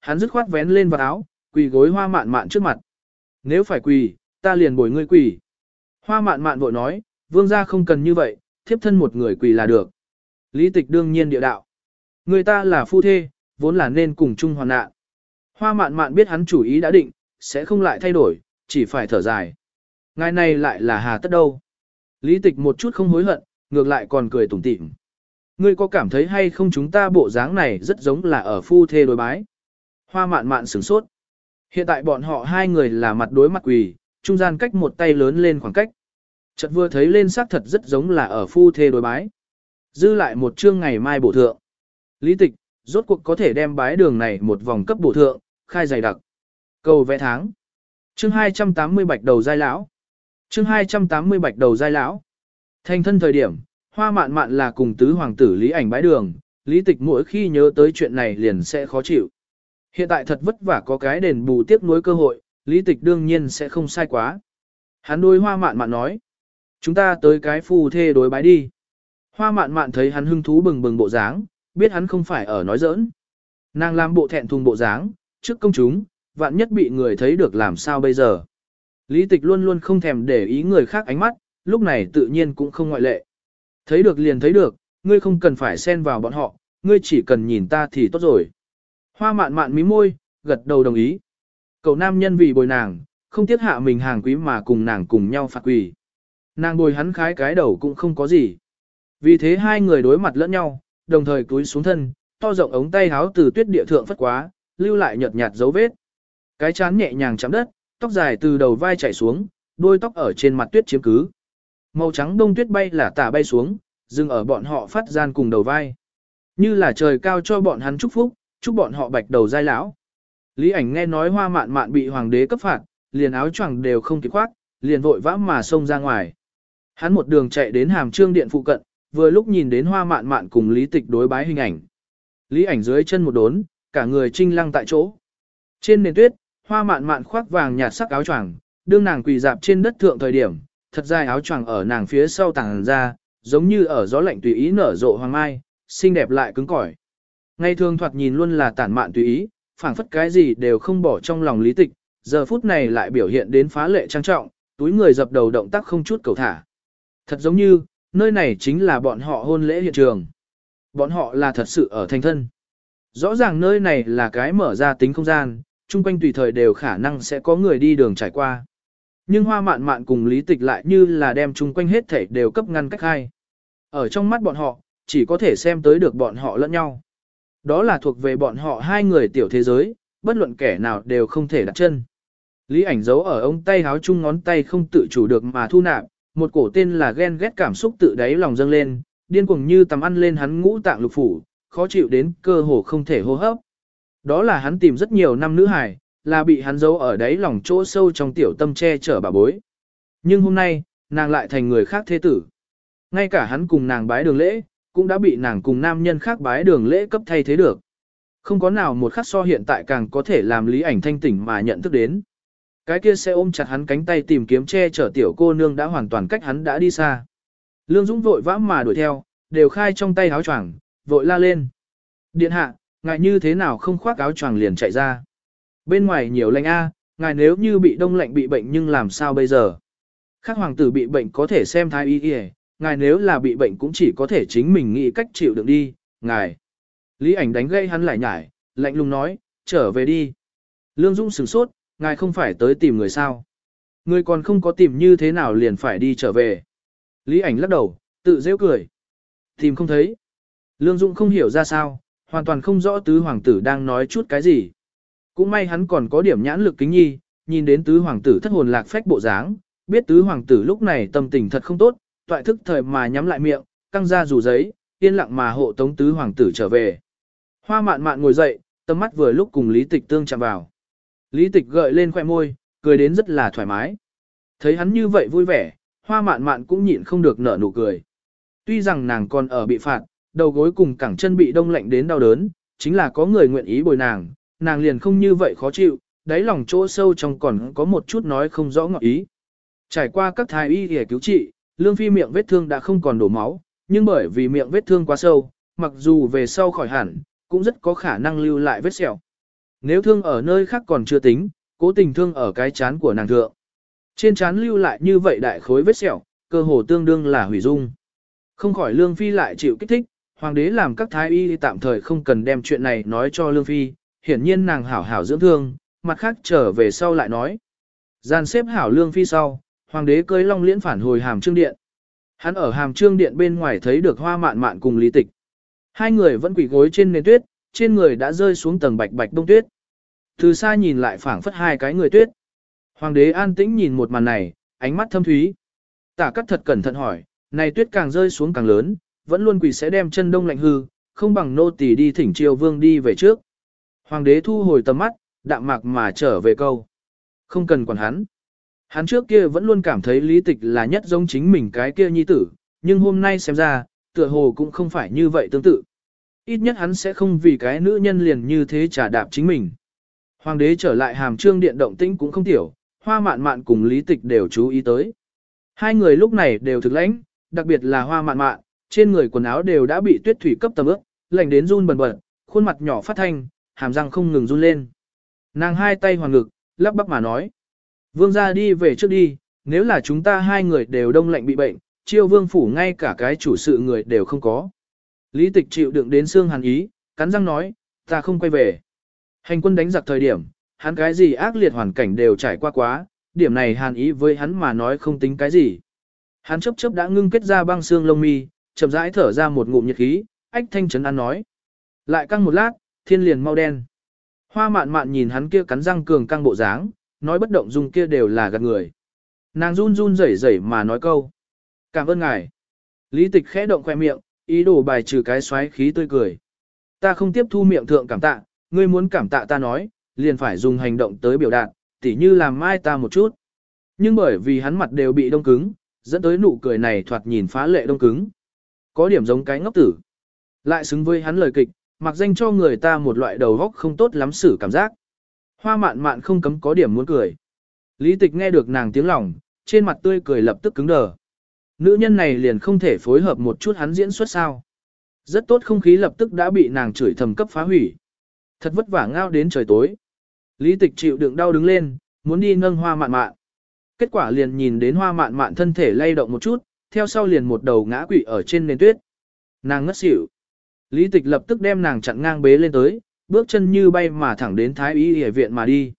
Hắn dứt khoát vén lên vào áo, quỳ gối hoa mạn mạn trước mặt. Nếu phải quỳ, ta liền bồi ngươi quỳ. Hoa mạn mạn vội nói, vương gia không cần như vậy, thiếp thân một người quỳ là được. Lý tịch đương nhiên địa đạo. Người ta là phu thê, vốn là nên cùng chung hoàn nạn. Hoa mạn mạn biết hắn chủ ý đã định, sẽ không lại thay đổi, chỉ phải thở dài. Ngài này lại là hà tất đâu. Lý tịch một chút không hối hận, ngược lại còn cười tủm tỉm. Ngươi có cảm thấy hay không chúng ta bộ dáng này rất giống là ở phu thê đối bái. Hoa mạn mạn sửng sốt. Hiện tại bọn họ hai người là mặt đối mặt quỳ, trung gian cách một tay lớn lên khoảng cách. Chợt vừa thấy lên sắc thật rất giống là ở phu thê đối bái. Dư lại một chương ngày mai bổ thượng. Lý tịch, rốt cuộc có thể đem bái đường này một vòng cấp bổ thượng, khai dày đặc. Cầu vẽ tháng. Chương 280 bạch đầu giai lão. Chương 280 bạch đầu giai lão. Thành thân thời điểm, hoa mạn mạn là cùng tứ hoàng tử lý ảnh bái đường, lý tịch mỗi khi nhớ tới chuyện này liền sẽ khó chịu. Hiện tại thật vất vả có cái đền bù tiếp nối cơ hội, lý tịch đương nhiên sẽ không sai quá. Hắn đôi hoa mạn mạn nói. Chúng ta tới cái phù thê đối bái đi. Hoa mạn mạn thấy hắn hưng thú bừng bừng bộ dáng, biết hắn không phải ở nói giỡn. Nàng làm bộ thẹn thùng bộ dáng, trước công chúng, vạn nhất bị người thấy được làm sao bây giờ. Lý tịch luôn luôn không thèm để ý người khác ánh mắt, lúc này tự nhiên cũng không ngoại lệ. Thấy được liền thấy được, ngươi không cần phải xen vào bọn họ, ngươi chỉ cần nhìn ta thì tốt rồi. Hoa mạn mạn mí môi, gật đầu đồng ý. Cậu nam nhân vì bồi nàng, không tiếc hạ mình hàng quý mà cùng nàng cùng nhau phạt quỷ. Nàng bồi hắn khái cái đầu cũng không có gì. Vì thế hai người đối mặt lẫn nhau, đồng thời cúi xuống thân, to rộng ống tay háo từ tuyết địa thượng phất quá, lưu lại nhợt nhạt dấu vết. Cái chán nhẹ nhàng chạm đất, tóc dài từ đầu vai chảy xuống, đôi tóc ở trên mặt tuyết chiếm cứ. Màu trắng đông tuyết bay là tả bay xuống, dừng ở bọn họ phát gian cùng đầu vai. Như là trời cao cho bọn hắn chúc phúc, chúc bọn họ bạch đầu dai lão. Lý ảnh nghe nói hoa mạn mạn bị hoàng đế cấp phạt, liền áo choàng đều không kịp khoác, liền vội vã mà xông ra ngoài. Hắn một đường chạy đến hàm trương điện phụ cận, vừa lúc nhìn đến hoa mạn mạn cùng lý tịch đối bái hình ảnh. Lý ảnh dưới chân một đốn, cả người trinh lăng tại chỗ. Trên nền tuyết, hoa mạn mạn khoác vàng nhạt sắc áo choàng, đương nàng quỳ dạp trên đất thượng thời điểm, thật dài áo choàng ở nàng phía sau tàng ra, giống như ở gió lạnh tùy ý nở rộ hoàng mai, xinh đẹp lại cứng cỏi ngày thường thoạt nhìn luôn là tản mạn tùy ý, phảng phất cái gì đều không bỏ trong lòng lý tịch, giờ phút này lại biểu hiện đến phá lệ trang trọng, túi người dập đầu động tác không chút cầu thả. Thật giống như, nơi này chính là bọn họ hôn lễ hiện trường. Bọn họ là thật sự ở thành thân. Rõ ràng nơi này là cái mở ra tính không gian, chung quanh tùy thời đều khả năng sẽ có người đi đường trải qua. Nhưng hoa mạn mạn cùng lý tịch lại như là đem chung quanh hết thể đều cấp ngăn cách hai. Ở trong mắt bọn họ, chỉ có thể xem tới được bọn họ lẫn nhau. Đó là thuộc về bọn họ hai người tiểu thế giới, bất luận kẻ nào đều không thể đặt chân. Lý ảnh giấu ở ống tay háo chung ngón tay không tự chủ được mà thu nạp, một cổ tên là ghen ghét cảm xúc tự đáy lòng dâng lên, điên cuồng như tầm ăn lên hắn ngũ tạng lục phủ, khó chịu đến cơ hồ không thể hô hấp. Đó là hắn tìm rất nhiều năm nữ hải, là bị hắn giấu ở đáy lòng chỗ sâu trong tiểu tâm che chở bà bối. Nhưng hôm nay, nàng lại thành người khác thế tử. Ngay cả hắn cùng nàng bái đường lễ, cũng đã bị nàng cùng nam nhân khác bái đường lễ cấp thay thế được. Không có nào một khắc so hiện tại càng có thể làm lý ảnh thanh tỉnh mà nhận thức đến. Cái kia sẽ ôm chặt hắn cánh tay tìm kiếm che chở tiểu cô nương đã hoàn toàn cách hắn đã đi xa. Lương Dũng vội vã mà đuổi theo, đều khai trong tay áo choàng, vội la lên. Điện hạ, ngài như thế nào không khoác áo choàng liền chạy ra. Bên ngoài nhiều lạnh a, ngài nếu như bị đông lạnh bị bệnh nhưng làm sao bây giờ? Khác hoàng tử bị bệnh có thể xem thái y y, ngài nếu là bị bệnh cũng chỉ có thể chính mình nghĩ cách chịu đựng đi, ngài. Lý ảnh đánh gây hắn lại nhải, lạnh lùng nói, trở về đi. Lương Dung sửng sốt, ngài không phải tới tìm người sao. Người còn không có tìm như thế nào liền phải đi trở về. Lý ảnh lắc đầu, tự dễ cười. Tìm không thấy. Lương Dung không hiểu ra sao, hoàn toàn không rõ tứ hoàng tử đang nói chút cái gì. Cũng may hắn còn có điểm nhãn lực kính nhi, nhìn đến tứ hoàng tử thất hồn lạc phách bộ dáng, biết tứ hoàng tử lúc này tâm tình thật không tốt, toại thức thời mà nhắm lại miệng, căng ra rủ giấy, yên lặng mà hộ tống tứ hoàng tử trở về. Hoa mạn mạn ngồi dậy, tâm mắt vừa lúc cùng Lý Tịch tương chạm vào. Lý Tịch gợi lên khoẻ môi, cười đến rất là thoải mái. Thấy hắn như vậy vui vẻ, hoa mạn mạn cũng nhịn không được nở nụ cười. Tuy rằng nàng còn ở bị phạt, đầu gối cùng cẳng chân bị đông lạnh đến đau đớn, chính là có người nguyện ý bồi nàng, nàng liền không như vậy khó chịu, đáy lòng chỗ sâu trong còn có một chút nói không rõ ngọn ý. Trải qua các thái y để cứu trị, lương phi miệng vết thương đã không còn đổ máu, nhưng bởi vì miệng vết thương quá sâu, mặc dù về sau khỏi hẳn, cũng rất có khả năng lưu lại vết sẹo. nếu thương ở nơi khác còn chưa tính, cố tình thương ở cái chán của nàng thượng. Trên chán lưu lại như vậy đại khối vết sẹo, cơ hồ tương đương là hủy dung. Không khỏi Lương Phi lại chịu kích thích, hoàng đế làm các thái y tạm thời không cần đem chuyện này nói cho Lương Phi, hiển nhiên nàng hảo hảo dưỡng thương, mặt khác trở về sau lại nói. Gian xếp hảo Lương Phi sau, hoàng đế cưới long liễn phản hồi hàm trương điện. Hắn ở hàm trương điện bên ngoài thấy được hoa mạn mạn cùng lý tịch. Hai người vẫn quỳ gối trên nền tuyết, trên người đã rơi xuống tầng bạch bạch đông tuyết. Từ xa nhìn lại phảng phất hai cái người tuyết. Hoàng đế an tĩnh nhìn một màn này, ánh mắt thâm thúy. Tả cắt thật cẩn thận hỏi, này tuyết càng rơi xuống càng lớn, vẫn luôn quỳ sẽ đem chân đông lạnh hư, không bằng nô tỳ đi thỉnh triều vương đi về trước. Hoàng đế thu hồi tầm mắt, đạm mạc mà trở về câu. Không cần quản hắn. Hắn trước kia vẫn luôn cảm thấy lý tịch là nhất giống chính mình cái kia nhi tử, nhưng hôm nay xem ra, tựa hồ cũng không phải như vậy tương tự. Ít nhất hắn sẽ không vì cái nữ nhân liền như thế trả đạp chính mình. Hoàng đế trở lại hàm trương điện động tĩnh cũng không tiểu, hoa mạn mạn cùng lý tịch đều chú ý tới. Hai người lúc này đều thực lãnh, đặc biệt là hoa mạn mạn, trên người quần áo đều đã bị tuyết thủy cấp tầm ướt, lạnh đến run bần bật, khuôn mặt nhỏ phát thanh, hàm răng không ngừng run lên. Nàng hai tay hoàn ngực, lắp bắp mà nói. Vương ra đi về trước đi, nếu là chúng ta hai người đều đông lạnh bị bệnh, chiêu vương phủ ngay cả cái chủ sự người đều không có. Lý tịch chịu đựng đến xương hàn ý, cắn răng nói, ta không quay về. Hành quân đánh giặc thời điểm, hắn cái gì ác liệt hoàn cảnh đều trải qua quá, điểm này hàn ý với hắn mà nói không tính cái gì. Hắn chấp chấp đã ngưng kết ra băng xương lông mi, chậm rãi thở ra một ngụm nhiệt khí, ách thanh trấn an nói. Lại căng một lát, thiên liền mau đen. Hoa mạn mạn nhìn hắn kia cắn răng cường căng bộ dáng, nói bất động dung kia đều là gạt người. Nàng run run rẩy rẩy mà nói câu. Cảm ơn ngài. Lý tịch khẽ động khoe miệng, ý đồ bài trừ cái xoáy khí tươi cười. Ta không tiếp thu miệng thượng cảm tạ, ngươi muốn cảm tạ ta nói, liền phải dùng hành động tới biểu đạt, tỉ như làm mai ta một chút. Nhưng bởi vì hắn mặt đều bị đông cứng, dẫn tới nụ cười này thoạt nhìn phá lệ đông cứng. Có điểm giống cái ngốc tử. Lại xứng với hắn lời kịch, mặc danh cho người ta một loại đầu góc không tốt lắm xử cảm giác. Hoa mạn mạn không cấm có điểm muốn cười. Lý tịch nghe được nàng tiếng lòng, trên mặt tươi cười lập tức cứng đờ. Nữ nhân này liền không thể phối hợp một chút hắn diễn xuất sao. Rất tốt không khí lập tức đã bị nàng chửi thầm cấp phá hủy. Thật vất vả ngao đến trời tối. Lý tịch chịu đựng đau đứng lên, muốn đi nâng hoa mạn mạn. Kết quả liền nhìn đến hoa mạn mạn thân thể lay động một chút, theo sau liền một đầu ngã quỵ ở trên nền tuyết. Nàng ngất xỉu. Lý tịch lập tức đem nàng chặn ngang bế lên tới, bước chân như bay mà thẳng đến thái y y viện mà đi.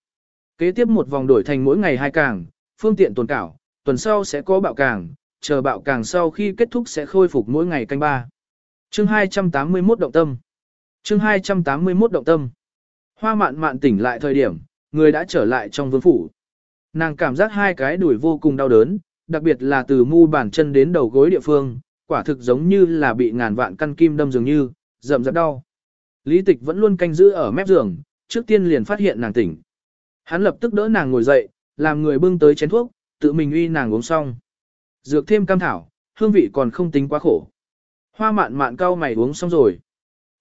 Kế tiếp một vòng đổi thành mỗi ngày hai càng, phương tiện tồn cảo, tuần sau sẽ có bạo càng, chờ bạo càng sau khi kết thúc sẽ khôi phục mỗi ngày canh ba. Chương 281 động tâm. Chương 281 động tâm. Hoa mạn mạn tỉnh lại thời điểm, người đã trở lại trong vương phủ. Nàng cảm giác hai cái đuổi vô cùng đau đớn, đặc biệt là từ mu bàn chân đến đầu gối địa phương, quả thực giống như là bị ngàn vạn căn kim đâm dường như, rậm rạp đau. Lý tịch vẫn luôn canh giữ ở mép giường, trước tiên liền phát hiện nàng tỉnh. Hắn lập tức đỡ nàng ngồi dậy, làm người bưng tới chén thuốc, tự mình uy nàng uống xong. Dược thêm cam thảo, hương vị còn không tính quá khổ. Hoa mạn mạn cao mày uống xong rồi.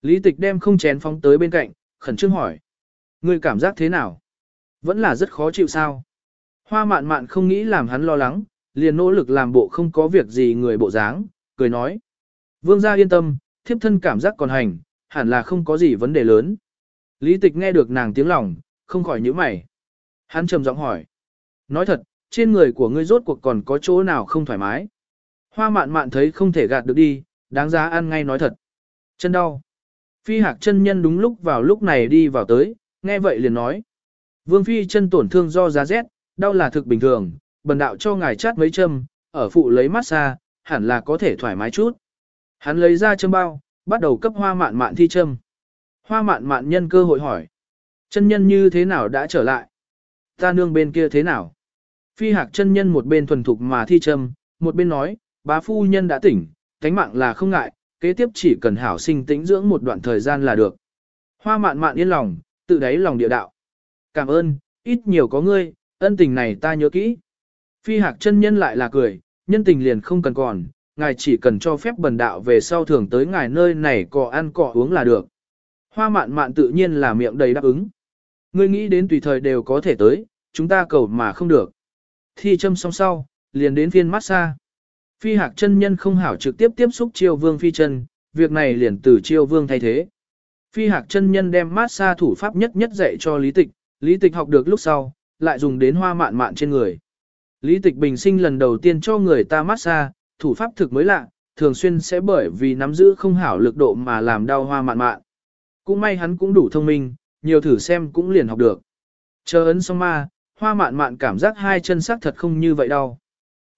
Lý tịch đem không chén phóng tới bên cạnh, khẩn trương hỏi. Người cảm giác thế nào? Vẫn là rất khó chịu sao? Hoa mạn mạn không nghĩ làm hắn lo lắng, liền nỗ lực làm bộ không có việc gì người bộ dáng, cười nói. Vương gia yên tâm, thiếp thân cảm giác còn hành, hẳn là không có gì vấn đề lớn. Lý tịch nghe được nàng tiếng lòng, không khỏi nhíu mày. Hắn trầm giọng hỏi. Nói thật, trên người của ngươi rốt cuộc còn có chỗ nào không thoải mái. Hoa mạn mạn thấy không thể gạt được đi, đáng giá ăn ngay nói thật. Chân đau. Phi hạc chân nhân đúng lúc vào lúc này đi vào tới, nghe vậy liền nói. Vương phi chân tổn thương do giá rét, đau là thực bình thường, bần đạo cho ngài chát mấy châm, ở phụ lấy massage, hẳn là có thể thoải mái chút. Hắn lấy ra châm bao, bắt đầu cấp hoa mạn mạn thi châm. Hoa mạn mạn nhân cơ hội hỏi. Chân nhân như thế nào đã trở lại? Ta nương bên kia thế nào? Phi hạc chân nhân một bên thuần thục mà thi châm, một bên nói, bá phu nhân đã tỉnh, cánh mạng là không ngại, kế tiếp chỉ cần hảo sinh tĩnh dưỡng một đoạn thời gian là được. Hoa mạn mạn yên lòng, tự đáy lòng địa đạo. Cảm ơn, ít nhiều có ngươi, ân tình này ta nhớ kỹ. Phi hạc chân nhân lại là cười, nhân tình liền không cần còn, ngài chỉ cần cho phép bần đạo về sau thường tới ngài nơi này cọ ăn cọ uống là được. Hoa mạn mạn tự nhiên là miệng đầy đáp ứng. Ngươi nghĩ đến tùy thời đều có thể tới, chúng ta cầu mà không được. Thi châm xong sau, liền đến phiên massage. Phi hạc chân nhân không hảo trực tiếp tiếp xúc chiêu vương phi chân, việc này liền từ chiêu vương thay thế. Phi hạc chân nhân đem mát xa thủ pháp nhất nhất dạy cho lý tịch, lý tịch học được lúc sau, lại dùng đến hoa mạn mạn trên người. Lý tịch bình sinh lần đầu tiên cho người ta mát xa, thủ pháp thực mới lạ, thường xuyên sẽ bởi vì nắm giữ không hảo lực độ mà làm đau hoa mạn mạn. Cũng may hắn cũng đủ thông minh, nhiều thử xem cũng liền học được. Chờ ấn xong ma, hoa mạn mạn cảm giác hai chân sắc thật không như vậy đau.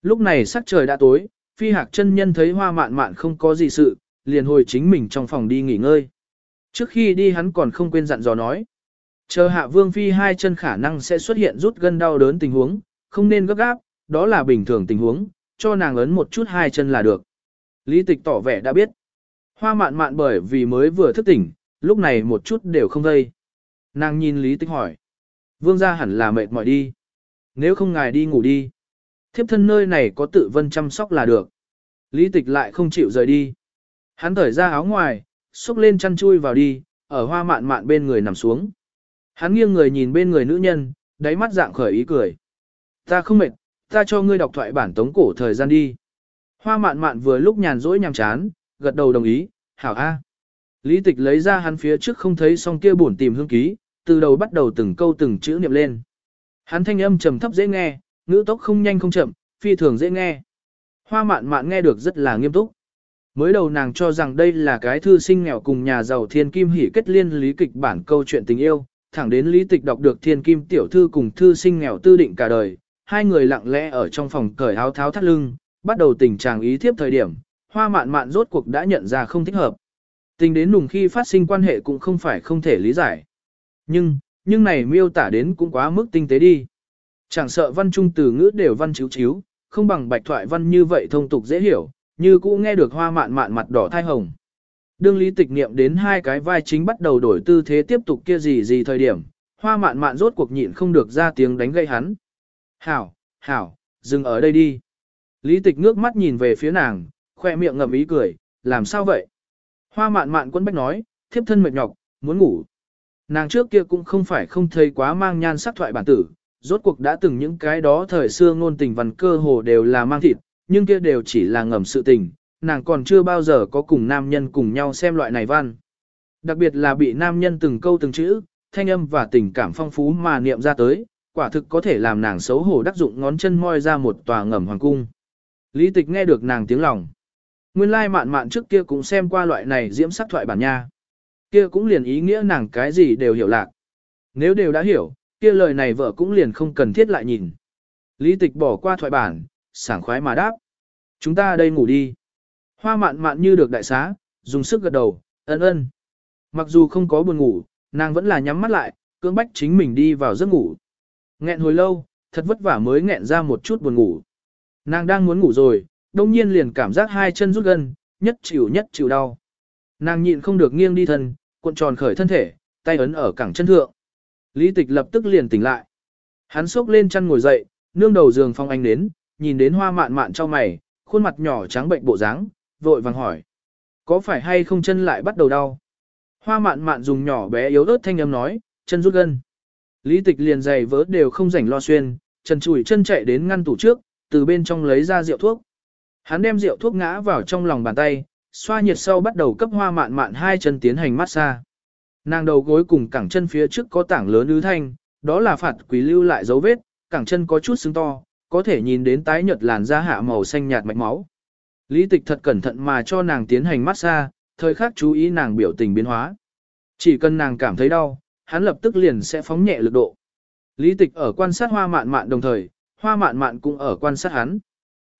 Lúc này sắc trời đã tối, phi hạc chân nhân thấy hoa mạn mạn không có gì sự, liền hồi chính mình trong phòng đi nghỉ ngơi. Trước khi đi hắn còn không quên dặn dò nói. Chờ hạ vương phi hai chân khả năng sẽ xuất hiện rút gân đau đớn tình huống, không nên gấp gáp, đó là bình thường tình huống, cho nàng ấn một chút hai chân là được. Lý tịch tỏ vẻ đã biết. Hoa mạn mạn bởi vì mới vừa thức tỉnh, lúc này một chút đều không gây. Nàng nhìn Lý tịch hỏi. Vương gia hẳn là mệt mỏi đi. Nếu không ngài đi ngủ đi. Thiếp thân nơi này có tự vân chăm sóc là được. Lý tịch lại không chịu rời đi. Hắn thở ra áo ngoài, xúc lên chăn chui vào đi, ở hoa mạn mạn bên người nằm xuống. Hắn nghiêng người nhìn bên người nữ nhân, đáy mắt dạng khởi ý cười. Ta không mệt, ta cho ngươi đọc thoại bản tống cổ thời gian đi. Hoa mạn mạn vừa lúc nhàn rỗi nhàm chán, gật đầu đồng ý, hảo a. Lý tịch lấy ra hắn phía trước không thấy xong kia buồn tìm hương ký, từ đầu bắt đầu từng câu từng chữ niệm lên. Hắn thanh âm trầm thấp dễ nghe, ngữ tốc không nhanh không chậm, phi thường dễ nghe. Hoa mạn mạn nghe được rất là nghiêm túc. Mới đầu nàng cho rằng đây là cái thư sinh nghèo cùng nhà giàu thiên kim hỉ kết liên lý kịch bản câu chuyện tình yêu, thẳng đến lý tịch đọc được thiên kim tiểu thư cùng thư sinh nghèo tư định cả đời, hai người lặng lẽ ở trong phòng cởi áo tháo thắt lưng, bắt đầu tình trạng ý thiếp thời điểm, hoa mạn mạn rốt cuộc đã nhận ra không thích hợp. Tình đến nùng khi phát sinh quan hệ cũng không phải không thể lý giải. Nhưng, nhưng này miêu tả đến cũng quá mức tinh tế đi. Chẳng sợ văn trung từ ngữ đều văn chiếu chiếu, không bằng bạch thoại văn như vậy thông tục dễ hiểu, như cũ nghe được hoa mạn mạn mặt đỏ thai hồng. Đương lý tịch niệm đến hai cái vai chính bắt đầu đổi tư thế tiếp tục kia gì gì thời điểm, hoa mạn mạn rốt cuộc nhịn không được ra tiếng đánh gây hắn. Hảo, hảo, dừng ở đây đi. Lý tịch ngước mắt nhìn về phía nàng, khoe miệng ngậm ý cười, làm sao vậy? Hoa mạn mạn quân bách nói, thiếp thân mệt nhọc, muốn ngủ. Nàng trước kia cũng không phải không thấy quá mang nhan sắc thoại bản tử, rốt cuộc đã từng những cái đó thời xưa ngôn tình văn cơ hồ đều là mang thịt, nhưng kia đều chỉ là ngầm sự tình, nàng còn chưa bao giờ có cùng nam nhân cùng nhau xem loại này văn. Đặc biệt là bị nam nhân từng câu từng chữ, thanh âm và tình cảm phong phú mà niệm ra tới, quả thực có thể làm nàng xấu hổ đắc dụng ngón chân moi ra một tòa ngầm hoàng cung. Lý tịch nghe được nàng tiếng lòng. Nguyên lai mạn mạn trước kia cũng xem qua loại này diễm sắc thoại bản nha. Kia cũng liền ý nghĩa nàng cái gì đều hiểu lạc. Nếu đều đã hiểu, kia lời này vợ cũng liền không cần thiết lại nhìn. Lý tịch bỏ qua thoại bản, sảng khoái mà đáp. Chúng ta đây ngủ đi. Hoa mạn mạn như được đại xá, dùng sức gật đầu, ân ân. Mặc dù không có buồn ngủ, nàng vẫn là nhắm mắt lại, cưỡng bách chính mình đi vào giấc ngủ. Nghẹn hồi lâu, thật vất vả mới nghẹn ra một chút buồn ngủ. Nàng đang muốn ngủ rồi, đông nhiên liền cảm giác hai chân rút gần, nhất chịu nhất chịu đau. Nàng nhịn không được nghiêng đi thân, cuộn tròn khởi thân thể, tay ấn ở cẳng chân thượng. Lý tịch lập tức liền tỉnh lại. Hắn sốc lên chân ngồi dậy, nương đầu giường phong anh đến, nhìn đến hoa mạn mạn trong mày, khuôn mặt nhỏ trắng bệnh bộ dáng, vội vàng hỏi. Có phải hay không chân lại bắt đầu đau? Hoa mạn mạn dùng nhỏ bé yếu ớt thanh âm nói, chân rút gân. Lý tịch liền giày vớ đều không rảnh lo xuyên, trần chùi chân chạy đến ngăn tủ trước, từ bên trong lấy ra rượu thuốc. Hắn đem rượu thuốc ngã vào trong lòng bàn tay, xoa nhiệt sau bắt đầu cấp hoa mạn mạn hai chân tiến hành massage. Nàng đầu gối cùng cẳng chân phía trước có tảng lớn ứ thanh, đó là phạt quý lưu lại dấu vết, cẳng chân có chút sưng to, có thể nhìn đến tái nhợt làn da hạ màu xanh nhạt mạch máu. Lý tịch thật cẩn thận mà cho nàng tiến hành massage, thời khắc chú ý nàng biểu tình biến hóa. Chỉ cần nàng cảm thấy đau, hắn lập tức liền sẽ phóng nhẹ lực độ. Lý tịch ở quan sát hoa mạn mạn đồng thời, hoa mạn mạn cũng ở quan sát hắn.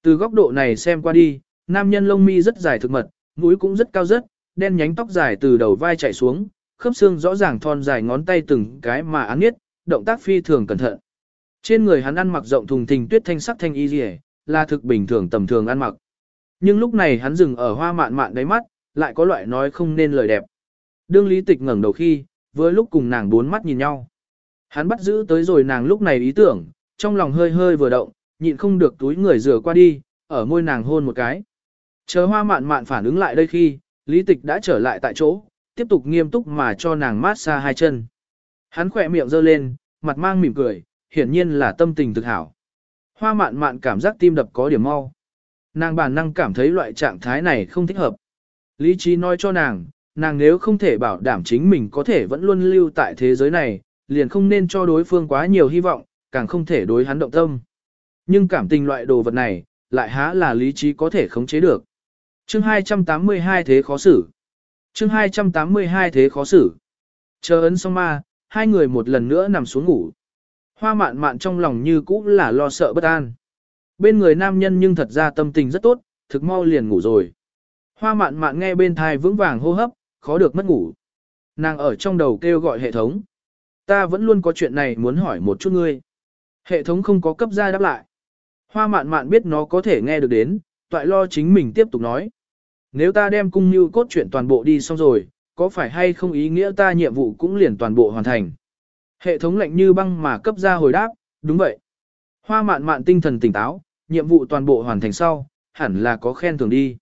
Từ góc độ này xem qua đi, nam nhân lông mi rất dài thực mật, mũi cũng rất cao rất, đen nhánh tóc dài từ đầu vai chạy xuống, khớp xương rõ ràng thon dài ngón tay từng cái mà án nghiết, động tác phi thường cẩn thận. Trên người hắn ăn mặc rộng thùng thình tuyết thanh sắc thanh y rìa, là thực bình thường tầm thường ăn mặc. Nhưng lúc này hắn dừng ở hoa mạn mạn đáy mắt, lại có loại nói không nên lời đẹp. Đương lý tịch ngẩng đầu khi, vừa lúc cùng nàng bốn mắt nhìn nhau. Hắn bắt giữ tới rồi nàng lúc này ý tưởng, trong lòng hơi hơi vừa động, nhịn không được túi người rửa qua đi, ở môi nàng hôn một cái. Chờ hoa mạn mạn phản ứng lại đây khi, lý tịch đã trở lại tại chỗ, tiếp tục nghiêm túc mà cho nàng mát xa hai chân. Hắn khỏe miệng giơ lên, mặt mang mỉm cười, hiển nhiên là tâm tình thực hảo. Hoa mạn mạn cảm giác tim đập có điểm mau. Nàng bản năng cảm thấy loại trạng thái này không thích hợp. Lý trí nói cho nàng, nàng nếu không thể bảo đảm chính mình có thể vẫn luôn lưu tại thế giới này, liền không nên cho đối phương quá nhiều hy vọng, càng không thể đối hắn động tâm. Nhưng cảm tình loại đồ vật này, lại há là lý trí có thể khống chế được. Chương 282 thế khó xử. Chương 282 thế khó xử. Chờ ấn xong ma, hai người một lần nữa nằm xuống ngủ. Hoa mạn mạn trong lòng như cũ là lo sợ bất an. Bên người nam nhân nhưng thật ra tâm tình rất tốt, thực mau liền ngủ rồi. Hoa mạn mạn nghe bên thai vững vàng hô hấp, khó được mất ngủ. Nàng ở trong đầu kêu gọi hệ thống. Ta vẫn luôn có chuyện này muốn hỏi một chút ngươi. Hệ thống không có cấp ra đáp lại. Hoa mạn mạn biết nó có thể nghe được đến, toại lo chính mình tiếp tục nói. Nếu ta đem cung như cốt chuyện toàn bộ đi xong rồi, có phải hay không ý nghĩa ta nhiệm vụ cũng liền toàn bộ hoàn thành. Hệ thống lạnh như băng mà cấp ra hồi đáp, đúng vậy. Hoa mạn mạn tinh thần tỉnh táo, nhiệm vụ toàn bộ hoàn thành sau, hẳn là có khen thưởng đi.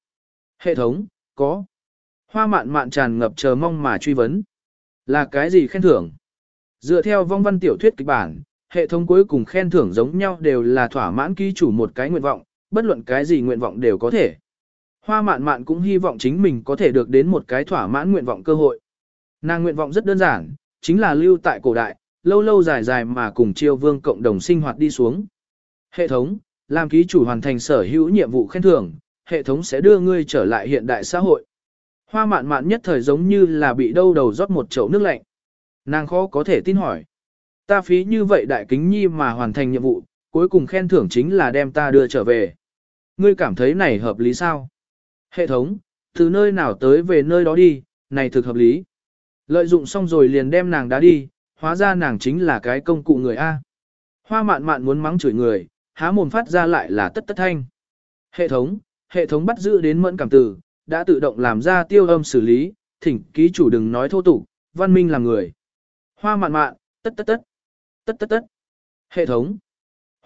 Hệ thống, có. Hoa mạn mạn tràn ngập chờ mong mà truy vấn. Là cái gì khen thưởng? Dựa theo vong văn tiểu thuyết kịch bản, hệ thống cuối cùng khen thưởng giống nhau đều là thỏa mãn ký chủ một cái nguyện vọng, bất luận cái gì nguyện vọng đều có thể. Hoa mạn mạn cũng hy vọng chính mình có thể được đến một cái thỏa mãn nguyện vọng cơ hội. Nàng nguyện vọng rất đơn giản, chính là lưu tại cổ đại, lâu lâu dài dài mà cùng chiêu vương cộng đồng sinh hoạt đi xuống. Hệ thống, làm ký chủ hoàn thành sở hữu nhiệm vụ khen thưởng, hệ thống sẽ đưa ngươi trở lại hiện đại xã hội. Hoa mạn mạn nhất thời giống như là bị đâu đầu rót một chậu nước lạnh. Nàng khó có thể tin hỏi. Ta phí như vậy đại kính nhi mà hoàn thành nhiệm vụ, cuối cùng khen thưởng chính là đem ta đưa trở về. Ngươi cảm thấy này hợp lý sao? Hệ thống, từ nơi nào tới về nơi đó đi, này thực hợp lý. Lợi dụng xong rồi liền đem nàng đá đi, hóa ra nàng chính là cái công cụ người A. Hoa mạn mạn muốn mắng chửi người, há mồm phát ra lại là tất tất thanh. Hệ thống, hệ thống bắt giữ đến mẫn cảm từ, đã tự động làm ra tiêu âm xử lý, thỉnh ký chủ đừng nói thô tục, văn minh làm người. Hoa mạn mạn, tất tất tất, tất tất tất. Hệ thống,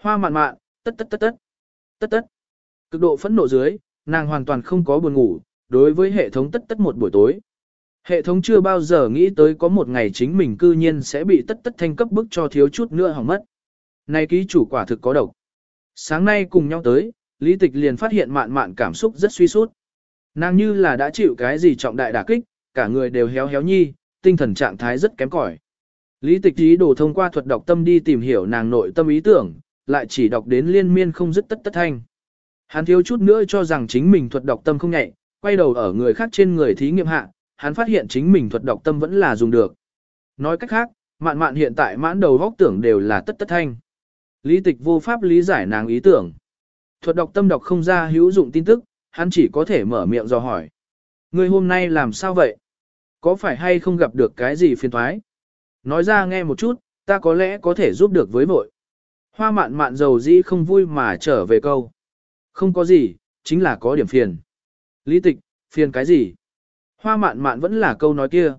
hoa mạn mạn, tất tất tất tất, tất tất. Cực độ phẫn nộ dưới, nàng hoàn toàn không có buồn ngủ, đối với hệ thống tất tất một buổi tối. Hệ thống chưa bao giờ nghĩ tới có một ngày chính mình cư nhiên sẽ bị tất tất thanh cấp bức cho thiếu chút nữa hỏng mất. Này ký chủ quả thực có độc. Sáng nay cùng nhau tới, Lý Tịch liền phát hiện mạn mạn cảm xúc rất suy sút. Nàng như là đã chịu cái gì trọng đại đả kích, cả người đều héo héo nhi, tinh thần trạng thái rất kém cỏi. Lý Tịch ý đồ thông qua thuật đọc tâm đi tìm hiểu nàng nội tâm ý tưởng, lại chỉ đọc đến liên miên không dứt tất tất thanh. Hắn thiếu chút nữa cho rằng chính mình thuật đọc tâm không nhạy, quay đầu ở người khác trên người thí nghiệm hạ, hắn phát hiện chính mình thuật đọc tâm vẫn là dùng được. Nói cách khác, mạn mạn hiện tại mãn đầu góc tưởng đều là tất tất thanh. Lý tịch vô pháp lý giải nàng ý tưởng. Thuật đọc tâm đọc không ra hữu dụng tin tức, hắn chỉ có thể mở miệng dò hỏi. Người hôm nay làm sao vậy? Có phải hay không gặp được cái gì phiền thoái? Nói ra nghe một chút, ta có lẽ có thể giúp được với vội. Hoa mạn mạn dầu dĩ không vui mà trở về câu. Không có gì, chính là có điểm phiền. Lý tịch, phiền cái gì? Hoa mạn mạn vẫn là câu nói kia.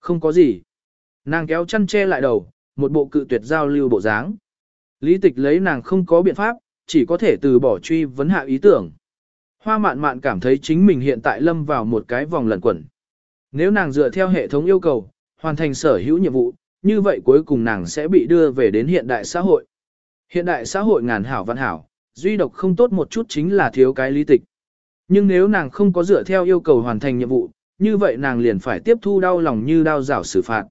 Không có gì. Nàng kéo chăn che lại đầu, một bộ cự tuyệt giao lưu bộ dáng. Lý tịch lấy nàng không có biện pháp, chỉ có thể từ bỏ truy vấn hạ ý tưởng. Hoa mạn mạn cảm thấy chính mình hiện tại lâm vào một cái vòng lẩn quẩn. Nếu nàng dựa theo hệ thống yêu cầu, hoàn thành sở hữu nhiệm vụ, như vậy cuối cùng nàng sẽ bị đưa về đến hiện đại xã hội. Hiện đại xã hội ngàn hảo văn hảo, duy độc không tốt một chút chính là thiếu cái lý tịch. Nhưng nếu nàng không có dựa theo yêu cầu hoàn thành nhiệm vụ, như vậy nàng liền phải tiếp thu đau lòng như đau rảo xử phạt.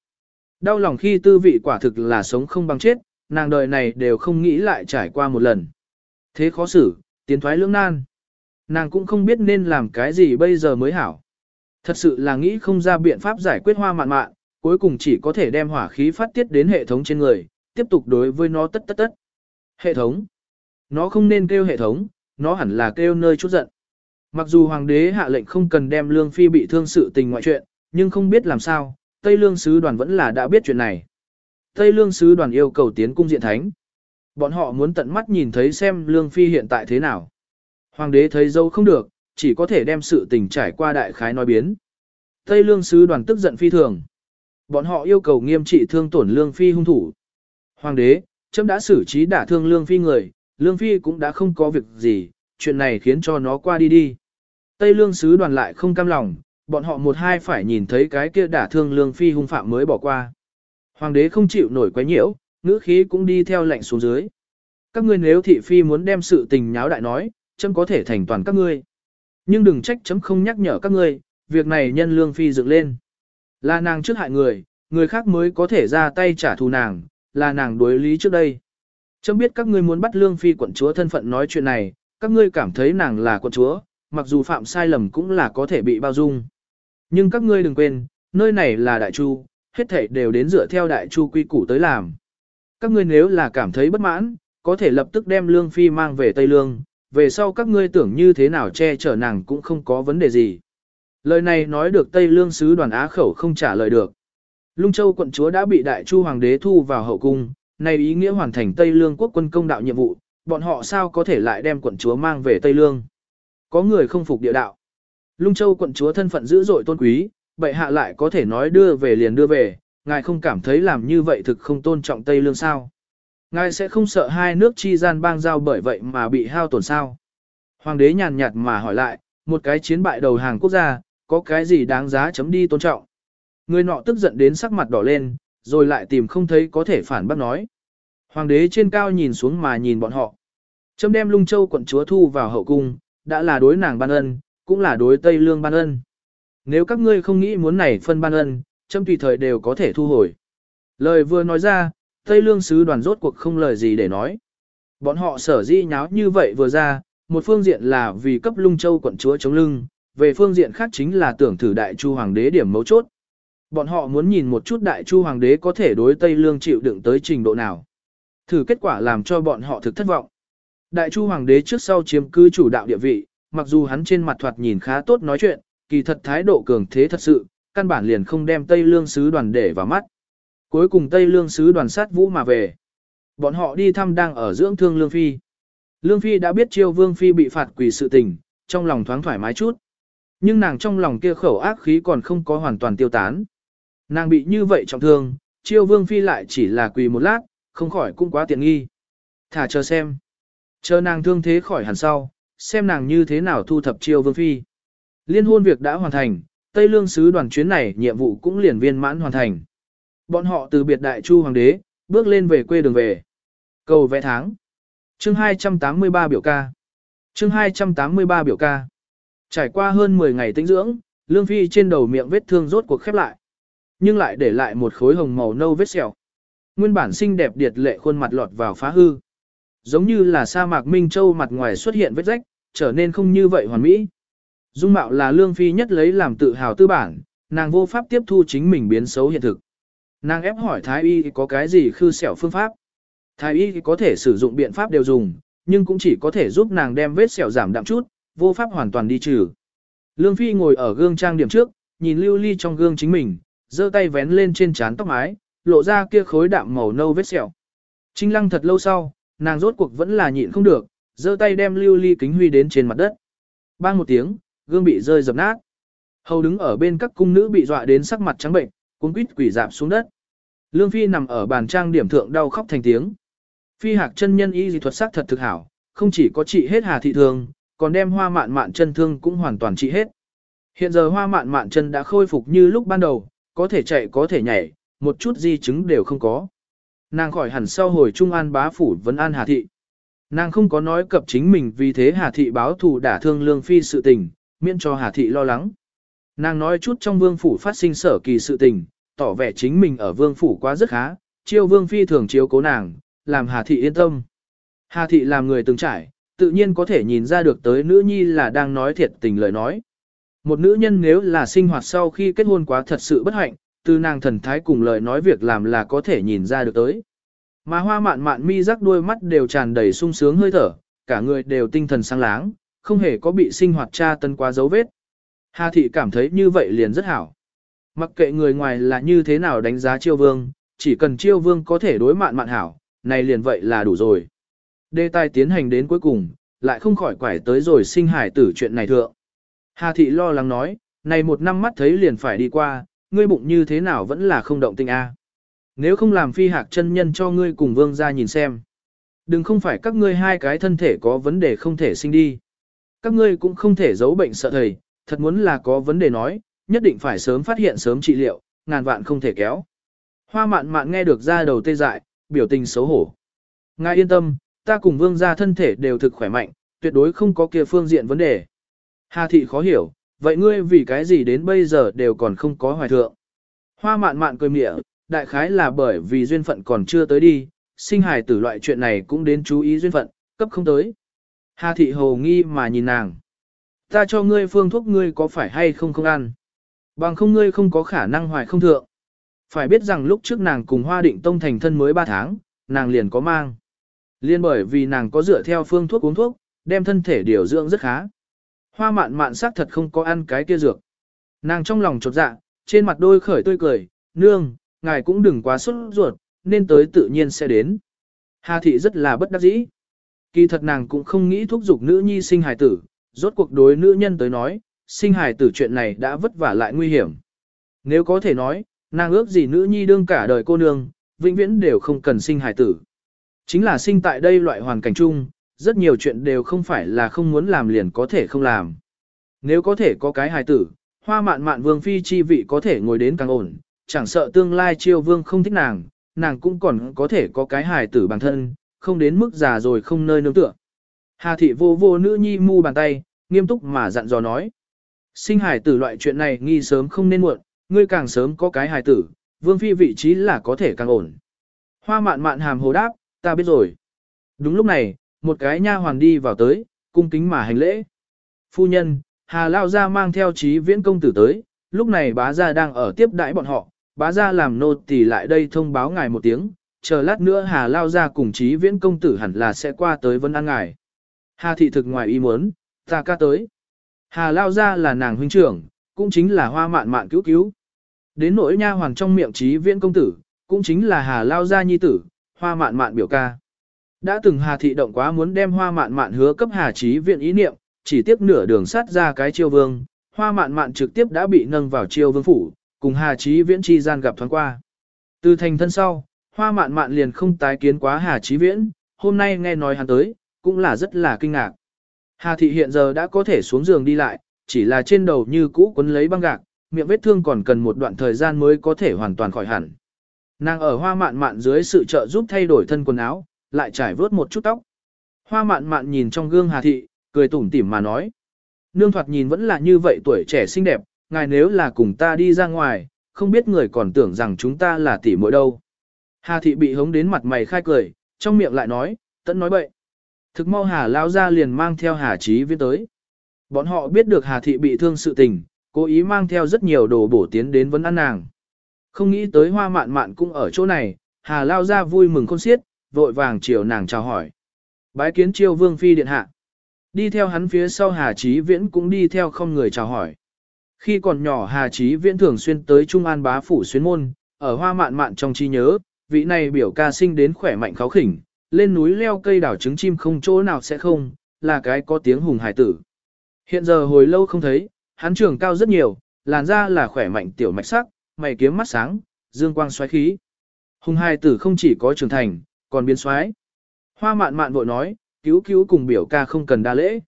Đau lòng khi tư vị quả thực là sống không bằng chết, nàng đời này đều không nghĩ lại trải qua một lần. Thế khó xử, tiến thoái lưỡng nan. Nàng cũng không biết nên làm cái gì bây giờ mới hảo. Thật sự là nghĩ không ra biện pháp giải quyết hoa mạn mạn, cuối cùng chỉ có thể đem hỏa khí phát tiết đến hệ thống trên người, tiếp tục đối với nó tất tất tất. Hệ thống. Nó không nên kêu hệ thống, nó hẳn là kêu nơi chút giận. Mặc dù hoàng đế hạ lệnh không cần đem lương phi bị thương sự tình ngoại chuyện, nhưng không biết làm sao, Tây Lương sứ đoàn vẫn là đã biết chuyện này. Tây Lương sứ đoàn yêu cầu tiến cung diện thánh. Bọn họ muốn tận mắt nhìn thấy xem lương phi hiện tại thế nào. Hoàng đế thấy dâu không được, chỉ có thể đem sự tình trải qua đại khái nói biến. Tây Lương sứ đoàn tức giận phi thường. Bọn họ yêu cầu nghiêm trị thương tổn lương phi hung thủ. Hoàng đế, chấm đã xử trí đả thương lương phi người, lương phi cũng đã không có việc gì, chuyện này khiến cho nó qua đi đi. Tây lương sứ đoàn lại không cam lòng, bọn họ một hai phải nhìn thấy cái kia đả thương lương phi hung phạm mới bỏ qua. Hoàng đế không chịu nổi quấy nhiễu, ngữ khí cũng đi theo lệnh xuống dưới. Các ngươi nếu thị phi muốn đem sự tình nháo đại nói, chấm có thể thành toàn các ngươi. Nhưng đừng trách chấm không nhắc nhở các ngươi, việc này nhân lương phi dựng lên. Là nàng trước hại người, người khác mới có thể ra tay trả thù nàng, là nàng đối lý trước đây. Chấm biết các ngươi muốn bắt lương phi quận chúa thân phận nói chuyện này, các ngươi cảm thấy nàng là quận chúa, mặc dù phạm sai lầm cũng là có thể bị bao dung. Nhưng các ngươi đừng quên, nơi này là đại chu, hết thảy đều đến dựa theo đại chu quy củ tới làm. Các ngươi nếu là cảm thấy bất mãn, có thể lập tức đem lương phi mang về Tây Lương, về sau các ngươi tưởng như thế nào che chở nàng cũng không có vấn đề gì. Lời này nói được Tây Lương sứ đoàn Á khẩu không trả lời được. Lung Châu quận chúa đã bị đại chu hoàng đế thu vào hậu cung, này ý nghĩa hoàn thành Tây Lương quốc quân công đạo nhiệm vụ, bọn họ sao có thể lại đem quận chúa mang về Tây Lương. Có người không phục địa đạo. Lung Châu quận chúa thân phận dữ dội tôn quý, bệ hạ lại có thể nói đưa về liền đưa về, ngài không cảm thấy làm như vậy thực không tôn trọng Tây Lương sao. Ngài sẽ không sợ hai nước chi gian bang giao bởi vậy mà bị hao tổn sao. Hoàng đế nhàn nhạt mà hỏi lại, một cái chiến bại đầu hàng quốc gia, có cái gì đáng giá chấm đi tôn trọng. Người nọ tức giận đến sắc mặt đỏ lên, rồi lại tìm không thấy có thể phản bác nói. Hoàng đế trên cao nhìn xuống mà nhìn bọn họ. Chấm đem lung châu quận chúa thu vào hậu cung, đã là đối nàng ban ân, cũng là đối Tây Lương ban ân. Nếu các ngươi không nghĩ muốn này phân ban ân, chấm tùy thời đều có thể thu hồi. Lời vừa nói ra, Tây Lương sứ đoàn rốt cuộc không lời gì để nói. Bọn họ sở di nháo như vậy vừa ra, một phương diện là vì cấp lung châu quận chúa chống lưng, về phương diện khác chính là tưởng thử đại chu hoàng đế điểm mấu chốt. Bọn họ muốn nhìn một chút đại chu hoàng đế có thể đối Tây Lương chịu đựng tới trình độ nào. Thử kết quả làm cho bọn họ thực thất vọng. Đại chu hoàng đế trước sau chiếm cứ chủ đạo địa vị, mặc dù hắn trên mặt thoạt nhìn khá tốt nói chuyện, kỳ thật thái độ cường thế thật sự, căn bản liền không đem Tây Lương sứ đoàn để vào mắt. Cuối cùng Tây Lương sứ đoàn sát vũ mà về. Bọn họ đi thăm đang ở dưỡng thương Lương Phi. Lương Phi đã biết chiêu Vương Phi bị phạt quỷ sự tình, trong lòng thoáng thoải mái chút. Nhưng nàng trong lòng kia khẩu ác khí còn không có hoàn toàn tiêu tán. Nàng bị như vậy trọng thương, chiêu Vương Phi lại chỉ là quỳ một lát, không khỏi cũng quá tiện nghi. Thả chờ xem. Chờ nàng thương thế khỏi hẳn sau, xem nàng như thế nào thu thập chiêu Vương Phi. Liên hôn việc đã hoàn thành, Tây Lương sứ đoàn chuyến này nhiệm vụ cũng liền viên mãn hoàn thành. Bọn họ từ biệt đại chu hoàng đế, bước lên về quê đường về. Cầu vẽ tháng. Chương 283 biểu ca. Chương 283 biểu ca. Trải qua hơn 10 ngày tĩnh dưỡng, Lương Phi trên đầu miệng vết thương rốt cuộc khép lại. Nhưng lại để lại một khối hồng màu nâu vết sẹo. Nguyên bản xinh đẹp điệt lệ khuôn mặt lọt vào phá hư. Giống như là sa mạc Minh Châu mặt ngoài xuất hiện vết rách, trở nên không như vậy hoàn mỹ. Dung mạo là Lương Phi nhất lấy làm tự hào tư bản, nàng vô pháp tiếp thu chính mình biến xấu hiện thực. Nàng ép hỏi Thái Y có cái gì khư sẹo phương pháp. Thái Y có thể sử dụng biện pháp đều dùng, nhưng cũng chỉ có thể giúp nàng đem vết sẹo giảm đậm chút, vô pháp hoàn toàn đi trừ. Lương Phi ngồi ở gương trang điểm trước, nhìn lưu ly trong gương chính mình, giơ tay vén lên trên trán tóc mái, lộ ra kia khối đạm màu nâu vết sẹo. Trinh lăng thật lâu sau, nàng rốt cuộc vẫn là nhịn không được, giơ tay đem lưu ly kính huy đến trên mặt đất. Bang một tiếng, gương bị rơi dập nát. Hầu đứng ở bên các cung nữ bị dọa đến sắc mặt trắng bệnh, cuốn quýt quỷ dạp xuống đất. Lương Phi nằm ở bàn trang điểm thượng đau khóc thành tiếng. Phi hạc chân nhân y dị thuật sắc thật thực hảo, không chỉ có trị hết hà thị thương, còn đem hoa mạn mạn chân thương cũng hoàn toàn trị hết. Hiện giờ hoa mạn mạn chân đã khôi phục như lúc ban đầu, có thể chạy có thể nhảy, một chút di chứng đều không có. Nàng khỏi hẳn sau hồi Trung An bá phủ vấn an Hà Thị. Nàng không có nói cập chính mình vì thế Hà Thị báo thù đả thương Lương Phi sự tình, miễn cho Hà Thị lo lắng. Nàng nói chút trong vương phủ phát sinh sở kỳ sự tình, tỏ vẻ chính mình ở vương phủ quá rất khá, chiêu vương phi thường chiếu cố nàng, làm Hà Thị yên tâm. Hà Thị làm người từng trải, tự nhiên có thể nhìn ra được tới nữ nhi là đang nói thiệt tình lời nói. Một nữ nhân nếu là sinh hoạt sau khi kết hôn quá thật sự bất hạnh, từ nàng thần thái cùng lời nói việc làm là có thể nhìn ra được tới. Mà hoa mạn mạn mi rắc đôi mắt đều tràn đầy sung sướng hơi thở, cả người đều tinh thần sáng láng, không hề có bị sinh hoạt tra tân quá dấu vết. Hà thị cảm thấy như vậy liền rất hảo. Mặc kệ người ngoài là như thế nào đánh giá chiêu vương, chỉ cần chiêu vương có thể đối mạn mạn hảo, này liền vậy là đủ rồi. Đề tài tiến hành đến cuối cùng, lại không khỏi quải tới rồi sinh hải tử chuyện này thượng. Hà thị lo lắng nói, này một năm mắt thấy liền phải đi qua, ngươi bụng như thế nào vẫn là không động tinh a. Nếu không làm phi hạc chân nhân cho ngươi cùng vương ra nhìn xem. Đừng không phải các ngươi hai cái thân thể có vấn đề không thể sinh đi. Các ngươi cũng không thể giấu bệnh sợ thầy, thật muốn là có vấn đề nói, nhất định phải sớm phát hiện sớm trị liệu, ngàn vạn không thể kéo. Hoa mạn mạn nghe được ra đầu tê dại, biểu tình xấu hổ. Ngài yên tâm, ta cùng vương gia thân thể đều thực khỏe mạnh, tuyệt đối không có kia phương diện vấn đề. Hà thị khó hiểu, Vậy ngươi vì cái gì đến bây giờ đều còn không có hoài thượng? Hoa mạn mạn cười mỉa, đại khái là bởi vì duyên phận còn chưa tới đi, sinh hài tử loại chuyện này cũng đến chú ý duyên phận, cấp không tới. Hà thị hồ nghi mà nhìn nàng. Ta cho ngươi phương thuốc ngươi có phải hay không không ăn. Bằng không ngươi không có khả năng hoài không thượng. Phải biết rằng lúc trước nàng cùng hoa định tông thành thân mới 3 tháng, nàng liền có mang. Liên bởi vì nàng có dựa theo phương thuốc uống thuốc, đem thân thể điều dưỡng rất khá. Hoa mạn mạn xác thật không có ăn cái kia dược. Nàng trong lòng chột dạ, trên mặt đôi khởi tươi cười, nương, ngài cũng đừng quá sốt ruột, nên tới tự nhiên sẽ đến. Hà thị rất là bất đắc dĩ. Kỳ thật nàng cũng không nghĩ thúc giục nữ nhi sinh hài tử, rốt cuộc đối nữ nhân tới nói, sinh hài tử chuyện này đã vất vả lại nguy hiểm. Nếu có thể nói, nàng ước gì nữ nhi đương cả đời cô nương, vĩnh viễn đều không cần sinh hài tử. Chính là sinh tại đây loại hoàn cảnh chung, rất nhiều chuyện đều không phải là không muốn làm liền có thể không làm. Nếu có thể có cái hài tử, hoa mạn mạn vương phi chi vị có thể ngồi đến càng ổn, chẳng sợ tương lai chiêu vương không thích nàng, nàng cũng còn có thể có cái hài tử bản thân, không đến mức già rồi không nơi nương tựa. Hà thị vô vô nữ nhi mu bàn tay, nghiêm túc mà dặn dò nói. Sinh hài tử loại chuyện này nghi sớm không nên muộn, ngươi càng sớm có cái hài tử, vương phi vị trí là có thể càng ổn. Hoa mạn mạn hàm hồ đáp, ta biết rồi. Đúng lúc này, một cái nha hoàn đi vào tới, cung kính mà hành lễ. Phu nhân, Hà Lao Gia mang theo trí viễn công tử tới, lúc này bá gia đang ở tiếp đãi bọn họ, bá gia làm nô tỳ lại đây thông báo ngài một tiếng, chờ lát nữa Hà Lao Gia cùng trí viễn công tử hẳn là sẽ qua tới vân an ngài. Hà thị thực ngoài ý muốn, ta ca tới. Hà Lao Gia là nàng huynh trưởng, cũng chính là hoa mạn mạn cứu cứu. Đến nỗi nha hoàng trong miệng trí viễn công tử, cũng chính là Hà Lao Gia nhi tử, hoa mạn mạn biểu ca. Đã từng Hà Thị động quá muốn đem hoa mạn mạn hứa cấp Hà Chí viện ý niệm, chỉ tiếp nửa đường sát ra cái chiêu vương, hoa mạn mạn trực tiếp đã bị nâng vào chiêu vương phủ, cùng Hà Chí viễn chi gian gặp thoáng qua. Từ thành thân sau, hoa mạn mạn liền không tái kiến quá Hà Chí viễn, hôm nay nghe nói hắn tới, cũng là rất là kinh ngạc. Hà Thị hiện giờ đã có thể xuống giường đi lại, chỉ là trên đầu như cũ quấn lấy băng gạc, miệng vết thương còn cần một đoạn thời gian mới có thể hoàn toàn khỏi hẳn. Nàng ở hoa mạn mạn dưới sự trợ giúp thay đổi thân quần áo, lại trải vớt một chút tóc. Hoa mạn mạn nhìn trong gương Hà Thị, cười tủm tỉm mà nói. Nương thoạt nhìn vẫn là như vậy tuổi trẻ xinh đẹp, ngài nếu là cùng ta đi ra ngoài, không biết người còn tưởng rằng chúng ta là tỷ muội đâu. Hà Thị bị hống đến mặt mày khai cười, trong miệng lại nói, tận nói bậy. Thực mau Hà lao ra liền mang theo Hà Chí Viễn tới. Bọn họ biết được Hà Thị bị thương sự tình, cố ý mang theo rất nhiều đồ bổ tiến đến vấn ăn nàng. Không nghĩ tới hoa mạn mạn cũng ở chỗ này, Hà lao ra vui mừng khôn xiết, vội vàng chiều nàng chào hỏi. Bái kiến chiêu vương phi điện hạ. Đi theo hắn phía sau Hà Chí Viễn cũng đi theo không người chào hỏi. Khi còn nhỏ Hà Chí Viễn thường xuyên tới Trung An bá phủ xuyên môn, ở hoa mạn mạn trong trí nhớ, vị này biểu ca sinh đến khỏe mạnh kháo khỉnh, lên núi leo cây đảo trứng chim không chỗ nào sẽ không, là cái có tiếng hùng hải tử. Hiện giờ hồi lâu không thấy, hắn trưởng cao rất nhiều, làn da là khỏe mạnh tiểu mạch sắc, mày kiếm mắt sáng, dương quang xoáy khí. Hùng hải tử không chỉ có trưởng thành, còn biến xoáy. Hoa mạn mạn vội nói, cứu cứu cùng biểu ca không cần đa lễ.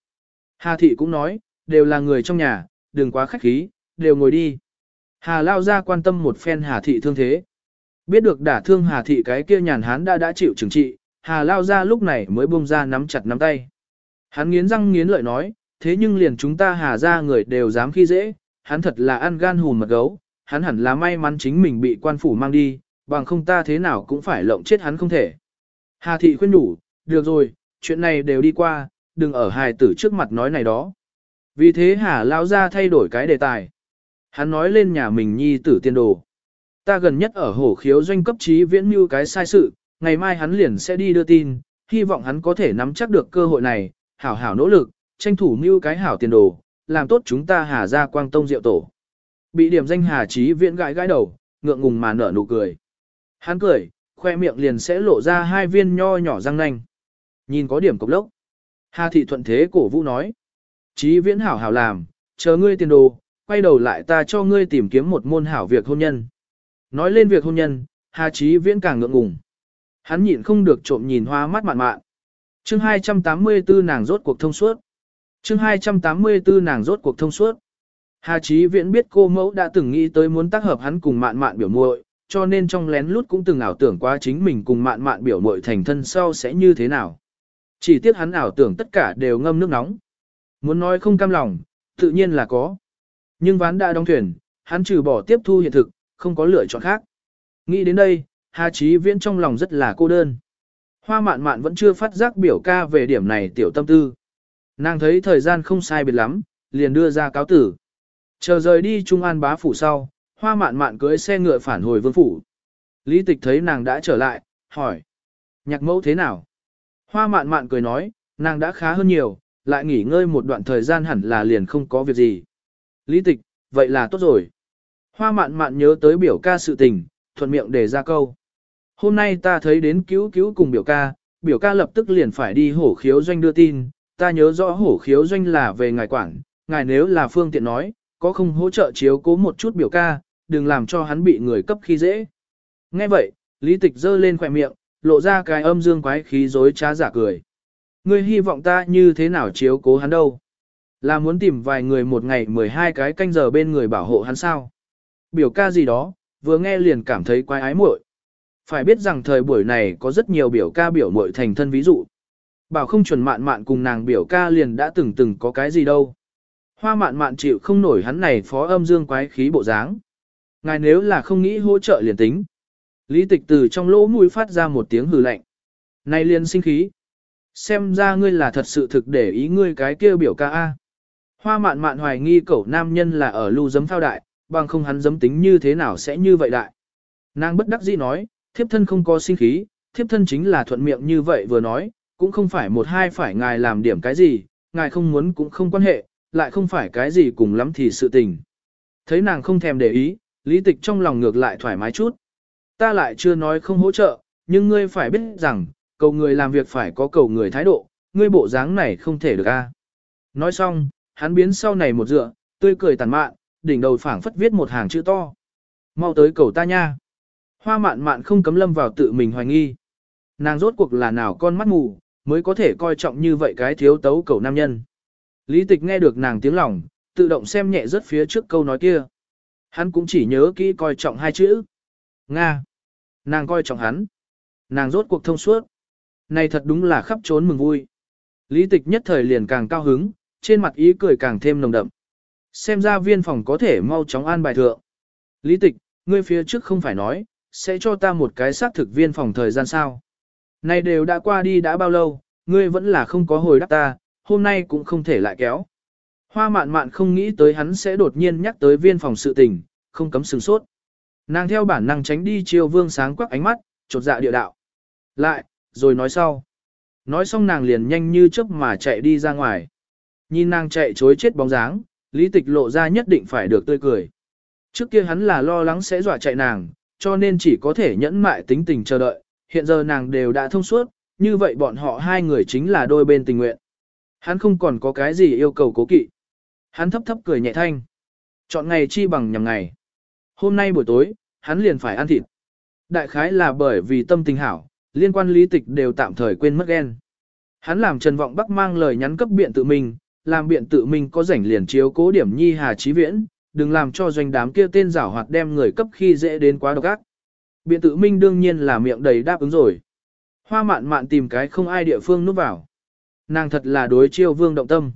Hà thị cũng nói, đều là người trong nhà, đừng quá khách khí, đều ngồi đi. Hà lao ra quan tâm một phen hà thị thương thế. Biết được đả thương hà thị cái kia nhàn hán đã đã chịu trừng trị, hà lao ra lúc này mới buông ra nắm chặt nắm tay. Hắn nghiến răng nghiến lợi nói, thế nhưng liền chúng ta hà ra người đều dám khi dễ, hắn thật là ăn gan hùn mật gấu, hắn hẳn là may mắn chính mình bị quan phủ mang đi, bằng không ta thế nào cũng phải lộng chết hắn không thể. Hà thị khuyên đủ, được rồi, chuyện này đều đi qua, đừng ở hài tử trước mặt nói này đó. Vì thế Hà lao ra thay đổi cái đề tài. Hắn nói lên nhà mình nhi tử tiên đồ. Ta gần nhất ở hổ khiếu doanh cấp trí viễn như cái sai sự, ngày mai hắn liền sẽ đi đưa tin, hy vọng hắn có thể nắm chắc được cơ hội này, hảo hảo nỗ lực, tranh thủ mưu cái hảo tiền đồ, làm tốt chúng ta hà ra quang tông diệu tổ. Bị điểm danh hà trí viễn gãi gãi đầu, ngượng ngùng mà nở nụ cười. Hắn cười, khoe miệng liền sẽ lộ ra hai viên nho nhỏ răng nanh. Nhìn có điểm cục lốc. Hà thị thuận thế cổ vũ nói. Chí viễn hảo hảo làm, chờ ngươi tiền đồ, quay đầu lại ta cho ngươi tìm kiếm một môn hảo việc hôn nhân. Nói lên việc hôn nhân, Hà Chí viễn càng ngượng ngùng. Hắn nhịn không được trộm nhìn hoa mắt mạn mạn. Chương 284 nàng rốt cuộc thông suốt. Chương 284 nàng rốt cuộc thông suốt. Hà Chí Viễn biết cô mẫu đã từng nghĩ tới muốn tác hợp hắn cùng mạn mạn biểu muội, cho nên trong lén lút cũng từng ảo tưởng qua chính mình cùng mạn mạn biểu muội thành thân sau sẽ như thế nào. Chỉ tiếc hắn ảo tưởng tất cả đều ngâm nước nóng. Muốn nói không cam lòng, tự nhiên là có. Nhưng ván đã đóng thuyền, hắn trừ bỏ tiếp thu hiện thực, không có lựa chọn khác. Nghĩ đến đây, Hà Chí Viễn trong lòng rất là cô đơn. Hoa mạn mạn vẫn chưa phát giác biểu ca về điểm này tiểu tâm tư. Nàng thấy thời gian không sai biệt lắm, liền đưa ra cáo tử. Chờ rời đi Trung An bá phủ sau, hoa mạn mạn cưới xe ngựa phản hồi vương phủ. Lý tịch thấy nàng đã trở lại, hỏi. Nhạc mẫu thế nào? Hoa mạn mạn cười nói, nàng đã khá hơn nhiều, lại nghỉ ngơi một đoạn thời gian hẳn là liền không có việc gì. Lý tịch, vậy là tốt rồi. Hoa mạn mạn nhớ tới biểu ca sự tình, thuận miệng để ra câu. Hôm nay ta thấy đến cứu cứu cùng biểu ca, biểu ca lập tức liền phải đi hổ khiếu doanh đưa tin, ta nhớ rõ hổ khiếu doanh là về ngài quản, ngài nếu là phương tiện nói, có không hỗ trợ chiếu cố một chút biểu ca, đừng làm cho hắn bị người cấp khi dễ. Nghe vậy, lý tịch giơ lên khỏe miệng, lộ ra cái âm dương quái khí dối trá giả cười. Ngươi hy vọng ta như thế nào chiếu cố hắn đâu? Là muốn tìm vài người một ngày 12 cái canh giờ bên người bảo hộ hắn sao? Biểu ca gì đó, vừa nghe liền cảm thấy quái ái muội. Phải biết rằng thời buổi này có rất nhiều biểu ca biểu muội thành thân ví dụ. Bảo không chuẩn mạn mạn cùng nàng biểu ca liền đã từng từng có cái gì đâu. Hoa mạn mạn chịu không nổi hắn này phó âm dương quái khí bộ dáng. Ngài nếu là không nghĩ hỗ trợ liền tính. Lý tịch từ trong lỗ mũi phát ra một tiếng hừ lạnh. Này liền sinh khí. Xem ra ngươi là thật sự thực để ý ngươi cái kia biểu ca A. Hoa mạn mạn hoài nghi cậu nam nhân là ở lưu giấm phao đại, bằng không hắn giấm tính như thế nào sẽ như vậy đại. Nàng bất đắc dĩ nói, thiếp thân không có sinh khí, thiếp thân chính là thuận miệng như vậy vừa nói, cũng không phải một hai phải ngài làm điểm cái gì, ngài không muốn cũng không quan hệ, lại không phải cái gì cùng lắm thì sự tình. Thấy nàng không thèm để ý, lý tịch trong lòng ngược lại thoải mái chút. Ta lại chưa nói không hỗ trợ, nhưng ngươi phải biết rằng, cầu người làm việc phải có cầu người thái độ, ngươi bộ dáng này không thể được a. Nói xong, hắn biến sau này một dựa, tươi cười tàn mạn, đỉnh đầu phảng phất viết một hàng chữ to. Mau tới cầu ta nha. Hoa mạn mạn không cấm lâm vào tự mình hoài nghi. Nàng rốt cuộc là nào con mắt mù, mới có thể coi trọng như vậy cái thiếu tấu cầu nam nhân. Lý tịch nghe được nàng tiếng lòng, tự động xem nhẹ rất phía trước câu nói kia. Hắn cũng chỉ nhớ kỹ coi trọng hai chữ. Nga. Nàng coi trọng hắn. Nàng rốt cuộc thông suốt. Này thật đúng là khắp trốn mừng vui. Lý tịch nhất thời liền càng cao hứng, trên mặt ý cười càng thêm nồng đậm. Xem ra viên phòng có thể mau chóng an bài thượng. Lý tịch, ngươi phía trước không phải nói, sẽ cho ta một cái xác thực viên phòng thời gian sao. Này đều đã qua đi đã bao lâu, ngươi vẫn là không có hồi đáp ta, hôm nay cũng không thể lại kéo. Hoa mạn mạn không nghĩ tới hắn sẽ đột nhiên nhắc tới viên phòng sự tình, không cấm sừng sốt. Nàng theo bản năng tránh đi chiêu vương sáng quắc ánh mắt, chột dạ địa đạo. Lại, rồi nói sau. Nói xong nàng liền nhanh như chớp mà chạy đi ra ngoài. Nhìn nàng chạy chối chết bóng dáng, lý tịch lộ ra nhất định phải được tươi cười. Trước kia hắn là lo lắng sẽ dọa chạy nàng, cho nên chỉ có thể nhẫn mại tính tình chờ đợi, hiện giờ nàng đều đã thông suốt, như vậy bọn họ hai người chính là đôi bên tình nguyện. Hắn không còn có cái gì yêu cầu cố kỵ. Hắn thấp thấp cười nhẹ thanh. Chọn ngày chi bằng nhằm ngày. Hôm nay buổi tối, hắn liền phải ăn thịt. Đại khái là bởi vì tâm tình hảo, liên quan lý tịch đều tạm thời quên mất ghen. Hắn làm Trần Vọng Bắc mang lời nhắn cấp biện tự mình, làm biện tự mình có rảnh liền chiếu cố điểm nhi hà trí viễn, đừng làm cho doanh đám kia tên giảo hoạt đem người cấp khi dễ đến quá độc ác. Biện tự minh đương nhiên là miệng đầy đáp ứng rồi. Hoa mạn mạn tìm cái không ai địa phương núp vào. Nàng thật là đối chiêu vương động tâm.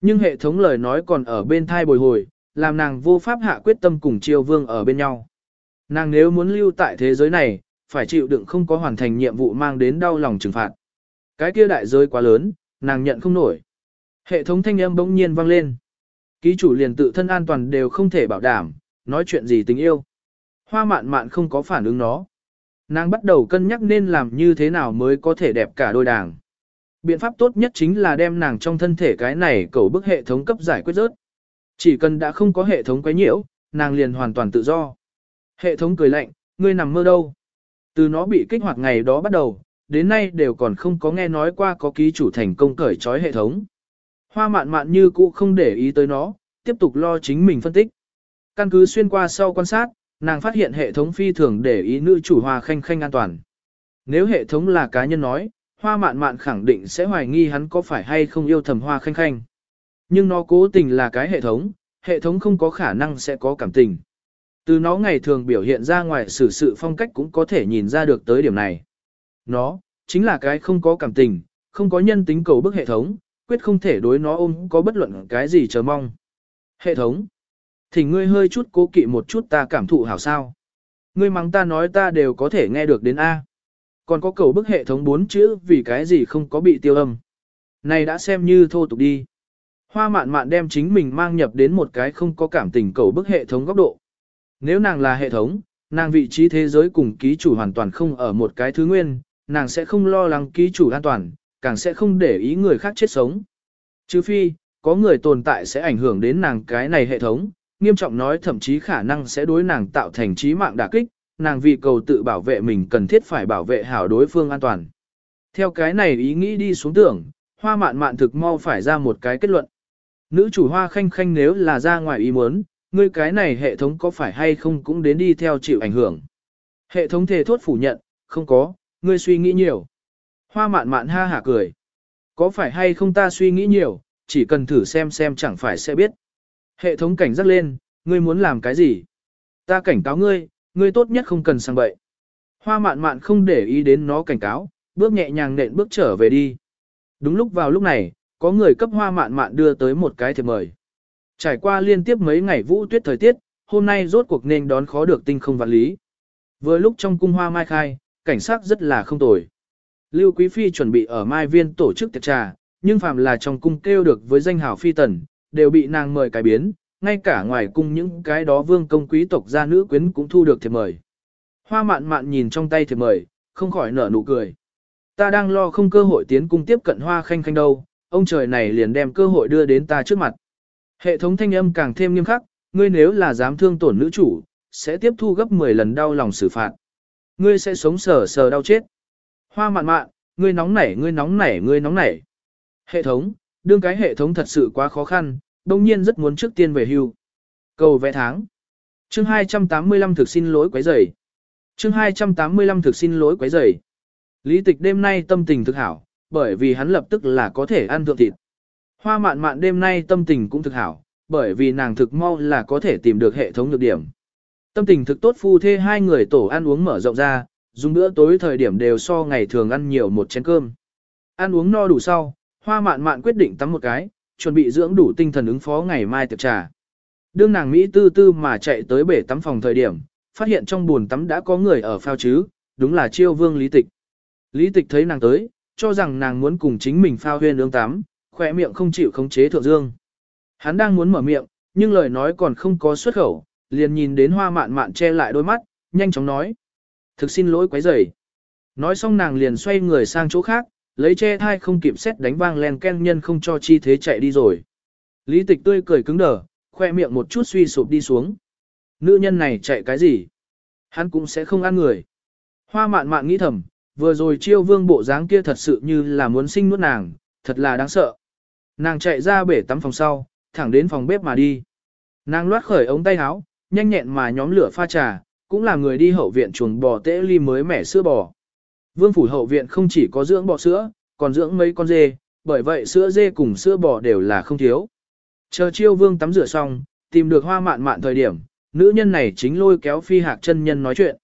Nhưng hệ thống lời nói còn ở bên thai bồi hồi, làm nàng vô pháp hạ quyết tâm cùng chiêu vương ở bên nhau. Nàng nếu muốn lưu tại thế giới này, phải chịu đựng không có hoàn thành nhiệm vụ mang đến đau lòng trừng phạt. Cái kia đại giới quá lớn, nàng nhận không nổi. Hệ thống thanh âm bỗng nhiên vang lên. Ký chủ liền tự thân an toàn đều không thể bảo đảm, nói chuyện gì tình yêu. Hoa mạn mạn không có phản ứng nó. Nàng bắt đầu cân nhắc nên làm như thế nào mới có thể đẹp cả đôi đảng. Biện pháp tốt nhất chính là đem nàng trong thân thể cái này cầu bức hệ thống cấp giải quyết rớt. Chỉ cần đã không có hệ thống quấy nhiễu, nàng liền hoàn toàn tự do. Hệ thống cười lạnh, ngươi nằm mơ đâu. Từ nó bị kích hoạt ngày đó bắt đầu, đến nay đều còn không có nghe nói qua có ký chủ thành công cởi trói hệ thống. Hoa mạn mạn như cũ không để ý tới nó, tiếp tục lo chính mình phân tích. Căn cứ xuyên qua sau quan sát, nàng phát hiện hệ thống phi thường để ý nữ chủ hoa khanh khanh an toàn. Nếu hệ thống là cá nhân nói, hoa mạn mạn khẳng định sẽ hoài nghi hắn có phải hay không yêu thầm hoa khanh khanh. Nhưng nó cố tình là cái hệ thống, hệ thống không có khả năng sẽ có cảm tình. Từ nó ngày thường biểu hiện ra ngoài xử sự phong cách cũng có thể nhìn ra được tới điểm này. Nó, chính là cái không có cảm tình, không có nhân tính cầu bức hệ thống, quyết không thể đối nó ôm có bất luận cái gì chờ mong. Hệ thống. Thì ngươi hơi chút cố kỵ một chút ta cảm thụ hảo sao. Ngươi mắng ta nói ta đều có thể nghe được đến A. Còn có cầu bức hệ thống bốn chữ vì cái gì không có bị tiêu âm. Này đã xem như thô tục đi. Hoa mạn mạn đem chính mình mang nhập đến một cái không có cảm tình cầu bức hệ thống góc độ. Nếu nàng là hệ thống, nàng vị trí thế giới cùng ký chủ hoàn toàn không ở một cái thứ nguyên, nàng sẽ không lo lắng ký chủ an toàn, càng sẽ không để ý người khác chết sống. Chứ phi, có người tồn tại sẽ ảnh hưởng đến nàng cái này hệ thống, nghiêm trọng nói thậm chí khả năng sẽ đối nàng tạo thành trí mạng đả kích, nàng vì cầu tự bảo vệ mình cần thiết phải bảo vệ hảo đối phương an toàn. Theo cái này ý nghĩ đi xuống tưởng, hoa mạn mạn thực mau phải ra một cái kết luận. Nữ chủ hoa khanh khanh nếu là ra ngoài ý muốn, ngươi cái này hệ thống có phải hay không cũng đến đi theo chịu ảnh hưởng. Hệ thống thề thốt phủ nhận, không có, ngươi suy nghĩ nhiều. Hoa mạn mạn ha hả cười. Có phải hay không ta suy nghĩ nhiều, chỉ cần thử xem xem chẳng phải sẽ biết. Hệ thống cảnh giác lên, ngươi muốn làm cái gì? Ta cảnh cáo ngươi, ngươi tốt nhất không cần sang bậy. Hoa mạn mạn không để ý đến nó cảnh cáo, bước nhẹ nhàng nện bước trở về đi. Đúng lúc vào lúc này, có người cấp hoa mạn mạn đưa tới một cái thiệp mời. Trải qua liên tiếp mấy ngày vũ tuyết thời tiết, hôm nay rốt cuộc nên đón khó được tinh không vạn lý. Vừa lúc trong cung hoa mai khai, cảnh sát rất là không tồi. Lưu Quý Phi chuẩn bị ở mai viên tổ chức tiệc trà, nhưng phàm là trong cung kêu được với danh hào phi tần, đều bị nàng mời cải biến, ngay cả ngoài cung những cái đó vương công quý tộc gia nữ quyến cũng thu được thiệp mời. Hoa mạn mạn nhìn trong tay thiệp mời, không khỏi nở nụ cười. Ta đang lo không cơ hội tiến cung tiếp cận hoa khanh khanh đâu, ông trời này liền đem cơ hội đưa đến ta trước mặt. Hệ thống thanh âm càng thêm nghiêm khắc, ngươi nếu là dám thương tổn nữ chủ, sẽ tiếp thu gấp 10 lần đau lòng xử phạt. Ngươi sẽ sống sờ sờ đau chết. Hoa mạn mạn, ngươi nóng nảy, ngươi nóng nảy, ngươi nóng nảy. Hệ thống, đương cái hệ thống thật sự quá khó khăn, đồng nhiên rất muốn trước tiên về hưu. Cầu vẽ tháng. Chương 285 thực xin lỗi quấy rầy. Chương 285 thực xin lỗi quấy rầy. Lý tịch đêm nay tâm tình thực hảo, bởi vì hắn lập tức là có thể ăn thượng thịt. Hoa mạn mạn đêm nay tâm tình cũng thực hảo, bởi vì nàng thực mau là có thể tìm được hệ thống nhược điểm. Tâm tình thực tốt phu thê hai người tổ ăn uống mở rộng ra, dùng bữa tối thời điểm đều so ngày thường ăn nhiều một chén cơm. Ăn uống no đủ sau, hoa mạn mạn quyết định tắm một cái, chuẩn bị dưỡng đủ tinh thần ứng phó ngày mai tiệc trà. Đương nàng Mỹ tư tư mà chạy tới bể tắm phòng thời điểm, phát hiện trong buồn tắm đã có người ở phao chứ, đúng là chiêu vương lý tịch. Lý tịch thấy nàng tới, cho rằng nàng muốn cùng chính mình phao huyên ương tắm, khỏe miệng không chịu khống chế thượng dương. Hắn đang muốn mở miệng, nhưng lời nói còn không có xuất khẩu, liền nhìn đến hoa mạn mạn che lại đôi mắt, nhanh chóng nói. Thực xin lỗi quấy rầy. Nói xong nàng liền xoay người sang chỗ khác, lấy che thai không kịp xét đánh vang len ken nhân không cho chi thế chạy đi rồi. Lý tịch tươi cười cứng đờ, khoe miệng một chút suy sụp đi xuống. Nữ nhân này chạy cái gì? Hắn cũng sẽ không ăn người. Hoa mạn mạn nghĩ thầm, vừa rồi chiêu vương bộ dáng kia thật sự như là muốn sinh nuốt nàng, thật là đáng sợ. Nàng chạy ra bể tắm phòng sau, thẳng đến phòng bếp mà đi. Nàng loát khởi ống tay áo, nhanh nhẹn mà nhóm lửa pha trà, cũng là người đi hậu viện chuồng bò tễ ly mới mẻ sữa bò. Vương phủ hậu viện không chỉ có dưỡng bò sữa, còn dưỡng mấy con dê, bởi vậy sữa dê cùng sữa bò đều là không thiếu. Chờ chiêu vương tắm rửa xong, tìm được hoa mạn mạn thời điểm, nữ nhân này chính lôi kéo phi hạc chân nhân nói chuyện.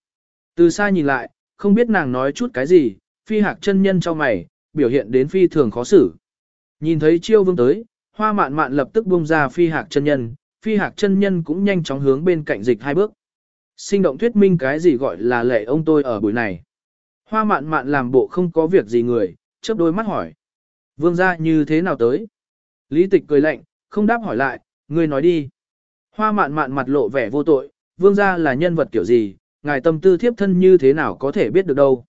Từ xa nhìn lại, không biết nàng nói chút cái gì, phi hạc chân nhân cho mày, biểu hiện đến phi thường khó xử. Nhìn thấy chiêu vương tới, hoa mạn mạn lập tức buông ra phi hạc chân nhân, phi hạc chân nhân cũng nhanh chóng hướng bên cạnh dịch hai bước. Sinh động thuyết minh cái gì gọi là lệ ông tôi ở buổi này. Hoa mạn mạn làm bộ không có việc gì người, chớp đôi mắt hỏi. Vương gia như thế nào tới? Lý tịch cười lạnh, không đáp hỏi lại, ngươi nói đi. Hoa mạn mạn mặt lộ vẻ vô tội, vương gia là nhân vật kiểu gì, ngài tâm tư thiếp thân như thế nào có thể biết được đâu.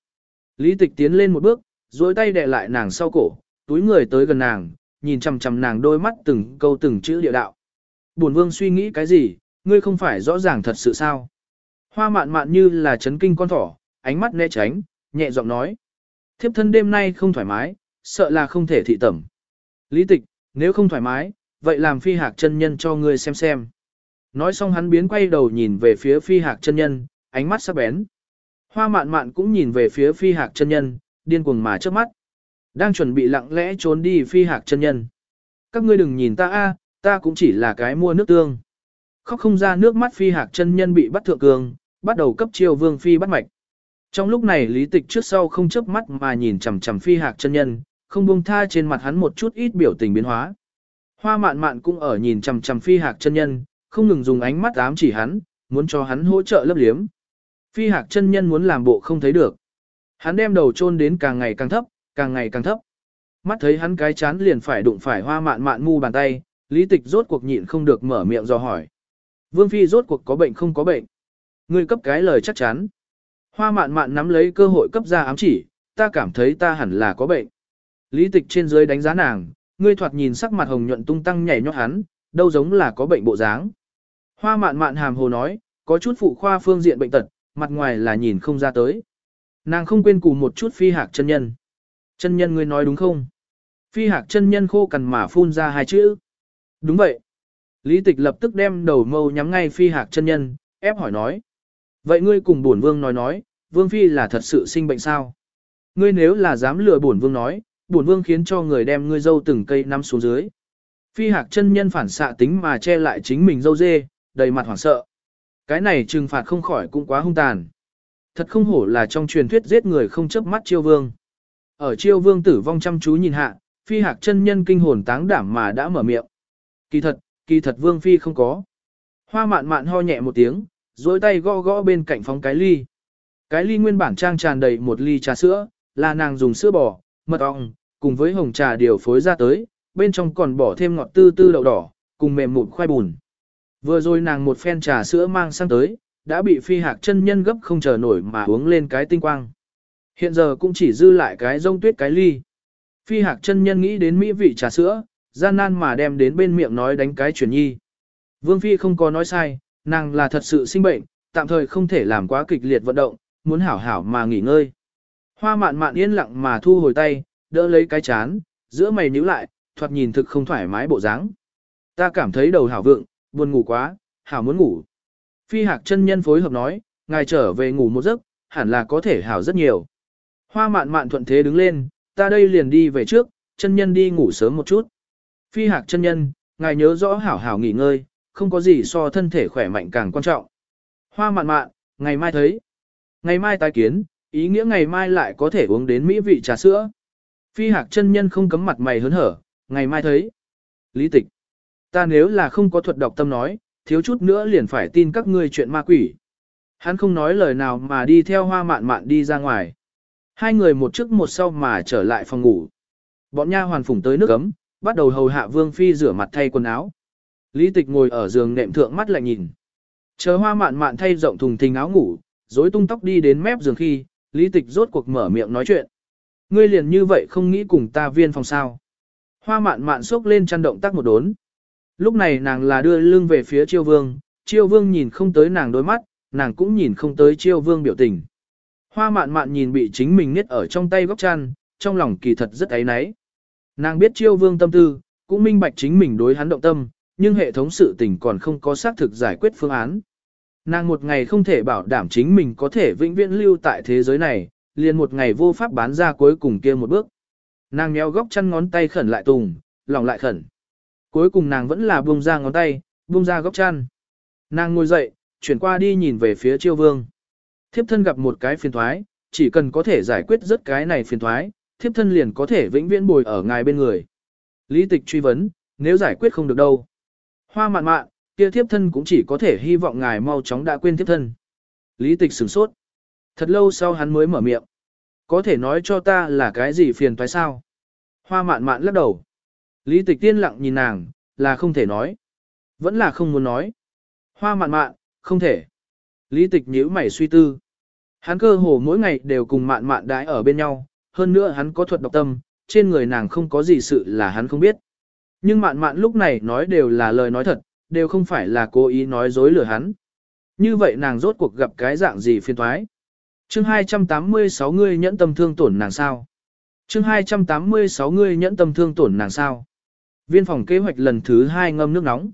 Lý tịch tiến lên một bước, duỗi tay đè lại nàng sau cổ, túi người tới gần nàng, nhìn chằm chằm nàng đôi mắt từng câu từng chữ địa đạo. Bổn vương suy nghĩ cái gì, ngươi không phải rõ ràng thật sự sao? Hoa mạn mạn như là chấn kinh con thỏ, ánh mắt né tránh, nhẹ giọng nói. Thiếp thân đêm nay không thoải mái, sợ là không thể thị tẩm. Lý tịch, nếu không thoải mái, vậy làm phi hạc chân nhân cho ngươi xem xem. Nói xong hắn biến quay đầu nhìn về phía phi hạc chân nhân, ánh mắt sắc bén. Hoa mạn mạn cũng nhìn về phía phi hạc chân nhân, điên cuồng mà trước mắt. Đang chuẩn bị lặng lẽ trốn đi phi hạc chân nhân. Các ngươi đừng nhìn ta a, ta cũng chỉ là cái mua nước tương. Khóc không ra nước mắt phi hạc chân nhân bị bắt thượng cường, bắt đầu cấp chiêu vương phi bắt mạch. Trong lúc này lý tịch trước sau không chớp mắt mà nhìn chằm chằm phi hạc chân nhân, không buông tha trên mặt hắn một chút ít biểu tình biến hóa. Hoa mạn mạn cũng ở nhìn chằm chằm phi hạc chân nhân, không ngừng dùng ánh mắt ám chỉ hắn, muốn cho hắn hỗ trợ lấp liếm. Phi hạc chân nhân muốn làm bộ không thấy được. Hắn đem đầu chôn đến càng ngày càng thấp, càng ngày càng thấp. Mắt thấy hắn cái chán liền phải đụng phải hoa mạn mạn ngu bàn tay, lý tịch rốt cuộc nhịn không được mở miệng do hỏi. Vương Phi rốt cuộc có bệnh không có bệnh. Ngươi cấp cái lời chắc chắn. Hoa mạn mạn nắm lấy cơ hội cấp ra ám chỉ, ta cảm thấy ta hẳn là có bệnh. Lý tịch trên dưới đánh giá nàng, ngươi thoạt nhìn sắc mặt hồng nhuận tung tăng nhảy nhót hắn, đâu giống là có bệnh bộ dáng. Hoa mạn mạn hàm hồ nói, có chút phụ khoa phương diện bệnh tật, mặt ngoài là nhìn không ra tới. Nàng không quên cùng một chút phi hạc chân nhân. Chân nhân ngươi nói đúng không? Phi hạc chân nhân khô cằn mà phun ra hai chữ. Đúng vậy. Lý tịch lập tức đem đầu mâu nhắm ngay phi hạc chân nhân, ép hỏi nói. Vậy ngươi cùng bổn vương nói nói, vương phi là thật sự sinh bệnh sao? Ngươi nếu là dám lừa bổn vương nói, bổn vương khiến cho người đem ngươi dâu từng cây năm xuống dưới. Phi hạc chân nhân phản xạ tính mà che lại chính mình dâu dê, đầy mặt hoảng sợ. Cái này trừng phạt không khỏi cũng quá hung tàn. Thật không hổ là trong truyền thuyết giết người không chớp mắt chiêu vương. Ở chiêu vương tử vong chăm chú nhìn hạ, phi hạc chân nhân kinh hồn táng đảm mà đã mở miệng. Kỳ thật, kỳ thật vương phi không có. Hoa mạn mạn ho nhẹ một tiếng, dối tay gõ gõ bên cạnh phóng cái ly. Cái ly nguyên bản trang tràn đầy một ly trà sữa, là nàng dùng sữa bò, mật ong, cùng với hồng trà điều phối ra tới, bên trong còn bỏ thêm ngọt tư tư đậu đỏ, cùng mềm mụn khoai bùn. Vừa rồi nàng một phen trà sữa mang sang tới, đã bị phi hạc chân nhân gấp không chờ nổi mà uống lên cái tinh quang. Hiện giờ cũng chỉ dư lại cái rông tuyết cái ly. Phi hạc chân nhân nghĩ đến mỹ vị trà sữa, gian nan mà đem đến bên miệng nói đánh cái chuyển nhi. Vương Phi không có nói sai, nàng là thật sự sinh bệnh, tạm thời không thể làm quá kịch liệt vận động, muốn hảo hảo mà nghỉ ngơi. Hoa mạn mạn yên lặng mà thu hồi tay, đỡ lấy cái chán, giữa mày nhíu lại, thoạt nhìn thực không thoải mái bộ dáng. Ta cảm thấy đầu hảo vượng, buồn ngủ quá, hảo muốn ngủ. Phi hạc chân nhân phối hợp nói, ngài trở về ngủ một giấc, hẳn là có thể hảo rất nhiều. Hoa mạn mạn thuận thế đứng lên, ta đây liền đi về trước, chân nhân đi ngủ sớm một chút. Phi hạc chân nhân, ngài nhớ rõ hảo hảo nghỉ ngơi, không có gì so thân thể khỏe mạnh càng quan trọng. Hoa mạn mạn, ngày mai thấy. Ngày mai tái kiến, ý nghĩa ngày mai lại có thể uống đến mỹ vị trà sữa. Phi hạc chân nhân không cấm mặt mày hớn hở, ngày mai thấy. Lý tịch. Ta nếu là không có thuật đọc tâm nói, thiếu chút nữa liền phải tin các ngươi chuyện ma quỷ. Hắn không nói lời nào mà đi theo hoa mạn mạn đi ra ngoài. Hai người một trước một sau mà trở lại phòng ngủ. Bọn nha hoàn phủng tới nước ấm, bắt đầu hầu hạ vương phi rửa mặt thay quần áo. Lý tịch ngồi ở giường nệm thượng mắt lại nhìn. Chờ hoa mạn mạn thay rộng thùng thình áo ngủ, rối tung tóc đi đến mép giường khi, lý tịch rốt cuộc mở miệng nói chuyện. Ngươi liền như vậy không nghĩ cùng ta viên phòng sao. Hoa mạn mạn xốc lên chăn động tác một đốn. Lúc này nàng là đưa lưng về phía chiêu vương, chiêu vương nhìn không tới nàng đôi mắt, nàng cũng nhìn không tới chiêu vương biểu tình. Hoa mạn mạn nhìn bị chính mình niết ở trong tay góc chăn, trong lòng kỳ thật rất ấy náy. Nàng biết chiêu vương tâm tư, cũng minh bạch chính mình đối hắn động tâm, nhưng hệ thống sự tình còn không có xác thực giải quyết phương án. Nàng một ngày không thể bảo đảm chính mình có thể vĩnh viễn lưu tại thế giới này, liền một ngày vô pháp bán ra cuối cùng kia một bước. Nàng nheo góc chăn ngón tay khẩn lại tùng, lòng lại khẩn. Cuối cùng nàng vẫn là buông ra ngón tay, buông ra góc chăn. Nàng ngồi dậy, chuyển qua đi nhìn về phía chiêu vương. Thiếp thân gặp một cái phiền thoái, chỉ cần có thể giải quyết rất cái này phiền thoái, thiếp thân liền có thể vĩnh viễn bồi ở ngài bên người. Lý tịch truy vấn, nếu giải quyết không được đâu. Hoa mạn mạn, kia thiếp thân cũng chỉ có thể hy vọng ngài mau chóng đã quên thiếp thân. Lý tịch sửng sốt. Thật lâu sau hắn mới mở miệng. Có thể nói cho ta là cái gì phiền toái sao? Hoa mạn mạn lắc đầu. Lý tịch tiên lặng nhìn nàng, là không thể nói. Vẫn là không muốn nói. Hoa mạn mạn, không thể. Lý tịch nhíu mày suy tư. Hắn cơ hồ mỗi ngày đều cùng mạn mạn đãi ở bên nhau, hơn nữa hắn có thuật độc tâm, trên người nàng không có gì sự là hắn không biết. Nhưng mạn mạn lúc này nói đều là lời nói thật, đều không phải là cố ý nói dối lừa hắn. Như vậy nàng rốt cuộc gặp cái dạng gì phiền thoái. chương 286 ngươi nhẫn tâm thương tổn nàng sao? chương 286 ngươi nhẫn tâm thương tổn nàng sao? Viên phòng kế hoạch lần thứ hai ngâm nước nóng.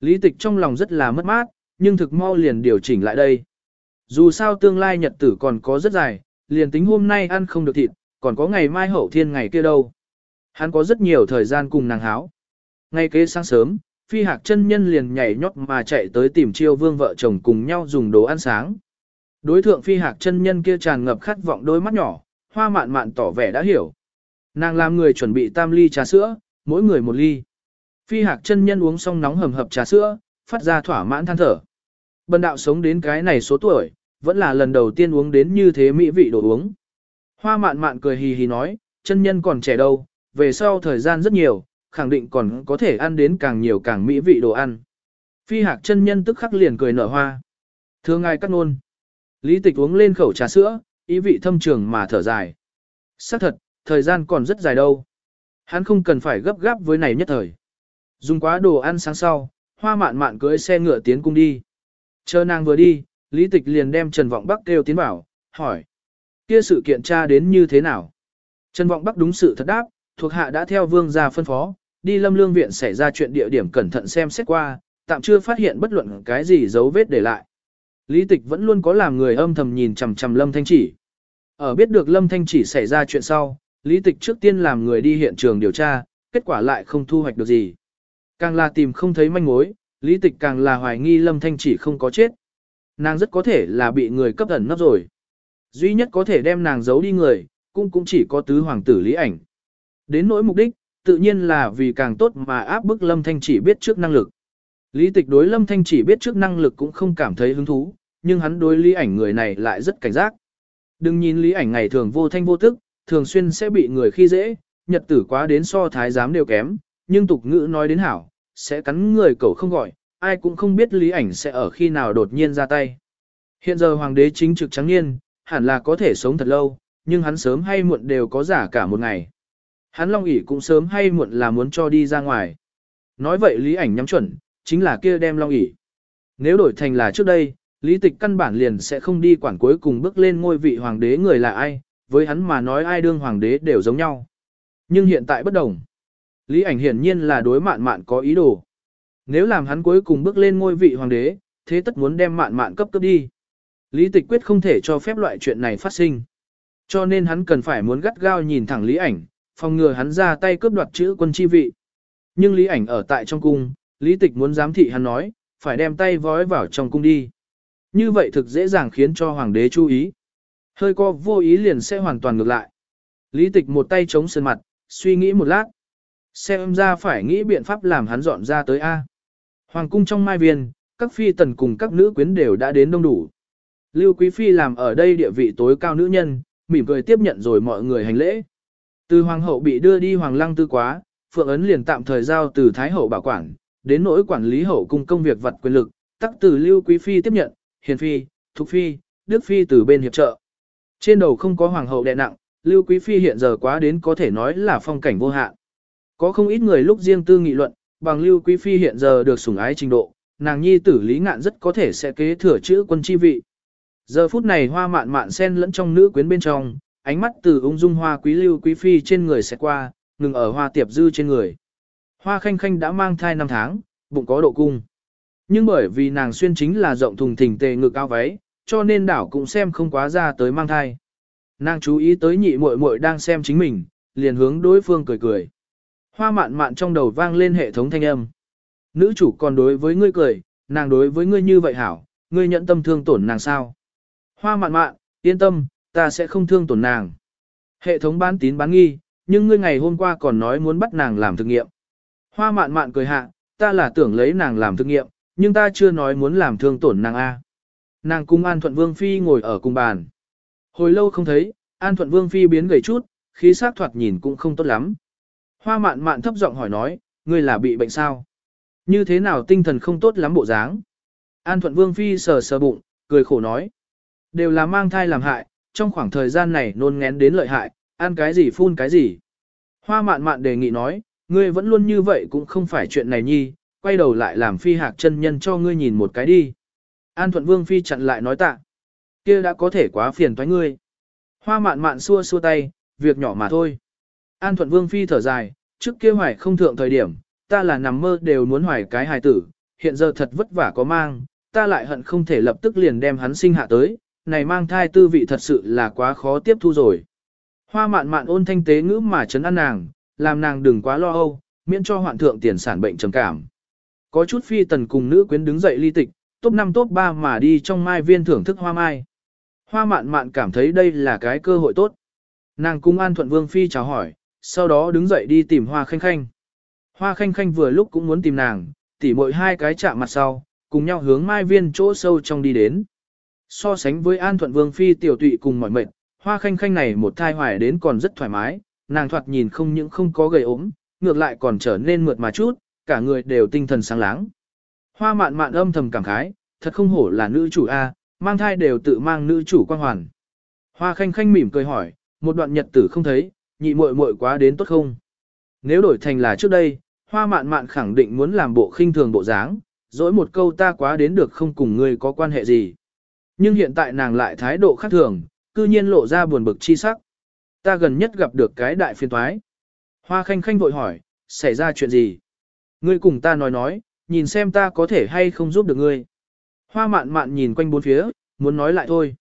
Lý tịch trong lòng rất là mất mát, nhưng thực mau liền điều chỉnh lại đây. Dù sao tương lai nhật tử còn có rất dài, liền tính hôm nay ăn không được thịt, còn có ngày mai hậu thiên ngày kia đâu. Hắn có rất nhiều thời gian cùng nàng háo. Ngay kế sáng sớm, phi hạc chân nhân liền nhảy nhót mà chạy tới tìm chiêu vương vợ chồng cùng nhau dùng đồ ăn sáng. Đối thượng phi hạc chân nhân kia tràn ngập khát vọng đôi mắt nhỏ, hoa mạn mạn tỏ vẻ đã hiểu. Nàng làm người chuẩn bị tam ly trà sữa, mỗi người một ly. Phi hạc chân nhân uống xong nóng hầm hập trà sữa, phát ra thỏa mãn than thở. Bần đạo sống đến cái này số tuổi, vẫn là lần đầu tiên uống đến như thế mỹ vị đồ uống. Hoa mạn mạn cười hì hì nói, chân nhân còn trẻ đâu, về sau thời gian rất nhiều, khẳng định còn có thể ăn đến càng nhiều càng mỹ vị đồ ăn. Phi hạc chân nhân tức khắc liền cười nở hoa. Thưa ngài cắt nôn. Lý tịch uống lên khẩu trà sữa, ý vị thâm trường mà thở dài. Xác thật, thời gian còn rất dài đâu. Hắn không cần phải gấp gáp với này nhất thời. Dùng quá đồ ăn sáng sau, hoa mạn mạn cưới xe ngựa tiến cung đi. Chờ nàng vừa đi, Lý Tịch liền đem Trần Vọng Bắc kêu tiến bảo, hỏi. Kia sự kiện tra đến như thế nào? Trần Vọng Bắc đúng sự thật đáp, thuộc hạ đã theo vương gia phân phó, đi lâm lương viện xảy ra chuyện địa điểm cẩn thận xem xét qua, tạm chưa phát hiện bất luận cái gì dấu vết để lại. Lý Tịch vẫn luôn có làm người âm thầm nhìn chằm chằm Lâm Thanh Chỉ. Ở biết được Lâm Thanh Chỉ xảy ra chuyện sau, Lý Tịch trước tiên làm người đi hiện trường điều tra, kết quả lại không thu hoạch được gì. Càng là tìm không thấy manh mối, Lý Tịch càng là hoài nghi Lâm Thanh Chỉ không có chết. Nàng rất có thể là bị người cấp ẩn nấp rồi. Duy nhất có thể đem nàng giấu đi người, cũng cũng chỉ có tứ hoàng tử Lý ảnh. Đến nỗi mục đích, tự nhiên là vì càng tốt mà áp bức Lâm Thanh Chỉ biết trước năng lực. Lý Tịch đối Lâm Thanh Chỉ biết trước năng lực cũng không cảm thấy hứng thú, nhưng hắn đối Lý ảnh người này lại rất cảnh giác. Đừng nhìn Lý ảnh ngày thường vô thanh vô tức, thường xuyên sẽ bị người khi dễ, nhật tử quá đến so thái giám đều kém, nhưng tục ngữ nói đến hảo, sẽ cắn người cậu không gọi, ai cũng không biết lý ảnh sẽ ở khi nào đột nhiên ra tay. Hiện giờ hoàng đế chính trực trắng niên, hẳn là có thể sống thật lâu, nhưng hắn sớm hay muộn đều có giả cả một ngày. Hắn long ỉ cũng sớm hay muộn là muốn cho đi ra ngoài. Nói vậy lý ảnh nhắm chuẩn, chính là kia đem long ỉ. Nếu đổi thành là trước đây, lý tịch căn bản liền sẽ không đi quản cuối cùng bước lên ngôi vị hoàng đế người là ai, với hắn mà nói ai đương hoàng đế đều giống nhau. Nhưng hiện tại bất đồng. Lý ảnh hiển nhiên là đối mạn mạn có ý đồ. Nếu làm hắn cuối cùng bước lên ngôi vị hoàng đế, thế tất muốn đem mạn mạn cấp cấp đi. Lý tịch quyết không thể cho phép loại chuyện này phát sinh. Cho nên hắn cần phải muốn gắt gao nhìn thẳng lý ảnh, phòng ngừa hắn ra tay cướp đoạt chữ quân chi vị. Nhưng lý ảnh ở tại trong cung, lý tịch muốn giám thị hắn nói, phải đem tay vói vào trong cung đi. Như vậy thực dễ dàng khiến cho hoàng đế chú ý. Hơi co vô ý liền sẽ hoàn toàn ngược lại. Lý tịch một tay chống sườn mặt, suy nghĩ một lát. Xem ra phải nghĩ biện pháp làm hắn dọn ra tới A. Hoàng cung trong mai viên, các phi tần cùng các nữ quyến đều đã đến đông đủ. Lưu Quý Phi làm ở đây địa vị tối cao nữ nhân, mỉm cười tiếp nhận rồi mọi người hành lễ. Từ hoàng hậu bị đưa đi hoàng lăng tư quá, Phượng Ấn liền tạm thời giao từ Thái hậu bảo quản, đến nỗi quản lý hậu cung công việc vật quyền lực, tắc từ Lưu Quý Phi tiếp nhận, Hiền Phi, Thục Phi, Đức Phi từ bên hiệp trợ. Trên đầu không có hoàng hậu đè nặng, Lưu Quý Phi hiện giờ quá đến có thể nói là phong cảnh vô hạn. Có không ít người lúc riêng tư nghị luận, bằng Lưu Quý Phi hiện giờ được sủng ái trình độ, nàng nhi tử Lý Ngạn rất có thể sẽ kế thừa chữ quân chi vị. Giờ phút này hoa mạn mạn sen lẫn trong nữ quyến bên trong, ánh mắt từ ung dung hoa quý Lưu Quý Phi trên người sẽ qua, ngừng ở hoa tiệp dư trên người. Hoa khanh khanh đã mang thai 5 tháng, bụng có độ cung. Nhưng bởi vì nàng xuyên chính là rộng thùng thình tề ngực cao váy, cho nên đảo cũng xem không quá ra tới mang thai. Nàng chú ý tới nhị muội muội đang xem chính mình, liền hướng đối phương cười cười. Hoa mạn mạn trong đầu vang lên hệ thống thanh âm. Nữ chủ còn đối với ngươi cười, nàng đối với ngươi như vậy hảo, ngươi nhận tâm thương tổn nàng sao? Hoa mạn mạn, yên tâm, ta sẽ không thương tổn nàng. Hệ thống bán tín bán nghi, nhưng ngươi ngày hôm qua còn nói muốn bắt nàng làm thực nghiệm. Hoa mạn mạn cười hạ, ta là tưởng lấy nàng làm thực nghiệm, nhưng ta chưa nói muốn làm thương tổn nàng A. Nàng cung An Thuận Vương Phi ngồi ở cùng bàn. Hồi lâu không thấy, An Thuận Vương Phi biến gầy chút, khí sắc thoạt nhìn cũng không tốt lắm. Hoa mạn mạn thấp giọng hỏi nói, ngươi là bị bệnh sao? Như thế nào tinh thần không tốt lắm bộ dáng? An Thuận Vương Phi sờ sờ bụng, cười khổ nói. Đều là mang thai làm hại, trong khoảng thời gian này nôn ngén đến lợi hại, ăn cái gì phun cái gì. Hoa mạn mạn đề nghị nói, ngươi vẫn luôn như vậy cũng không phải chuyện này nhi, quay đầu lại làm phi hạc chân nhân cho ngươi nhìn một cái đi. An Thuận Vương Phi chặn lại nói tạ. kia đã có thể quá phiền toái ngươi. Hoa mạn mạn xua xua tay, việc nhỏ mà thôi. An Thuận Vương Phi thở dài, trước kia hoài không thượng thời điểm, ta là nằm mơ đều muốn hoài cái hài tử, hiện giờ thật vất vả có mang, ta lại hận không thể lập tức liền đem hắn sinh hạ tới, này mang thai tư vị thật sự là quá khó tiếp thu rồi. Hoa mạn mạn ôn thanh tế ngữ mà chấn an nàng, làm nàng đừng quá lo âu, miễn cho hoạn thượng tiền sản bệnh trầm cảm. Có chút phi tần cùng nữ quyến đứng dậy ly tịch, top 5 top 3 mà đi trong mai viên thưởng thức hoa mai. Hoa mạn mạn cảm thấy đây là cái cơ hội tốt. Nàng cung an thuận vương phi chào hỏi, sau đó đứng dậy đi tìm hoa khanh khanh. Hoa khanh khanh vừa lúc cũng muốn tìm nàng, tỉ mỗi hai cái chạm mặt sau, cùng nhau hướng mai viên chỗ sâu trong đi đến. So sánh với An Thuận Vương Phi tiểu tụy cùng mọi mệnh, hoa khanh khanh này một thai hoài đến còn rất thoải mái, nàng thoạt nhìn không những không có gầy ốm, ngược lại còn trở nên mượt mà chút, cả người đều tinh thần sáng láng. Hoa mạn mạn âm thầm cảm khái, thật không hổ là nữ chủ A, mang thai đều tự mang nữ chủ quan hoàn. Hoa khanh khanh mỉm cười hỏi, một đoạn nhật tử không thấy, nhị muội muội quá đến tốt không? Nếu đổi thành là trước đây, hoa mạn mạn khẳng định muốn làm bộ khinh thường bộ dáng, dỗi một câu ta quá đến được không cùng ngươi có quan hệ gì. Nhưng hiện tại nàng lại thái độ khác thường, cư nhiên lộ ra buồn bực chi sắc. Ta gần nhất gặp được cái đại phiên thoái. Hoa khanh khanh vội hỏi, xảy ra chuyện gì? Ngươi cùng ta nói nói, nhìn xem ta có thể hay không giúp được ngươi. Hoa mạn mạn nhìn quanh bốn phía, muốn nói lại thôi.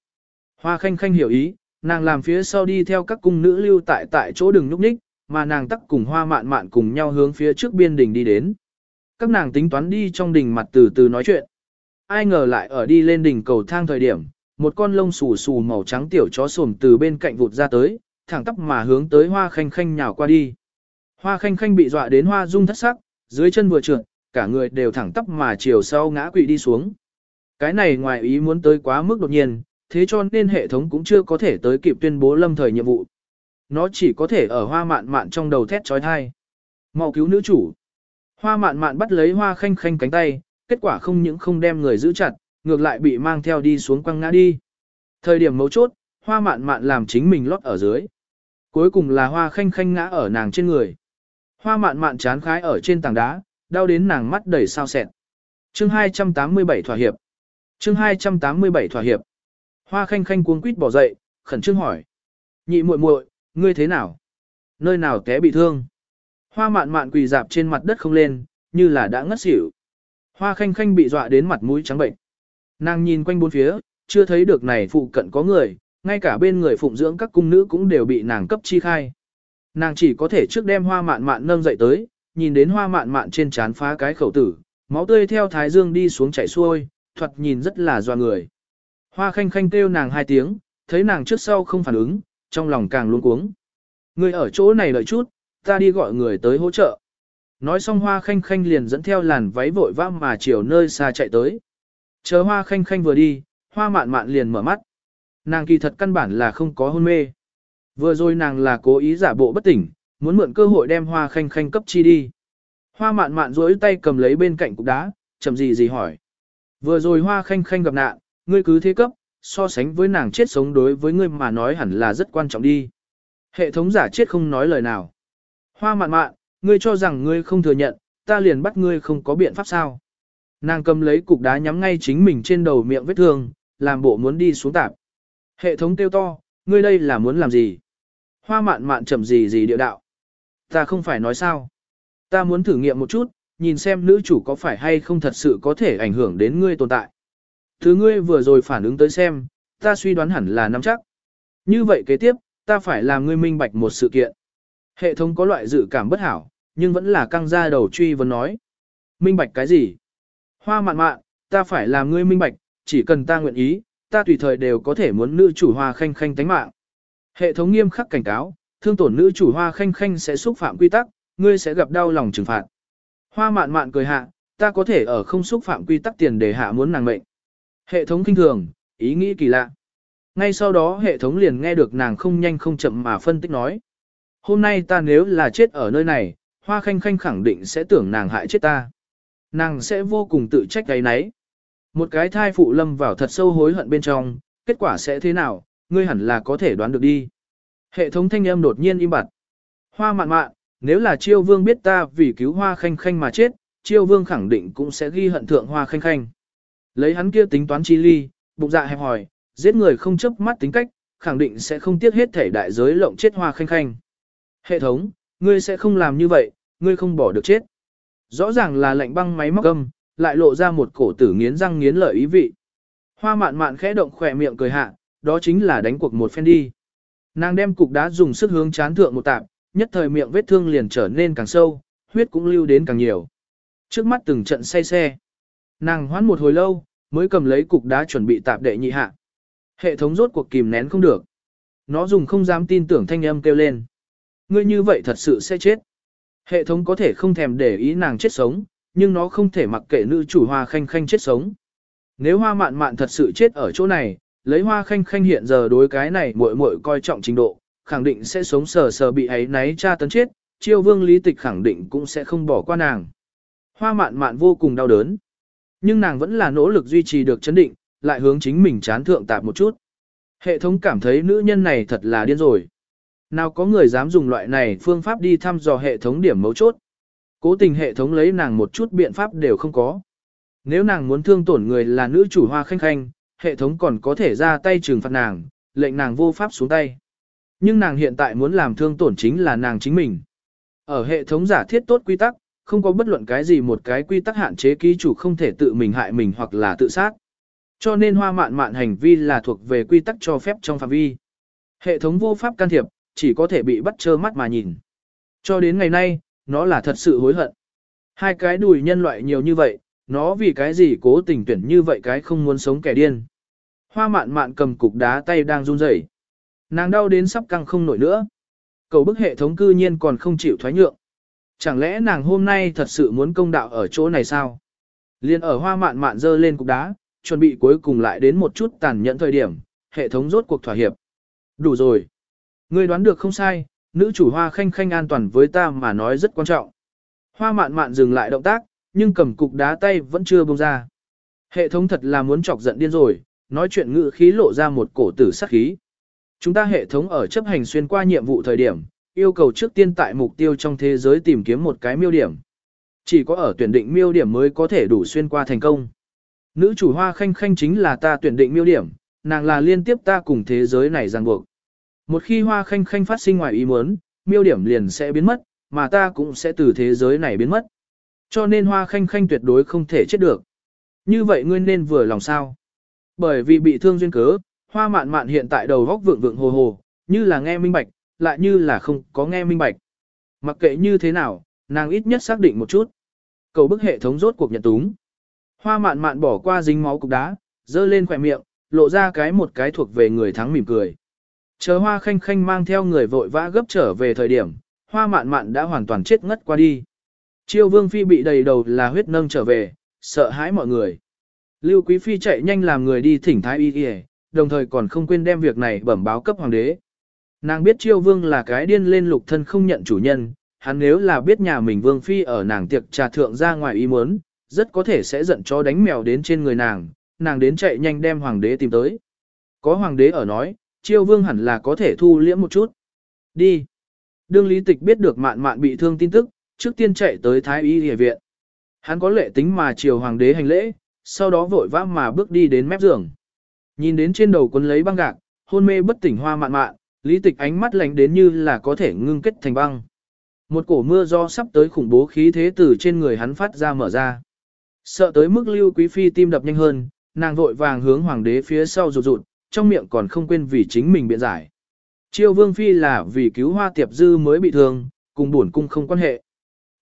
Hoa khanh khanh hiểu ý, nàng làm phía sau đi theo các cung nữ lưu tại tại chỗ đừng núp ních, mà nàng tắc cùng hoa mạn mạn cùng nhau hướng phía trước biên đình đi đến. Các nàng tính toán đi trong đình mặt từ từ nói chuyện. Ai ngờ lại ở đi lên đỉnh cầu thang thời điểm, một con lông xù xù màu trắng tiểu chó sồm từ bên cạnh vụt ra tới, thẳng tắp mà hướng tới hoa khanh khanh nhào qua đi. Hoa khanh khanh bị dọa đến hoa rung thất sắc, dưới chân vừa trượt, cả người đều thẳng tắp mà chiều sau ngã quỵ đi xuống. Cái này ngoài ý muốn tới quá mức đột nhiên, thế cho nên hệ thống cũng chưa có thể tới kịp tuyên bố lâm thời nhiệm vụ. Nó chỉ có thể ở hoa mạn mạn trong đầu thét trói thai. mau cứu nữ chủ. Hoa mạn mạn bắt lấy hoa khanh khanh cánh tay, kết quả không những không đem người giữ chặt, ngược lại bị mang theo đi xuống quăng ngã đi. Thời điểm mấu chốt, hoa mạn mạn làm chính mình lót ở dưới. Cuối cùng là hoa khanh khanh ngã ở nàng trên người. Hoa mạn mạn chán khái ở trên tảng đá, đau đến nàng mắt đầy sao sẹn. Chương 287 thỏa hiệp. Chương 287 thỏa hiệp. Hoa khanh khanh cuống quýt bỏ dậy, khẩn trương hỏi. Nhị muội muội, ngươi thế nào? Nơi nào té bị thương? Hoa mạn mạn quỳ dạp trên mặt đất không lên, như là đã ngất xỉu. Hoa khanh khanh bị dọa đến mặt mũi trắng bệnh. Nàng nhìn quanh bốn phía, chưa thấy được này phụ cận có người, ngay cả bên người phụng dưỡng các cung nữ cũng đều bị nàng cấp chi khai. Nàng chỉ có thể trước đem hoa mạn mạn nâng dậy tới, nhìn đến hoa mạn mạn trên trán phá cái khẩu tử, máu tươi theo thái dương đi xuống chảy xuôi, thuật nhìn rất là doa người. Hoa khanh khanh kêu nàng hai tiếng, thấy nàng trước sau không phản ứng, trong lòng càng luống cuống. Người ở chỗ này đợi chút, ta đi gọi người tới hỗ trợ. Nói xong hoa khanh khanh liền dẫn theo làn váy vội vã mà chiều nơi xa chạy tới. Chờ hoa khanh khanh vừa đi, hoa mạn mạn liền mở mắt. Nàng kỳ thật căn bản là không có hôn mê. Vừa rồi nàng là cố ý giả bộ bất tỉnh, muốn mượn cơ hội đem hoa khanh khanh cấp chi đi. Hoa mạn mạn duỗi tay cầm lấy bên cạnh cục đá, chậm gì gì hỏi. Vừa rồi hoa khanh khanh gặp nạn, ngươi cứ thế cấp, so sánh với nàng chết sống đối với ngươi mà nói hẳn là rất quan trọng đi. Hệ thống giả chết không nói lời nào. Hoa mạn mạn, ngươi cho rằng ngươi không thừa nhận, ta liền bắt ngươi không có biện pháp sao. Nàng cầm lấy cục đá nhắm ngay chính mình trên đầu miệng vết thương, làm bộ muốn đi xuống tạp. Hệ thống kêu to, ngươi đây là muốn làm gì? Hoa mạn mạn chậm gì gì địa đạo. Ta không phải nói sao. Ta muốn thử nghiệm một chút, nhìn xem nữ chủ có phải hay không thật sự có thể ảnh hưởng đến ngươi tồn tại. Thứ ngươi vừa rồi phản ứng tới xem, ta suy đoán hẳn là nắm chắc. Như vậy kế tiếp, ta phải làm ngươi minh bạch một sự kiện. Hệ thống có loại dự cảm bất hảo, nhưng vẫn là căng ra đầu truy vấn nói. Minh bạch cái gì? Hoa mạn mạn, ta phải làm ngươi minh bạch, chỉ cần ta nguyện ý, ta tùy thời đều có thể muốn nữ chủ hoa khanh khanh tánh mạng. Hệ thống nghiêm khắc cảnh cáo, thương tổn nữ chủ hoa khanh khanh sẽ xúc phạm quy tắc, ngươi sẽ gặp đau lòng trừng phạt. Hoa mạn mạn cười hạ, ta có thể ở không xúc phạm quy tắc tiền để hạ muốn nàng mệnh. Hệ thống kinh thường, ý nghĩ kỳ lạ. Ngay sau đó hệ thống liền nghe được nàng không nhanh không chậm mà phân tích nói. Hôm nay ta nếu là chết ở nơi này, hoa khanh khanh khẳng định sẽ tưởng nàng hại chết ta. Nàng sẽ vô cùng tự trách cái nấy. Một cái thai phụ lâm vào thật sâu hối hận bên trong, kết quả sẽ thế nào, ngươi hẳn là có thể đoán được đi. Hệ thống thanh âm đột nhiên im bặt. Hoa mạn mạn, nếu là chiêu vương biết ta vì cứu hoa khanh khanh mà chết, chiêu vương khẳng định cũng sẽ ghi hận thượng hoa khanh khanh. Lấy hắn kia tính toán chi ly, bụng dạ hẹp hỏi, giết người không chấp mắt tính cách, khẳng định sẽ không tiếc hết thể đại giới lộng chết hoa khanh khanh. Hệ thống, ngươi sẽ không làm như vậy, ngươi không bỏ được chết. Rõ ràng là lệnh băng máy móc âm, lại lộ ra một cổ tử nghiến răng nghiến lợi ý vị. Hoa mạn mạn khẽ động khỏe miệng cười hạ, đó chính là đánh cuộc một phen đi. Nàng đem cục đá dùng sức hướng chán thượng một tạp, nhất thời miệng vết thương liền trở nên càng sâu, huyết cũng lưu đến càng nhiều. Trước mắt từng trận say xe. Nàng hoán một hồi lâu, mới cầm lấy cục đá chuẩn bị tạp đệ nhị hạ. Hệ thống rốt cuộc kìm nén không được. Nó dùng không dám tin tưởng thanh âm kêu lên. Ngươi như vậy thật sự sẽ chết. Hệ thống có thể không thèm để ý nàng chết sống, nhưng nó không thể mặc kệ nữ chủ hoa khanh khanh chết sống. Nếu hoa mạn mạn thật sự chết ở chỗ này, lấy hoa khanh khanh hiện giờ đối cái này muội muội coi trọng trình độ, khẳng định sẽ sống sờ sờ bị ấy náy cha tấn chết, chiêu vương lý tịch khẳng định cũng sẽ không bỏ qua nàng. Hoa mạn mạn vô cùng đau đớn. Nhưng nàng vẫn là nỗ lực duy trì được chấn định, lại hướng chính mình chán thượng tạp một chút. Hệ thống cảm thấy nữ nhân này thật là điên rồi. Nào có người dám dùng loại này phương pháp đi thăm dò hệ thống điểm mấu chốt. Cố tình hệ thống lấy nàng một chút biện pháp đều không có. Nếu nàng muốn thương tổn người là nữ chủ hoa khanh khanh, hệ thống còn có thể ra tay trừng phạt nàng, lệnh nàng vô pháp xuống tay. Nhưng nàng hiện tại muốn làm thương tổn chính là nàng chính mình. Ở hệ thống giả thiết tốt quy tắc, không có bất luận cái gì một cái quy tắc hạn chế ký chủ không thể tự mình hại mình hoặc là tự sát. Cho nên hoa mạn mạn hành vi là thuộc về quy tắc cho phép trong phạm vi. Hệ thống vô pháp can thiệp, chỉ có thể bị bắt trơ mắt mà nhìn. Cho đến ngày nay, nó là thật sự hối hận. Hai cái đùi nhân loại nhiều như vậy, nó vì cái gì cố tình tuyển như vậy cái không muốn sống kẻ điên. Hoa mạn mạn cầm cục đá tay đang run rẩy, Nàng đau đến sắp căng không nổi nữa. Cầu bức hệ thống cư nhiên còn không chịu thoái nhượng. Chẳng lẽ nàng hôm nay thật sự muốn công đạo ở chỗ này sao? Liên ở hoa mạn mạn dơ lên cục đá, chuẩn bị cuối cùng lại đến một chút tàn nhẫn thời điểm, hệ thống rốt cuộc thỏa hiệp. Đủ rồi. Ngươi đoán được không sai, nữ chủ hoa khanh khanh an toàn với ta mà nói rất quan trọng. Hoa mạn mạn dừng lại động tác, nhưng cầm cục đá tay vẫn chưa bông ra. Hệ thống thật là muốn chọc giận điên rồi, nói chuyện ngữ khí lộ ra một cổ tử sát khí. Chúng ta hệ thống ở chấp hành xuyên qua nhiệm vụ thời điểm, yêu cầu trước tiên tại mục tiêu trong thế giới tìm kiếm một cái miêu điểm. Chỉ có ở tuyển định miêu điểm mới có thể đủ xuyên qua thành công. Nữ chủ hoa khanh khanh chính là ta tuyển định miêu điểm, nàng là liên tiếp ta cùng thế giới này ràng buộc. Một khi hoa khanh khanh phát sinh ngoài ý muốn, miêu điểm liền sẽ biến mất, mà ta cũng sẽ từ thế giới này biến mất. Cho nên hoa khanh khanh tuyệt đối không thể chết được. Như vậy ngươi nên vừa lòng sao? Bởi vì bị thương duyên cớ, hoa mạn mạn hiện tại đầu góc vượng vượng hồ hồ, như là nghe minh bạch, lại như là không có nghe minh bạch. Mặc kệ như thế nào, nàng ít nhất xác định một chút. Cầu bức hệ thống rốt cuộc nhận túng. Hoa mạn mạn bỏ qua dính máu cục đá, dơ lên khỏe miệng, lộ ra cái một cái thuộc về người thắng mỉm cười. Chờ hoa khanh khanh mang theo người vội vã gấp trở về thời điểm, hoa mạn mạn đã hoàn toàn chết ngất qua đi. Chiêu vương phi bị đầy đầu là huyết nâng trở về, sợ hãi mọi người. Lưu quý phi chạy nhanh làm người đi thỉnh thái y y, đồng thời còn không quên đem việc này bẩm báo cấp hoàng đế. Nàng biết chiêu vương là cái điên lên lục thân không nhận chủ nhân, hắn nếu là biết nhà mình vương phi ở nàng tiệc trà thượng ra ngoài ý muốn, rất có thể sẽ giận cho đánh mèo đến trên người nàng, nàng đến chạy nhanh đem hoàng đế tìm tới. Có hoàng đế ở nói, chiêu vương hẳn là có thể thu liễm một chút. Đi. Đương lý tịch biết được mạn mạn bị thương tin tức, trước tiên chạy tới thái y y viện. Hắn có lệ tính mà chiều hoàng đế hành lễ, sau đó vội vã mà bước đi đến mép giường. Nhìn đến trên đầu quấn lấy băng gạc, hôn mê bất tỉnh hoa mạn mạn, lý tịch ánh mắt lạnh đến như là có thể ngưng kết thành băng. Một cổ mưa do sắp tới khủng bố khí thế từ trên người hắn phát ra mở ra. Sợ tới mức lưu quý phi tim đập nhanh hơn, nàng vội vàng hướng hoàng đế phía sau rụt rụt, trong miệng còn không quên vì chính mình biện giải. Chiêu vương phi là vì cứu hoa tiệp dư mới bị thương, cùng buồn cung không quan hệ.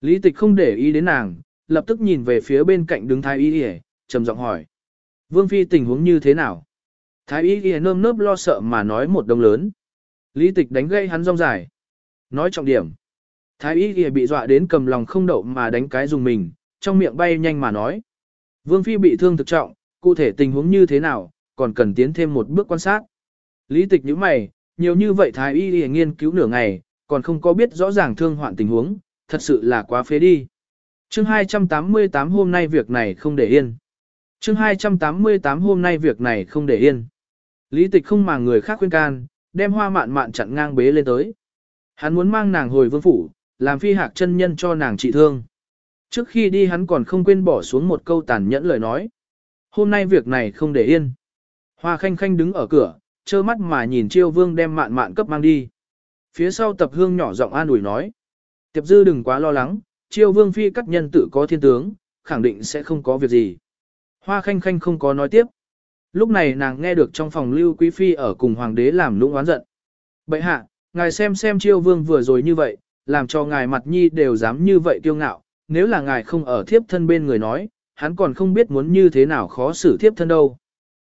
Lý tịch không để ý đến nàng, lập tức nhìn về phía bên cạnh đứng thái y y, trầm giọng hỏi. Vương phi tình huống như thế nào? Thái y y nơm nớp lo sợ mà nói một đồng lớn. Lý tịch đánh gây hắn rong dài. Nói trọng điểm. Thái y y bị dọa đến cầm lòng không đậu mà đánh cái dùng mình, trong miệng bay nhanh mà nói. Vương phi bị thương thực trọng, cụ thể tình huống như thế nào, còn cần tiến thêm một bước quan sát. Lý tịch như mày, nhiều như vậy thái y y nghiên cứu nửa ngày, còn không có biết rõ ràng thương hoạn tình huống, thật sự là quá phế đi. Chương 288 hôm nay việc này không để yên. Chương 288 hôm nay việc này không để yên. Lý tịch không màng người khác khuyên can, đem hoa mạn mạn chặn ngang bế lên tới. Hắn muốn mang nàng hồi vương phủ, làm phi hạc chân nhân cho nàng trị thương. Trước khi đi hắn còn không quên bỏ xuống một câu tàn nhẫn lời nói. Hôm nay việc này không để yên. Hoa khanh khanh đứng ở cửa, trơ mắt mà nhìn chiêu vương đem mạn mạn cấp mang đi. Phía sau tập hương nhỏ giọng an ủi nói. Tiệp dư đừng quá lo lắng, chiêu vương phi các nhân tự có thiên tướng, khẳng định sẽ không có việc gì. Hoa khanh khanh không có nói tiếp. Lúc này nàng nghe được trong phòng lưu quý phi ở cùng hoàng đế làm lũng oán giận. Bậy hạ, ngài xem xem chiêu vương vừa rồi như vậy, làm cho ngài mặt nhi đều dám như vậy kiêu ngạo, nếu là ngài không ở thiếp thân bên người nói, hắn còn không biết muốn như thế nào khó xử thiếp thân đâu.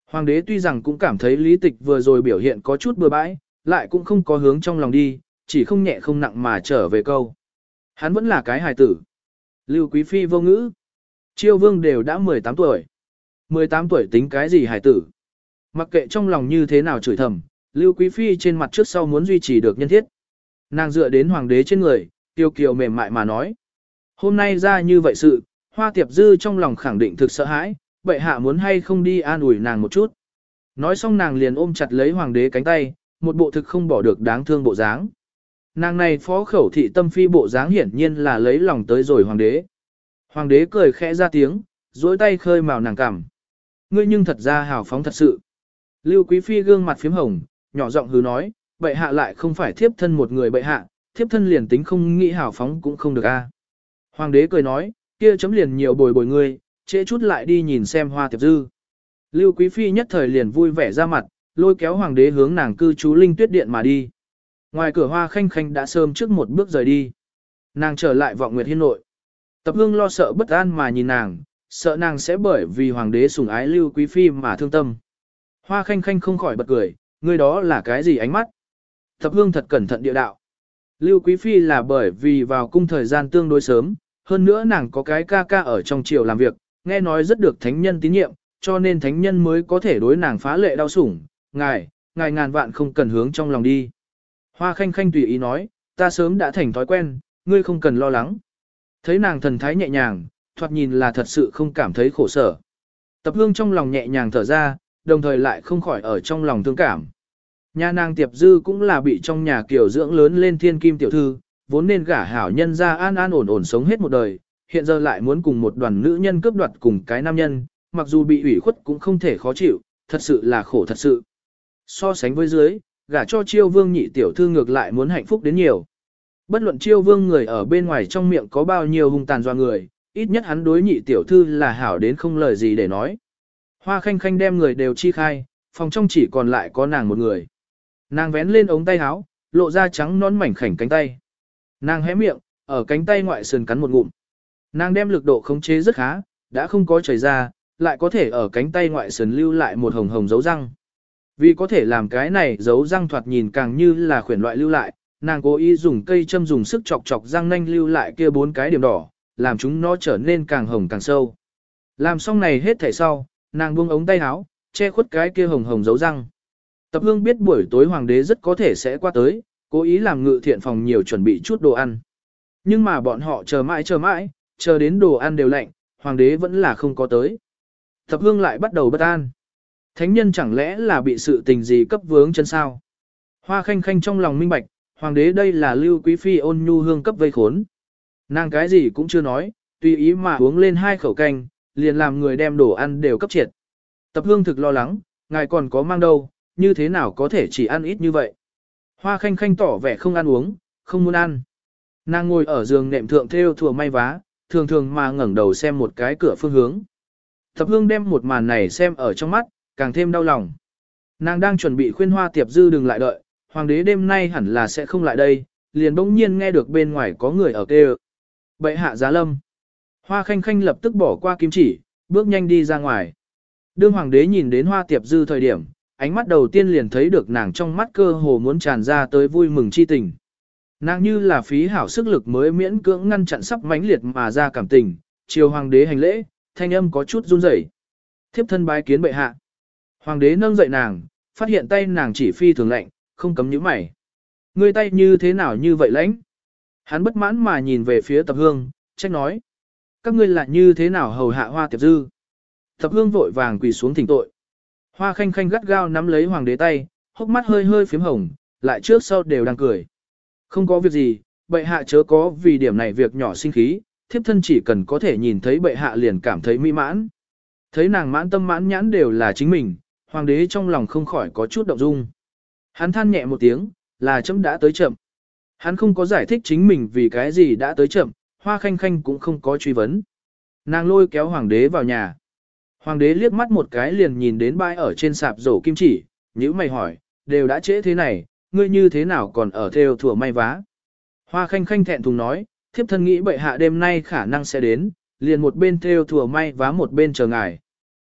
Hoàng đế tuy rằng cũng cảm thấy lý tịch vừa rồi biểu hiện có chút bừa bãi, lại cũng không có hướng trong lòng đi, chỉ không nhẹ không nặng mà trở về câu. Hắn vẫn là cái hài tử. Lưu Quý Phi vô ngữ, Chiêu vương đều đã 18 tuổi. 18 tuổi tính cái gì hài tử? Mặc kệ trong lòng như thế nào chửi thầm, Lưu Quý Phi trên mặt trước sau muốn duy trì được nhân thiết. Nàng dựa đến hoàng đế trên người, tiêu kiều mềm mại mà nói. Hôm nay ra như vậy sự, hoa tiệp dư trong lòng khẳng định thực sợ hãi, bệ hạ muốn hay không đi an ủi nàng một chút. Nói xong nàng liền ôm chặt lấy hoàng đế cánh tay, một bộ thực không bỏ được đáng thương bộ dáng. Nàng này phó khẩu thị tâm phi bộ dáng hiển nhiên là lấy lòng tới rồi hoàng đế. Hoàng đế cười khẽ ra tiếng, duỗi tay khơi màu nàng cằm. Ngươi nhưng thật ra hào phóng thật sự. Lưu Quý Phi gương mặt phím hồng, nhỏ giọng hứ nói, bệ hạ lại không phải thiếp thân một người bệ hạ, thiếp thân liền tính không nghĩ hào phóng cũng không được a. Hoàng đế cười nói, kia chấm liền nhiều bồi bồi ngươi, trễ chút lại đi nhìn xem hoa tiệp dư. Lưu Quý Phi nhất thời liền vui vẻ ra mặt, lôi kéo hoàng đế hướng nàng cư trú linh tuyết điện mà đi. Ngoài cửa hoa khanh khanh đã sớm trước một bước rời đi. Nàng trở lại vọng nguyệt hiên nội. Tập hương lo sợ bất an mà nhìn nàng, sợ nàng sẽ bởi vì hoàng đế sủng ái Lưu Quý Phi mà thương tâm. Hoa khanh khanh không khỏi bật cười, người đó là cái gì ánh mắt? Tập hương thật cẩn thận địa đạo. Lưu Quý Phi là bởi vì vào cung thời gian tương đối sớm, hơn nữa nàng có cái ca ca ở trong triều làm việc, nghe nói rất được thánh nhân tín nhiệm, cho nên thánh nhân mới có thể đối nàng phá lệ đau sủng, ngài, ngài ngàn vạn không cần hướng trong lòng đi. Hoa khanh khanh tùy ý nói, ta sớm đã thành thói quen, ngươi không cần lo lắng. Thấy nàng thần thái nhẹ nhàng, thoạt nhìn là thật sự không cảm thấy khổ sở. Tập hương trong lòng nhẹ nhàng thở ra, đồng thời lại không khỏi ở trong lòng thương cảm. Nhà nàng tiệp dư cũng là bị trong nhà kiểu dưỡng lớn lên thiên kim tiểu thư, vốn nên gả hảo nhân ra an an ổn ổn sống hết một đời, hiện giờ lại muốn cùng một đoàn nữ nhân cướp đoạt cùng cái nam nhân, mặc dù bị ủy khuất cũng không thể khó chịu, thật sự là khổ thật sự. So sánh với dưới, gả cho chiêu vương nhị tiểu thư ngược lại muốn hạnh phúc đến nhiều. Bất luận chiêu vương người ở bên ngoài trong miệng có bao nhiêu hung tàn doa người, ít nhất hắn đối nhị tiểu thư là hảo đến không lời gì để nói. Hoa khanh khanh đem người đều chi khai, phòng trong chỉ còn lại có nàng một người. Nàng vén lên ống tay áo, lộ ra trắng nón mảnh khảnh cánh tay. Nàng hé miệng, ở cánh tay ngoại sườn cắn một ngụm. Nàng đem lực độ khống chế rất khá, đã không có chảy ra, lại có thể ở cánh tay ngoại sườn lưu lại một hồng hồng dấu răng. Vì có thể làm cái này dấu răng thoạt nhìn càng như là khuyển loại lưu lại, nàng cố ý dùng cây châm dùng sức chọc chọc răng nanh lưu lại kia bốn cái điểm đỏ, làm chúng nó trở nên càng hồng càng sâu. Làm xong này hết thảy sau, nàng buông ống tay áo, che khuất cái kia hồng hồng dấu răng. Tập hương biết buổi tối hoàng đế rất có thể sẽ qua tới, cố ý làm ngự thiện phòng nhiều chuẩn bị chút đồ ăn. Nhưng mà bọn họ chờ mãi chờ mãi, chờ đến đồ ăn đều lạnh, hoàng đế vẫn là không có tới. thập hương lại bắt đầu bất an. Thánh nhân chẳng lẽ là bị sự tình gì cấp vướng chân sao? Hoa khanh khanh trong lòng minh bạch, hoàng đế đây là lưu quý phi ôn nhu hương cấp vây khốn. Nàng cái gì cũng chưa nói, tùy ý mà uống lên hai khẩu canh, liền làm người đem đồ ăn đều cấp triệt. Tập hương thực lo lắng, ngài còn có mang đâu, như thế nào có thể chỉ ăn ít như vậy. Hoa khanh khanh tỏ vẻ không ăn uống, không muốn ăn. Nàng ngồi ở giường nệm thượng theo thừa may vá, thường thường mà ngẩng đầu xem một cái cửa phương hướng. thập hương đem một màn này xem ở trong mắt, càng thêm đau lòng. Nàng đang chuẩn bị khuyên hoa tiệp dư đừng lại đợi, hoàng đế đêm nay hẳn là sẽ không lại đây, liền bỗng nhiên nghe được bên ngoài có người ở kêu. Bệ hạ giá lâm. Hoa khanh khanh lập tức bỏ qua kim chỉ, bước nhanh đi ra ngoài. Đương hoàng đế nhìn đến hoa tiệp dư thời điểm, ánh mắt đầu tiên liền thấy được nàng trong mắt cơ hồ muốn tràn ra tới vui mừng chi tình. Nàng như là phí hảo sức lực mới miễn cưỡng ngăn chặn sắp mãnh liệt mà ra cảm tình, chiều hoàng đế hành lễ, thanh âm có chút run rẩy. Thiếp thân bái kiến bệ hạ. Hoàng đế nâng dậy nàng, phát hiện tay nàng chỉ phi thường lạnh, không cấm nhíu mày. Ngươi tay như thế nào như vậy lãnh? Hắn bất mãn mà nhìn về phía tập hương, trách nói. Các ngươi là như thế nào hầu hạ hoa tiệp dư? Tập hương vội vàng quỳ xuống thỉnh tội. Hoa khanh khanh gắt gao nắm lấy hoàng đế tay, hốc mắt hơi hơi phím hồng, lại trước sau đều đang cười. Không có việc gì, bệ hạ chớ có vì điểm này việc nhỏ sinh khí, thiếp thân chỉ cần có thể nhìn thấy bệ hạ liền cảm thấy mỹ mãn. Thấy nàng mãn tâm mãn nhãn đều là chính mình, hoàng đế trong lòng không khỏi có chút động dung. Hắn than nhẹ một tiếng, là chấm đã tới chậm. Hắn không có giải thích chính mình vì cái gì đã tới chậm, hoa khanh khanh cũng không có truy vấn. Nàng lôi kéo hoàng đế vào nhà. Hoàng đế liếc mắt một cái liền nhìn đến bãi ở trên sạp rổ kim chỉ, nhữ mày hỏi, đều đã trễ thế này, ngươi như thế nào còn ở theo thừa may vá. Hoa khanh khanh thẹn thùng nói, thiếp thân nghĩ bệ hạ đêm nay khả năng sẽ đến, liền một bên theo thừa may vá một bên chờ ngài.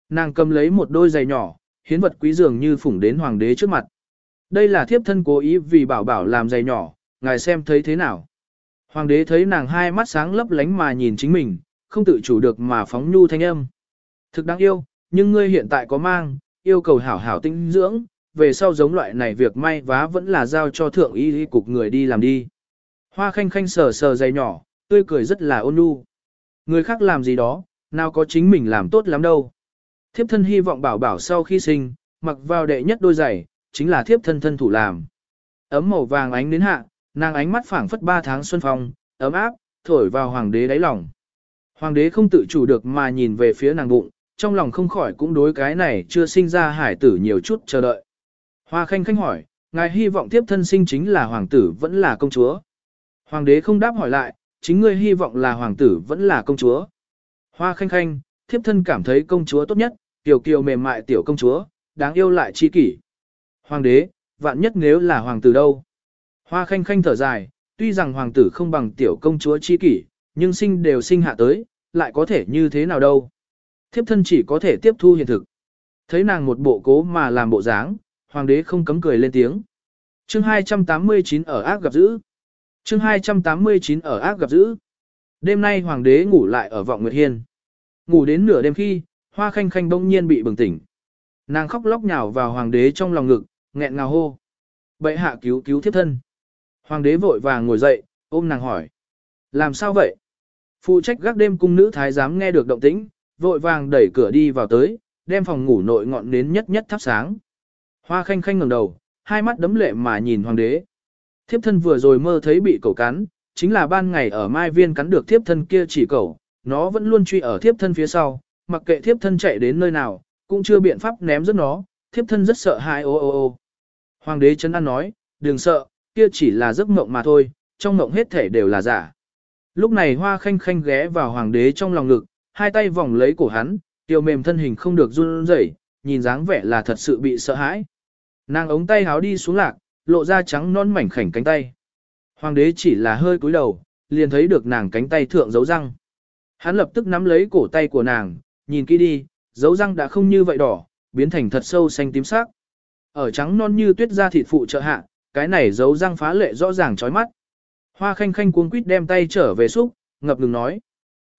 Nàng cầm lấy một đôi giày nhỏ, hiến vật quý dường như phủng đến hoàng đế trước mặt. Đây là thiếp thân cố ý vì bảo bảo làm giày nhỏ, ngài xem thấy thế nào. Hoàng đế thấy nàng hai mắt sáng lấp lánh mà nhìn chính mình, không tự chủ được mà phóng nhu thanh âm. Thực đáng yêu, nhưng ngươi hiện tại có mang, yêu cầu hảo hảo tinh dưỡng, về sau giống loại này việc may vá vẫn là giao cho thượng y y cục người đi làm đi. Hoa khanh khanh sờ sờ dày nhỏ, tươi cười rất là ôn nhu. Người khác làm gì đó, nào có chính mình làm tốt lắm đâu. Thiếp thân hy vọng bảo bảo sau khi sinh, mặc vào đệ nhất đôi giày, chính là thiếp thân thân thủ làm. Ấm màu vàng ánh đến hạ, nàng ánh mắt phảng phất ba tháng xuân phong, ấm áp, thổi vào hoàng đế đáy lòng. Hoàng đế không tự chủ được mà nhìn về phía nàng bụng, trong lòng không khỏi cũng đối cái này chưa sinh ra hải tử nhiều chút chờ đợi. Hoa khanh khanh hỏi, ngài hy vọng tiếp thân sinh chính là hoàng tử vẫn là công chúa. Hoàng đế không đáp hỏi lại, chính ngươi hy vọng là hoàng tử vẫn là công chúa. Hoa khanh khanh, thiếp thân cảm thấy công chúa tốt nhất, tiểu kiều mềm mại tiểu công chúa, đáng yêu lại chi kỷ. Hoàng đế, vạn nhất nếu là hoàng tử đâu. Hoa khanh khanh thở dài, tuy rằng hoàng tử không bằng tiểu công chúa chi kỷ, nhưng sinh đều sinh hạ tới, lại có thể như thế nào đâu. Thiếp thân chỉ có thể tiếp thu hiện thực. Thấy nàng một bộ cố mà làm bộ dáng, hoàng đế không cấm cười lên tiếng. Chương 289 ở ác gặp dữ. Chương 289 ở ác gặp dữ. Đêm nay hoàng đế ngủ lại ở vọng Nguyệt Hiên. Ngủ đến nửa đêm khi, hoa khanh khanh bỗng nhiên bị bừng tỉnh. Nàng khóc lóc nhào vào hoàng đế trong lòng ngực, nghẹn ngào hô. Bệ hạ cứu cứu thiếp thân. Hoàng đế vội vàng ngồi dậy, ôm nàng hỏi. Làm sao vậy? Phụ trách gác đêm cung nữ thái giám nghe được động tĩnh, vội vàng đẩy cửa đi vào tới, đem phòng ngủ nội ngọn nến nhất nhất thắp sáng. Hoa khanh khanh ngẩng đầu, hai mắt đấm lệ mà nhìn hoàng đế. Thiếp thân vừa rồi mơ thấy bị cẩu cắn, chính là ban ngày ở mai viên cắn được thiếp thân kia chỉ cẩu, nó vẫn luôn truy ở thiếp thân phía sau, mặc kệ thiếp thân chạy đến nơi nào, cũng chưa biện pháp ném rất nó, thiếp thân rất sợ hãi ô ô ô. Hoàng đế chân ăn nói, đừng sợ, kia chỉ là giấc mộng mà thôi, trong mộng hết thể đều là giả. Lúc này hoa khanh khanh ghé vào hoàng đế trong lòng ngực, hai tay vòng lấy cổ hắn, tiêu mềm thân hình không được run rẩy, nhìn dáng vẻ là thật sự bị sợ hãi. Nàng ống tay háo đi xuống lạc, lộ ra trắng non mảnh khảnh cánh tay. Hoàng đế chỉ là hơi cúi đầu, liền thấy được nàng cánh tay thượng dấu răng. Hắn lập tức nắm lấy cổ tay của nàng, nhìn kỹ đi, dấu răng đã không như vậy đỏ, biến thành thật sâu xanh tím sắc. Ở trắng non như tuyết da thịt phụ trợ hạ, cái này dấu răng phá lệ rõ ràng chói mắt. Hoa khanh khanh cuống quýt đem tay trở về xúc, ngập ngừng nói.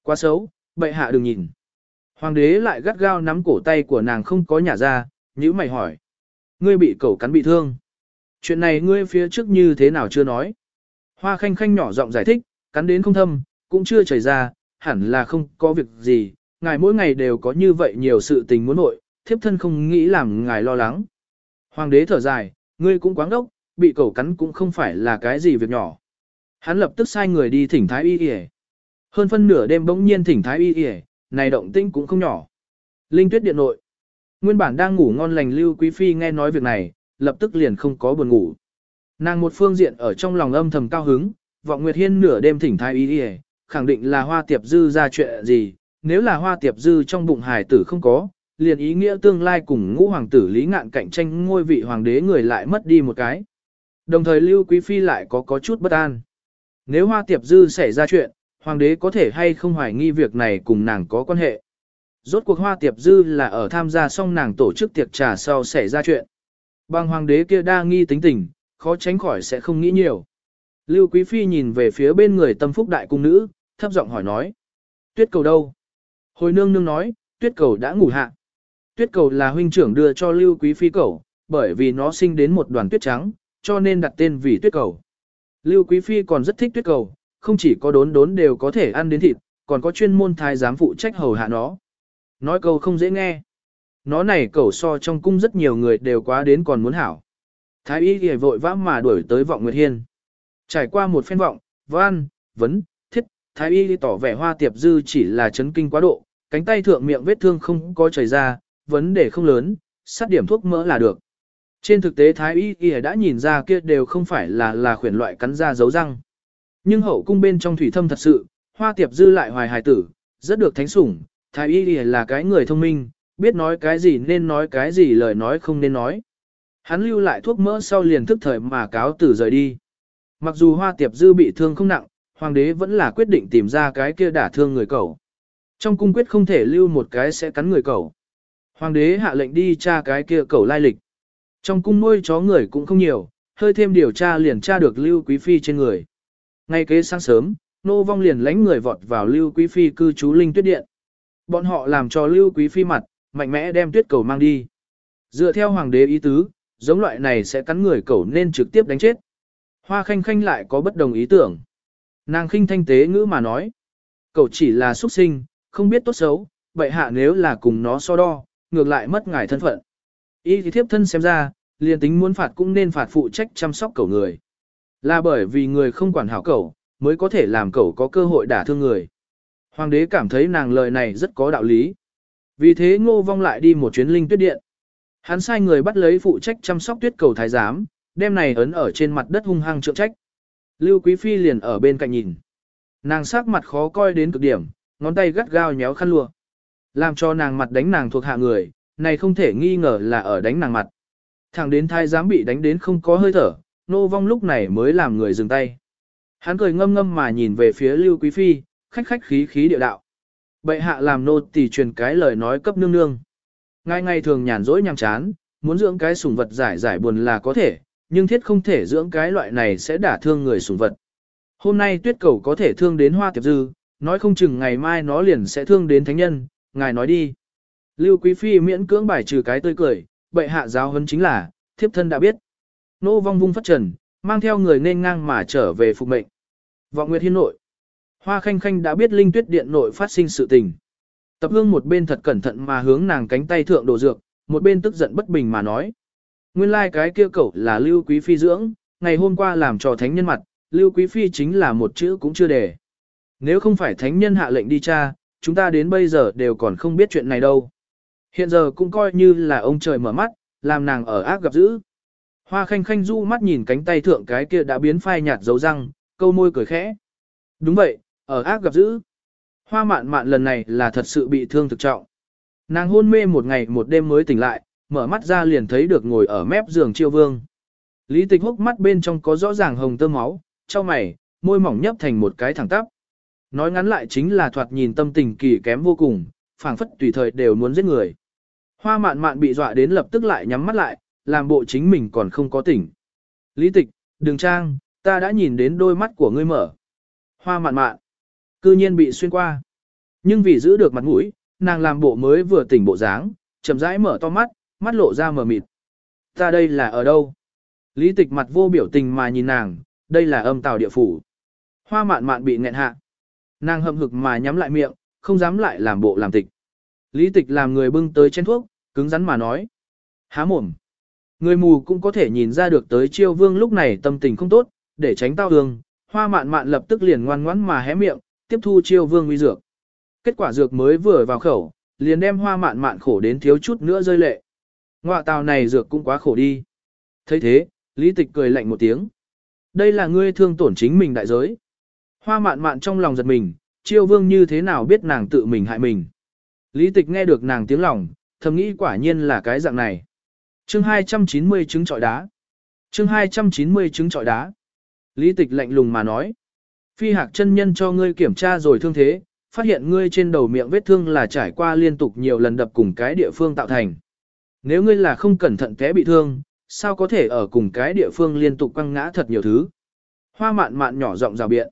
Quá xấu, bệ hạ đừng nhìn. Hoàng đế lại gắt gao nắm cổ tay của nàng không có nhả ra, nhữ mày hỏi. Ngươi bị cẩu cắn bị thương. Chuyện này ngươi phía trước như thế nào chưa nói. Hoa khanh khanh nhỏ giọng giải thích, cắn đến không thâm, cũng chưa chảy ra, hẳn là không có việc gì, ngài mỗi ngày đều có như vậy nhiều sự tình muốn nội, thiếp thân không nghĩ làm ngài lo lắng. Hoàng đế thở dài, ngươi cũng quáng đốc, bị cẩu cắn cũng không phải là cái gì việc nhỏ. Hắn lập tức sai người đi thỉnh thái y y. Hơn phân nửa đêm bỗng nhiên thỉnh thái y y, này động tĩnh cũng không nhỏ. Linh tuyết điện nội. Nguyên bản đang ngủ ngon lành Lưu Quý Phi nghe nói việc này, lập tức liền không có buồn ngủ. Nàng một phương diện ở trong lòng âm thầm cao hứng, vọng Nguyệt Hiên nửa đêm thỉnh thái ý đi khẳng định là hoa tiệp dư ra chuyện gì, nếu là hoa tiệp dư trong bụng hài tử không có, liền ý nghĩa tương lai cùng ngũ hoàng tử lý ngạn cạnh tranh ngôi vị hoàng đế người lại mất đi một cái. Đồng thời Lưu Quý Phi lại có có chút bất an. Nếu hoa tiệp dư xảy ra chuyện, hoàng đế có thể hay không hoài nghi việc này cùng nàng có quan hệ. Rốt cuộc hoa tiệp dư là ở tham gia xong nàng tổ chức tiệc trà sau xảy ra chuyện. Bằng hoàng đế kia đa nghi tính tình, khó tránh khỏi sẽ không nghĩ nhiều. Lưu Quý Phi nhìn về phía bên người tâm phúc đại cung nữ, thấp giọng hỏi nói. Tuyết cầu đâu? Hồi nương nương nói, tuyết cầu đã ngủ hạ. Tuyết cầu là huynh trưởng đưa cho Lưu Quý Phi cầu, bởi vì nó sinh đến một đoàn tuyết trắng, cho nên đặt tên vì tuyết cầu. Lưu Quý Phi còn rất thích tuyết cầu, không chỉ có đốn đốn đều có thể ăn đến thịt, còn có chuyên môn thái giám phụ trách hầu hạ nó. Nói câu không dễ nghe. Nó này cẩu so trong cung rất nhiều người đều quá đến còn muốn hảo. Thái y thì vội vã mà đuổi tới vọng Nguyệt Hiên. Trải qua một phen vọng, văn, vấn, thiết, thái y tỏ vẻ hoa tiệp dư chỉ là chấn kinh quá độ, cánh tay thượng miệng vết thương không có chảy ra, vấn đề không lớn, sát điểm thuốc mỡ là được. Trên thực tế thái y y đã nhìn ra kia đều không phải là là khuyển loại cắn ra dấu răng. Nhưng hậu cung bên trong thủy thâm thật sự, hoa tiệp dư lại hoài hài tử, rất được thánh sủng, thái y là cái người thông minh, biết nói cái gì nên nói cái gì lời nói không nên nói. Hắn lưu lại thuốc mỡ sau liền thức thời mà cáo tử rời đi. Mặc dù hoa tiệp dư bị thương không nặng, hoàng đế vẫn là quyết định tìm ra cái kia đả thương người cẩu. Trong cung quyết không thể lưu một cái sẽ cắn người cẩu. Hoàng đế hạ lệnh đi tra cái kia cẩu lai lịch. Trong cung nuôi chó người cũng không nhiều, hơi thêm điều tra liền tra được Lưu Quý Phi trên người. Ngay kế sáng sớm, nô vong liền lánh người vọt vào Lưu Quý Phi cư trú linh tuyết điện. Bọn họ làm cho Lưu Quý Phi mặt, mạnh mẽ đem tuyết cầu mang đi. Dựa theo hoàng đế ý tứ, giống loại này sẽ cắn người cầu nên trực tiếp đánh chết. Hoa khanh khanh lại có bất đồng ý tưởng. Nàng khinh thanh tế ngữ mà nói. Cậu chỉ là xuất sinh, không biết tốt xấu, vậy hạ nếu là cùng nó so đo, ngược lại mất ngài thân phận. Ý thì thiếp thân xem ra, liền tính muốn phạt cũng nên phạt phụ trách chăm sóc cậu người. Là bởi vì người không quản hảo cậu, mới có thể làm cậu có cơ hội đả thương người. Hoàng đế cảm thấy nàng lời này rất có đạo lý. Vì thế ngô vong lại đi một chuyến linh tuyết điện. Hắn sai người bắt lấy phụ trách chăm sóc tuyết cầu thái giám, đem này ấn ở trên mặt đất hung hăng trượng trách. Lưu Quý Phi liền ở bên cạnh nhìn. Nàng sắc mặt khó coi đến cực điểm, ngón tay gắt gao nhéo khăn lụa. Làm cho nàng mặt đánh nàng thuộc hạ người, này không thể nghi ngờ là ở đánh nàng mặt. Thẳng đến thái giám bị đánh đến không có hơi thở, nô vong lúc này mới làm người dừng tay. Hắn cười ngâm ngâm mà nhìn về phía Lưu Quý Phi, khách khách khí khí địa đạo. Bệ hạ làm nô tỳ truyền cái lời nói cấp nương nương. Ngay ngày thường nhàn rỗi nhàm chán, muốn dưỡng cái sủng vật giải giải buồn là có thể, nhưng thiết không thể dưỡng cái loại này sẽ đả thương người sủng vật. Hôm nay tuyết cầu có thể thương đến hoa tiệp dư, nói không chừng ngày mai nó liền sẽ thương đến thánh nhân, ngài nói đi. Lưu Quý Phi miễn cưỡng bài trừ cái tươi cười, bệ hạ giáo huấn chính là, thiếp thân đã biết. Nô vong vung phất trần, mang theo người nên ngang mà trở về phục mệnh. Vọng Nguyệt Hiên nội. Hoa khanh khanh đã biết linh tuyết điện nội phát sinh sự tình. Tập hương một bên thật cẩn thận mà hướng nàng cánh tay thượng đổ dược, một bên tức giận bất bình mà nói. Nguyên lai like cái kia cậu là Lưu Quý Phi dưỡng, ngày hôm qua làm trò thánh nhân mặt, Lưu Quý Phi chính là một chữ cũng chưa để. Nếu không phải thánh nhân hạ lệnh đi tra, chúng ta đến bây giờ đều còn không biết chuyện này đâu. Hiện giờ cũng coi như là ông trời mở mắt, làm nàng ở ác gặp dữ. Hoa khanh khanh du mắt nhìn cánh tay thượng cái kia đã biến phai nhạt dấu răng, câu môi cười khẽ. Đúng vậy, ở ác gặp dữ. Hoa mạn mạn lần này là thật sự bị thương thực trọng. Nàng hôn mê một ngày một đêm mới tỉnh lại, mở mắt ra liền thấy được ngồi ở mép giường chiêu vương. Lý tịch hốc mắt bên trong có rõ ràng hồng tơ máu, cho mày, môi mỏng nhấp thành một cái thẳng tắp. Nói ngắn lại chính là thoạt nhìn tâm tình kỳ kém vô cùng, phảng phất tùy thời đều muốn giết người. Hoa mạn mạn bị dọa đến lập tức lại nhắm mắt lại, làm bộ chính mình còn không có tỉnh. Lý tịch, Đường trang, ta đã nhìn đến đôi mắt của ngươi mở. Hoa mạn mạn, cư nhiên bị xuyên qua. Nhưng vì giữ được mặt mũi, nàng làm bộ mới vừa tỉnh bộ dáng, chậm rãi mở to mắt, mắt lộ ra mờ mịt. Ta đây là ở đâu? Lý tịch mặt vô biểu tình mà nhìn nàng, đây là âm tào địa phủ. Hoa mạn mạn bị nghẹn hạ. Nàng hậm hực mà nhắm lại miệng, không dám lại làm bộ làm tịch. Lý tịch làm người bưng tới chén thuốc, cứng rắn mà nói. Há mồm. Người mù cũng có thể nhìn ra được tới chiêu vương lúc này tâm tình không tốt, để tránh tao hương. Hoa mạn mạn lập tức liền ngoan ngoãn mà hé miệng, tiếp thu chiêu vương uy dược. Kết quả dược mới vừa vào khẩu, liền đem hoa mạn mạn khổ đến thiếu chút nữa rơi lệ. Ngoạ tào này dược cũng quá khổ đi. thấy thế, lý tịch cười lạnh một tiếng. Đây là ngươi thương tổn chính mình đại giới. Hoa mạn mạn trong lòng giật mình, chiêu vương như thế nào biết nàng tự mình hại mình. Lý tịch nghe được nàng tiếng lòng, thầm nghĩ quả nhiên là cái dạng này. chương 290 trứng trọi đá. chương 290 trứng trọi đá. Lý tịch lạnh lùng mà nói. Phi hạc chân nhân cho ngươi kiểm tra rồi thương thế, phát hiện ngươi trên đầu miệng vết thương là trải qua liên tục nhiều lần đập cùng cái địa phương tạo thành. Nếu ngươi là không cẩn thận té bị thương, sao có thể ở cùng cái địa phương liên tục quăng ngã thật nhiều thứ. Hoa mạn mạn nhỏ giọng rào biện.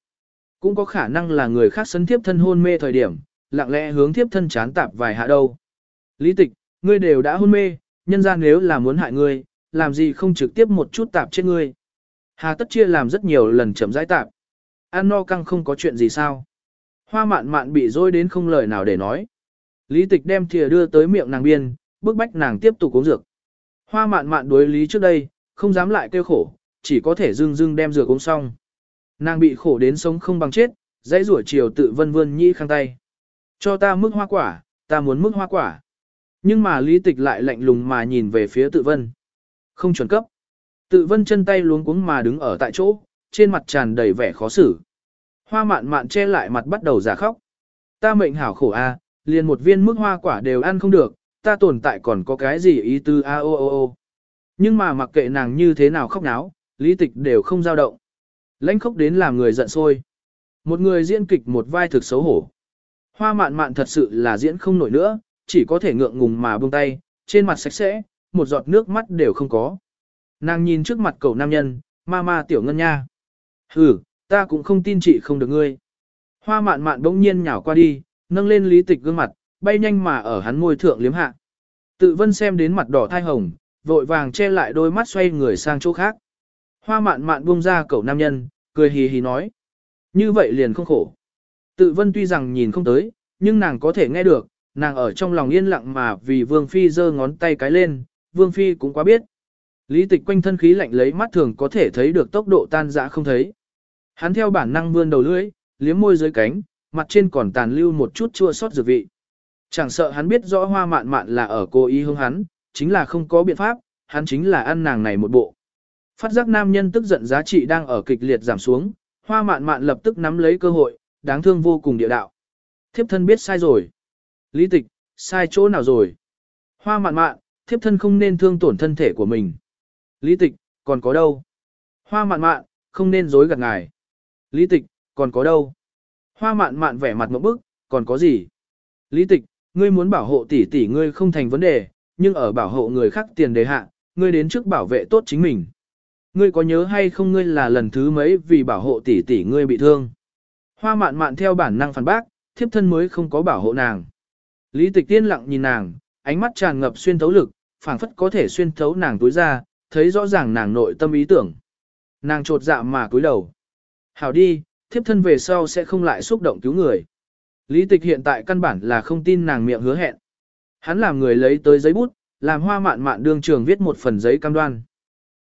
Cũng có khả năng là người khác sấn thiếp thân hôn mê thời điểm, lặng lẽ hướng thiếp thân chán tạp vài hạ đâu. Lý tịch, ngươi đều đã hôn mê, nhân ra nếu là muốn hại ngươi, làm gì không trực tiếp một chút tạp trên ngươi. Hà tất chia làm rất nhiều lần chậm rãi tạp. Ăn no căng không có chuyện gì sao. Hoa mạn mạn bị dối đến không lời nào để nói. Lý tịch đem thìa đưa tới miệng nàng biên, bức bách nàng tiếp tục uống dược. Hoa mạn mạn đối lý trước đây, không dám lại kêu khổ, chỉ có thể dưng dưng đem dược uống xong. Nàng bị khổ đến sống không bằng chết, dãy rủa chiều tự vân vươn nhĩ khang tay. Cho ta mức hoa quả, ta muốn mức hoa quả. Nhưng mà lý tịch lại lạnh lùng mà nhìn về phía tự vân. Không chuẩn cấp. Tự vân chân tay luống cuống mà đứng ở tại chỗ, trên mặt tràn đầy vẻ khó xử. Hoa mạn mạn che lại mặt bắt đầu giả khóc. Ta mệnh hảo khổ a, liền một viên mức hoa quả đều ăn không được, ta tồn tại còn có cái gì ý tư a o o o. Nhưng mà mặc kệ nàng như thế nào khóc náo, lý tịch đều không dao động. Lãnh khóc đến làm người giận sôi. Một người diễn kịch một vai thực xấu hổ. Hoa mạn mạn thật sự là diễn không nổi nữa, chỉ có thể ngượng ngùng mà buông tay, trên mặt sạch sẽ, một giọt nước mắt đều không có. Nàng nhìn trước mặt cậu nam nhân, ma ma tiểu ngân nha. Ừ, ta cũng không tin chị không được ngươi. Hoa mạn mạn bỗng nhiên nhào qua đi, nâng lên lý tịch gương mặt, bay nhanh mà ở hắn môi thượng liếm hạ. Tự vân xem đến mặt đỏ thai hồng, vội vàng che lại đôi mắt xoay người sang chỗ khác. Hoa mạn mạn buông ra cậu nam nhân, cười hì hì nói. Như vậy liền không khổ. Tự vân tuy rằng nhìn không tới, nhưng nàng có thể nghe được, nàng ở trong lòng yên lặng mà vì Vương Phi giơ ngón tay cái lên, Vương Phi cũng quá biết. Lý tịch quanh thân khí lạnh lấy mắt thường có thể thấy được tốc độ tan dã không thấy. Hắn theo bản năng vươn đầu lưỡi, liếm môi dưới cánh, mặt trên còn tàn lưu một chút chua sót dược vị. Chẳng sợ hắn biết rõ hoa mạn mạn là ở cố ý hướng hắn, chính là không có biện pháp, hắn chính là ăn nàng này một bộ. Phát giác nam nhân tức giận giá trị đang ở kịch liệt giảm xuống, hoa mạn mạn lập tức nắm lấy cơ hội, đáng thương vô cùng địa đạo. Thiếp thân biết sai rồi. Lý tịch, sai chỗ nào rồi? Hoa mạn mạn, thiếp thân không nên thương tổn thân thể của mình. Lý tịch, còn có đâu? Hoa mạn mạn, không nên dối gạt ngài. Lý tịch, còn có đâu? Hoa mạn mạn vẻ mặt một bức, còn có gì? Lý tịch, ngươi muốn bảo hộ tỷ tỷ ngươi không thành vấn đề, nhưng ở bảo hộ người khác tiền đề hạ, ngươi đến trước bảo vệ tốt chính mình. Ngươi có nhớ hay không ngươi là lần thứ mấy vì bảo hộ tỷ tỷ ngươi bị thương? Hoa mạn mạn theo bản năng phản bác, thiếp thân mới không có bảo hộ nàng. Lý tịch tiên lặng nhìn nàng, ánh mắt tràn ngập xuyên thấu lực, phảng phất có thể xuyên thấu nàng túi ra, thấy rõ ràng nàng nội tâm ý tưởng. Nàng trột dạ mà cúi đầu. Hảo đi, thiếp thân về sau sẽ không lại xúc động cứu người. Lý tịch hiện tại căn bản là không tin nàng miệng hứa hẹn. Hắn làm người lấy tới giấy bút, làm hoa mạn mạn đương trường viết một phần giấy cam đoan.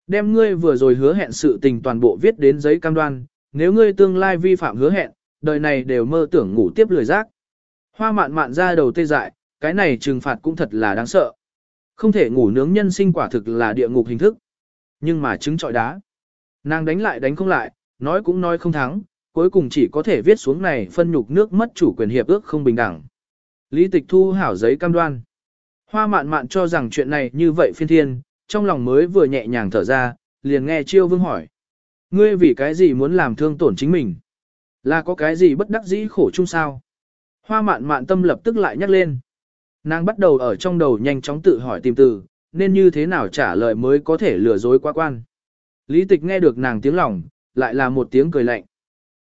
Đem ngươi vừa rồi hứa hẹn sự tình toàn bộ viết đến giấy cam đoan, nếu ngươi tương lai vi phạm hứa hẹn, đời này đều mơ tưởng ngủ tiếp lười giác. Hoa mạn mạn ra đầu tê dại, cái này trừng phạt cũng thật là đáng sợ. Không thể ngủ nướng nhân sinh quả thực là địa ngục hình thức. Nhưng mà trứng trọi đá. Nàng đánh lại đánh không lại, nói cũng nói không thắng, cuối cùng chỉ có thể viết xuống này phân nhục nước mất chủ quyền hiệp ước không bình đẳng. Lý tịch thu hảo giấy cam đoan. Hoa mạn mạn cho rằng chuyện này như vậy phiên thiên, trong lòng mới vừa nhẹ nhàng thở ra, liền nghe chiêu vương hỏi. Ngươi vì cái gì muốn làm thương tổn chính mình? Là có cái gì bất đắc dĩ khổ chung sao? Hoa mạn mạn tâm lập tức lại nhắc lên. Nàng bắt đầu ở trong đầu nhanh chóng tự hỏi tìm từ, nên như thế nào trả lời mới có thể lừa dối quá quan. Lý tịch nghe được nàng tiếng lòng, lại là một tiếng cười lạnh.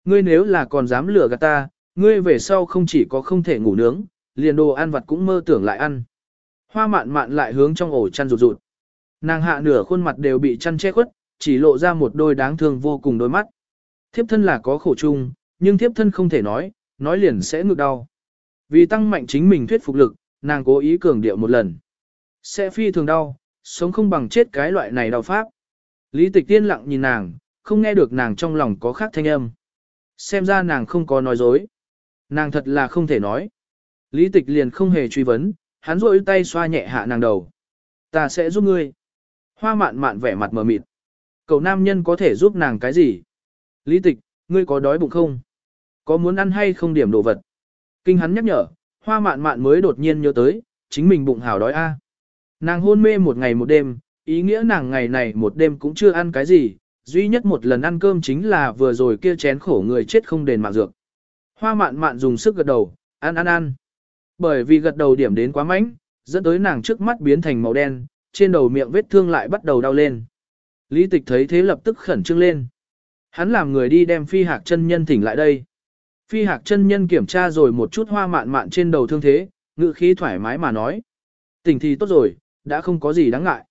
Ngươi nếu là còn dám lừa gạt ta, ngươi về sau không chỉ có không thể ngủ nướng, liền đồ ăn vặt cũng mơ tưởng lại ăn. Hoa mạn mạn lại hướng trong ổ chăn rụt rụt. Nàng hạ nửa khuôn mặt đều bị chăn che khuất, chỉ lộ ra một đôi đáng thương vô cùng đôi mắt. Thiếp thân là có khổ chung, nhưng thiếp thân không thể nói, nói liền sẽ ngược đau. Vì tăng mạnh chính mình thuyết phục lực, nàng cố ý cường điệu một lần. Sẽ phi thường đau, sống không bằng chết cái loại này đau pháp. Lý tịch tiên lặng nhìn nàng, không nghe được nàng trong lòng có khác thanh âm. Xem ra nàng không có nói dối. Nàng thật là không thể nói. Lý tịch liền không hề truy vấn, hắn rôi tay xoa nhẹ hạ nàng đầu. Ta sẽ giúp ngươi. Hoa mạn mạn vẻ mặt mờ mịt. Cậu nam nhân có thể giúp nàng cái gì? Lý tịch, ngươi có đói bụng không? Có muốn ăn hay không điểm đồ vật? Kinh hắn nhắc nhở, hoa mạn mạn mới đột nhiên nhớ tới, chính mình bụng hào đói a. Nàng hôn mê một ngày một đêm, ý nghĩa nàng ngày này một đêm cũng chưa ăn cái gì, duy nhất một lần ăn cơm chính là vừa rồi kia chén khổ người chết không đền mạng dược. Hoa mạn mạn dùng sức gật đầu, ăn ăn ăn. Bởi vì gật đầu điểm đến quá mạnh, dẫn tới nàng trước mắt biến thành màu đen, trên đầu miệng vết thương lại bắt đầu đau lên. Lý tịch thấy thế lập tức khẩn trương lên. Hắn làm người đi đem phi hạc chân nhân thỉnh lại đây. Phi hạc chân nhân kiểm tra rồi một chút hoa mạn mạn trên đầu thương thế, ngự khí thoải mái mà nói. Tỉnh thì tốt rồi, đã không có gì đáng ngại.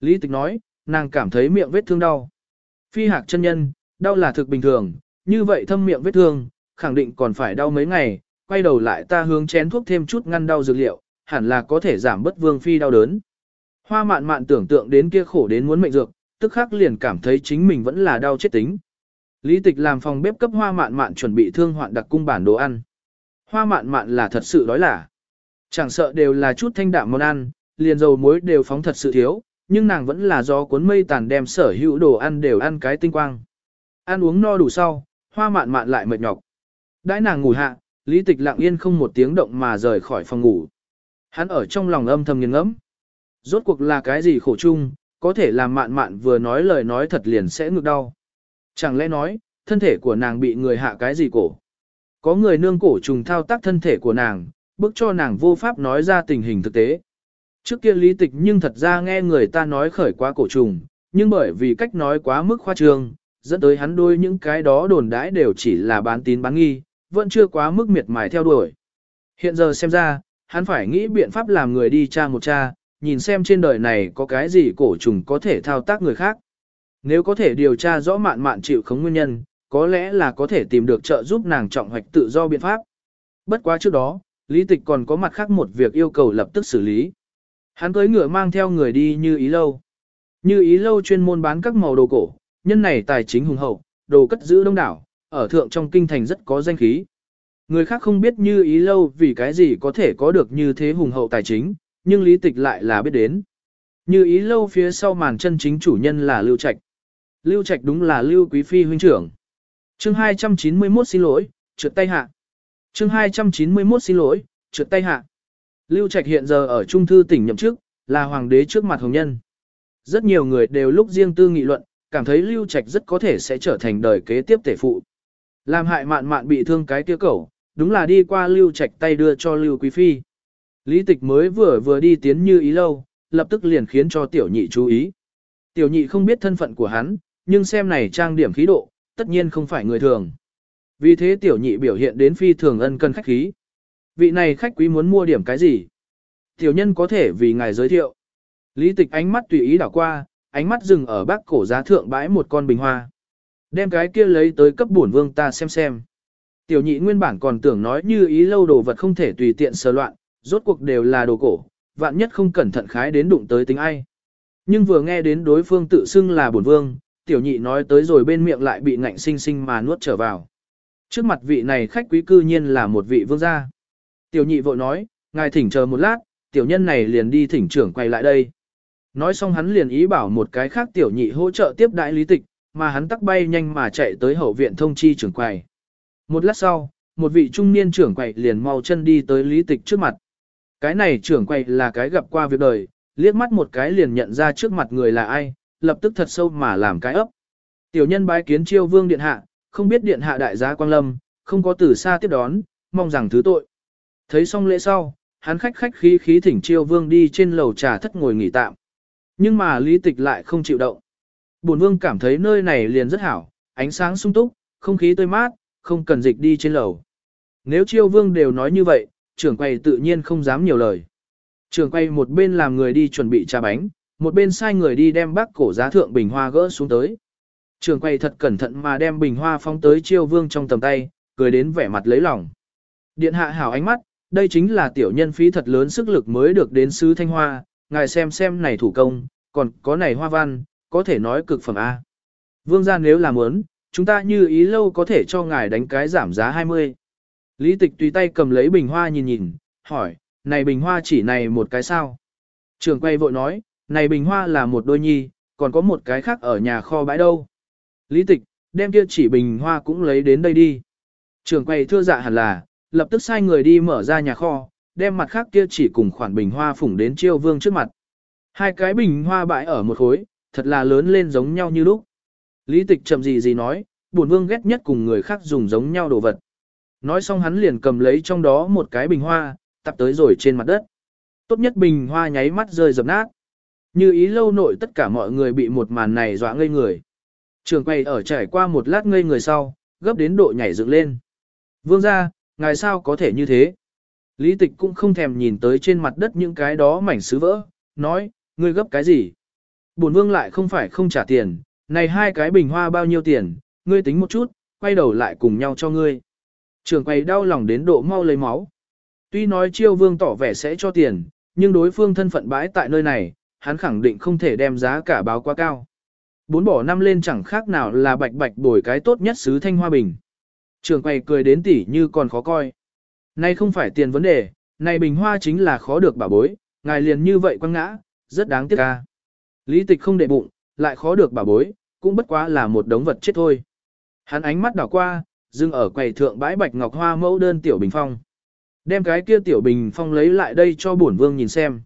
Lý tịch nói, nàng cảm thấy miệng vết thương đau. Phi hạc chân nhân, đau là thực bình thường, như vậy thâm miệng vết thương, khẳng định còn phải đau mấy ngày, quay đầu lại ta hướng chén thuốc thêm chút ngăn đau dược liệu, hẳn là có thể giảm bất vương phi đau đớn. Hoa mạn mạn tưởng tượng đến kia khổ đến muốn mệnh dược, tức khắc liền cảm thấy chính mình vẫn là đau chết tính. Lý tịch làm phòng bếp cấp hoa mạn mạn chuẩn bị thương hoạn đặc cung bản đồ ăn. Hoa mạn mạn là thật sự đói là. Chẳng sợ đều là chút thanh đạm món ăn, liền dầu muối đều phóng thật sự thiếu, nhưng nàng vẫn là do cuốn mây tàn đem sở hữu đồ ăn đều ăn cái tinh quang. Ăn uống no đủ sau, hoa mạn mạn lại mệt nhọc. Đãi nàng ngủ hạ, lý tịch lặng yên không một tiếng động mà rời khỏi phòng ngủ. Hắn ở trong lòng âm thầm nghiêng ngẫm. Rốt cuộc là cái gì khổ chung, có thể làm mạn mạn vừa nói lời nói thật liền sẽ ngược đau. Chẳng lẽ nói, thân thể của nàng bị người hạ cái gì cổ? Có người nương cổ trùng thao tác thân thể của nàng, bức cho nàng vô pháp nói ra tình hình thực tế. Trước kia lý tịch nhưng thật ra nghe người ta nói khởi quá cổ trùng, nhưng bởi vì cách nói quá mức khoa trương, dẫn tới hắn đôi những cái đó đồn đãi đều chỉ là bán tín bán nghi, vẫn chưa quá mức miệt mài theo đuổi. Hiện giờ xem ra, hắn phải nghĩ biện pháp làm người đi tra một tra, nhìn xem trên đời này có cái gì cổ trùng có thể thao tác người khác. Nếu có thể điều tra rõ mạn mạn chịu khống nguyên nhân, có lẽ là có thể tìm được trợ giúp nàng trọng hoạch tự do biện pháp. Bất quá trước đó, lý tịch còn có mặt khác một việc yêu cầu lập tức xử lý. Hắn cưỡi ngựa mang theo người đi như ý lâu. Như ý lâu chuyên môn bán các màu đồ cổ, nhân này tài chính hùng hậu, đồ cất giữ đông đảo, ở thượng trong kinh thành rất có danh khí. Người khác không biết như ý lâu vì cái gì có thể có được như thế hùng hậu tài chính, nhưng lý tịch lại là biết đến. Như ý lâu phía sau màn chân chính chủ nhân là Lưu Trạch. Lưu Trạch đúng là Lưu Quý Phi huynh trưởng. Chương 291 xin lỗi, trượt tay hạ. Chương 291 xin lỗi, trượt tay hạ. Lưu Trạch hiện giờ ở Trung Thư tỉnh nhậm chức, là hoàng đế trước mặt hồng nhân. Rất nhiều người đều lúc riêng tư nghị luận, cảm thấy Lưu Trạch rất có thể sẽ trở thành đời kế tiếp tể phụ. Làm hại mạn mạn bị thương cái kia cẩu, đúng là đi qua Lưu Trạch tay đưa cho Lưu Quý Phi. Lý tịch mới vừa vừa đi tiến như ý lâu, lập tức liền khiến cho tiểu nhị chú ý. Tiểu nhị không biết thân phận của hắn, nhưng xem này trang điểm khí độ, tất nhiên không phải người thường. Vì thế tiểu nhị biểu hiện đến phi thường ân cần khách khí. Vị này khách quý muốn mua điểm cái gì? Tiểu nhân có thể vì ngài giới thiệu. Lý tịch ánh mắt tùy ý đảo qua, ánh mắt dừng ở bác cổ giá thượng bãi một con bình hoa. Đem cái kia lấy tới cấp bổn vương ta xem xem. Tiểu nhị nguyên bản còn tưởng nói như ý lâu đồ vật không thể tùy tiện sờ loạn, rốt cuộc đều là đồ cổ, vạn nhất không cẩn thận khái đến đụng tới tính ai. Nhưng vừa nghe đến đối phương tự xưng là bổn vương, tiểu nhị nói tới rồi bên miệng lại bị ngạnh sinh sinh mà nuốt trở vào. Trước mặt vị này khách quý cư nhiên là một vị vương gia. Tiểu nhị vội nói, ngài thỉnh chờ một lát, tiểu nhân này liền đi thỉnh trưởng quay lại đây. Nói xong hắn liền ý bảo một cái khác tiểu nhị hỗ trợ tiếp đại lý tịch, mà hắn tắc bay nhanh mà chạy tới hậu viện thông chi trưởng quầy. Một lát sau, một vị trung niên trưởng quầy liền mau chân đi tới lý tịch trước mặt. Cái này trưởng quầy là cái gặp qua việc đời, liếc mắt một cái liền nhận ra trước mặt người là ai, lập tức thật sâu mà làm cái ấp. Tiểu nhân bái kiến chiêu vương điện hạ, không biết điện hạ đại gia quang lâm, không có từ xa tiếp đón, mong rằng thứ tội. Thấy xong lễ sau, hắn khách khách khí khí thỉnh chiêu vương đi trên lầu trà thất ngồi nghỉ tạm. Nhưng mà lý tịch lại không chịu động. Bổn vương cảm thấy nơi này liền rất hảo, ánh sáng sung túc, không khí tươi mát, không cần dịch đi trên lầu. Nếu chiêu vương đều nói như vậy, trưởng quầy tự nhiên không dám nhiều lời. Trưởng quầy một bên làm người đi chuẩn bị trà bánh, một bên sai người đi đem bác cổ giá thượng bình hoa gỡ xuống tới. Trưởng quầy thật cẩn thận mà đem bình hoa phóng tới chiêu vương trong tầm tay, cười đến vẻ mặt lấy lòng. Điện hạ hảo ánh mắt, đây chính là tiểu nhân phí thật lớn sức lực mới được đến sứ thanh hoa, ngài xem xem này thủ công, còn có này hoa văn, có thể nói cực phẩm A. Vương gia nếu làm muốn, chúng ta như ý lâu có thể cho ngài đánh cái giảm giá 20. Lý tịch tùy tay cầm lấy bình hoa nhìn nhìn, hỏi, này bình hoa chỉ này một cái sao? Trường quay vội nói, này bình hoa là một đôi nhi, còn có một cái khác ở nhà kho bãi đâu. Lý tịch, đem kia chỉ bình hoa cũng lấy đến đây đi. Trường quay thưa dạ hẳn là, lập tức sai người đi mở ra nhà kho, đem mặt khác kia chỉ cùng khoản bình hoa phủng đến chiêu vương trước mặt. Hai cái bình hoa bãi ở một khối, thật là lớn lên giống nhau như lúc. Lý tịch chậm gì gì nói, buồn vương ghét nhất cùng người khác dùng giống nhau đồ vật. Nói xong hắn liền cầm lấy trong đó một cái bình hoa, tập tới rồi trên mặt đất. Tốt nhất bình hoa nháy mắt rơi dập nát. Như ý lâu nội tất cả mọi người bị một màn này dọa ngây người. Trường quay ở trải qua một lát ngây người sau, gấp đến độ nhảy dựng lên. Vương ra, ngài sao có thể như thế? Lý tịch cũng không thèm nhìn tới trên mặt đất những cái đó mảnh sứ vỡ, nói, ngươi gấp cái gì? Bổn vương lại không phải không trả tiền, này hai cái bình hoa bao nhiêu tiền, ngươi tính một chút, quay đầu lại cùng nhau cho ngươi. Trường quay đau lòng đến độ mau lấy máu. Tuy nói chiêu vương tỏ vẻ sẽ cho tiền, nhưng đối phương thân phận bãi tại nơi này, hắn khẳng định không thể đem giá cả báo quá cao. Bốn bỏ năm lên chẳng khác nào là bạch bạch đổi cái tốt nhất xứ thanh hoa bình. Trường quầy cười đến tỉ như còn khó coi. Nay không phải tiền vấn đề, này bình hoa chính là khó được bảo bối, ngài liền như vậy quăng ngã, rất đáng tiếc ca. Lý tịch không để bụng, lại khó được bảo bối, cũng bất quá là một đống vật chết thôi. Hắn ánh mắt đảo qua, dừng ở quầy thượng bãi bạch ngọc hoa mẫu đơn tiểu bình phong. Đem cái kia tiểu bình phong lấy lại đây cho bổn vương nhìn xem.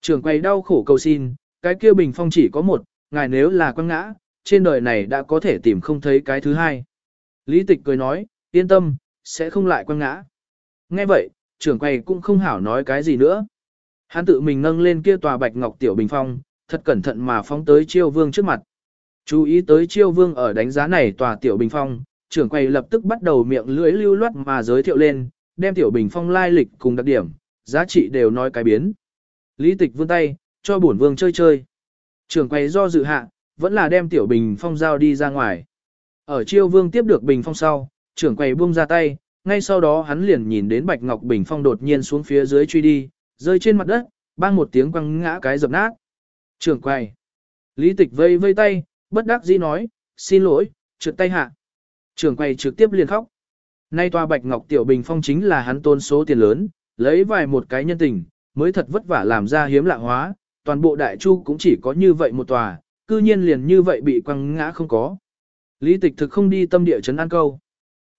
Trường quầy đau khổ cầu xin, cái kia bình phong chỉ có một, ngài nếu là quăng ngã, trên đời này đã có thể tìm không thấy cái thứ hai. Lý tịch cười nói, yên tâm, sẽ không lại quăng ngã. Nghe vậy, trưởng quầy cũng không hảo nói cái gì nữa. Hắn tự mình nâng lên kia tòa bạch ngọc tiểu bình phong, thật cẩn thận mà phóng tới chiêu vương trước mặt. Chú ý tới chiêu vương ở đánh giá này tòa tiểu bình phong, trưởng quầy lập tức bắt đầu miệng lưỡi lưu loát mà giới thiệu lên, đem tiểu bình phong lai lịch cùng đặc điểm, giá trị đều nói cái biến. Lý tịch vươn tay, cho bổn vương chơi chơi. Trưởng quầy do dự hạ, vẫn là đem tiểu bình phong giao đi ra ngoài. Ở chiêu vương tiếp được bình phong sau, trưởng quầy buông ra tay, ngay sau đó hắn liền nhìn đến bạch ngọc bình phong đột nhiên xuống phía dưới truy đi, rơi trên mặt đất, bang một tiếng quăng ngã cái dập nát. Trưởng quầy. Lý tịch vây vây tay, bất đắc dĩ nói, xin lỗi, trượt tay hạ. Trưởng quầy trực tiếp liền khóc. Nay tòa bạch ngọc tiểu bình phong chính là hắn tôn số tiền lớn, lấy vài một cái nhân tình, mới thật vất vả làm ra hiếm lạ hóa, toàn bộ đại chu cũng chỉ có như vậy một tòa, cư nhiên liền như vậy bị quăng ngã không có. Lý tịch thực không đi tâm địa chấn an câu.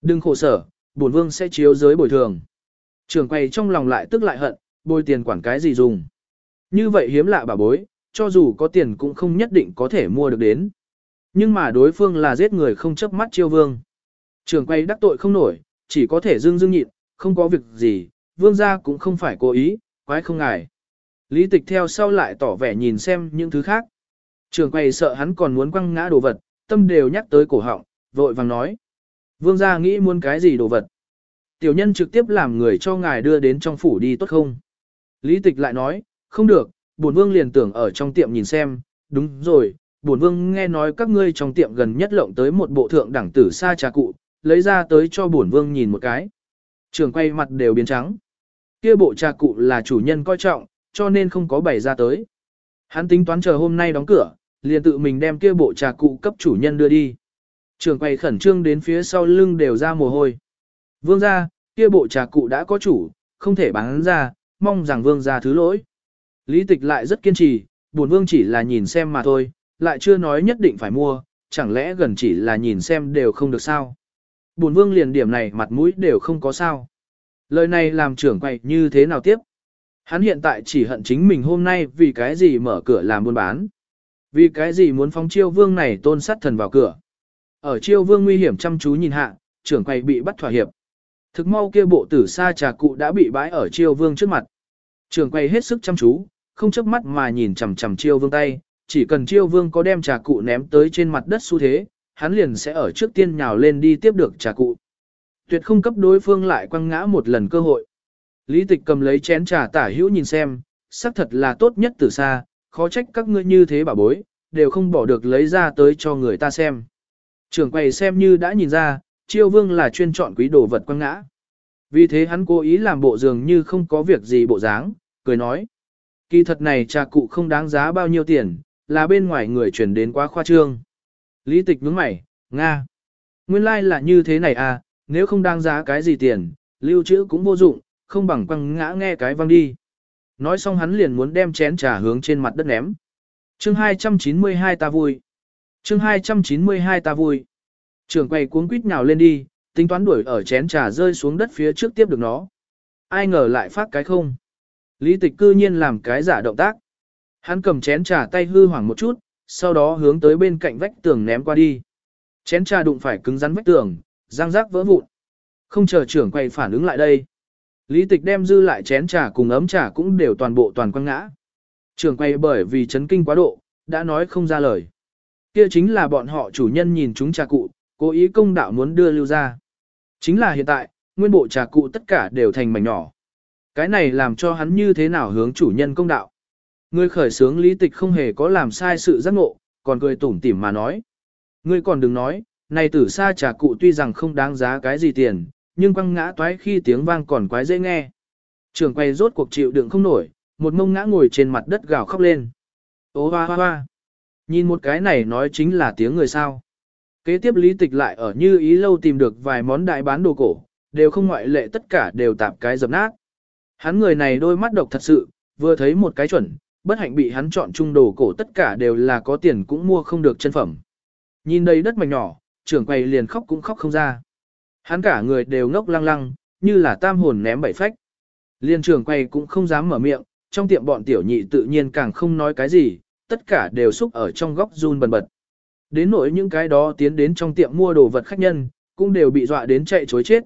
Đừng khổ sở, bổn vương sẽ chiếu giới bồi thường. Trường quầy trong lòng lại tức lại hận, bồi tiền quản cái gì dùng. Như vậy hiếm lạ bà bối, cho dù có tiền cũng không nhất định có thể mua được đến. Nhưng mà đối phương là giết người không chấp mắt chiêu vương. Trường quầy đắc tội không nổi, chỉ có thể dương dương nhịn, không có việc gì, vương gia cũng không phải cố ý, quái không ngại. Lý tịch theo sau lại tỏ vẻ nhìn xem những thứ khác. Trường quầy sợ hắn còn muốn quăng ngã đồ vật, tâm đều nhắc tới cổ họng, vội vàng nói. Vương gia nghĩ muốn cái gì đồ vật. Tiểu nhân trực tiếp làm người cho ngài đưa đến trong phủ đi tốt không? Lý tịch lại nói, không được, bổn vương liền tưởng ở trong tiệm nhìn xem, đúng rồi, bổn vương nghe nói các ngươi trong tiệm gần nhất lộng tới một bộ thượng đẳng tử sa trà cụ, lấy ra tới cho bổn vương nhìn một cái. Trường quay mặt đều biến trắng. Kia bộ trà cụ là chủ nhân coi trọng, cho nên không có bày ra tới. Hắn tính toán chờ hôm nay đóng cửa, liền tự mình đem kia bộ trà cụ cấp chủ nhân đưa đi. Trường quầy khẩn trương đến phía sau lưng đều ra mồ hôi. Vương gia, kia bộ trà cụ đã có chủ, không thể bán ra, mong rằng vương gia thứ lỗi. Lý tịch lại rất kiên trì, buồn vương chỉ là nhìn xem mà thôi, lại chưa nói nhất định phải mua, chẳng lẽ gần chỉ là nhìn xem đều không được sao. Buồn vương liền điểm này mặt mũi đều không có sao. Lời này làm trưởng quầy như thế nào tiếp? Hắn hiện tại chỉ hận chính mình hôm nay vì cái gì mở cửa làm buôn bán. Vì cái gì muốn phóng chiêu vương này tôn sát thần vào cửa. Ở chiêu vương nguy hiểm chăm chú nhìn hạ, trưởng quầy bị bắt thỏa hiệp. Thực mau kia bộ tử sa trà cụ đã bị bãi ở chiêu vương trước mặt. Trưởng quầy hết sức chăm chú, không chớp mắt mà nhìn chằm chằm chiêu vương tay, chỉ cần chiêu vương có đem trà cụ ném tới trên mặt đất xu thế, hắn liền sẽ ở trước tiên nhào lên đi tiếp được trà cụ. Tuyệt không cấp đối phương lại quăng ngã một lần cơ hội. Lý tịch cầm lấy chén trà tả hữu nhìn xem, xác thật là tốt nhất từ xa, khó trách các ngươi như thế bảo bối, đều không bỏ được lấy ra tới cho người ta xem. Trưởng quầy xem như đã nhìn ra, chiêu vương là chuyên chọn quý đồ vật quăng ngã. Vì thế hắn cố ý làm bộ dường như không có việc gì bộ dáng, cười nói. Kỳ thật này trà cụ không đáng giá bao nhiêu tiền, là bên ngoài người chuyển đến quá khoa trương. Lý tịch nhướng mày, Nga. Nguyên lai like là như thế này à, nếu không đáng giá cái gì tiền, lưu trữ cũng vô dụng, không bằng quăng ngã nghe cái văng đi. Nói xong hắn liền muốn đem chén trà hướng trên mặt đất ném. Chương 292 ta vui. Chương 292 ta vui. trưởng quầy cuống quýt nhào lên đi, tính toán đuổi ở chén trà rơi xuống đất phía trước tiếp được nó. Ai ngờ lại phát cái không. Lý tịch cư nhiên làm cái giả động tác. Hắn cầm chén trà tay hư hoảng một chút, sau đó hướng tới bên cạnh vách tường ném qua đi. Chén trà đụng phải cứng rắn vách tường, răng rác vỡ vụn. Không chờ trưởng quầy phản ứng lại đây. Lý tịch đem dư lại chén trà cùng ấm trà cũng đều toàn bộ toàn quăng ngã. Trường quay bởi vì chấn kinh quá độ, đã nói không ra lời. Kia chính là bọn họ chủ nhân nhìn chúng trà cụ, cố ý công đạo muốn đưa lưu ra. Chính là hiện tại, nguyên bộ trà cụ tất cả đều thành mảnh nhỏ. Cái này làm cho hắn như thế nào hướng chủ nhân công đạo. Người khởi sướng lý tịch không hề có làm sai sự giác ngộ, còn cười tủm tỉm mà nói. Ngươi còn đừng nói, này tử sa trà cụ tuy rằng không đáng giá cái gì tiền, nhưng quăng ngã toái khi tiếng vang còn quái dễ nghe. Trường quay rốt cuộc chịu đựng không nổi, một mông ngã ngồi trên mặt đất gào khóc lên. Ô hoa hoa hoa. Nhìn một cái này nói chính là tiếng người sao. Kế tiếp lý tịch lại ở như ý lâu tìm được vài món đại bán đồ cổ, đều không ngoại lệ tất cả đều tạp cái dập nát. Hắn người này đôi mắt độc thật sự, vừa thấy một cái chuẩn, bất hạnh bị hắn chọn chung đồ cổ tất cả đều là có tiền cũng mua không được chân phẩm. Nhìn đây đất mảnh nhỏ, trưởng quầy liền khóc cũng khóc không ra. Hắn cả người đều ngốc lăng lăng, như là tam hồn ném bảy phách. Liên trường quầy cũng không dám mở miệng, trong tiệm bọn tiểu nhị tự nhiên càng không nói cái gì, tất cả đều xúc ở trong góc run bần bật. Đến nỗi những cái đó tiến đến trong tiệm mua đồ vật khách nhân, cũng đều bị dọa đến chạy chối chết.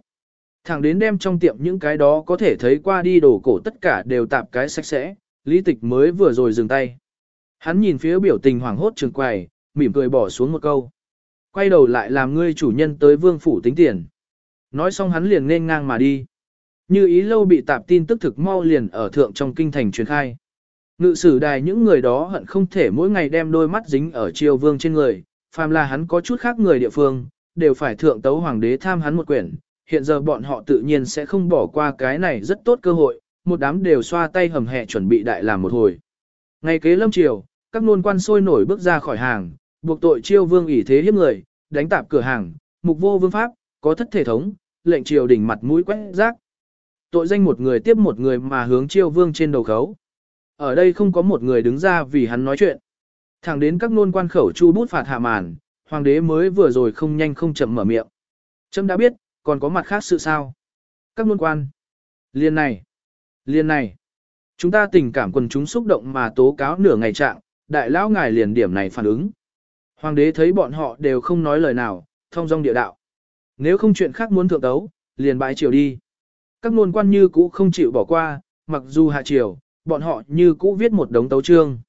Thẳng đến đem trong tiệm những cái đó có thể thấy qua đi đồ cổ tất cả đều tạp cái sạch sẽ, lý tịch mới vừa rồi dừng tay. Hắn nhìn phía biểu tình hoảng hốt trường quầy, mỉm cười bỏ xuống một câu. Quay đầu lại làm ngươi chủ nhân tới vương phủ tính tiền. Nói xong hắn liền nên ngang mà đi. Như ý lâu bị tạp tin tức thực mau liền ở thượng trong kinh thành truyền khai. Ngự sử đài những người đó hận không thể mỗi ngày đem đôi mắt dính ở triều vương trên người, phàm là hắn có chút khác người địa phương, đều phải thượng tấu hoàng đế tham hắn một quyển. Hiện giờ bọn họ tự nhiên sẽ không bỏ qua cái này rất tốt cơ hội, một đám đều xoa tay hầm hẹ chuẩn bị đại làm một hồi. Ngày kế lâm triều, các nôn quan sôi nổi bước ra khỏi hàng, buộc tội chiêu vương ỷ thế hiếp người, đánh tạp cửa hàng, mục vô vương pháp, có thất thể thống, lệnh triều đỉnh mặt mũi quét rác. Tội danh một người tiếp một người mà hướng chiêu vương trên đầu khấu. Ở đây không có một người đứng ra vì hắn nói chuyện. Thẳng đến các nôn quan khẩu chu bút phạt hạ màn, hoàng đế mới vừa rồi không nhanh không chậm mở miệng. Trâm đã biết, còn có mặt khác sự sao. Các nôn quan. Liên này. Liên này. Chúng ta tình cảm quần chúng xúc động mà tố cáo nửa ngày trạng, đại lão ngài liền điểm này phản ứng. Hoàng đế thấy bọn họ đều không nói lời nào, thông dong địa đạo. Nếu không chuyện khác muốn thượng tấu, liền bãi triều đi. Các nôn quan như cũ không chịu bỏ qua, mặc dù hạ triều, bọn họ như cũ viết một đống tấu chương.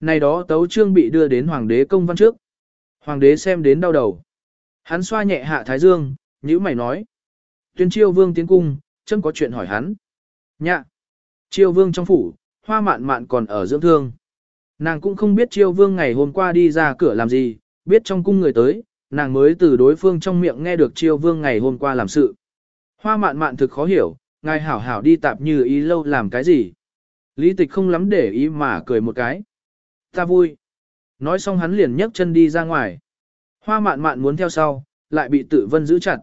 Này đó tấu chương bị đưa đến hoàng đế công văn trước. Hoàng đế xem đến đau đầu. Hắn xoa nhẹ hạ thái dương, nhữ mày nói. Tuyên chiêu vương tiến cung, chấm có chuyện hỏi hắn. Nhạ. Chiêu vương trong phủ, hoa mạn mạn còn ở dưỡng thương. Nàng cũng không biết chiêu vương ngày hôm qua đi ra cửa làm gì, biết trong cung người tới, nàng mới từ đối phương trong miệng nghe được chiêu vương ngày hôm qua làm sự. Hoa mạn mạn thực khó hiểu, ngài hảo hảo đi tạp như ý lâu làm cái gì. Lý tịch không lắm để ý mà cười một cái. Ta vui. Nói xong hắn liền nhấc chân đi ra ngoài. Hoa mạn mạn muốn theo sau, lại bị tự vân giữ chặt.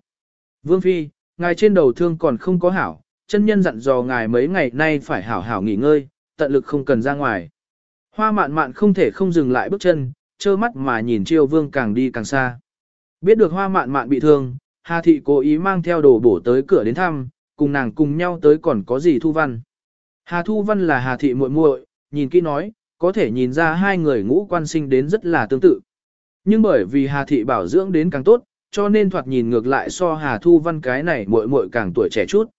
Vương Phi, ngài trên đầu thương còn không có hảo, chân nhân dặn dò ngài mấy ngày nay phải hảo hảo nghỉ ngơi, tận lực không cần ra ngoài. Hoa mạn mạn không thể không dừng lại bước chân, trơ mắt mà nhìn chiêu vương càng đi càng xa. Biết được hoa mạn mạn bị thương, Hà Thị cố ý mang theo đồ bổ tới cửa đến thăm, cùng nàng cùng nhau tới còn có gì Thu Văn. Hà Thu Văn là Hà Thị muội muội, nhìn kỹ nói, có thể nhìn ra hai người ngũ quan sinh đến rất là tương tự. Nhưng bởi vì Hà Thị bảo dưỡng đến càng tốt, cho nên thoạt nhìn ngược lại so Hà Thu Văn cái này muội muội càng tuổi trẻ chút.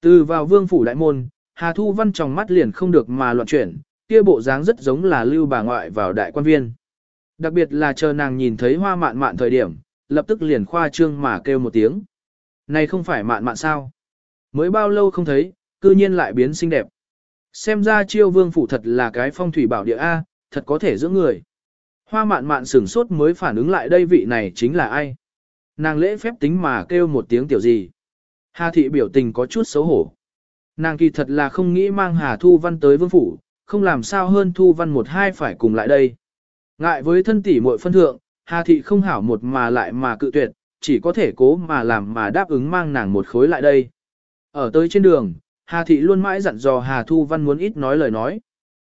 Từ vào vương phủ đại môn, Hà Thu Văn trong mắt liền không được mà loạn chuyển, kia bộ dáng rất giống là lưu bà ngoại vào đại quan viên. Đặc biệt là chờ nàng nhìn thấy hoa mạn mạn thời điểm, lập tức liền khoa trương mà kêu một tiếng. Này không phải mạn mạn sao? Mới bao lâu không thấy, cư nhiên lại biến xinh đẹp. Xem ra chiêu vương phủ thật là cái phong thủy bảo địa A, thật có thể giữ người. Hoa mạn mạn sửng sốt mới phản ứng lại đây vị này chính là ai. Nàng lễ phép tính mà kêu một tiếng tiểu gì. Hà thị biểu tình có chút xấu hổ. Nàng kỳ thật là không nghĩ mang Hà Thu Văn tới vương phủ, không làm sao hơn Thu Văn một hai phải cùng lại đây. Ngại với thân tỷ muội phân thượng, Hà thị không hảo một mà lại mà cự tuyệt, chỉ có thể cố mà làm mà đáp ứng mang nàng một khối lại đây. Ở tới trên đường, Hà thị luôn mãi dặn dò Hà Thu Văn muốn ít nói lời nói.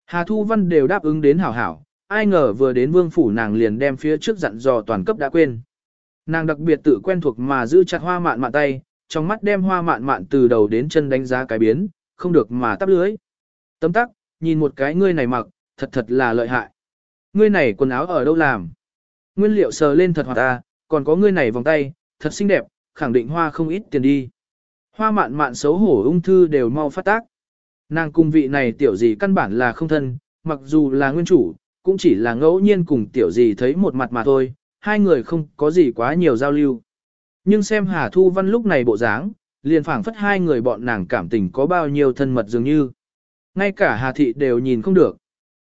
Hà Thu Văn đều đáp ứng đến hảo hảo, ai ngờ vừa đến vương phủ nàng liền đem phía trước dặn dò toàn cấp đã quên. Nàng đặc biệt tự quen thuộc mà giữ chặt hoa mạn mạn tay, trong mắt đem hoa mạn mạn từ đầu đến chân đánh giá cái biến, không được mà tắp lưới. Tấm tắc, nhìn một cái ngươi này mặc, thật thật là lợi hại. Ngươi này quần áo ở đâu làm? Nguyên liệu sờ lên thật hoạt ta, còn có ngươi này vòng tay, thật xinh đẹp, khẳng định hoa không ít tiền đi. Hoa mạn mạn xấu hổ ung thư đều mau phát tác. Nàng cung vị này tiểu gì căn bản là không thân, mặc dù là nguyên chủ, cũng chỉ là ngẫu nhiên cùng tiểu gì thấy một mặt mà thôi, hai người không có gì quá nhiều giao lưu. Nhưng xem Hà Thu Văn lúc này bộ dáng, liền phảng phất hai người bọn nàng cảm tình có bao nhiêu thân mật dường như. Ngay cả Hà Thị đều nhìn không được.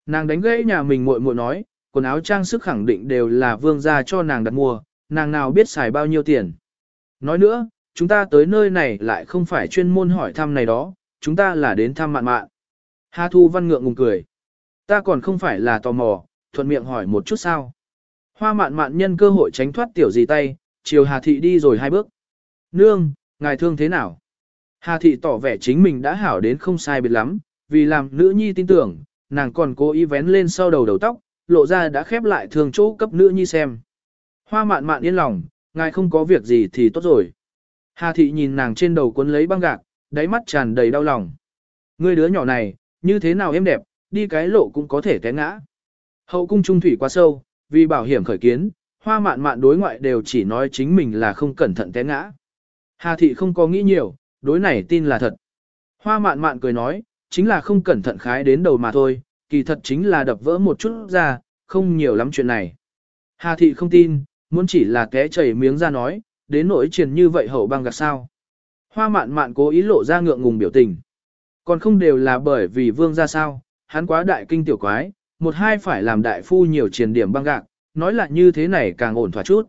Nàng đánh gãy nhà mình muội muội nói, quần áo trang sức khẳng định đều là vương gia cho nàng đặt mua, nàng nào biết xài bao nhiêu tiền. Nói nữa, chúng ta tới nơi này lại không phải chuyên môn hỏi thăm này đó, chúng ta là đến thăm mạn mạn. Hà Thu Văn ngượng ngùng cười. Ta còn không phải là tò mò, thuận miệng hỏi một chút sao. Hoa mạn mạn nhân cơ hội tránh thoát tiểu gì tay, chiều Hà Thị đi rồi hai bước. Nương, ngài thương thế nào? Hà Thị tỏ vẻ chính mình đã hảo đến không sai biệt lắm, vì làm nữ nhi tin tưởng, nàng còn cố ý vén lên sau đầu đầu tóc, lộ ra đã khép lại thường chỗ cấp nữ nhi xem. Hoa mạn mạn yên lòng, ngài không có việc gì thì tốt rồi. Hà Thị nhìn nàng trên đầu cuốn lấy băng gạc, đáy mắt tràn đầy đau lòng. Ngươi đứa nhỏ này, như thế nào em đẹp, đi cái lộ cũng có thể té ngã. Hậu cung trung thủy quá sâu, vì bảo hiểm khởi kiến, hoa mạn mạn đối ngoại đều chỉ nói chính mình là không cẩn thận té ngã. Hà thị không có nghĩ nhiều, đối này tin là thật. Hoa mạn mạn cười nói, chính là không cẩn thận khái đến đầu mà thôi, kỳ thật chính là đập vỡ một chút ra, không nhiều lắm chuyện này. Hà thị không tin, muốn chỉ là té chảy miếng ra nói, đến nỗi truyền như vậy hậu băng gạt sao. Hoa mạn mạn cố ý lộ ra ngượng ngùng biểu tình. Còn không đều là bởi vì vương ra sao, hắn quá đại kinh tiểu quái, một hai phải làm đại phu nhiều truyền điểm băng gạc, nói là như thế này càng ổn thỏa chút.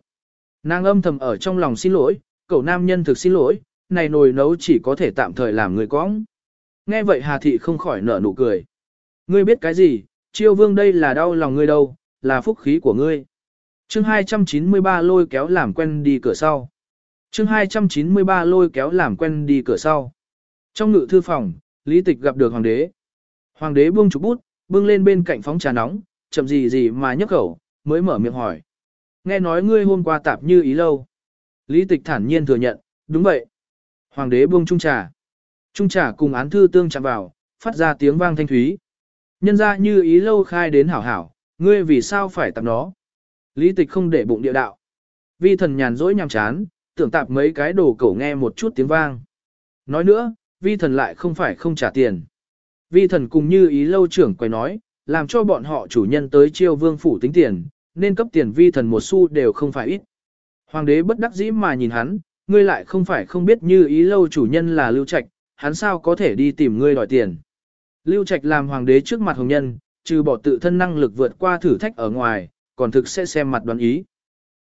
Nàng âm thầm ở trong lòng xin lỗi, cậu nam nhân thực xin lỗi, này nồi nấu chỉ có thể tạm thời làm người cóng. Nghe vậy Hà Thị không khỏi nở nụ cười. Ngươi biết cái gì, chiêu vương đây là đau lòng ngươi đâu, là phúc khí của ngươi. chương 293 lôi kéo làm quen đi cửa sau. chương 293 lôi kéo làm quen đi cửa sau. Trong ngự thư phòng, Lý Tịch gặp được hoàng đế. Hoàng đế buông chụp bút, bưng lên bên cạnh phóng trà nóng, chậm gì gì mà nhấc khẩu, mới mở miệng hỏi. Nghe nói ngươi hôm qua tạp như ý lâu. Lý Tịch thản nhiên thừa nhận, đúng vậy. Hoàng đế buông trung trà. Trung trà cùng án thư tương chạm vào, phát ra tiếng vang thanh thúy. Nhân ra như ý lâu khai đến hảo hảo, ngươi vì sao phải tạp nó. Lý tịch không để bụng địa đạo. Vi thần nhàn rỗi nhàm chán, tưởng tạp mấy cái đồ cẩu nghe một chút tiếng vang. Nói nữa, vi thần lại không phải không trả tiền. Vi thần cùng như ý lâu trưởng quay nói, làm cho bọn họ chủ nhân tới chiêu vương phủ tính tiền, nên cấp tiền vi thần một xu đều không phải ít. Hoàng đế bất đắc dĩ mà nhìn hắn, ngươi lại không phải không biết như ý lâu chủ nhân là lưu trạch, hắn sao có thể đi tìm ngươi đòi tiền. Lưu Trạch làm hoàng đế trước mặt hồng nhân, trừ bỏ tự thân năng lực vượt qua thử thách ở ngoài, còn thực sẽ xem mặt đoán ý.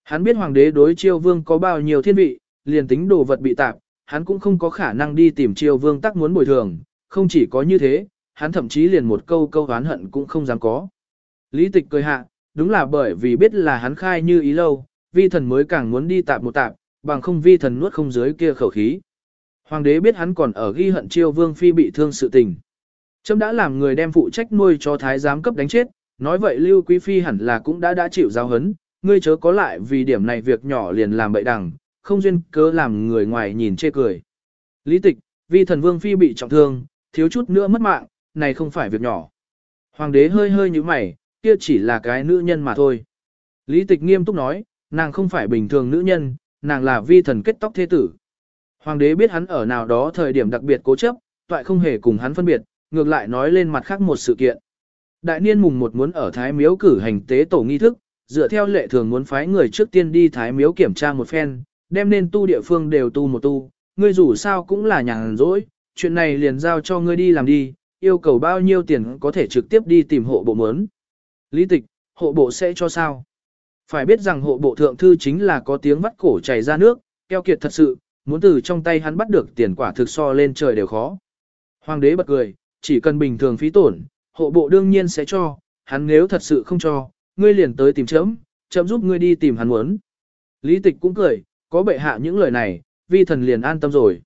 Hắn biết hoàng đế đối chiêu vương có bao nhiêu thiên vị, liền tính đồ vật bị tạp, hắn cũng không có khả năng đi tìm chiêu vương tắc muốn bồi thường, không chỉ có như thế, hắn thậm chí liền một câu câu oán hận cũng không dám có. Lý tịch cười hạ, đúng là bởi vì biết là hắn khai như ý lâu, vi thần mới càng muốn đi tạp một tạp, bằng không vi thần nuốt không dưới kia khẩu khí. Hoàng đế biết hắn còn ở ghi hận chiêu vương phi bị thương sự tình. Trâm đã làm người đem phụ trách nuôi cho thái giám cấp đánh chết, nói vậy Lưu Quý Phi hẳn là cũng đã đã chịu giáo hấn, ngươi chớ có lại vì điểm này việc nhỏ liền làm bậy đằng, không duyên cớ làm người ngoài nhìn chê cười. Lý tịch, vì thần vương Phi bị trọng thương, thiếu chút nữa mất mạng, này không phải việc nhỏ. Hoàng đế hơi hơi như mày, kia chỉ là cái nữ nhân mà thôi. Lý tịch nghiêm túc nói, nàng không phải bình thường nữ nhân, nàng là vi thần kết tóc thế tử. Hoàng đế biết hắn ở nào đó thời điểm đặc biệt cố chấp, toại không hề cùng hắn phân biệt, ngược lại nói lên mặt khác một sự kiện. Đại niên mùng một muốn ở Thái Miếu cử hành tế tổ nghi thức, dựa theo lệ thường muốn phái người trước tiên đi Thái Miếu kiểm tra một phen, đem nên tu địa phương đều tu một tu, ngươi dù sao cũng là nhàn rỗi, chuyện này liền giao cho ngươi đi làm đi, yêu cầu bao nhiêu tiền có thể trực tiếp đi tìm hộ bộ muốn. Lý tịch, hộ bộ sẽ cho sao? Phải biết rằng hộ bộ thượng thư chính là có tiếng vắt cổ chảy ra nước, keo kiệt thật sự, muốn từ trong tay hắn bắt được tiền quả thực so lên trời đều khó. Hoàng đế bật cười, chỉ cần bình thường phí tổn, hộ bộ đương nhiên sẽ cho, hắn nếu thật sự không cho, ngươi liền tới tìm chấm, chấm giúp ngươi đi tìm hắn muốn. Lý tịch cũng cười, có bệ hạ những lời này, vi thần liền an tâm rồi.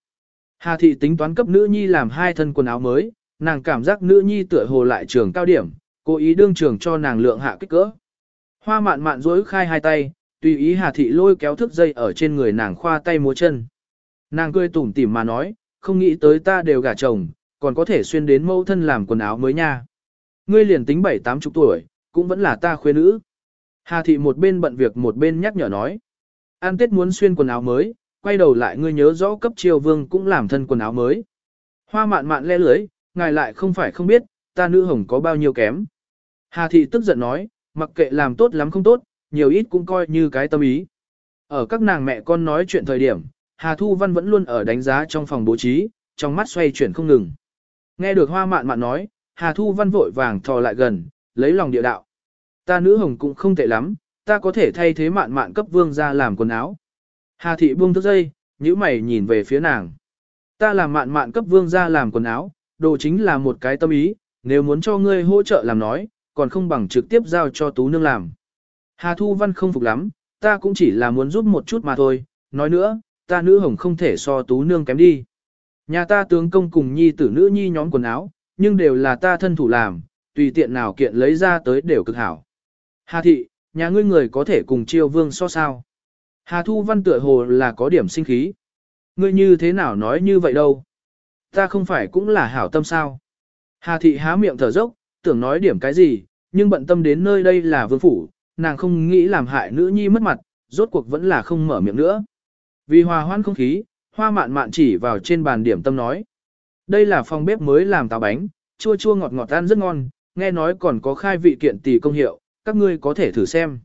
Hà thị tính toán cấp nữ nhi làm hai thân quần áo mới, nàng cảm giác nữ nhi tựa hồ lại trường cao điểm, cố ý đương trường cho nàng lượng hạ kích cỡ. Hoa mạn mạn rối khai hai tay, tùy ý Hà thị lôi kéo thước dây ở trên người nàng khoa tay múa chân. Nàng cười tủm tỉm mà nói, không nghĩ tới ta đều gả chồng, còn có thể xuyên đến mẫu thân làm quần áo mới nha. Ngươi liền tính bảy tám chục tuổi, cũng vẫn là ta khuê nữ. Hà thị một bên bận việc một bên nhắc nhở nói. An tết muốn xuyên quần áo mới, quay đầu lại ngươi nhớ rõ cấp triều vương cũng làm thân quần áo mới. Hoa mạn mạn le lưới, ngài lại không phải không biết, ta nữ hồng có bao nhiêu kém. Hà thị tức giận nói, mặc kệ làm tốt lắm không tốt, nhiều ít cũng coi như cái tâm ý. Ở các nàng mẹ con nói chuyện thời điểm, Hà Thu Văn vẫn luôn ở đánh giá trong phòng bố trí, trong mắt xoay chuyển không ngừng. Nghe được hoa mạn mạn nói, Hà Thu Văn vội vàng thò lại gần, lấy lòng địa đạo. Ta nữ hồng cũng không tệ lắm, ta có thể thay thế mạn mạn cấp vương ra làm quần áo. Hà thị buông thức dây, nhíu mày nhìn về phía nàng. Ta làm mạn mạn cấp vương ra làm quần áo, đồ chính là một cái tâm ý, nếu muốn cho ngươi hỗ trợ làm nói, còn không bằng trực tiếp giao cho tú nương làm. Hà Thu Văn không phục lắm, ta cũng chỉ là muốn giúp một chút mà thôi, nói nữa, ta nữ hồng không thể so tú nương kém đi. Nhà ta tướng công cùng nhi tử nữ nhi nhóm quần áo, nhưng đều là ta thân thủ làm, tùy tiện nào kiện lấy ra tới đều cực hảo. Hà thị, nhà ngươi người có thể cùng chiêu vương so sao. Hà thu văn tựa hồ là có điểm sinh khí. Ngươi như thế nào nói như vậy đâu. Ta không phải cũng là hảo tâm sao. Hà thị há miệng thở dốc, tưởng nói điểm cái gì, nhưng bận tâm đến nơi đây là vương phủ, nàng không nghĩ làm hại nữ nhi mất mặt, rốt cuộc vẫn là không mở miệng nữa. Vì hòa hoan không khí, hoa mạn mạn chỉ vào trên bàn điểm tâm nói. Đây là phòng bếp mới làm táo bánh, chua chua ngọt ngọt ăn rất ngon, nghe nói còn có khai vị kiện tỷ công hiệu, các ngươi có thể thử xem.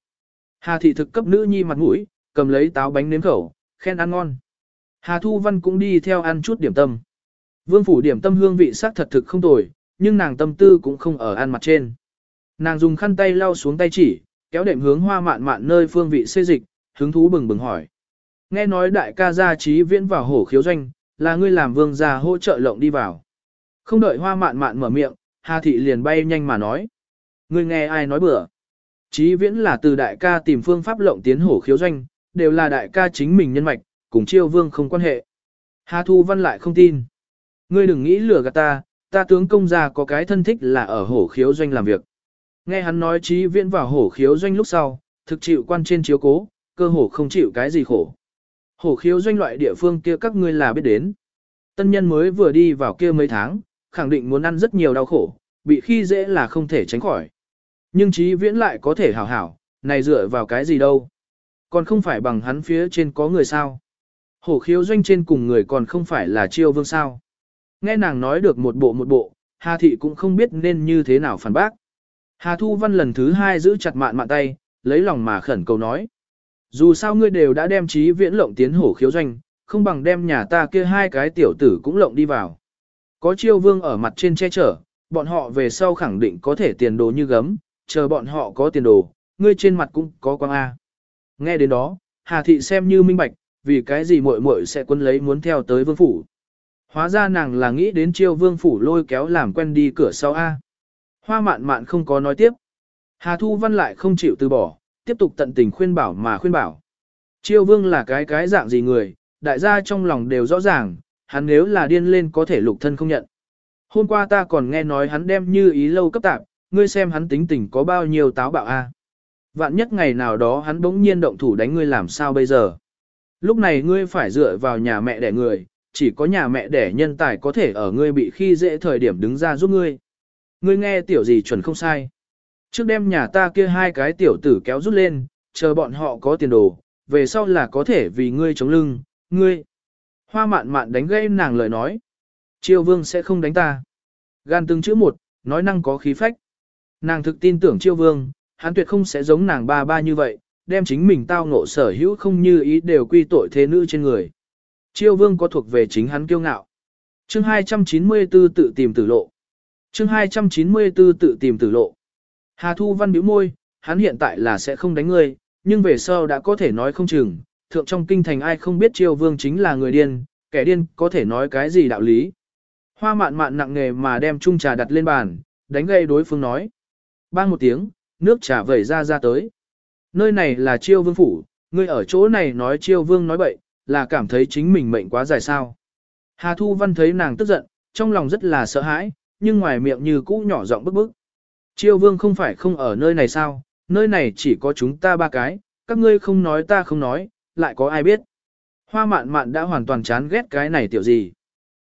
Hà thị thực cấp nữ nhi mặt mũi, cầm lấy táo bánh nếm khẩu, khen ăn ngon. Hà Thu Văn cũng đi theo ăn chút điểm tâm. Vương phủ điểm tâm hương vị sắc thật thực không tồi, nhưng nàng tâm tư cũng không ở ăn mặt trên. Nàng dùng khăn tay lau xuống tay chỉ, kéo đệm hướng hoa mạn mạn nơi phương vị xê dịch, hứng thú bừng bừng hỏi. Nghe nói đại ca gia trí viễn vào hổ khiếu doanh, là ngươi làm vương gia hỗ trợ lộng đi vào. Không đợi hoa mạn mạn mở miệng, Hà Thị liền bay nhanh mà nói. Ngươi nghe ai nói bừa. Chí viễn là từ đại ca tìm phương pháp lộng tiến hổ khiếu doanh, đều là đại ca chính mình nhân mạch, cùng chiêu vương không quan hệ. Hà Thu Văn lại không tin. Ngươi đừng nghĩ lừa gạt ta, ta tướng công gia có cái thân thích là ở hổ khiếu doanh làm việc. Nghe hắn nói chí viễn vào hổ khiếu doanh lúc sau, thực chịu quan trên chiếu cố, cơ hổ không chịu cái gì khổ. Hổ khiếu doanh loại địa phương kia các ngươi là biết đến. Tân nhân mới vừa đi vào kia mấy tháng, khẳng định muốn ăn rất nhiều đau khổ, bị khi dễ là không thể tránh khỏi. Nhưng trí viễn lại có thể hảo hảo, này dựa vào cái gì đâu. Còn không phải bằng hắn phía trên có người sao. Hổ khiếu doanh trên cùng người còn không phải là chiêu vương sao. Nghe nàng nói được một bộ một bộ, Hà Thị cũng không biết nên như thế nào phản bác. Hà Thu Văn lần thứ hai giữ chặt mạn mạn tay, lấy lòng mà khẩn cầu nói. Dù sao ngươi đều đã đem trí viễn lộng tiến hổ khiếu doanh, không bằng đem nhà ta kia hai cái tiểu tử cũng lộng đi vào. Có chiêu vương ở mặt trên che chở, bọn họ về sau khẳng định có thể tiền đồ như gấm, chờ bọn họ có tiền đồ, ngươi trên mặt cũng có quang A. Nghe đến đó, Hà Thị xem như minh bạch, vì cái gì muội muội sẽ quân lấy muốn theo tới vương phủ. Hóa ra nàng là nghĩ đến chiêu vương phủ lôi kéo làm quen đi cửa sau A. Hoa mạn mạn không có nói tiếp. Hà Thu Văn lại không chịu từ bỏ, tiếp tục tận tình khuyên bảo mà khuyên bảo. Chiêu vương là cái cái dạng gì người, đại gia trong lòng đều rõ ràng, hắn nếu là điên lên có thể lục thân không nhận. Hôm qua ta còn nghe nói hắn đem như ý lâu cấp tạp, ngươi xem hắn tính tình có bao nhiêu táo bạo a. Vạn nhất ngày nào đó hắn bỗng nhiên động thủ đánh ngươi làm sao bây giờ. Lúc này ngươi phải dựa vào nhà mẹ đẻ người, chỉ có nhà mẹ đẻ nhân tài có thể ở ngươi bị khi dễ thời điểm đứng ra giúp ngươi. Ngươi nghe tiểu gì chuẩn không sai. Trước đêm nhà ta kia hai cái tiểu tử kéo rút lên, chờ bọn họ có tiền đồ, về sau là có thể vì ngươi chống lưng, ngươi. Hoa mạn mạn đánh gây nàng lời nói. Triều vương sẽ không đánh ta. Gan từng chữ một, nói năng có khí phách. Nàng thực tin tưởng triều vương, hắn tuyệt không sẽ giống nàng ba ba như vậy, đem chính mình tao ngộ sở hữu không như ý đều quy tội thế nữ trên người. Triều vương có thuộc về chính hắn kiêu ngạo. Chương 294 tự tìm tử lộ. Chương 294 tự tìm tử lộ. Hà Thu Văn bĩu môi, hắn hiện tại là sẽ không đánh ngươi, nhưng về sau đã có thể nói không chừng, thượng trong kinh thành ai không biết triều vương chính là người điên, kẻ điên có thể nói cái gì đạo lý. Hoa mạn mạn nặng nghề mà đem chung trà đặt lên bàn, đánh gây đối phương nói. Bang một tiếng, nước trà vẩy ra ra tới. Nơi này là chiêu vương phủ, ngươi ở chỗ này nói chiêu vương nói bậy, là cảm thấy chính mình mệnh quá dài sao. Hà Thu Văn thấy nàng tức giận, trong lòng rất là sợ hãi, nhưng ngoài miệng như cũ nhỏ giọng bức bức. Chiêu vương không phải không ở nơi này sao, nơi này chỉ có chúng ta ba cái, các ngươi không nói ta không nói, lại có ai biết. Hoa mạn mạn đã hoàn toàn chán ghét cái này tiểu gì.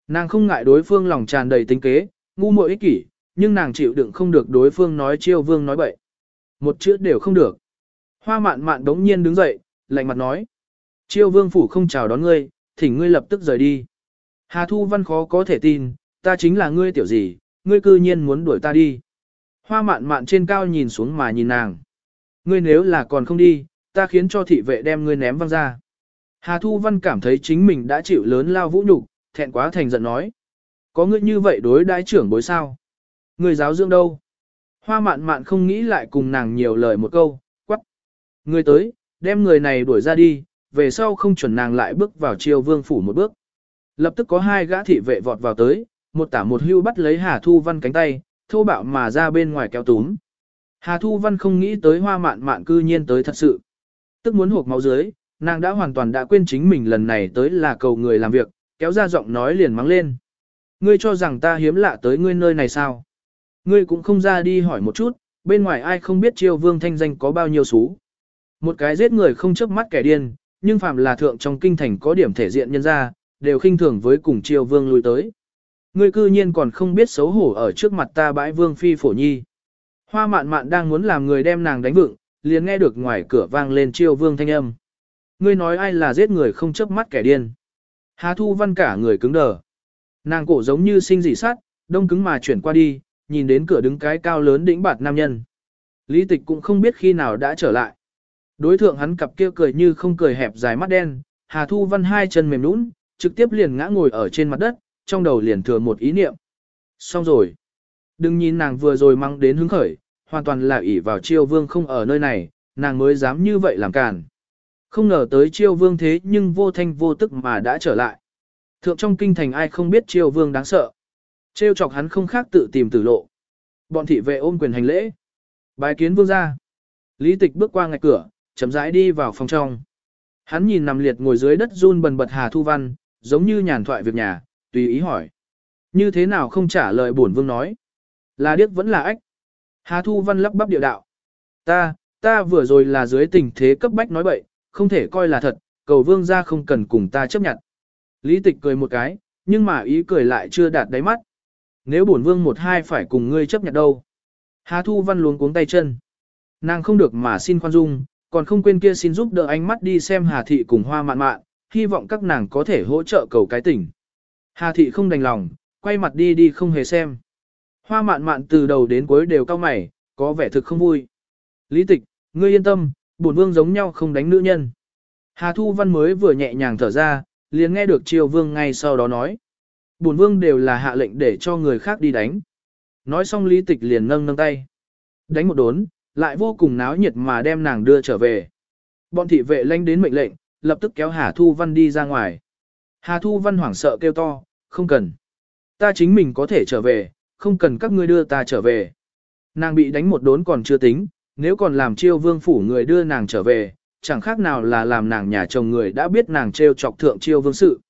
Nàng không ngại đối phương lòng tràn đầy tính kế, ngu muội ích kỷ, nhưng nàng chịu đựng không được đối phương nói chiêu vương nói bậy. Một chữ đều không được. Hoa mạn mạn đống nhiên đứng dậy, lạnh mặt nói. Chiêu vương phủ không chào đón ngươi, thỉnh ngươi lập tức rời đi. Hà Thu Văn khó có thể tin, ta chính là ngươi tiểu gì, ngươi cư nhiên muốn đuổi ta đi. Hoa mạn mạn trên cao nhìn xuống mà nhìn nàng. Ngươi nếu là còn không đi, ta khiến cho thị vệ đem ngươi ném văng ra. Hà Thu Văn cảm thấy chính mình đã chịu lớn lao vũ nhục, thẹn quá thành giận nói. Có ngươi như vậy đối đái trưởng bối sao? Người giáo dưỡng đâu? Hoa mạn mạn không nghĩ lại cùng nàng nhiều lời một câu, quắc. Người tới, đem người này đuổi ra đi, về sau không chuẩn nàng lại bước vào triều vương phủ một bước. Lập tức có hai gã thị vệ vọt vào tới, một tả một hưu bắt lấy Hà Thu Văn cánh tay, thô bạo mà ra bên ngoài kéo túm. Hà Thu Văn không nghĩ tới hoa mạn mạn cư nhiên tới thật sự. Tức muốn hộp máu dưới, nàng đã hoàn toàn đã quên chính mình lần này tới là cầu người làm việc, kéo ra giọng nói liền mắng lên. Ngươi cho rằng ta hiếm lạ tới ngươi nơi này sao? Ngươi cũng không ra đi hỏi một chút, bên ngoài ai không biết triều vương thanh danh có bao nhiêu xú. Một cái giết người không chớp mắt kẻ điên, nhưng phạm là thượng trong kinh thành có điểm thể diện nhân ra, đều khinh thường với cùng triều vương lui tới. Ngươi cư nhiên còn không biết xấu hổ ở trước mặt ta bãi vương phi phổ nhi. Hoa mạn mạn đang muốn làm người đem nàng đánh vựng, liền nghe được ngoài cửa vang lên triều vương thanh âm. Ngươi nói ai là giết người không chớp mắt kẻ điên. Hà Thu Văn cả người cứng đờ. Nàng cổ giống như sinh dị sát, đông cứng mà chuyển qua đi, nhìn đến cửa đứng cái cao lớn đỉnh bạt nam nhân. Lý tịch cũng không biết khi nào đã trở lại. Đối thượng hắn cặp kia cười như không cười hẹp dài mắt đen, Hà Thu Văn hai chân mềm nũng, trực tiếp liền ngã ngồi ở trên mặt đất, trong đầu liền thừa một ý niệm. Xong rồi. Đừng nhìn nàng vừa rồi mang đến hứng khởi, hoàn toàn là ỷ vào chiêu vương không ở nơi này, nàng mới dám như vậy làm cản. Không ngờ tới chiêu vương thế nhưng vô thanh vô tức mà đã trở lại. Thượng trong kinh thành ai không biết chiêu vương đáng sợ. Trêu chọc hắn không khác tự tìm tử lộ. Bọn thị vệ ôm quyền hành lễ. Bái kiến vương ra. Lý tịch bước qua ngạch cửa, chậm rãi đi vào phòng trong. Hắn nhìn nằm liệt ngồi dưới đất run bần bật Hà Thu Văn, giống như nhàn thoại việc nhà, tùy ý hỏi. Như thế nào không trả lời bổn vương nói. Là điếc vẫn là ách. Hà Thu Văn lắp bắp điệu đạo. Ta, ta vừa rồi là dưới tình thế cấp bách nói bậy, không thể coi là thật, cầu vương ra không cần cùng ta chấp nhận. Lý tịch cười một cái, nhưng mà ý cười lại chưa đạt đáy mắt. Nếu bổn vương một hai phải cùng ngươi chấp nhận đâu. Hà Thu Văn luống cuống tay chân. Nàng không được mà xin khoan dung, còn không quên kia xin giúp đỡ ánh mắt đi xem Hà Thị cùng hoa mạn mạn, hy vọng các nàng có thể hỗ trợ cầu cái tỉnh. Hà Thị không đành lòng, quay mặt đi đi không hề xem. Hoa mạn mạn từ đầu đến cuối đều cao mày, có vẻ thực không vui. Lý tịch, ngươi yên tâm, bổn vương giống nhau không đánh nữ nhân. Hà Thu Văn mới vừa nhẹ nhàng thở ra, liền nghe được triều vương ngay sau đó nói. Bổn vương đều là hạ lệnh để cho người khác đi đánh. Nói xong lý tịch liền nâng nâng tay. Đánh một đốn, lại vô cùng náo nhiệt mà đem nàng đưa trở về. Bọn thị vệ lanh đến mệnh lệnh, lập tức kéo Hà Thu Văn đi ra ngoài. Hà Thu Văn hoảng sợ kêu to, không cần. Ta chính mình có thể trở về, không cần các ngươi đưa ta trở về. Nàng bị đánh một đốn còn chưa tính, nếu còn làm chiêu vương phủ người đưa nàng trở về, chẳng khác nào là làm nàng nhà chồng người đã biết nàng trêu chọc thượng chiêu vương sự.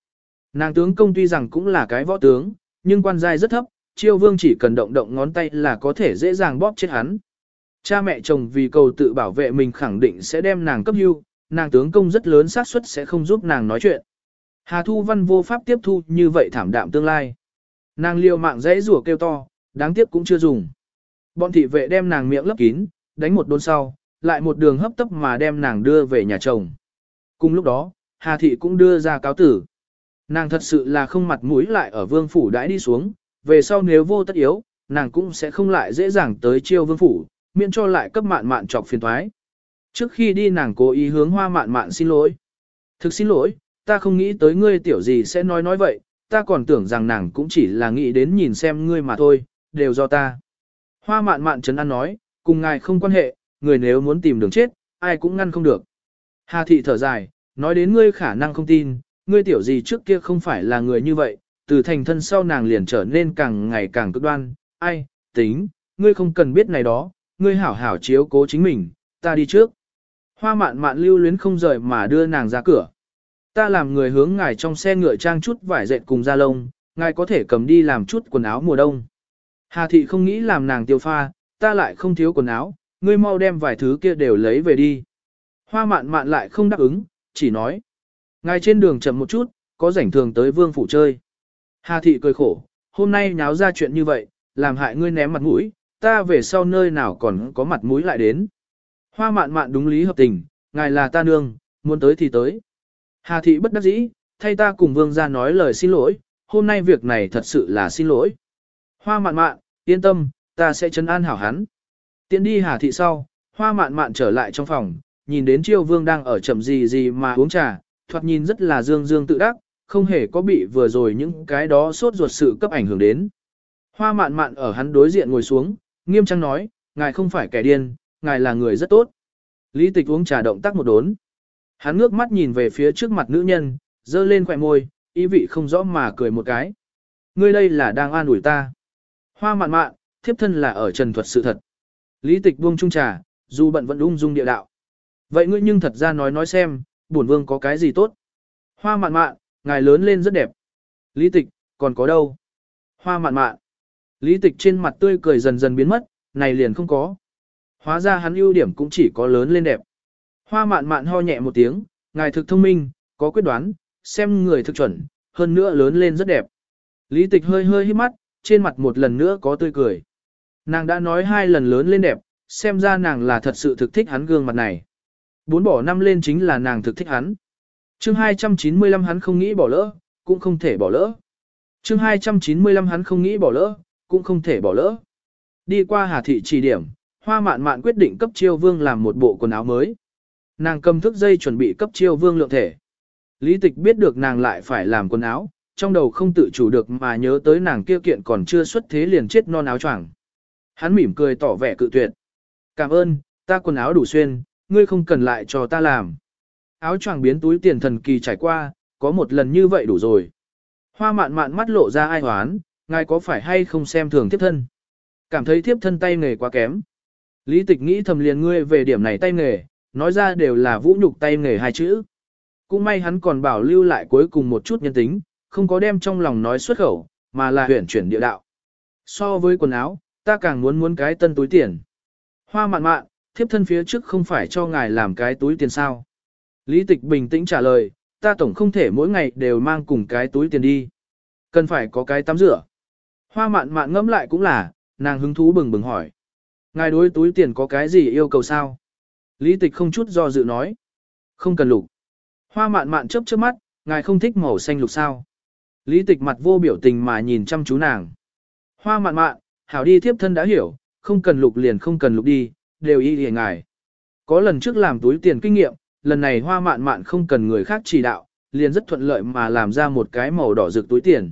Nàng tướng công tuy rằng cũng là cái võ tướng, nhưng quan giai rất thấp, chiêu vương chỉ cần động động ngón tay là có thể dễ dàng bóp chết hắn. Cha mẹ chồng vì cầu tự bảo vệ mình khẳng định sẽ đem nàng cấp hưu, nàng tướng công rất lớn xác suất sẽ không giúp nàng nói chuyện. Hà Thu Văn vô pháp tiếp thu như vậy thảm đạm tương lai. Nàng liều mạng dãy rủa kêu to, đáng tiếc cũng chưa dùng. Bọn thị vệ đem nàng miệng lấp kín, đánh một đốn sau, lại một đường hấp tấp mà đem nàng đưa về nhà chồng. Cùng lúc đó, Hà Thị cũng đưa ra cáo tử. Nàng thật sự là không mặt mũi lại ở vương phủ đãi đi xuống, về sau nếu vô tất yếu, nàng cũng sẽ không lại dễ dàng tới chiêu vương phủ, miễn cho lại cấp mạn mạn trọc phiền thoái. Trước khi đi nàng cố ý hướng hoa mạn mạn xin lỗi. Thực xin lỗi, ta không nghĩ tới ngươi tiểu gì sẽ nói nói vậy, ta còn tưởng rằng nàng cũng chỉ là nghĩ đến nhìn xem ngươi mà thôi, đều do ta. Hoa mạn mạn trấn an nói, cùng ngài không quan hệ, người nếu muốn tìm đường chết, ai cũng ngăn không được. Hà thị thở dài, nói đến ngươi khả năng không tin, ngươi tiểu gì trước kia không phải là người như vậy, từ thành thân sau nàng liền trở nên càng ngày càng cực đoan, ai, tính, ngươi không cần biết này đó, ngươi hảo hảo chiếu cố chính mình, ta đi trước. Hoa mạn mạn lưu luyến không rời mà đưa nàng ra cửa. Ta làm người hướng ngài trong xe ngựa trang chút vải dệt cùng da lông, ngài có thể cầm đi làm chút quần áo mùa đông. Hà thị không nghĩ làm nàng tiêu pha, ta lại không thiếu quần áo, ngươi mau đem vài thứ kia đều lấy về đi. Hoa mạn mạn lại không đáp ứng, chỉ nói. Ngài trên đường chậm một chút, có rảnh thường tới vương phủ chơi. Hà thị cười khổ, hôm nay nháo ra chuyện như vậy, làm hại ngươi ném mặt mũi, ta về sau nơi nào còn có mặt mũi lại đến. Hoa mạn mạn đúng lý hợp tình, ngài là ta nương, muốn tới thì tới. Hà thị bất đắc dĩ, thay ta cùng vương ra nói lời xin lỗi, hôm nay việc này thật sự là xin lỗi. Hoa mạn mạn, yên tâm, ta sẽ chấn an hảo hắn. Tiến đi hà thị sau, hoa mạn mạn trở lại trong phòng, nhìn đến chiêu vương đang ở chậm gì gì mà uống trà, thoạt nhìn rất là dương dương tự đắc, không hề có bị vừa rồi những cái đó sốt ruột sự cấp ảnh hưởng đến. Hoa mạn mạn ở hắn đối diện ngồi xuống, nghiêm trang nói, ngài không phải kẻ điên, ngài là người rất tốt. Lý tịch uống trà động tác một đốn. Hắn ngước mắt nhìn về phía trước mặt nữ nhân, dơ lên khỏe môi, ý vị không rõ mà cười một cái. Ngươi đây là đang an ủi ta. Hoa mạn mạn, thiếp thân là ở trần thuật sự thật. Lý tịch buông trung trà, dù bận vẫn ung dung địa đạo. Vậy ngươi nhưng thật ra nói nói xem, bổn vương có cái gì tốt? Hoa mạn mạn, ngài lớn lên rất đẹp. Lý tịch, còn có đâu? Hoa mạn mạn. Lý tịch trên mặt tươi cười dần dần biến mất, này liền không có. Hóa ra hắn ưu điểm cũng chỉ có lớn lên đẹp. Hoa mạn mạn ho nhẹ một tiếng, ngài thực thông minh, có quyết đoán, xem người thực chuẩn, hơn nữa lớn lên rất đẹp. Lý tịch hơi hơi hít mắt, trên mặt một lần nữa có tươi cười. Nàng đã nói hai lần lớn lên đẹp, xem ra nàng là thật sự thực thích hắn gương mặt này. Bốn bỏ năm lên chính là nàng thực thích hắn. chương 295 hắn không nghĩ bỏ lỡ, cũng không thể bỏ lỡ. chương 295 hắn không nghĩ bỏ lỡ, cũng không thể bỏ lỡ. Đi qua Hà Thị chỉ điểm, Hoa Mạn Mạn quyết định cấp chiêu vương làm một bộ quần áo mới. Nàng cầm thức dây chuẩn bị cấp chiêu vương lượng thể. Lý tịch biết được nàng lại phải làm quần áo, trong đầu không tự chủ được mà nhớ tới nàng kia kiện còn chưa xuất thế liền chết non áo choàng. Hắn mỉm cười tỏ vẻ cự tuyệt. Cảm ơn, ta quần áo đủ xuyên, ngươi không cần lại cho ta làm. Áo choàng biến túi tiền thần kỳ trải qua, có một lần như vậy đủ rồi. Hoa mạn mạn mắt lộ ra ai hoán, ngài có phải hay không xem thường thiếp thân. Cảm thấy thiếp thân tay nghề quá kém. Lý tịch nghĩ thầm liền ngươi về điểm này tay nghề, nói ra đều là vũ nhục tay nghề hai chữ. Cũng may hắn còn bảo lưu lại cuối cùng một chút nhân tính, không có đem trong lòng nói xuất khẩu, mà là huyển chuyển địa đạo. So với quần áo, ta càng muốn muốn cái tân túi tiền. Hoa mạn mạn, thiếp thân phía trước không phải cho ngài làm cái túi tiền sao. Lý tịch bình tĩnh trả lời, ta tổng không thể mỗi ngày đều mang cùng cái túi tiền đi. Cần phải có cái tắm rửa. Hoa mạn mạn ngẫm lại cũng là, nàng hứng thú bừng bừng hỏi. Ngài đối túi tiền có cái gì yêu cầu sao? Lý tịch không chút do dự nói. Không cần lục. Hoa mạn mạn chớp chớp mắt, ngài không thích màu xanh lục sao? Lý tịch mặt vô biểu tình mà nhìn chăm chú nàng. Hoa mạn mạn, hảo đi thiếp thân đã hiểu, không cần lục liền không cần lục đi, đều y hề ngài. Có lần trước làm túi tiền kinh nghiệm, lần này hoa mạn mạn không cần người khác chỉ đạo, liền rất thuận lợi mà làm ra một cái màu đỏ rực túi tiền.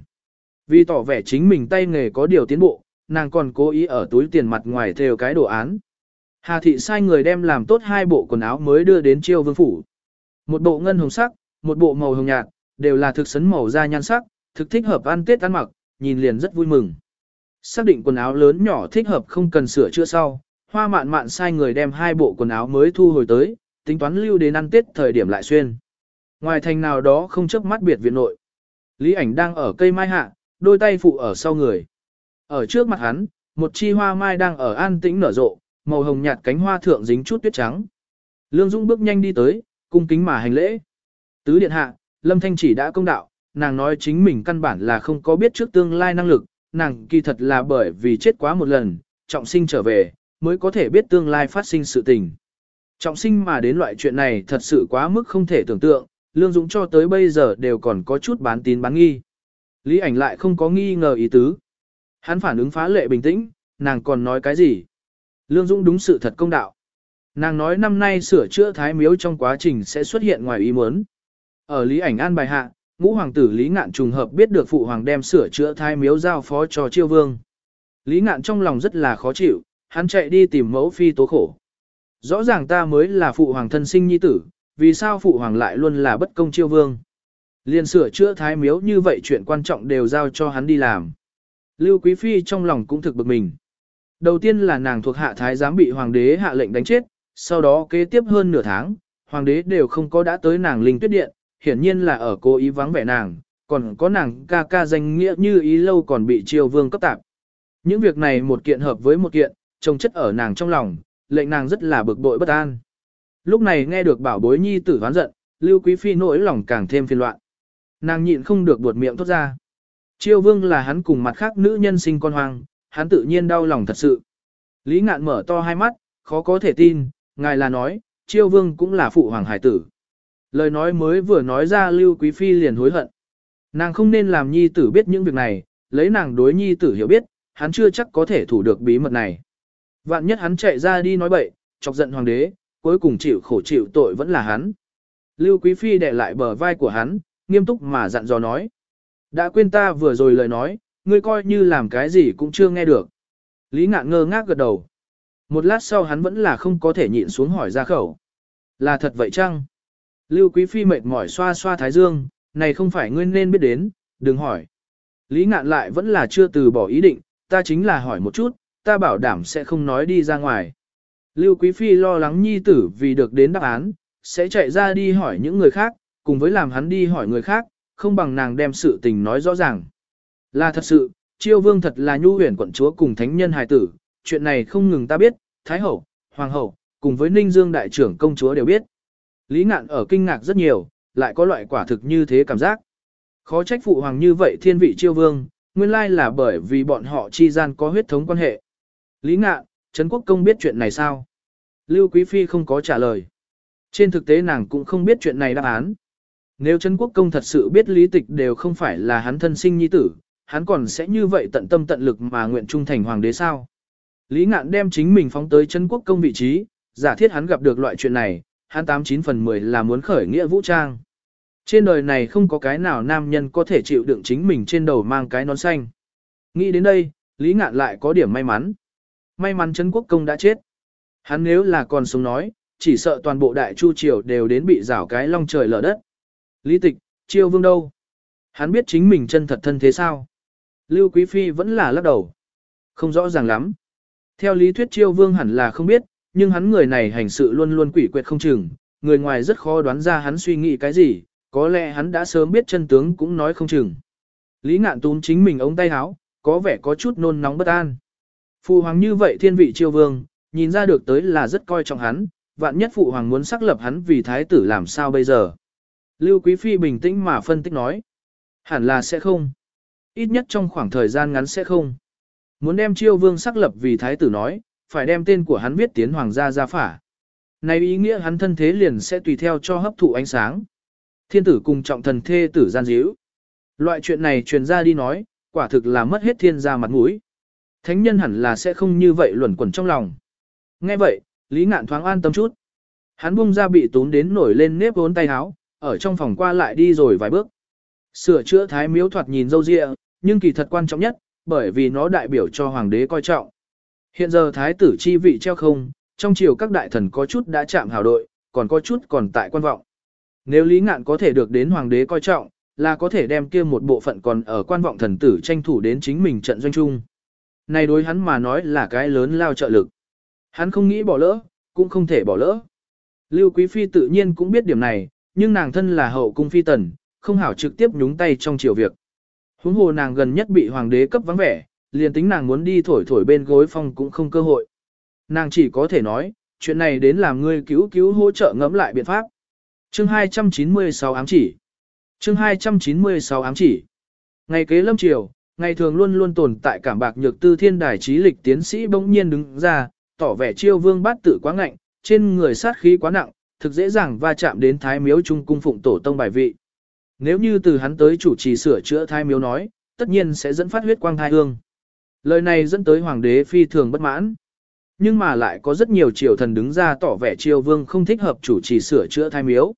Vì tỏ vẻ chính mình tay nghề có điều tiến bộ, nàng còn cố ý ở túi tiền mặt ngoài theo cái đồ án. Hà thị sai người đem làm tốt hai bộ quần áo mới đưa đến chiêu vương phủ. Một bộ ngân hồng sắc, một bộ màu hồng nhạt, đều là thực sấn màu da nhan sắc, thực thích hợp ăn tết ăn mặc, nhìn liền rất vui mừng. Xác định quần áo lớn nhỏ thích hợp không cần sửa chữa sau, hoa mạn mạn sai người đem hai bộ quần áo mới thu hồi tới, tính toán lưu đến ăn tết thời điểm lại xuyên. Ngoài thành nào đó không chấp mắt biệt viện nội. Lý ảnh đang ở cây mai hạ, đôi tay phụ ở sau người. Ở trước mặt hắn, một chi hoa mai đang ở an tĩnh nở rộ, màu hồng nhạt cánh hoa thượng dính chút tuyết trắng. Lương Dũng bước nhanh đi tới, cung kính mà hành lễ. Tứ điện hạ, Lâm Thanh chỉ đã công đạo, nàng nói chính mình căn bản là không có biết trước tương lai năng lực, nàng kỳ thật là bởi vì chết quá một lần, trọng sinh trở về, mới có thể biết tương lai phát sinh sự tình. Trọng sinh mà đến loại chuyện này thật sự quá mức không thể tưởng tượng, Lương Dũng cho tới bây giờ đều còn có chút bán tín bán nghi. Lý ảnh lại không có nghi ngờ ý tứ. Hắn phản ứng phá lệ bình tĩnh, nàng còn nói cái gì? Lương Dũng đúng sự thật công đạo. Nàng nói năm nay sửa chữa thái miếu trong quá trình sẽ xuất hiện ngoài ý muốn. Ở Lý ảnh an bài hạ, ngũ hoàng tử Lý Ngạn trùng hợp biết được phụ hoàng đem sửa chữa thái miếu giao phó cho chiêu vương. Lý Ngạn trong lòng rất là khó chịu, hắn chạy đi tìm mẫu phi tố khổ. Rõ ràng ta mới là phụ hoàng thân sinh nhi tử, vì sao phụ hoàng lại luôn là bất công chiêu vương. Liên sửa chữa thái miếu như vậy chuyện quan trọng đều giao cho hắn đi làm. Lưu Quý Phi trong lòng cũng thực bực mình. Đầu tiên là nàng thuộc hạ thái giám bị hoàng đế hạ lệnh đánh chết, sau đó kế tiếp hơn nửa tháng, hoàng đế đều không có đã tới nàng linh tuyết điện, hiển nhiên là ở cố ý vắng vẻ nàng, còn có nàng ca ca danh nghĩa như ý lâu còn bị triều vương cấp tạp. Những việc này một kiện hợp với một kiện, trông chất ở nàng trong lòng, lệnh nàng rất là bực bội bất an. Lúc này nghe được bảo bối nhi tử ván giận, Lưu Quý Phi nỗi lòng càng thêm phiền loạn. Nàng nhịn không được buột miệng thốt ra. Triều vương là hắn cùng mặt khác nữ nhân sinh con hoang, hắn tự nhiên đau lòng thật sự. Lý ngạn mở to hai mắt, khó có thể tin, ngài là nói, Triêu vương cũng là phụ hoàng hải tử. Lời nói mới vừa nói ra Lưu Quý Phi liền hối hận. Nàng không nên làm nhi tử biết những việc này, lấy nàng đối nhi tử hiểu biết, hắn chưa chắc có thể thủ được bí mật này. Vạn nhất hắn chạy ra đi nói bậy, chọc giận hoàng đế, cuối cùng chịu khổ chịu tội vẫn là hắn. Lưu Quý Phi đè lại bờ vai của hắn, nghiêm túc mà dặn dò nói. Đã quên ta vừa rồi lời nói, ngươi coi như làm cái gì cũng chưa nghe được. Lý ngạn ngơ ngác gật đầu. Một lát sau hắn vẫn là không có thể nhịn xuống hỏi ra khẩu. Là thật vậy chăng? Lưu Quý Phi mệt mỏi xoa xoa thái dương, này không phải ngươi nên biết đến, đừng hỏi. Lý ngạn lại vẫn là chưa từ bỏ ý định, ta chính là hỏi một chút, ta bảo đảm sẽ không nói đi ra ngoài. Lưu Quý Phi lo lắng nhi tử vì được đến đáp án, sẽ chạy ra đi hỏi những người khác, cùng với làm hắn đi hỏi người khác, không bằng nàng đem sự tình nói rõ ràng. Là thật sự, chiêu vương thật là nhu huyền quận chúa cùng thánh nhân hài tử, chuyện này không ngừng ta biết, Thái Hậu, Hoàng Hậu, cùng với Ninh Dương đại trưởng công chúa đều biết. Lý ngạn ở kinh ngạc rất nhiều, lại có loại quả thực như thế cảm giác. Khó trách phụ hoàng như vậy thiên vị chiêu vương, nguyên lai là bởi vì bọn họ chi gian có huyết thống quan hệ. Lý ngạn, Trấn Quốc Công biết chuyện này sao? Lưu Quý Phi không có trả lời. Trên thực tế nàng cũng không biết chuyện này đáp án. Nếu Trấn Quốc Công thật sự biết lý tịch đều không phải là hắn thân sinh nhi tử, hắn còn sẽ như vậy tận tâm tận lực mà nguyện trung thành hoàng đế sao? Lý ngạn đem chính mình phóng tới chân Quốc Công vị trí, giả thiết hắn gặp được loại chuyện này, hắn 89 phần 10 là muốn khởi nghĩa vũ trang. Trên đời này không có cái nào nam nhân có thể chịu đựng chính mình trên đầu mang cái nón xanh. Nghĩ đến đây, Lý Ngạn lại có điểm may mắn. May mắn Trấn Quốc Công đã chết. Hắn nếu là còn sống nói, chỉ sợ toàn bộ đại chu triều đều đến bị rảo cái long trời lở đất. Lý tịch, triều vương đâu? Hắn biết chính mình chân thật thân thế sao? Lưu Quý Phi vẫn là lắc đầu. Không rõ ràng lắm. Theo lý thuyết chiêu vương hẳn là không biết, nhưng hắn người này hành sự luôn luôn quỷ quyệt không chừng, người ngoài rất khó đoán ra hắn suy nghĩ cái gì, có lẽ hắn đã sớm biết chân tướng cũng nói không chừng. Lý ngạn tún chính mình ống tay áo, có vẻ có chút nôn nóng bất an. Phụ hoàng như vậy thiên vị triều vương, nhìn ra được tới là rất coi trọng hắn, vạn nhất phụ hoàng muốn xác lập hắn vì thái tử làm sao bây giờ. Lưu Quý Phi bình tĩnh mà phân tích nói. Hẳn là sẽ không. Ít nhất trong khoảng thời gian ngắn sẽ không. Muốn đem chiêu vương xác lập vì thái tử nói, phải đem tên của hắn viết tiến hoàng gia gia phả. Này ý nghĩa hắn thân thế liền sẽ tùy theo cho hấp thụ ánh sáng. Thiên tử cùng trọng thần thê tử gian díu. Loại chuyện này truyền ra đi nói, quả thực là mất hết thiên gia mặt mũi. Thánh nhân hẳn là sẽ không như vậy luẩn quẩn trong lòng. Nghe vậy, Lý Ngạn thoáng an tâm chút. Hắn bung ra bị tốn đến nổi lên nếp vốn tay áo, ở trong phòng qua lại đi rồi vài bước. Sửa chữa thái miếu thoạt nhìn dâu dịa, nhưng kỳ thật quan trọng nhất, bởi vì nó đại biểu cho hoàng đế coi trọng. Hiện giờ thái tử chi vị treo không, trong triều các đại thần có chút đã chạm hào đội, còn có chút còn tại quan vọng. Nếu Lý Ngạn có thể được đến hoàng đế coi trọng, là có thể đem kia một bộ phận còn ở quan vọng thần tử tranh thủ đến chính mình trận doanh chung. Này đối hắn mà nói là cái lớn lao trợ lực. Hắn không nghĩ bỏ lỡ, cũng không thể bỏ lỡ. Lưu Quý Phi tự nhiên cũng biết điểm này, nhưng nàng thân là hậu cung phi tần, không hảo trực tiếp nhúng tay trong triều việc. Huống hồ nàng gần nhất bị hoàng đế cấp vắng vẻ, liền tính nàng muốn đi thổi thổi bên gối phong cũng không cơ hội. Nàng chỉ có thể nói, chuyện này đến làm ngươi cứu cứu hỗ trợ ngẫm lại biện pháp. Chương 296 ám chỉ. Chương 296 ám chỉ. Ngày kế lâm triều, ngày thường luôn luôn tồn tại cảm bạc nhược tư thiên đài trí lịch tiến sĩ bỗng nhiên đứng ra, tỏ vẻ chiêu vương bát tự quá ngạnh, trên người sát khí quá nặng, thực dễ dàng va chạm đến thái miếu trung cung phụng tổ tông bài vị. Nếu như từ hắn tới chủ trì sửa chữa thái miếu nói, tất nhiên sẽ dẫn phát huyết quang thai hương. Lời này dẫn tới hoàng đế phi thường bất mãn. Nhưng mà lại có rất nhiều triều thần đứng ra tỏ vẻ triều vương không thích hợp chủ trì sửa chữa thái miếu.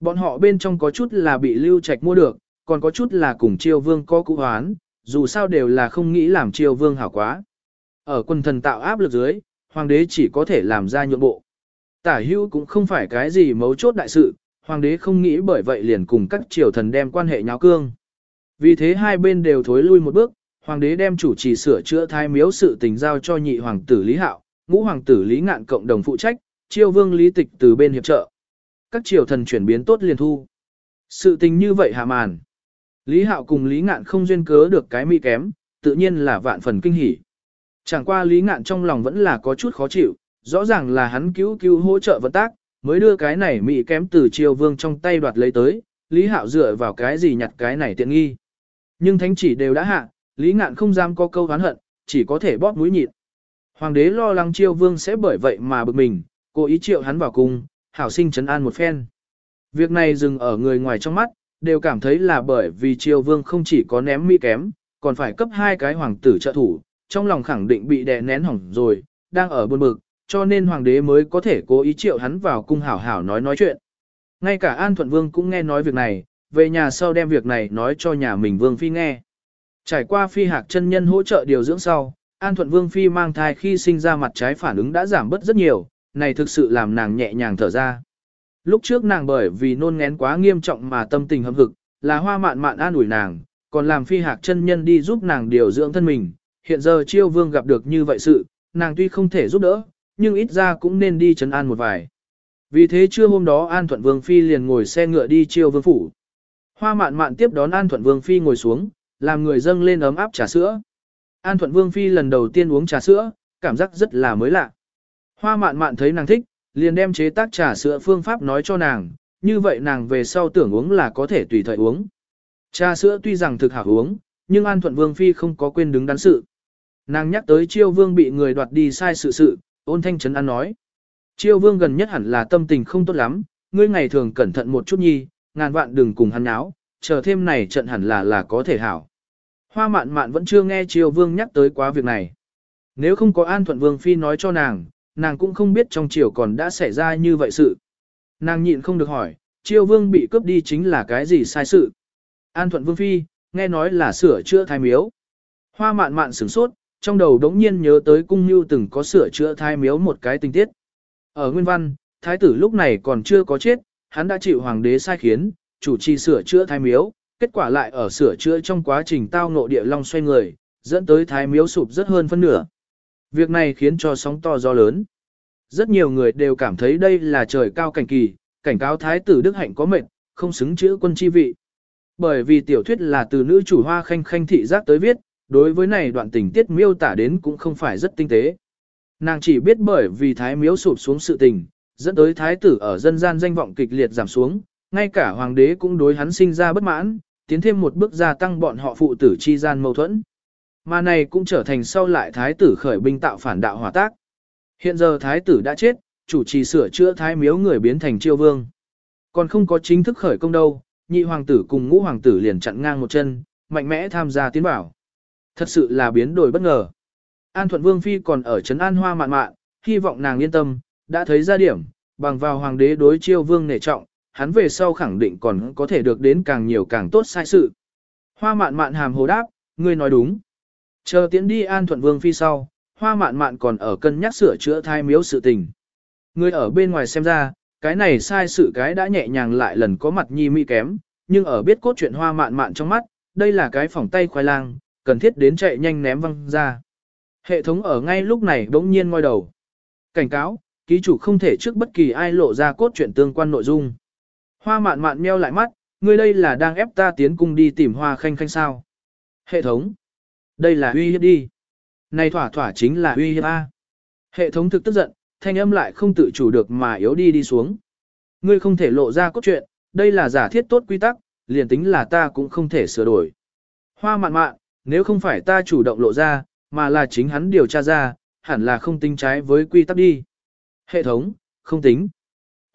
Bọn họ bên trong có chút là bị lưu trạch mua được, còn có chút là cùng triều vương có cụ hoán, dù sao đều là không nghĩ làm triều vương hảo quá. Ở quân thần tạo áp lực dưới, hoàng đế chỉ có thể làm ra nhượng bộ. Tả hưu cũng không phải cái gì mấu chốt đại sự, hoàng đế không nghĩ bởi vậy liền cùng các triều thần đem quan hệ nháo cương. Vì thế hai bên đều thối lui một bước, hoàng đế đem chủ trì sửa chữa thái miếu sự tình giao cho nhị hoàng tử Lý Hạo, ngũ hoàng tử Lý Ngạn cộng đồng phụ trách, triều vương Lý Tịch từ bên hiệp trợ. Các triều thần chuyển biến tốt liền thu. Sự tình như vậy hạ màn. Lý Hạo cùng Lý Ngạn không duyên cớ được cái mỹ kém, tự nhiên là vạn phần kinh hỉ. Chẳng qua Lý Ngạn trong lòng vẫn là có chút khó chịu, rõ ràng là hắn cứu cứu hỗ trợ vận tác, mới đưa cái này mị kém từ triều vương trong tay đoạt lấy tới, Lý Hạo dựa vào cái gì nhặt cái này tiện nghi. Nhưng thánh chỉ đều đã hạ, Lý Ngạn không dám có câu oán hận, chỉ có thể bóp mũi nhịn. Hoàng đế lo lắng triều vương sẽ bởi vậy mà bực mình, cố ý triệu hắn vào cung, hảo sinh trấn an một phen. Việc này dừng ở người ngoài trong mắt, đều cảm thấy là bởi vì triều vương không chỉ có ném mỹ kém, còn phải cấp hai cái hoàng tử trợ thủ, trong lòng khẳng định bị đè nén hỏng rồi, đang ở buồn bực, cho nên hoàng đế mới có thể cố ý triệu hắn vào cung hảo hảo nói nói chuyện. Ngay cả An Thuận Vương cũng nghe nói việc này, về nhà sau đem việc này nói cho nhà mình Vương Phi nghe. Trải qua Phi Hạc chân nhân hỗ trợ điều dưỡng sau, An Thuận Vương Phi mang thai khi sinh ra mặt trái phản ứng đã giảm bớt rất nhiều, này thực sự làm nàng nhẹ nhàng thở ra. Lúc trước nàng bởi vì nôn ngén quá nghiêm trọng mà tâm tình hâm hực, là hoa mạn mạn an ủi nàng, còn làm Phi Hạc chân nhân đi giúp nàng điều dưỡng thân mình, hiện giờ chiêu vương gặp được như vậy sự, nàng tuy không thể giúp đỡ, nhưng ít ra cũng nên đi chấn an một vài. Vì thế trưa hôm đó An Thuận Vương Phi liền ngồi xe ngựa đi chiêu vương phủ. Hoa mạn mạn tiếp đón An Thuận Vương Phi ngồi xuống, làm người dâng lên ấm áp trà sữa. An Thuận Vương Phi lần đầu tiên uống trà sữa, cảm giác rất là mới lạ. Hoa mạn mạn thấy nàng thích, liền đem chế tác trà sữa phương pháp nói cho nàng, như vậy nàng về sau tưởng uống là có thể tùy thời uống. Trà sữa tuy rằng thực hảo uống, nhưng An Thuận Vương Phi không có quên đứng đắn sự. Nàng nhắc tới chiêu vương bị người đoạt đi sai sự sự, ôn thanh trấn an nói. Chiêu vương gần nhất hẳn là tâm tình không tốt lắm, ngươi ngày thường cẩn thận một chút nhi, ngàn vạn đừng cùng hắn náo, chờ thêm này trận hẳn là là có thể hảo. Hoa mạn mạn vẫn chưa nghe Triều vương nhắc tới quá việc này. Nếu không có an thuận vương phi nói cho nàng, nàng cũng không biết trong triều còn đã xảy ra như vậy sự. Nàng nhịn không được hỏi, Triều vương bị cướp đi chính là cái gì sai sự. An thuận vương phi, nghe nói là sửa chữa thái miếu. Hoa mạn mạn sửng sốt, trong đầu đống nhiên nhớ tới cung như từng có sửa chữa thái miếu một cái tình tiết. Ở nguyên văn, thái tử lúc này còn chưa có chết, hắn đã chịu hoàng đế sai khiến, chủ trì sửa chữa thái miếu, kết quả lại ở sửa chữa trong quá trình tao ngộ địa long xoay người, dẫn tới thái miếu sụp rất hơn phân nửa. Việc này khiến cho sóng to gió lớn. Rất nhiều người đều cảm thấy đây là trời cao cảnh kỳ, cảnh cáo thái tử Đức Hạnh có mệnh, không xứng chữ quân chi vị. Bởi vì tiểu thuyết là từ nữ chủ hoa khanh khanh thị giác tới viết, đối với này đoạn tình tiết miêu tả đến cũng không phải rất tinh tế. Nàng chỉ biết bởi vì thái miếu sụp xuống sự tình, dẫn tới thái tử ở dân gian danh vọng kịch liệt giảm xuống, ngay cả hoàng đế cũng đối hắn sinh ra bất mãn, tiến thêm một bước gia tăng bọn họ phụ tử chi gian mâu thuẫn. Mà này cũng trở thành sau lại thái tử khởi binh tạo phản đạo hỏa tác. Hiện giờ thái tử đã chết, chủ trì sửa chữa thái miếu người biến thành triều vương. Còn không có chính thức khởi công đâu, nhị hoàng tử cùng ngũ hoàng tử liền chặn ngang một chân, mạnh mẽ tham gia tiến bảo. Thật sự là biến đổi bất ngờ. An Thuận Vương Phi còn ở Trấn An Hoa mạn mạn, hy vọng nàng yên tâm, đã thấy ra điểm, bằng vào hoàng đế đối chiêu vương nể trọng, hắn về sau khẳng định còn có thể được đến càng nhiều càng tốt sai sự. Hoa mạn mạn hàm hồ đáp, ngươi nói đúng. Chờ tiến đi An Thuận Vương Phi sau, hoa mạn mạn còn ở cân nhắc sửa chữa thai miếu sự tình. Người ở bên ngoài xem ra, cái này sai sự cái đã nhẹ nhàng lại lần có mặt nhi mỹ kém, nhưng ở biết cốt chuyện hoa mạn mạn trong mắt, đây là cái phòng tay khoai lang, cần thiết đến chạy nhanh ném văng ra. Hệ thống ở ngay lúc này bỗng nhiên ngoi đầu. Cảnh cáo, ký chủ không thể trước bất kỳ ai lộ ra cốt truyện tương quan nội dung. Hoa mạn mạn meo lại mắt, ngươi đây là đang ép ta tiến cung đi tìm hoa khanh khanh sao. Hệ thống. Đây là uy hiếp đi. Này thỏa thỏa chính là uy hiếp A. Hệ thống thực tức giận, thanh âm lại không tự chủ được mà yếu đi đi xuống. Ngươi không thể lộ ra cốt truyện, đây là giả thiết tốt quy tắc, liền tính là ta cũng không thể sửa đổi. Hoa mạn mạn, nếu không phải ta chủ động lộ ra, mà là chính hắn điều tra ra, hẳn là không tính trái với quy tắc đi. Hệ thống, không tính.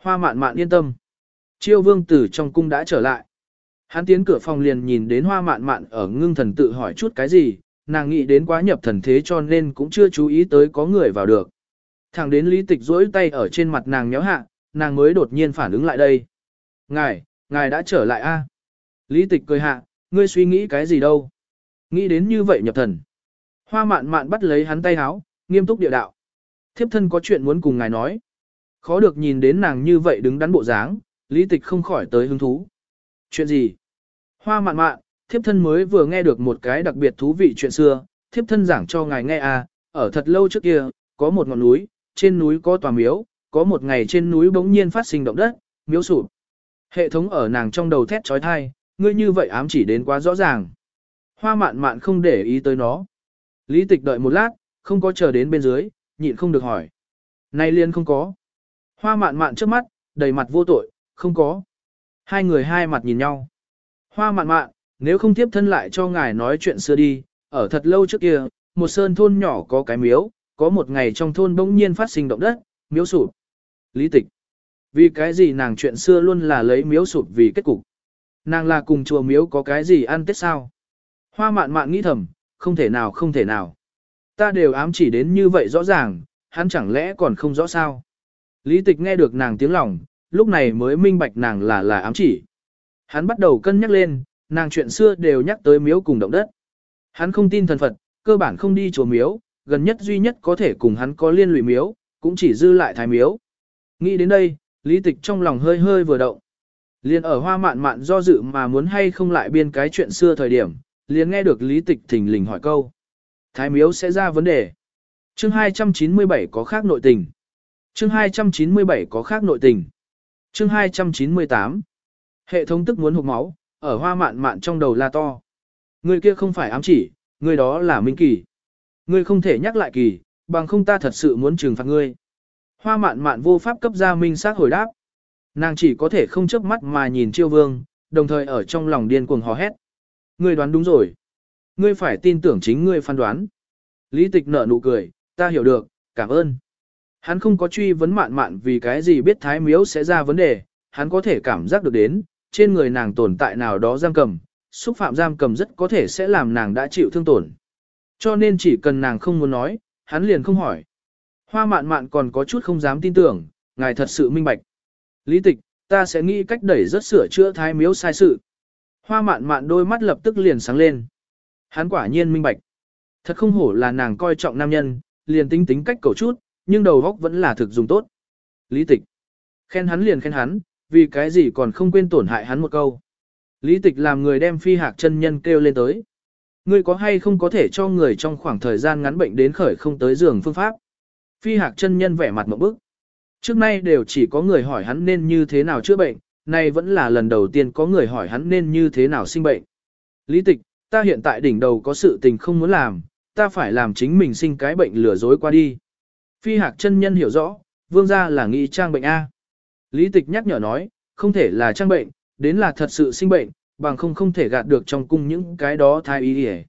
Hoa mạn mạn yên tâm. Chiêu vương tử trong cung đã trở lại. Hắn tiến cửa phòng liền nhìn đến hoa mạn mạn ở ngưng thần tự hỏi chút cái gì, nàng nghĩ đến quá nhập thần thế cho nên cũng chưa chú ý tới có người vào được. Thẳng đến lý tịch duỗi tay ở trên mặt nàng nhéo hạ, nàng mới đột nhiên phản ứng lại đây. Ngài, ngài đã trở lại a? Lý tịch cười hạ, ngươi suy nghĩ cái gì đâu? Nghĩ đến như vậy nhập thần. Hoa mạn mạn bắt lấy hắn tay háo, nghiêm túc địa đạo. Thiếp thân có chuyện muốn cùng ngài nói. Khó được nhìn đến nàng như vậy đứng đắn bộ dáng, lý tịch không khỏi tới hứng thú. Chuyện gì? Hoa mạn mạn, thiếp thân mới vừa nghe được một cái đặc biệt thú vị chuyện xưa, thiếp thân giảng cho ngài nghe à, ở thật lâu trước kia, có một ngọn núi, trên núi có tòa miếu, có một ngày trên núi bỗng nhiên phát sinh động đất, miếu sụp. Hệ thống ở nàng trong đầu thét trói thai, ngươi như vậy ám chỉ đến quá rõ ràng. Hoa mạn mạn không để ý tới nó. Lý tịch đợi một lát, không có chờ đến bên dưới, nhịn không được hỏi. Nay liên không có. Hoa mạn mạn trước mắt, đầy mặt vô tội, không có. Hai người hai mặt nhìn nhau. Hoa mạn mạn, nếu không tiếp thân lại cho ngài nói chuyện xưa đi, ở thật lâu trước kia, một sơn thôn nhỏ có cái miếu, có một ngày trong thôn bỗng nhiên phát sinh động đất, miếu sụp. Lý tịch. Vì cái gì nàng chuyện xưa luôn là lấy miếu sụp vì kết cục. Nàng là cùng chùa miếu có cái gì ăn tết sao? Hoa mạn mạn nghĩ thầm, không thể nào không thể nào. Ta đều ám chỉ đến như vậy rõ ràng, hắn chẳng lẽ còn không rõ sao? Lý tịch nghe được nàng tiếng lòng, lúc này mới minh bạch nàng là là ám chỉ. Hắn bắt đầu cân nhắc lên, nàng chuyện xưa đều nhắc tới miếu cùng động đất. Hắn không tin thần Phật, cơ bản không đi chùa miếu, gần nhất duy nhất có thể cùng hắn có liên lụy miếu, cũng chỉ dư lại thái miếu. Nghĩ đến đây, lý tịch trong lòng hơi hơi vừa động. Liên ở hoa mạn mạn do dự mà muốn hay không lại biên cái chuyện xưa thời điểm, liền nghe được lý tịch thình lình hỏi câu. Thái miếu sẽ ra vấn đề. Chương 297 có khác nội tình. Chương 297 có khác nội tình. Chương 298. Hệ thống tức muốn hụt máu, ở hoa mạn mạn trong đầu la to. Người kia không phải ám chỉ, người đó là minh kỳ. người không thể nhắc lại kỳ, bằng không ta thật sự muốn trừng phạt ngươi. Hoa mạn mạn vô pháp cấp ra minh xác hồi đáp. Nàng chỉ có thể không chớp mắt mà nhìn chiêu vương, đồng thời ở trong lòng điên cuồng hò hét. Ngươi đoán đúng rồi. Ngươi phải tin tưởng chính ngươi phán đoán. Lý tịch nở nụ cười, ta hiểu được, cảm ơn. Hắn không có truy vấn mạn mạn vì cái gì biết thái miếu sẽ ra vấn đề, hắn có thể cảm giác được đến, trên người nàng tồn tại nào đó giam cầm, xúc phạm giam cầm rất có thể sẽ làm nàng đã chịu thương tổn. Cho nên chỉ cần nàng không muốn nói, hắn liền không hỏi. Hoa mạn mạn còn có chút không dám tin tưởng, ngài thật sự minh bạch. Lý tịch, ta sẽ nghĩ cách đẩy rất sửa chữa thái miếu sai sự. Hoa mạn mạn đôi mắt lập tức liền sáng lên. Hắn quả nhiên minh bạch. Thật không hổ là nàng coi trọng nam nhân, liền tính tính cách cầu chút, nhưng đầu góc vẫn là thực dùng tốt. Lý tịch. Khen hắn liền khen hắn, vì cái gì còn không quên tổn hại hắn một câu. Lý tịch làm người đem phi hạc chân nhân kêu lên tới. Ngươi có hay không có thể cho người trong khoảng thời gian ngắn bệnh đến khởi không tới giường phương pháp. Phi hạc chân nhân vẻ mặt một bức. Trước nay đều chỉ có người hỏi hắn nên như thế nào chữa bệnh, nay vẫn là lần đầu tiên có người hỏi hắn nên như thế nào sinh bệnh. Lý tịch, ta hiện tại đỉnh đầu có sự tình không muốn làm, ta phải làm chính mình sinh cái bệnh lừa dối qua đi. Phi hạc chân nhân hiểu rõ, vương gia là nghĩ trang bệnh A. Lý tịch nhắc nhở nói, không thể là trang bệnh, đến là thật sự sinh bệnh, bằng không không thể gạt được trong cung những cái đó thai ý hề.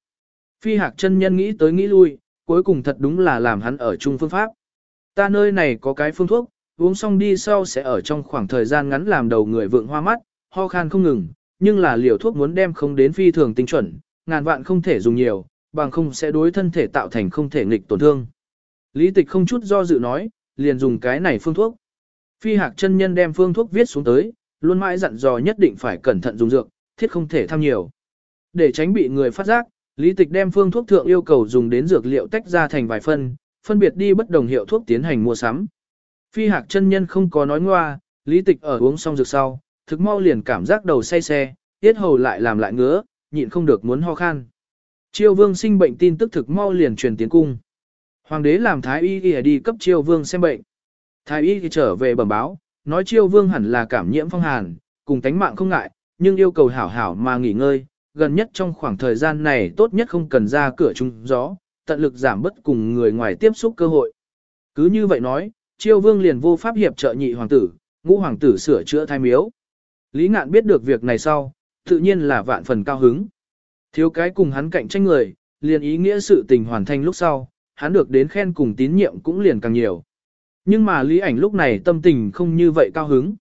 Phi hạc chân nhân nghĩ tới nghĩ lui, cuối cùng thật đúng là làm hắn ở chung phương pháp. Ta nơi này có cái phương thuốc, uống xong đi sau sẽ ở trong khoảng thời gian ngắn làm đầu người vượng hoa mắt, ho khan không ngừng, nhưng là liều thuốc muốn đem không đến phi thường tinh chuẩn, ngàn vạn không thể dùng nhiều, bằng không sẽ đối thân thể tạo thành không thể nghịch tổn thương. Lý tịch không chút do dự nói, liền dùng cái này phương thuốc. Phi hạc chân nhân đem phương thuốc viết xuống tới, luôn mãi dặn dò nhất định phải cẩn thận dùng dược, thiết không thể tham nhiều. Để tránh bị người phát giác, lý tịch đem phương thuốc thượng yêu cầu dùng đến dược liệu tách ra thành vài phân, phân biệt đi bất đồng hiệu thuốc tiến hành mua sắm. Phi hạc chân nhân không có nói ngoa, lý tịch ở uống xong rực sau, thực mau liền cảm giác đầu say xe, tiết hầu lại làm lại ngứa, nhịn không được muốn ho khan. Triều vương sinh bệnh tin tức thực mau liền truyền tiến cung. Hoàng đế làm thái y y đi cấp Triều vương xem bệnh. Thái y thì trở về bẩm báo, nói Triều vương hẳn là cảm nhiễm phong hàn, cùng tánh mạng không ngại, nhưng yêu cầu hảo hảo mà nghỉ ngơi, gần nhất trong khoảng thời gian này tốt nhất không cần ra cửa trung gió, tận lực giảm bất cùng người ngoài tiếp xúc cơ hội. Cứ như vậy nói, chiêu vương liền vô pháp hiệp trợ nhị hoàng tử, ngũ hoàng tử sửa chữa thai miếu. Lý ngạn biết được việc này sau, tự nhiên là vạn phần cao hứng. Thiếu cái cùng hắn cạnh tranh người, liền ý nghĩa sự tình hoàn thành lúc sau, hắn được đến khen cùng tín nhiệm cũng liền càng nhiều. Nhưng mà Lý ảnh lúc này tâm tình không như vậy cao hứng.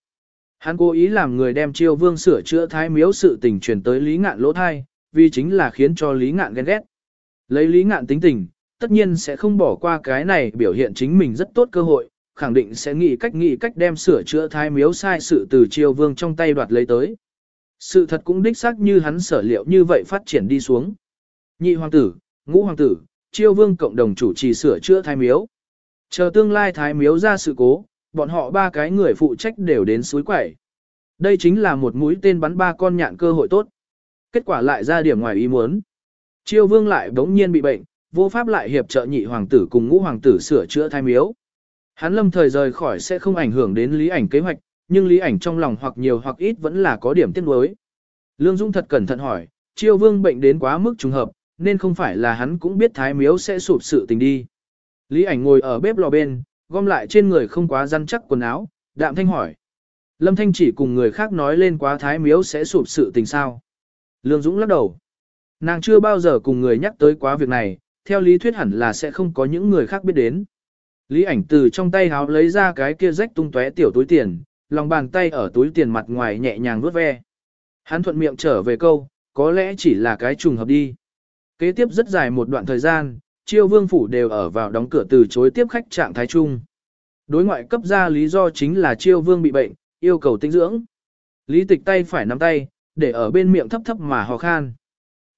Hắn cố ý làm người đem chiêu vương sửa chữa thái miếu sự tình truyền tới Lý ngạn lỗ thai, vì chính là khiến cho Lý ngạn ghen ghét. Lấy Lý ngạn tính tình, tất nhiên sẽ không bỏ qua cái này biểu hiện chính mình rất tốt cơ hội, khẳng định sẽ nghĩ cách nghĩ cách đem sửa chữa thái miếu sai sự từ chiêu vương trong tay đoạt lấy tới. Sự thật cũng đích xác như hắn sở liệu như vậy phát triển đi xuống. Nhị hoàng tử, ngũ hoàng tử, chiêu vương cộng đồng chủ trì sửa chữa thái miếu. Chờ tương lai thái miếu ra sự cố, bọn họ ba cái người phụ trách đều đến suối quẩy. Đây chính là một mũi tên bắn ba con nhạn cơ hội tốt. Kết quả lại ra điểm ngoài ý muốn. Chiêu vương lại bỗng nhiên bị bệnh, vô pháp lại hiệp trợ nhị hoàng tử cùng ngũ hoàng tử sửa chữa thái miếu. Hắn lâm thời rời khỏi sẽ không ảnh hưởng đến lý ảnh kế hoạch, nhưng lý ảnh trong lòng hoặc nhiều hoặc ít vẫn là có điểm tiếc nuối. Lương Dung thật cẩn thận hỏi, chiêu vương bệnh đến quá mức trùng hợp, nên không phải là hắn cũng biết thái miếu sẽ sụp sự tình đi. Lý ảnh ngồi ở bếp lò bên, gom lại trên người không quá răn chắc quần áo, đạm thanh hỏi. Lâm Thanh chỉ cùng người khác nói lên quá thái miếu sẽ sụp sự tình sao. Lương Dũng lắc đầu. Nàng chưa bao giờ cùng người nhắc tới quá việc này, theo lý thuyết hẳn là sẽ không có những người khác biết đến. Lý ảnh từ trong tay háo lấy ra cái kia rách tung tóe tiểu túi tiền, lòng bàn tay ở túi tiền mặt ngoài nhẹ nhàng vuốt ve. Hắn thuận miệng trở về câu, có lẽ chỉ là cái trùng hợp đi. Kế tiếp rất dài một đoạn thời gian, chiêu vương phủ đều ở vào đóng cửa từ chối tiếp khách trạng thái chung. Đối ngoại cấp ra lý do chính là chiêu vương bị bệnh, yêu cầu tinh dưỡng. Lý tịch tay phải nắm tay, để ở bên miệng thấp thấp mà ho khan.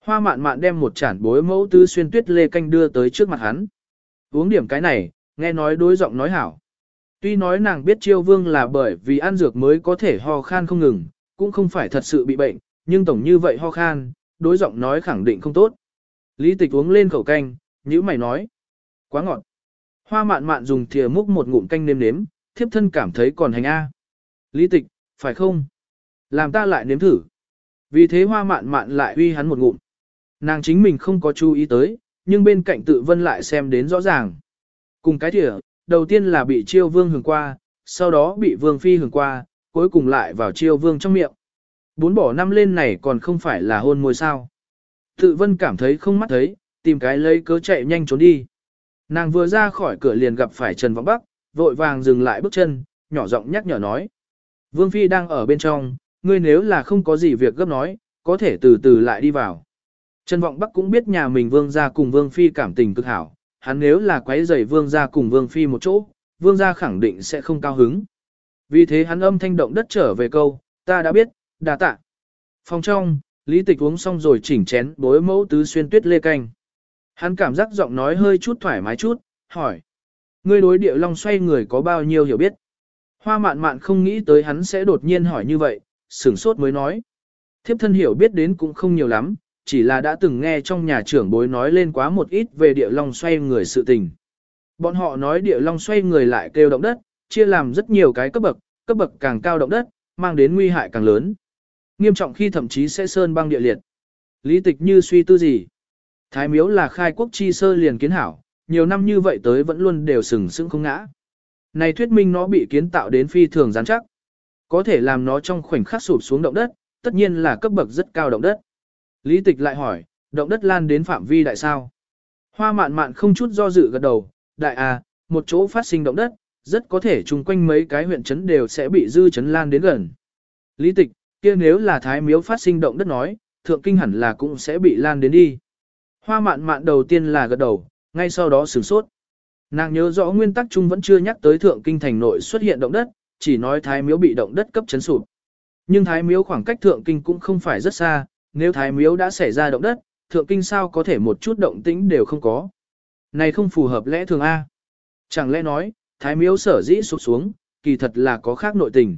Hoa mạn mạn đem một chản bối mẫu tứ xuyên tuyết lê canh đưa tới trước mặt hắn. Uống điểm cái này, nghe nói đối giọng nói hảo. Tuy nói nàng biết chiêu vương là bởi vì ăn dược mới có thể ho khan không ngừng, cũng không phải thật sự bị bệnh, nhưng tổng như vậy ho khan, đối giọng nói khẳng định không tốt. Lý tịch uống lên khẩu canh, nhữ mày nói. Quá ngọt. Hoa mạn mạn dùng thìa múc một ngụm canh nêm nếm, thiếp thân cảm thấy còn hành A. Lý tịch, phải không? Làm ta lại nếm thử. Vì thế hoa mạn mạn lại uy hắn một ngụm. Nàng chính mình không có chú ý tới, nhưng bên cạnh tự vân lại xem đến rõ ràng. Cùng cái thỉa đầu tiên là bị chiêu vương hưởng qua, sau đó bị vương phi hưởng qua, cuối cùng lại vào chiêu vương trong miệng. Bốn bỏ năm lên này còn không phải là hôn môi sao. Tự vân cảm thấy không mắt thấy, tìm cái lấy cớ chạy nhanh trốn đi. Nàng vừa ra khỏi cửa liền gặp phải Trần Vọng Bắc, vội vàng dừng lại bước chân, nhỏ giọng nhắc nhở nói. Vương Phi đang ở bên trong, ngươi nếu là không có gì việc gấp nói, có thể từ từ lại đi vào. Trần Vọng Bắc cũng biết nhà mình Vương gia cùng Vương Phi cảm tình cực hảo, hắn nếu là quấy rầy Vương gia cùng Vương Phi một chỗ, Vương gia khẳng định sẽ không cao hứng. Vì thế hắn âm thanh động đất trở về câu, ta đã biết, đà tạ. Phòng trong, lý tịch uống xong rồi chỉnh chén bối mẫu tứ xuyên tuyết lê canh. Hắn cảm giác giọng nói hơi chút thoải mái chút, hỏi. Ngươi đối địa long xoay người có bao nhiêu hiểu biết? Hoa mạn mạn không nghĩ tới hắn sẽ đột nhiên hỏi như vậy, sửng sốt mới nói. Thiếp thân hiểu biết đến cũng không nhiều lắm, chỉ là đã từng nghe trong nhà trưởng bối nói lên quá một ít về địa long xoay người sự tình. Bọn họ nói địa long xoay người lại kêu động đất, chia làm rất nhiều cái cấp bậc, cấp bậc càng cao động đất, mang đến nguy hại càng lớn. Nghiêm trọng khi thậm chí sẽ sơn băng địa liệt. Lý tịch như suy tư gì? Thái miếu là khai quốc chi sơ liền kiến hảo, nhiều năm như vậy tới vẫn luôn đều sừng sững không ngã. Này thuyết minh nó bị kiến tạo đến phi thường rắn chắc. Có thể làm nó trong khoảnh khắc sụp xuống động đất, tất nhiên là cấp bậc rất cao động đất. Lý tịch lại hỏi, động đất lan đến phạm vi đại sao? Hoa mạn mạn không chút do dự gật đầu, đại à, một chỗ phát sinh động đất, rất có thể chung quanh mấy cái huyện trấn đều sẽ bị dư chấn lan đến gần. Lý tịch, kia nếu là thái miếu phát sinh động đất nói, thượng kinh hẳn là cũng sẽ bị lan đến đi. Hoa mạn mạn đầu tiên là gật đầu, ngay sau đó sửng sốt. Nàng nhớ rõ nguyên tắc chung vẫn chưa nhắc tới thượng kinh thành nội xuất hiện động đất, chỉ nói thái miếu bị động đất cấp chấn sụp. Nhưng thái miếu khoảng cách thượng kinh cũng không phải rất xa, nếu thái miếu đã xảy ra động đất, thượng kinh sao có thể một chút động tĩnh đều không có. Này không phù hợp lẽ thường A. Chẳng lẽ nói, thái miếu sở dĩ sụp xuống, kỳ thật là có khác nội tình.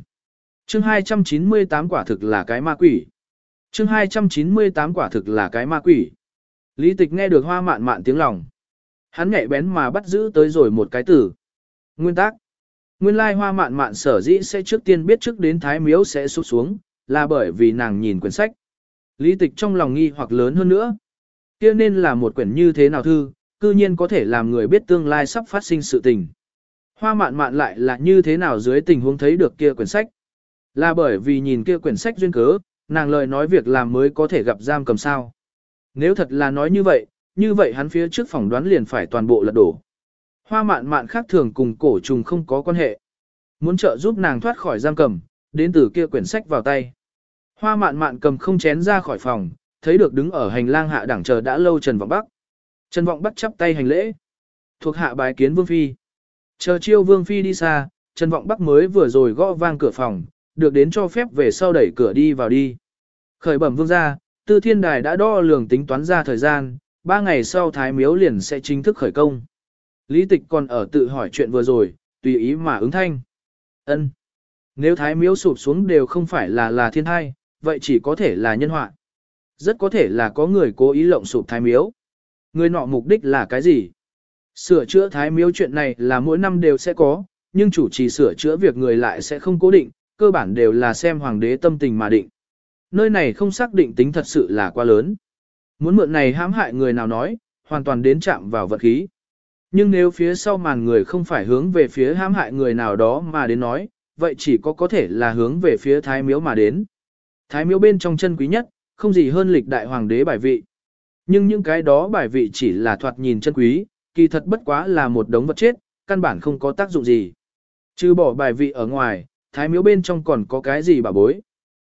Chương 298 quả thực là cái ma quỷ. Chương 298 quả thực là cái ma quỷ. Lý tịch nghe được hoa mạn mạn tiếng lòng. Hắn nhạy bén mà bắt giữ tới rồi một cái từ. Nguyên tắc. Nguyên lai hoa mạn mạn sở dĩ sẽ trước tiên biết trước đến thái miếu sẽ sụp xuống, là bởi vì nàng nhìn quyển sách. Lý tịch trong lòng nghi hoặc lớn hơn nữa. kia nên là một quyển như thế nào thư, cư nhiên có thể làm người biết tương lai sắp phát sinh sự tình. Hoa mạn mạn lại là như thế nào dưới tình huống thấy được kia quyển sách. Là bởi vì nhìn kia quyển sách duyên cớ, nàng lời nói việc làm mới có thể gặp giam cầm sao. Nếu thật là nói như vậy, như vậy hắn phía trước phỏng đoán liền phải toàn bộ lật đổ. Hoa mạn mạn khác thường cùng cổ trùng không có quan hệ. Muốn trợ giúp nàng thoát khỏi giam cầm, đến từ kia quyển sách vào tay. Hoa mạn mạn cầm không chén ra khỏi phòng, thấy được đứng ở hành lang hạ đẳng chờ đã lâu Trần Vọng Bắc. Trần Vọng Bắc chắp tay hành lễ. Thuộc hạ bái kiến Vương Phi. Chờ chiêu Vương Phi đi xa, Trần Vọng Bắc mới vừa rồi gõ vang cửa phòng, được đến cho phép về sau đẩy cửa đi vào đi. Khởi bẩm vương gia, Tư Thiên Đài đã đo lường tính toán ra thời gian, ba ngày sau Thái Miếu liền sẽ chính thức khởi công. Lý Tịch còn ở tự hỏi chuyện vừa rồi, tùy ý mà ứng thanh. Ân. Nếu Thái Miếu sụp xuống đều không phải là là thiên thai, vậy chỉ có thể là nhân họa. Rất có thể là có người cố ý lộng sụp Thái Miếu. Người nọ mục đích là cái gì? Sửa chữa Thái Miếu chuyện này là mỗi năm đều sẽ có, nhưng chủ trì sửa chữa việc người lại sẽ không cố định, cơ bản đều là xem hoàng đế tâm tình mà định. Nơi này không xác định tính thật sự là quá lớn. Muốn mượn này hãm hại người nào nói, hoàn toàn đến chạm vào vật khí. Nhưng nếu phía sau màn người không phải hướng về phía hãm hại người nào đó mà đến nói, vậy chỉ có có thể là hướng về phía thái miếu mà đến. Thái miếu bên trong chân quý nhất, không gì hơn lịch đại hoàng đế bài vị. Nhưng những cái đó bài vị chỉ là thoạt nhìn chân quý, kỳ thật bất quá là một đống vật chết, căn bản không có tác dụng gì. Trừ bỏ bài vị ở ngoài, thái miếu bên trong còn có cái gì bà bối.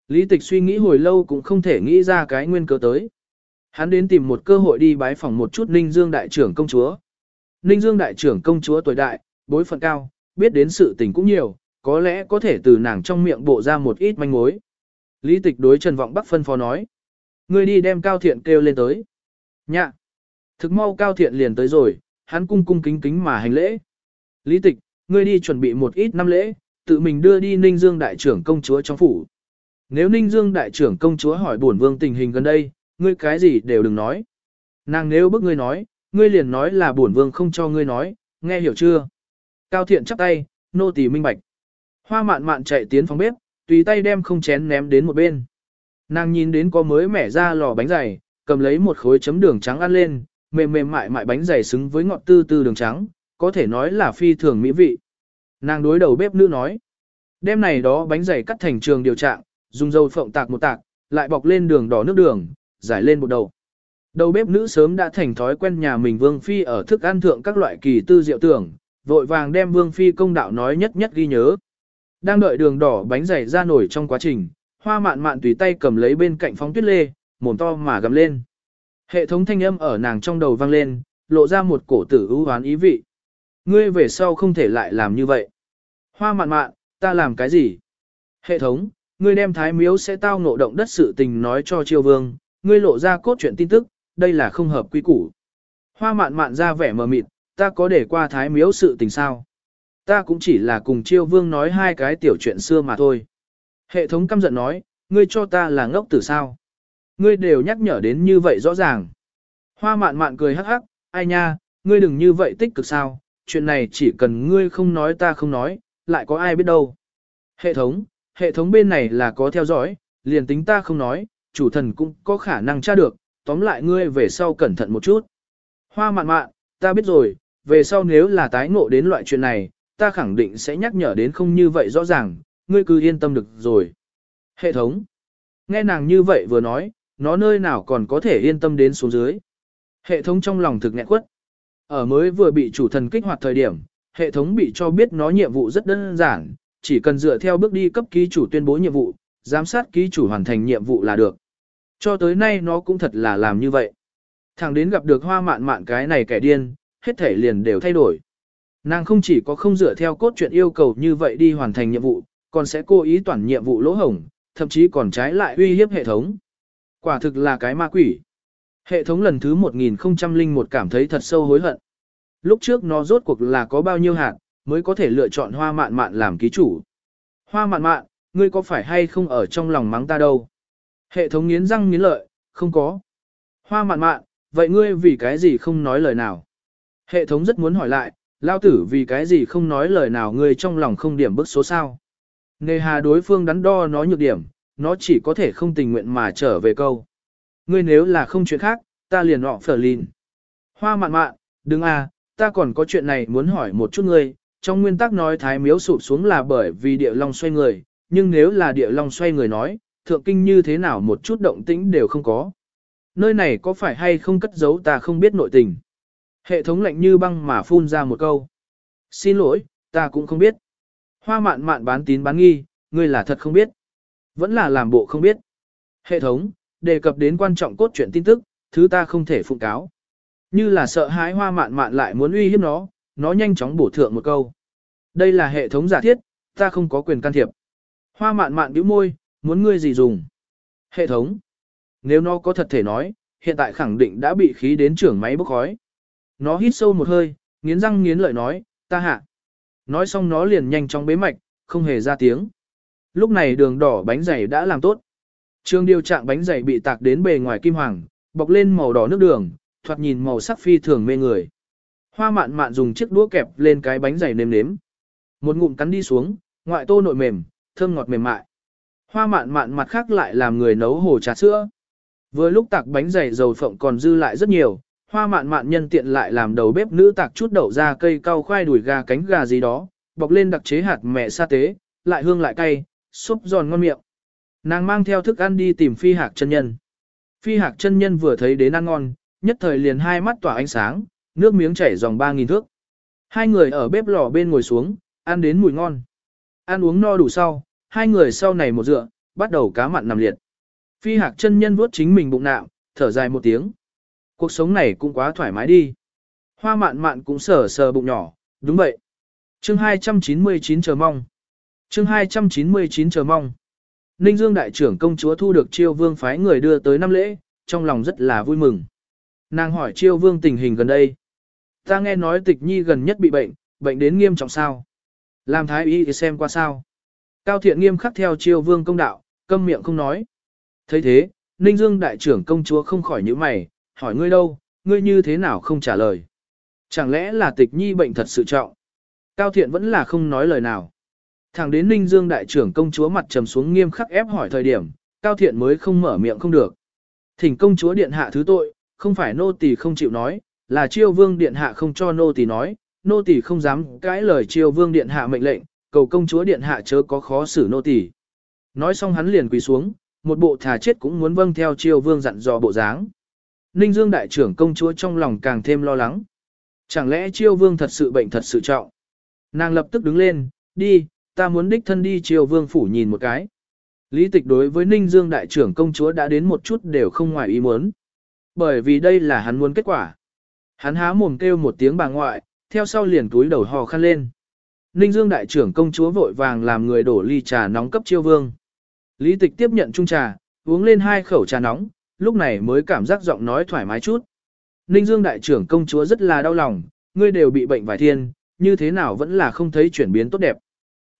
Lý tịch suy nghĩ hồi lâu cũng không thể nghĩ ra cái nguyên cớ tới. Hắn đến tìm một cơ hội đi bái phòng một chút Ninh Dương đại trưởng công chúa. Ninh Dương đại trưởng công chúa tuổi đại, bối phận cao, biết đến sự tình cũng nhiều, có lẽ có thể từ nàng trong miệng bộ ra một ít manh mối. Lý tịch đối Trần Vọng Bắc phân phó nói. Ngươi đi đem Cao Thiện kêu lên tới. Nhạ. Thực mau Cao Thiện liền tới rồi, hắn cung cung kính kính mà hành lễ. Lý tịch, ngươi đi chuẩn bị một ít năm lễ, tự mình đưa đi Ninh Dương đại trưởng công chúa trong phủ. Nếu Ninh Dương đại trưởng công chúa hỏi bổn vương tình hình gần đây, ngươi cái gì đều đừng nói. Nàng nếu bức ngươi nói, ngươi liền nói là bổn vương không cho ngươi nói, nghe hiểu chưa? Cao thiện chắp tay, nô tỳ minh bạch. Hoa mạn mạn chạy tiến phòng bếp, tùy tay đem không chén ném đến một bên. Nàng nhìn đến có mới mẻ ra lò bánh dày, cầm lấy một khối chấm đường trắng ăn lên, mềm mềm mại mại bánh dày xứng với ngọt tư tư đường trắng, có thể nói là phi thường mỹ vị. Nàng đối đầu bếp nữ nói, đem này đó bánh dày cắt thành trường điều trạng, dùng dầu phộng tạc một tạc, lại bọc lên đường đỏ nước đường, giải lên một đầu. Đầu bếp nữ sớm đã thành thói quen nhà mình Vương Phi ở thức ăn thượng các loại kỳ tư diệu tưởng, vội vàng đem Vương Phi công đạo nói nhất nhất ghi nhớ. Đang đợi đường đỏ bánh dày ra nổi trong quá trình, hoa mạn mạn tùy tay cầm lấy bên cạnh phóng tuyết lê, mồm to mà gầm lên. Hệ thống thanh âm ở nàng trong đầu vang lên, lộ ra một cổ tử ưu hoán ý vị. Ngươi về sau không thể lại làm như vậy. Hoa mạn mạn, ta làm cái gì? Hệ thống, ngươi đem thái miếu sẽ tao ngộ động đất sự tình nói cho triều vương, ngươi lộ ra cốt truyện tin tức, đây là không hợp quy củ. Hoa mạn mạn ra vẻ mờ mịt, ta có để qua thái miếu sự tình sao? Ta cũng chỉ là cùng chiêu vương nói hai cái tiểu chuyện xưa mà thôi. Hệ thống căm giận nói, ngươi cho ta là ngốc tử sao? Ngươi đều nhắc nhở đến như vậy rõ ràng. Hoa mạn mạn cười hắc hắc, ai nha, ngươi đừng như vậy tích cực sao, chuyện này chỉ cần ngươi không nói ta không nói, lại có ai biết đâu. Hệ thống, hệ thống bên này là có theo dõi, liền tính ta không nói, chủ thần cũng có khả năng tra được, tóm lại ngươi về sau cẩn thận một chút. Hoa mạn mạn, ta biết rồi, về sau nếu là tái ngộ đến loại chuyện này, ta khẳng định sẽ nhắc nhở đến không như vậy rõ ràng, ngươi cứ yên tâm được rồi. Hệ thống, nghe nàng như vậy vừa nói, nó nơi nào còn có thể yên tâm đến xuống dưới. Hệ thống trong lòng thực nghẹn quất. Ở mới vừa bị chủ thần kích hoạt thời điểm, hệ thống bị cho biết nó nhiệm vụ rất đơn giản, chỉ cần dựa theo bước đi cấp ký chủ tuyên bố nhiệm vụ, giám sát ký chủ hoàn thành nhiệm vụ là được. Cho tới nay nó cũng thật là làm như vậy. thằng đến gặp được hoa mạn mạn cái này kẻ điên, hết thể liền đều thay đổi. Nàng không chỉ có không dựa theo cốt truyện yêu cầu như vậy đi hoàn thành nhiệm vụ, còn sẽ cố ý toàn nhiệm vụ lỗ hổng, thậm chí còn trái lại uy hiếp hệ thống. Quả thực là cái ma quỷ. Hệ thống lần thứ 1001 cảm thấy thật sâu hối hận. Lúc trước nó rốt cuộc là có bao nhiêu hạt, mới có thể lựa chọn hoa mạn mạn làm ký chủ. Hoa mạn mạn, ngươi có phải hay không ở trong lòng mắng ta đâu? Hệ thống nghiến răng nghiến lợi, không có. Hoa mạn mạn, vậy ngươi vì cái gì không nói lời nào? Hệ thống rất muốn hỏi lại, lao tử vì cái gì không nói lời nào ngươi trong lòng không điểm bức số sao? Nề hà đối phương đắn đo nó nhược điểm, nó chỉ có thể không tình nguyện mà trở về câu. Ngươi nếu là không chuyện khác, ta liền họ phở lìn. Hoa mạn mạn, đừng à, ta còn có chuyện này muốn hỏi một chút ngươi, trong nguyên tắc nói thái miếu sụp xuống là bởi vì địa long xoay người, nhưng nếu là địa long xoay người nói, thượng kinh như thế nào một chút động tĩnh đều không có. Nơi này có phải hay không cất giấu ta không biết nội tình. Hệ thống lạnh như băng mà phun ra một câu. Xin lỗi, ta cũng không biết. Hoa mạn mạn bán tín bán nghi, ngươi là thật không biết. Vẫn là làm bộ không biết. Hệ thống, đề cập đến quan trọng cốt truyện tin tức, thứ ta không thể phụng cáo. Như là sợ hãi hoa mạn mạn lại muốn uy hiếp nó, nó nhanh chóng bổ thượng một câu. Đây là hệ thống giả thiết, ta không có quyền can thiệp. Hoa mạn mạn bĩu môi, muốn ngươi gì dùng. Hệ thống. Nếu nó có thật thể nói, hiện tại khẳng định đã bị khí đến trưởng máy bốc khói. Nó hít sâu một hơi, nghiến răng nghiến lợi nói, ta hạ. Nói xong nó liền nhanh chóng bế mạch, không hề ra tiếng. Lúc này đường đỏ bánh dày đã làm tốt. Trường điều trạng bánh dày bị tạc đến bề ngoài kim hoàng, bọc lên màu đỏ nước đường, thoạt nhìn màu sắc phi thường mê người. Hoa mạn mạn dùng chiếc đũa kẹp lên cái bánh dày nêm nếm. Một ngụm cắn đi xuống, ngoại tô nội mềm, thơm ngọt mềm mại. Hoa mạn mạn mặt khác lại làm người nấu hồ trà sữa. Vừa lúc tạc bánh dày dầu phộng còn dư lại rất nhiều, hoa mạn mạn nhân tiện lại làm đầu bếp nữ tạc chút đậu ra cây cau khoai đùi gà cánh gà gì đó, bọc lên đặc chế hạt mẹ sa tế, lại hương lại cay, súp giòn ngon miệng. Nàng mang theo thức ăn đi tìm phi hạc chân nhân. Phi hạc chân nhân vừa thấy đến ăn ngon, nhất thời liền hai mắt tỏa ánh sáng, nước miếng chảy dòng ba nghìn thước. Hai người ở bếp lò bên ngồi xuống, ăn đến mùi ngon. Ăn uống no đủ sau, hai người sau này một dựa, bắt đầu cá mặn nằm liệt. Phi hạc chân nhân vuốt chính mình bụng nạo, thở dài một tiếng. Cuộc sống này cũng quá thoải mái đi. Hoa mạn mạn cũng sờ sờ bụng nhỏ, đúng vậy. Chương 299 chờ mong. Chương 299 chờ mong. Ninh Dương đại trưởng công chúa thu được chiêu vương phái người đưa tới năm lễ, trong lòng rất là vui mừng. Nàng hỏi chiêu vương tình hình gần đây. Ta nghe nói tịch nhi gần nhất bị bệnh, bệnh đến nghiêm trọng sao. Làm thái y thì xem qua sao. Cao thiện nghiêm khắc theo chiêu vương công đạo, câm miệng không nói. thấy thế, Ninh Dương đại trưởng công chúa không khỏi những mày, hỏi ngươi đâu, ngươi như thế nào không trả lời. Chẳng lẽ là tịch nhi bệnh thật sự trọng. Cao thiện vẫn là không nói lời nào. Thẳng đến Ninh Dương đại trưởng công chúa mặt trầm xuống nghiêm khắc ép hỏi thời điểm, Cao thiện mới không mở miệng không được. Thỉnh công chúa điện hạ thứ tội, không phải nô tỳ không chịu nói, là chiêu vương điện hạ không cho nô tỳ nói, nô tỳ không dám cãi lời chiêu vương điện hạ mệnh lệnh, cầu công chúa điện hạ chớ có khó xử nô tỳ. Nói xong hắn liền quỳ xuống, một bộ thà chết cũng muốn vâng theo chiêu vương dặn dò bộ dáng. Ninh Dương đại trưởng công chúa trong lòng càng thêm lo lắng. Chẳng lẽ chiêu vương thật sự bệnh thật sự trọng? Nàng lập tức đứng lên, đi, ta muốn đích thân đi chiêu vương phủ nhìn một cái. Lý tịch đối với Ninh Dương đại trưởng công chúa đã đến một chút đều không ngoài ý muốn. Bởi vì đây là hắn muốn kết quả. Hắn há mồm kêu một tiếng bà ngoại, theo sau liền túi đầu hò khăn lên. Ninh Dương đại trưởng công chúa vội vàng làm người đổ ly trà nóng cấp chiêu vương. Lý tịch tiếp nhận chung trà, uống lên hai khẩu trà nóng, lúc này mới cảm giác giọng nói thoải mái chút. Ninh Dương đại trưởng công chúa rất là đau lòng, ngươi đều bị bệnh vài thiên, như thế nào vẫn là không thấy chuyển biến tốt đẹp.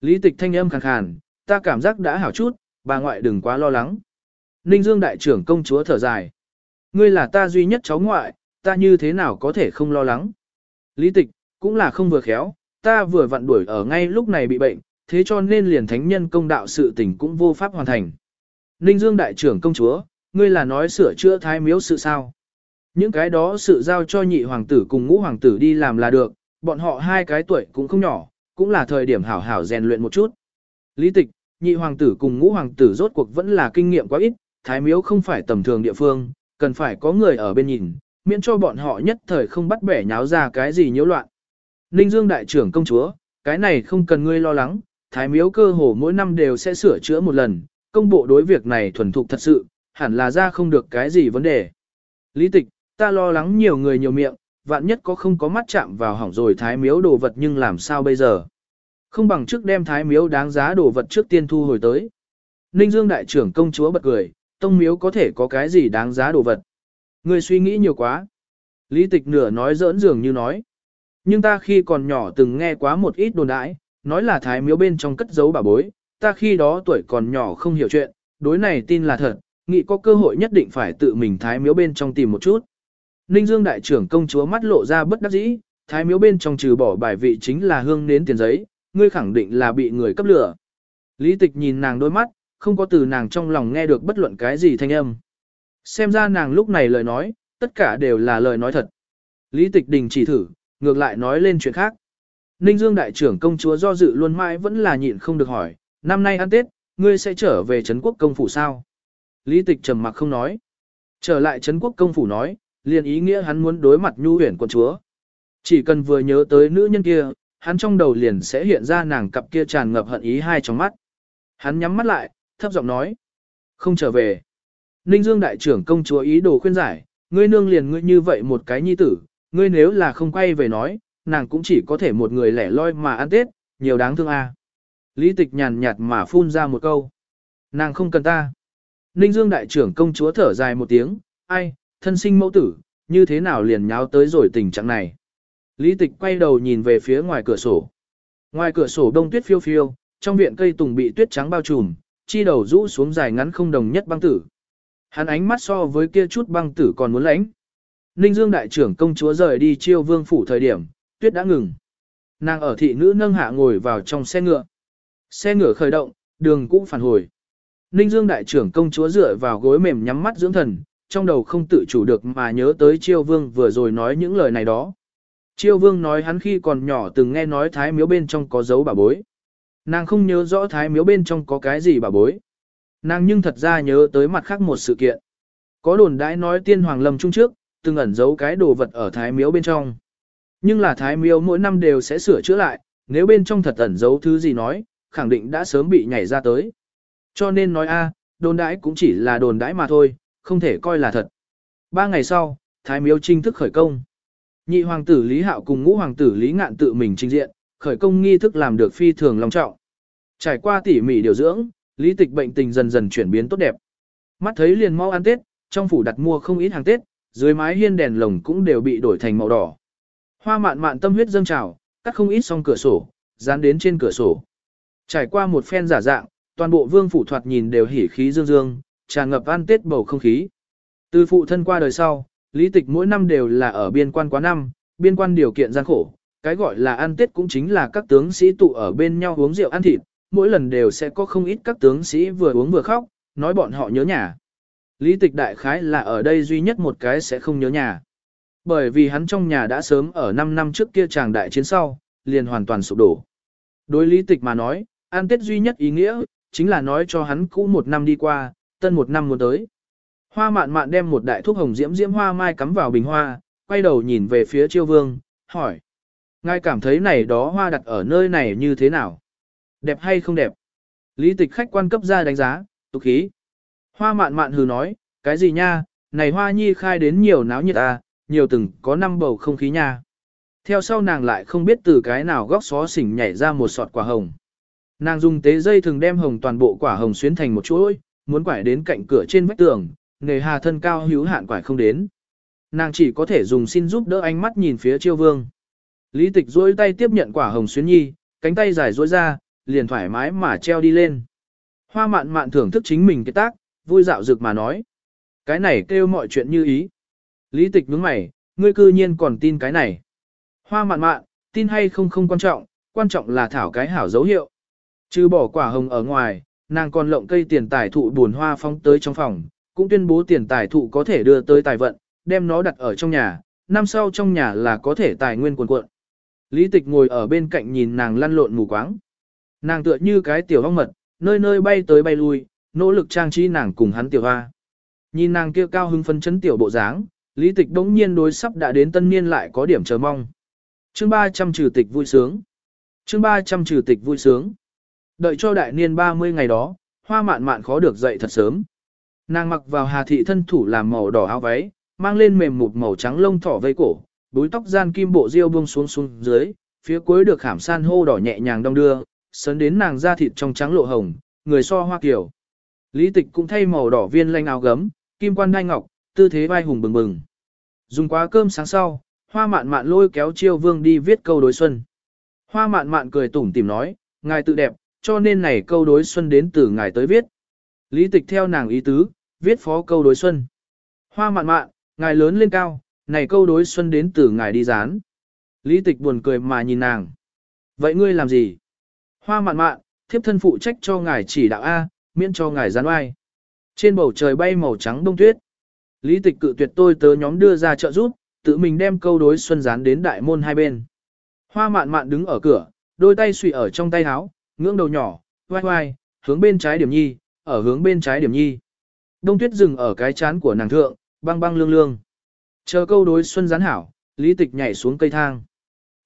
Lý tịch thanh âm khàn khàn, ta cảm giác đã hảo chút, bà ngoại đừng quá lo lắng. Ninh Dương đại trưởng công chúa thở dài. Ngươi là ta duy nhất cháu ngoại, ta như thế nào có thể không lo lắng. Lý tịch, cũng là không vừa khéo, ta vừa vặn đuổi ở ngay lúc này bị bệnh, thế cho nên liền thánh nhân công đạo sự tình cũng vô pháp hoàn thành. Ninh Dương đại trưởng công chúa, ngươi là nói sửa chữa thái miếu sự sao? Những cái đó sự giao cho nhị hoàng tử cùng ngũ hoàng tử đi làm là được, bọn họ hai cái tuổi cũng không nhỏ, cũng là thời điểm hảo hảo rèn luyện một chút. Lý tịch, nhị hoàng tử cùng ngũ hoàng tử rốt cuộc vẫn là kinh nghiệm quá ít, thái miếu không phải tầm thường địa phương, cần phải có người ở bên nhìn, miễn cho bọn họ nhất thời không bắt bẻ nháo ra cái gì nhiễu loạn. Ninh Dương đại trưởng công chúa, cái này không cần ngươi lo lắng, thái miếu cơ hồ mỗi năm đều sẽ sửa chữa một lần, công bộ đối việc này thuần thục thật sự, hẳn là ra không được cái gì vấn đề. Lý tịch, ta lo lắng nhiều người nhiều miệng, vạn nhất có không có mắt chạm vào hỏng rồi thái miếu đồ vật nhưng làm sao bây giờ. Không bằng trước đem thái miếu đáng giá đồ vật trước tiên thu hồi tới. Ninh Dương đại trưởng công chúa bật cười, tông miếu có thể có cái gì đáng giá đồ vật. Người suy nghĩ nhiều quá. Lý tịch nửa nói giỡn dường như nói. Nhưng ta khi còn nhỏ từng nghe quá một ít đồn đãi, nói là thái miếu bên trong cất giấu bà bối, ta khi đó tuổi còn nhỏ không hiểu chuyện, đối này tin là thật, nghĩ có cơ hội nhất định phải tự mình thái miếu bên trong tìm một chút. Ninh Dương đại trưởng công chúa mắt lộ ra bất đắc dĩ, thái miếu bên trong trừ bỏ bài vị chính là hương nến tiền giấy, ngươi khẳng định là bị người cấp lửa. Lý tịch nhìn nàng đôi mắt, không có từ nàng trong lòng nghe được bất luận cái gì thanh âm. Xem ra nàng lúc này lời nói, tất cả đều là lời nói thật. Lý tịch đình chỉ thử, ngược lại nói lên chuyện khác. Ninh Dương đại trưởng công chúa do dự luôn mãi vẫn là nhịn không được hỏi, năm nay ăn Tết, ngươi sẽ trở về Trấn quốc công phủ sao? Lý tịch trầm mặc không nói. Trở lại Trấn quốc công phủ nói, liền ý nghĩa hắn muốn đối mặt nhu huyển quận chúa. Chỉ cần vừa nhớ tới nữ nhân kia, hắn trong đầu liền sẽ hiện ra nàng cặp kia tràn ngập hận ý hai trong mắt. Hắn nhắm mắt lại, thấp giọng nói. Không trở về. Ninh Dương đại trưởng công chúa ý đồ khuyên giải, ngươi nương liền ngươi như vậy một cái nhi tử, ngươi nếu là không quay về nói, nàng cũng chỉ có thể một người lẻ loi mà ăn tết, nhiều đáng thương a. À. Lý tịch nhàn nhạt mà phun ra một câu. Nàng không cần ta. Ninh Dương đại trưởng công chúa thở dài một tiếng, ai, thân sinh mẫu tử, như thế nào liền nháo tới rồi tình trạng này. Lý tịch quay đầu nhìn về phía ngoài cửa sổ. Ngoài cửa sổ đông tuyết phiêu phiêu, trong viện cây tùng bị tuyết trắng bao trùm, chi đầu rũ xuống dài ngắn không đồng nhất băng tử. Hắn ánh mắt so với kia chút băng tử còn muốn lãnh. Ninh Dương đại trưởng công chúa rời đi chiêu vương phủ thời điểm, tuyết đã ngừng. Nàng ở thị nữ nâng hạ ngồi vào trong xe ngựa. Xe ngựa khởi động, đường cũng phản hồi. Ninh Dương đại trưởng công chúa dựa vào gối mềm nhắm mắt dưỡng thần, trong đầu không tự chủ được mà nhớ tới chiêu vương vừa rồi nói những lời này đó. Chiêu vương nói hắn khi còn nhỏ từng nghe nói thái miếu bên trong có dấu bà bối. Nàng không nhớ rõ thái miếu bên trong có cái gì bà bối. Nàng nhưng thật ra nhớ tới mặt khác một sự kiện. Có đồn đãi nói tiên hoàng lâm trung trước, từng ẩn giấu cái đồ vật ở thái miếu bên trong. Nhưng là thái miếu mỗi năm đều sẽ sửa chữa lại, nếu bên trong thật ẩn giấu thứ gì nói, khẳng định đã sớm bị nhảy ra tới. Cho nên nói a, đồn đãi cũng chỉ là đồn đãi mà thôi, không thể coi là thật. Ba ngày sau, thái miếu chính thức khởi công. Nhị hoàng tử Lý Hạo cùng ngũ hoàng tử Lý Ngạn tự mình trình diện, khởi công nghi thức làm được phi thường long trọng. Trải qua tỉ mỉ điều dưỡng, Lý Tịch bệnh tình dần dần chuyển biến tốt đẹp. Mắt thấy liền mau ăn Tết, trong phủ đặt mua không ít hàng Tết, dưới mái hiên đèn lồng cũng đều bị đổi thành màu đỏ. Hoa mạn mạn tâm huyết dâng trào, cắt không ít xong cửa sổ, dán đến trên cửa sổ. Trải qua một phen giả dạng, toàn bộ vương phủ thoạt nhìn đều hỉ khí dương dương, tràn ngập ăn Tết bầu không khí. Từ phụ thân qua đời sau, Lý Tịch mỗi năm đều là ở biên quan quá năm, biên quan điều kiện gian khổ, cái gọi là ăn Tết cũng chính là các tướng sĩ tụ ở bên nhau uống rượu ăn thịt, mỗi lần đều sẽ có không ít các tướng sĩ vừa uống vừa khóc, nói bọn họ nhớ nhà. Lý tịch đại khái là ở đây duy nhất một cái sẽ không nhớ nhà. Bởi vì hắn trong nhà đã sớm ở 5 năm trước kia chàng đại chiến sau, liền hoàn toàn sụp đổ. Đối lý tịch mà nói, ăn Tết duy nhất ý nghĩa, chính là nói cho hắn cũ một năm đi qua, tân một năm muốn tới. Hoa mạn mạn đem một đại thuốc hồng diễm diễm hoa mai cắm vào bình hoa, quay đầu nhìn về phía chiêu vương, hỏi. Ngài cảm thấy này đó hoa đặt ở nơi này như thế nào? Đẹp hay không đẹp? Lý tịch khách quan cấp ra đánh giá, tục khí. Hoa mạn mạn hừ nói, cái gì nha, này hoa nhi khai đến nhiều náo nhiệt à, nhiều từng có năm bầu không khí nha. Theo sau nàng lại không biết từ cái nào góc xó xỉnh nhảy ra một sọt quả hồng. Nàng dùng tế dây thường đem hồng toàn bộ quả hồng xuyến thành một chuỗi, muốn quải đến cạnh cửa trên vách tường, nghề hà thân cao hữu hạn quải không đến. Nàng chỉ có thể dùng xin giúp đỡ ánh mắt nhìn phía chiêu vương. Lý tịch duỗi tay tiếp nhận quả hồng xuyến nhi, cánh tay dài duỗi ra, liền thoải mái mà treo đi lên. Hoa mạn mạn thưởng thức chính mình cái tác, vui dạo rực mà nói. Cái này kêu mọi chuyện như ý. Lý tịch nhướng mày, ngươi cư nhiên còn tin cái này. Hoa mạn mạn, tin hay không không quan trọng, quan trọng là thảo cái hảo dấu hiệu. Trừ bỏ quả hồng ở ngoài, nàng còn lộng cây tiền tài thụ buồn hoa phong tới trong phòng, cũng tuyên bố tiền tài thụ có thể đưa tới tài vận, đem nó đặt ở trong nhà, năm sau trong nhà là có thể tài nguyên cuồn cuộn. Lý tịch ngồi ở bên cạnh nhìn nàng lăn lộn mù quáng. Nàng tựa như cái tiểu hong mật, nơi nơi bay tới bay lui, nỗ lực trang trí nàng cùng hắn tiểu hoa. Nhìn nàng kia cao hứng phân chấn tiểu bộ dáng, lý tịch đống nhiên đối sắp đã đến tân niên lại có điểm chờ mong. Chương 300 trừ tịch vui sướng. Chương 300 trừ tịch vui sướng. Đợi cho đại niên 30 ngày đó, hoa mạn mạn khó được dậy thật sớm. Nàng mặc vào hà thị thân thủ làm màu đỏ áo váy, mang lên mềm một màu trắng lông thỏ vây cổ, búi tóc gian kim bộ diêu buông xuống xuống dưới, phía cuối được khảm san hô đỏ nhẹ nhàng đong đưa, sấn đến nàng da thịt trong trắng lộ hồng, người so hoa kiểu. Lý tịch cũng thay màu đỏ viên lanh áo gấm, kim quan đai ngọc, tư thế vai hùng bừng bừng. Dùng quá cơm sáng sau, hoa mạn mạn lôi kéo chiêu vương đi viết câu đối xuân. Hoa mạn mạn cười tủm tìm nói, ngài tự đẹp, cho nên này câu đối xuân đến từ ngài tới viết. Lý tịch theo nàng ý tứ, viết phó câu đối xuân. Hoa mạn mạn, ngài lớn lên cao, này câu đối xuân đến từ ngài đi dán. Lý tịch buồn cười mà nhìn nàng. Vậy ngươi làm gì? Hoa mạn mạn, thiếp thân phụ trách cho ngài chỉ đạo A, miễn cho ngài gián oai. Trên bầu trời bay màu trắng đông tuyết. Lý tịch cự tuyệt tôi tớ nhóm đưa ra trợ giúp, tự mình đem câu đối xuân dán đến đại môn hai bên. Hoa mạn mạn đứng ở cửa, đôi tay suy ở trong tay áo, ngưỡng đầu nhỏ, vai vai, hướng bên trái điểm nhi, ở hướng bên trái điểm nhi. Đông tuyết dừng ở cái chán của nàng thượng, băng băng lương lương. Chờ câu đối xuân gián hảo, lý tịch nhảy xuống cây thang.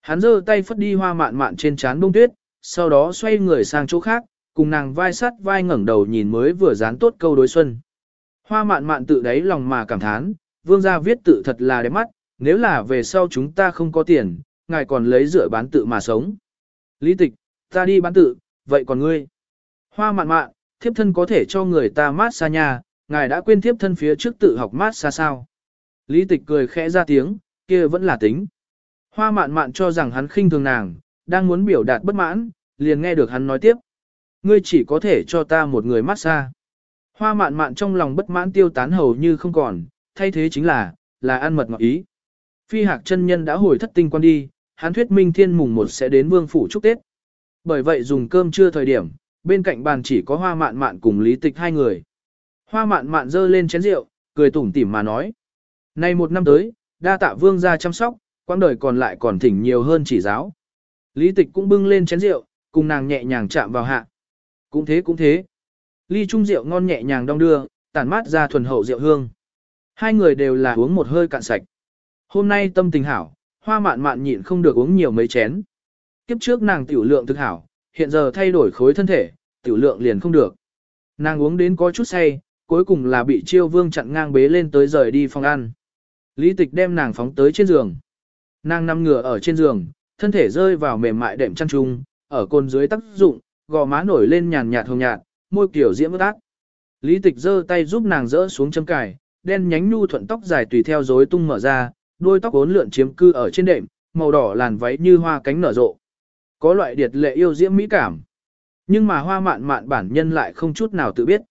Hắn giơ tay phất đi hoa mạn mạn trên chán đông tuyết, sau đó xoay người sang chỗ khác, cùng nàng vai sắt vai ngẩng đầu nhìn mới vừa dán tốt câu đối xuân. Hoa mạn mạn tự đáy lòng mà cảm thán, vương gia viết tự thật là đẹp mắt, nếu là về sau chúng ta không có tiền, ngài còn lấy rửa bán tự mà sống. Lý tịch, ta đi bán tự, vậy còn ngươi? Hoa mạn mạn, thiếp thân có thể cho người ta mát xa nhà, ngài đã quên thiếp thân phía trước tự học mát xa sao? Lý tịch cười khẽ ra tiếng, kia vẫn là tính. Hoa mạn mạn cho rằng hắn khinh thường nàng, đang muốn biểu đạt bất mãn, liền nghe được hắn nói tiếp. Ngươi chỉ có thể cho ta một người mát xa. Hoa mạn mạn trong lòng bất mãn tiêu tán hầu như không còn, thay thế chính là, là ăn mật ngọt ý. Phi hạc chân nhân đã hồi thất tinh quan đi, hắn thuyết minh thiên mùng một sẽ đến vương phủ chúc Tết. Bởi vậy dùng cơm trưa thời điểm, bên cạnh bàn chỉ có hoa mạn mạn cùng lý tịch hai người. Hoa mạn mạn dơ lên chén rượu, cười tủm tỉm mà nói. Nay một năm tới, đa tạ vương ra chăm sóc, quãng đời còn lại còn thỉnh nhiều hơn chỉ giáo. Lý tịch cũng bưng lên chén rượu, cùng nàng nhẹ nhàng chạm vào hạ. Cũng thế cũng thế. Ly trung rượu ngon nhẹ nhàng đong đưa, tản mát ra thuần hậu rượu hương. Hai người đều là uống một hơi cạn sạch. Hôm nay tâm tình hảo, hoa mạn mạn nhịn không được uống nhiều mấy chén. Kiếp trước nàng tiểu lượng thực hảo, hiện giờ thay đổi khối thân thể, tiểu lượng liền không được. Nàng uống đến có chút say, cuối cùng là bị chiêu vương chặn ngang bế lên tới rời đi phòng ăn. Lý tịch đem nàng phóng tới trên giường. Nàng nằm ngửa ở trên giường, thân thể rơi vào mềm mại đệm chăn trung, ở côn dưới tác dụng, gò má nổi lên nhàn nhạt hồng nhạt, môi kiểu diễm ướt ác. Lý tịch giơ tay giúp nàng rỡ xuống châm cài, đen nhánh nhu thuận tóc dài tùy theo rối tung mở ra, đuôi tóc ốn lượn chiếm cư ở trên đệm, màu đỏ làn váy như hoa cánh nở rộ. Có loại điệt lệ yêu diễm mỹ cảm. Nhưng mà hoa mạn mạn bản nhân lại không chút nào tự biết.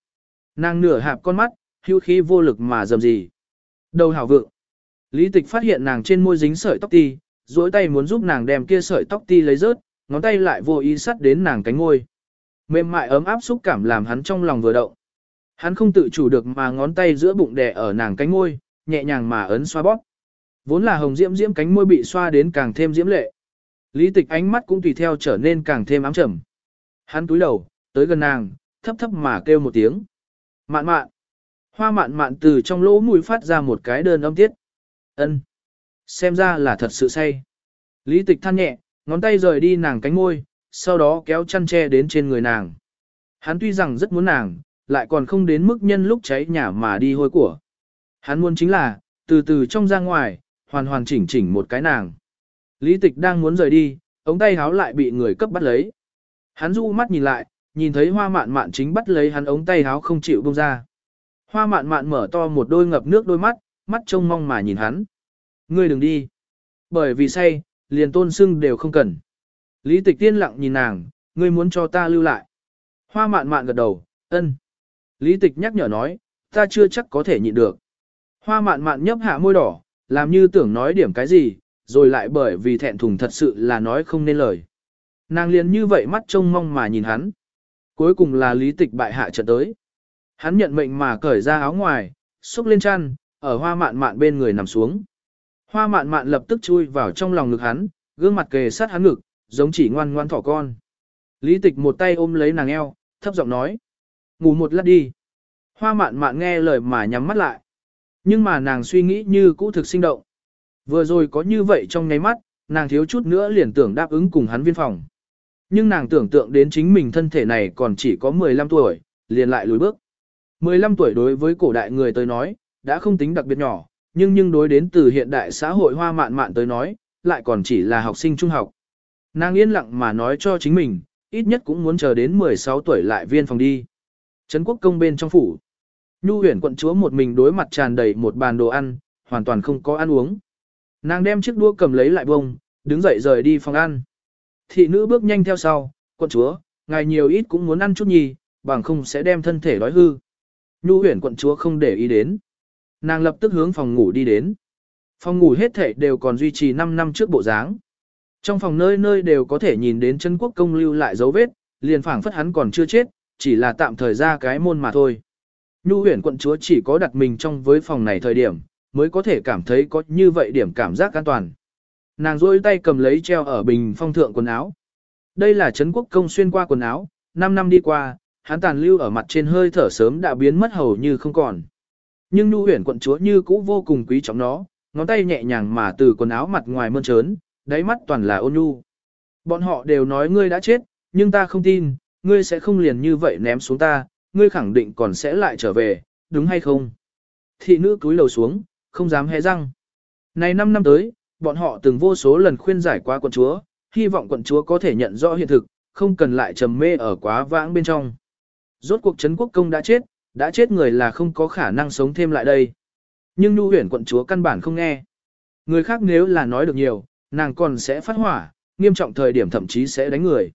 Nàng nửa hạp con mắt, hưu khí vô lực mà dầm gì. Đầu hảo vượng. Lý tịch phát hiện nàng trên môi dính sợi tóc ti, duỗi tay muốn giúp nàng đem kia sợi tóc ti lấy rớt, ngón tay lại vô ý sắt đến nàng cánh ngôi. Mềm mại ấm áp xúc cảm làm hắn trong lòng vừa động. Hắn không tự chủ được mà ngón tay giữa bụng đè ở nàng cánh ngôi, nhẹ nhàng mà ấn xoa bóp. Vốn là hồng diễm diễm cánh môi bị xoa đến càng thêm diễm lệ. Lý tịch ánh mắt cũng tùy theo trở nên càng thêm ám trầm. Hắn túi đầu, tới gần nàng, thấp thấp mà kêu một tiếng. Mạn mạn. Hoa mạn mạn từ trong lỗ mũi phát ra một cái đơn âm tiết. ân Xem ra là thật sự say. Lý tịch than nhẹ, ngón tay rời đi nàng cánh môi, sau đó kéo chăn tre đến trên người nàng. Hắn tuy rằng rất muốn nàng, lại còn không đến mức nhân lúc cháy nhà mà đi hôi của. Hắn muốn chính là, từ từ trong ra ngoài, hoàn hoàn chỉnh chỉnh một cái nàng. Lý tịch đang muốn rời đi, ống tay háo lại bị người cấp bắt lấy. Hắn du mắt nhìn lại, nhìn thấy hoa mạn mạn chính bắt lấy hắn ống tay háo không chịu buông ra. Hoa mạn mạn mở to một đôi ngập nước đôi mắt, mắt trông mong mà nhìn hắn. Ngươi đừng đi. Bởi vì say, liền tôn sưng đều không cần. Lý tịch tiên lặng nhìn nàng, ngươi muốn cho ta lưu lại. Hoa mạn mạn gật đầu, ân. Lý tịch nhắc nhở nói, ta chưa chắc có thể nhịn được. Hoa mạn mạn nhấp hạ môi đỏ, làm như tưởng nói điểm cái gì, rồi lại bởi vì thẹn thùng thật sự là nói không nên lời. Nàng liền như vậy mắt trông mong mà nhìn hắn. Cuối cùng là lý tịch bại hạ trận tới. Hắn nhận mệnh mà cởi ra áo ngoài, xúc lên chăn, ở hoa mạn mạn bên người nằm xuống. Hoa mạn mạn lập tức chui vào trong lòng ngực hắn, gương mặt kề sát hắn ngực, giống chỉ ngoan ngoan thỏ con. Lý tịch một tay ôm lấy nàng eo, thấp giọng nói. Ngủ một lát đi. Hoa mạn mạn nghe lời mà nhắm mắt lại. Nhưng mà nàng suy nghĩ như cũ thực sinh động. Vừa rồi có như vậy trong nháy mắt, nàng thiếu chút nữa liền tưởng đáp ứng cùng hắn viên phòng. Nhưng nàng tưởng tượng đến chính mình thân thể này còn chỉ có 15 tuổi, liền lại lùi bước. 15 tuổi đối với cổ đại người tới nói, đã không tính đặc biệt nhỏ, nhưng nhưng đối đến từ hiện đại xã hội hoa mạn mạn tới nói, lại còn chỉ là học sinh trung học. Nàng yên lặng mà nói cho chính mình, ít nhất cũng muốn chờ đến 16 tuổi lại viên phòng đi. Trấn quốc công bên trong phủ. Nhu huyền quận chúa một mình đối mặt tràn đầy một bàn đồ ăn, hoàn toàn không có ăn uống. Nàng đem chiếc đũa cầm lấy lại bông, đứng dậy rời đi phòng ăn. Thị nữ bước nhanh theo sau, quận chúa, ngài nhiều ít cũng muốn ăn chút nhì, bằng không sẽ đem thân thể đói hư. Nhu huyền quận chúa không để ý đến. Nàng lập tức hướng phòng ngủ đi đến. Phòng ngủ hết thể đều còn duy trì 5 năm trước bộ dáng. Trong phòng nơi nơi đều có thể nhìn đến chân quốc công lưu lại dấu vết, liền phảng phất hắn còn chưa chết, chỉ là tạm thời ra cái môn mà thôi. Nhu huyền quận chúa chỉ có đặt mình trong với phòng này thời điểm, mới có thể cảm thấy có như vậy điểm cảm giác an toàn. Nàng rôi tay cầm lấy treo ở bình phong thượng quần áo. Đây là Trấn Quốc Công xuyên qua quần áo, 5 năm đi qua, hắn tàn lưu ở mặt trên hơi thở sớm đã biến mất hầu như không còn. Nhưng Nhu huyền quận chúa như cũ vô cùng quý trọng nó, ngón tay nhẹ nhàng mà từ quần áo mặt ngoài mơn trớn, đáy mắt toàn là ôn nhu. Bọn họ đều nói ngươi đã chết, nhưng ta không tin, ngươi sẽ không liền như vậy ném xuống ta, ngươi khẳng định còn sẽ lại trở về, đúng hay không? Thị nữ cúi đầu xuống, không dám hé răng. Này 5 năm tới, bọn họ từng vô số lần khuyên giải qua quận chúa, hy vọng quận chúa có thể nhận rõ hiện thực, không cần lại trầm mê ở quá vãng bên trong. Rốt cuộc Trấn quốc công đã chết, đã chết người là không có khả năng sống thêm lại đây. Nhưng Nhu huyền quận chúa căn bản không nghe. Người khác nếu là nói được nhiều, nàng còn sẽ phát hỏa, nghiêm trọng thời điểm thậm chí sẽ đánh người.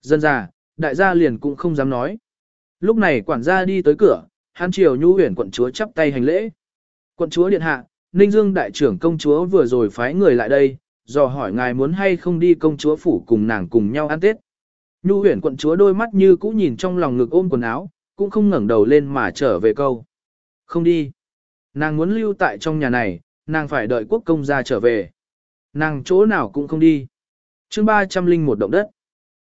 Dân già, đại gia liền cũng không dám nói. Lúc này quản gia đi tới cửa, hắn chiều Nhu huyền quận chúa chắp tay hành lễ. Quận chúa điện hạ, Ninh Dương đại trưởng công chúa vừa rồi phái người lại đây, dò hỏi ngài muốn hay không đi công chúa phủ cùng nàng cùng nhau ăn Tết. Nhu huyền quận chúa đôi mắt như cũ nhìn trong lòng ngực ôm quần áo, cũng không ngẩng đầu lên mà trở về câu. Không đi. Nàng muốn lưu tại trong nhà này, nàng phải đợi quốc công gia trở về. Nàng chỗ nào cũng không đi. Chương 301 động đất.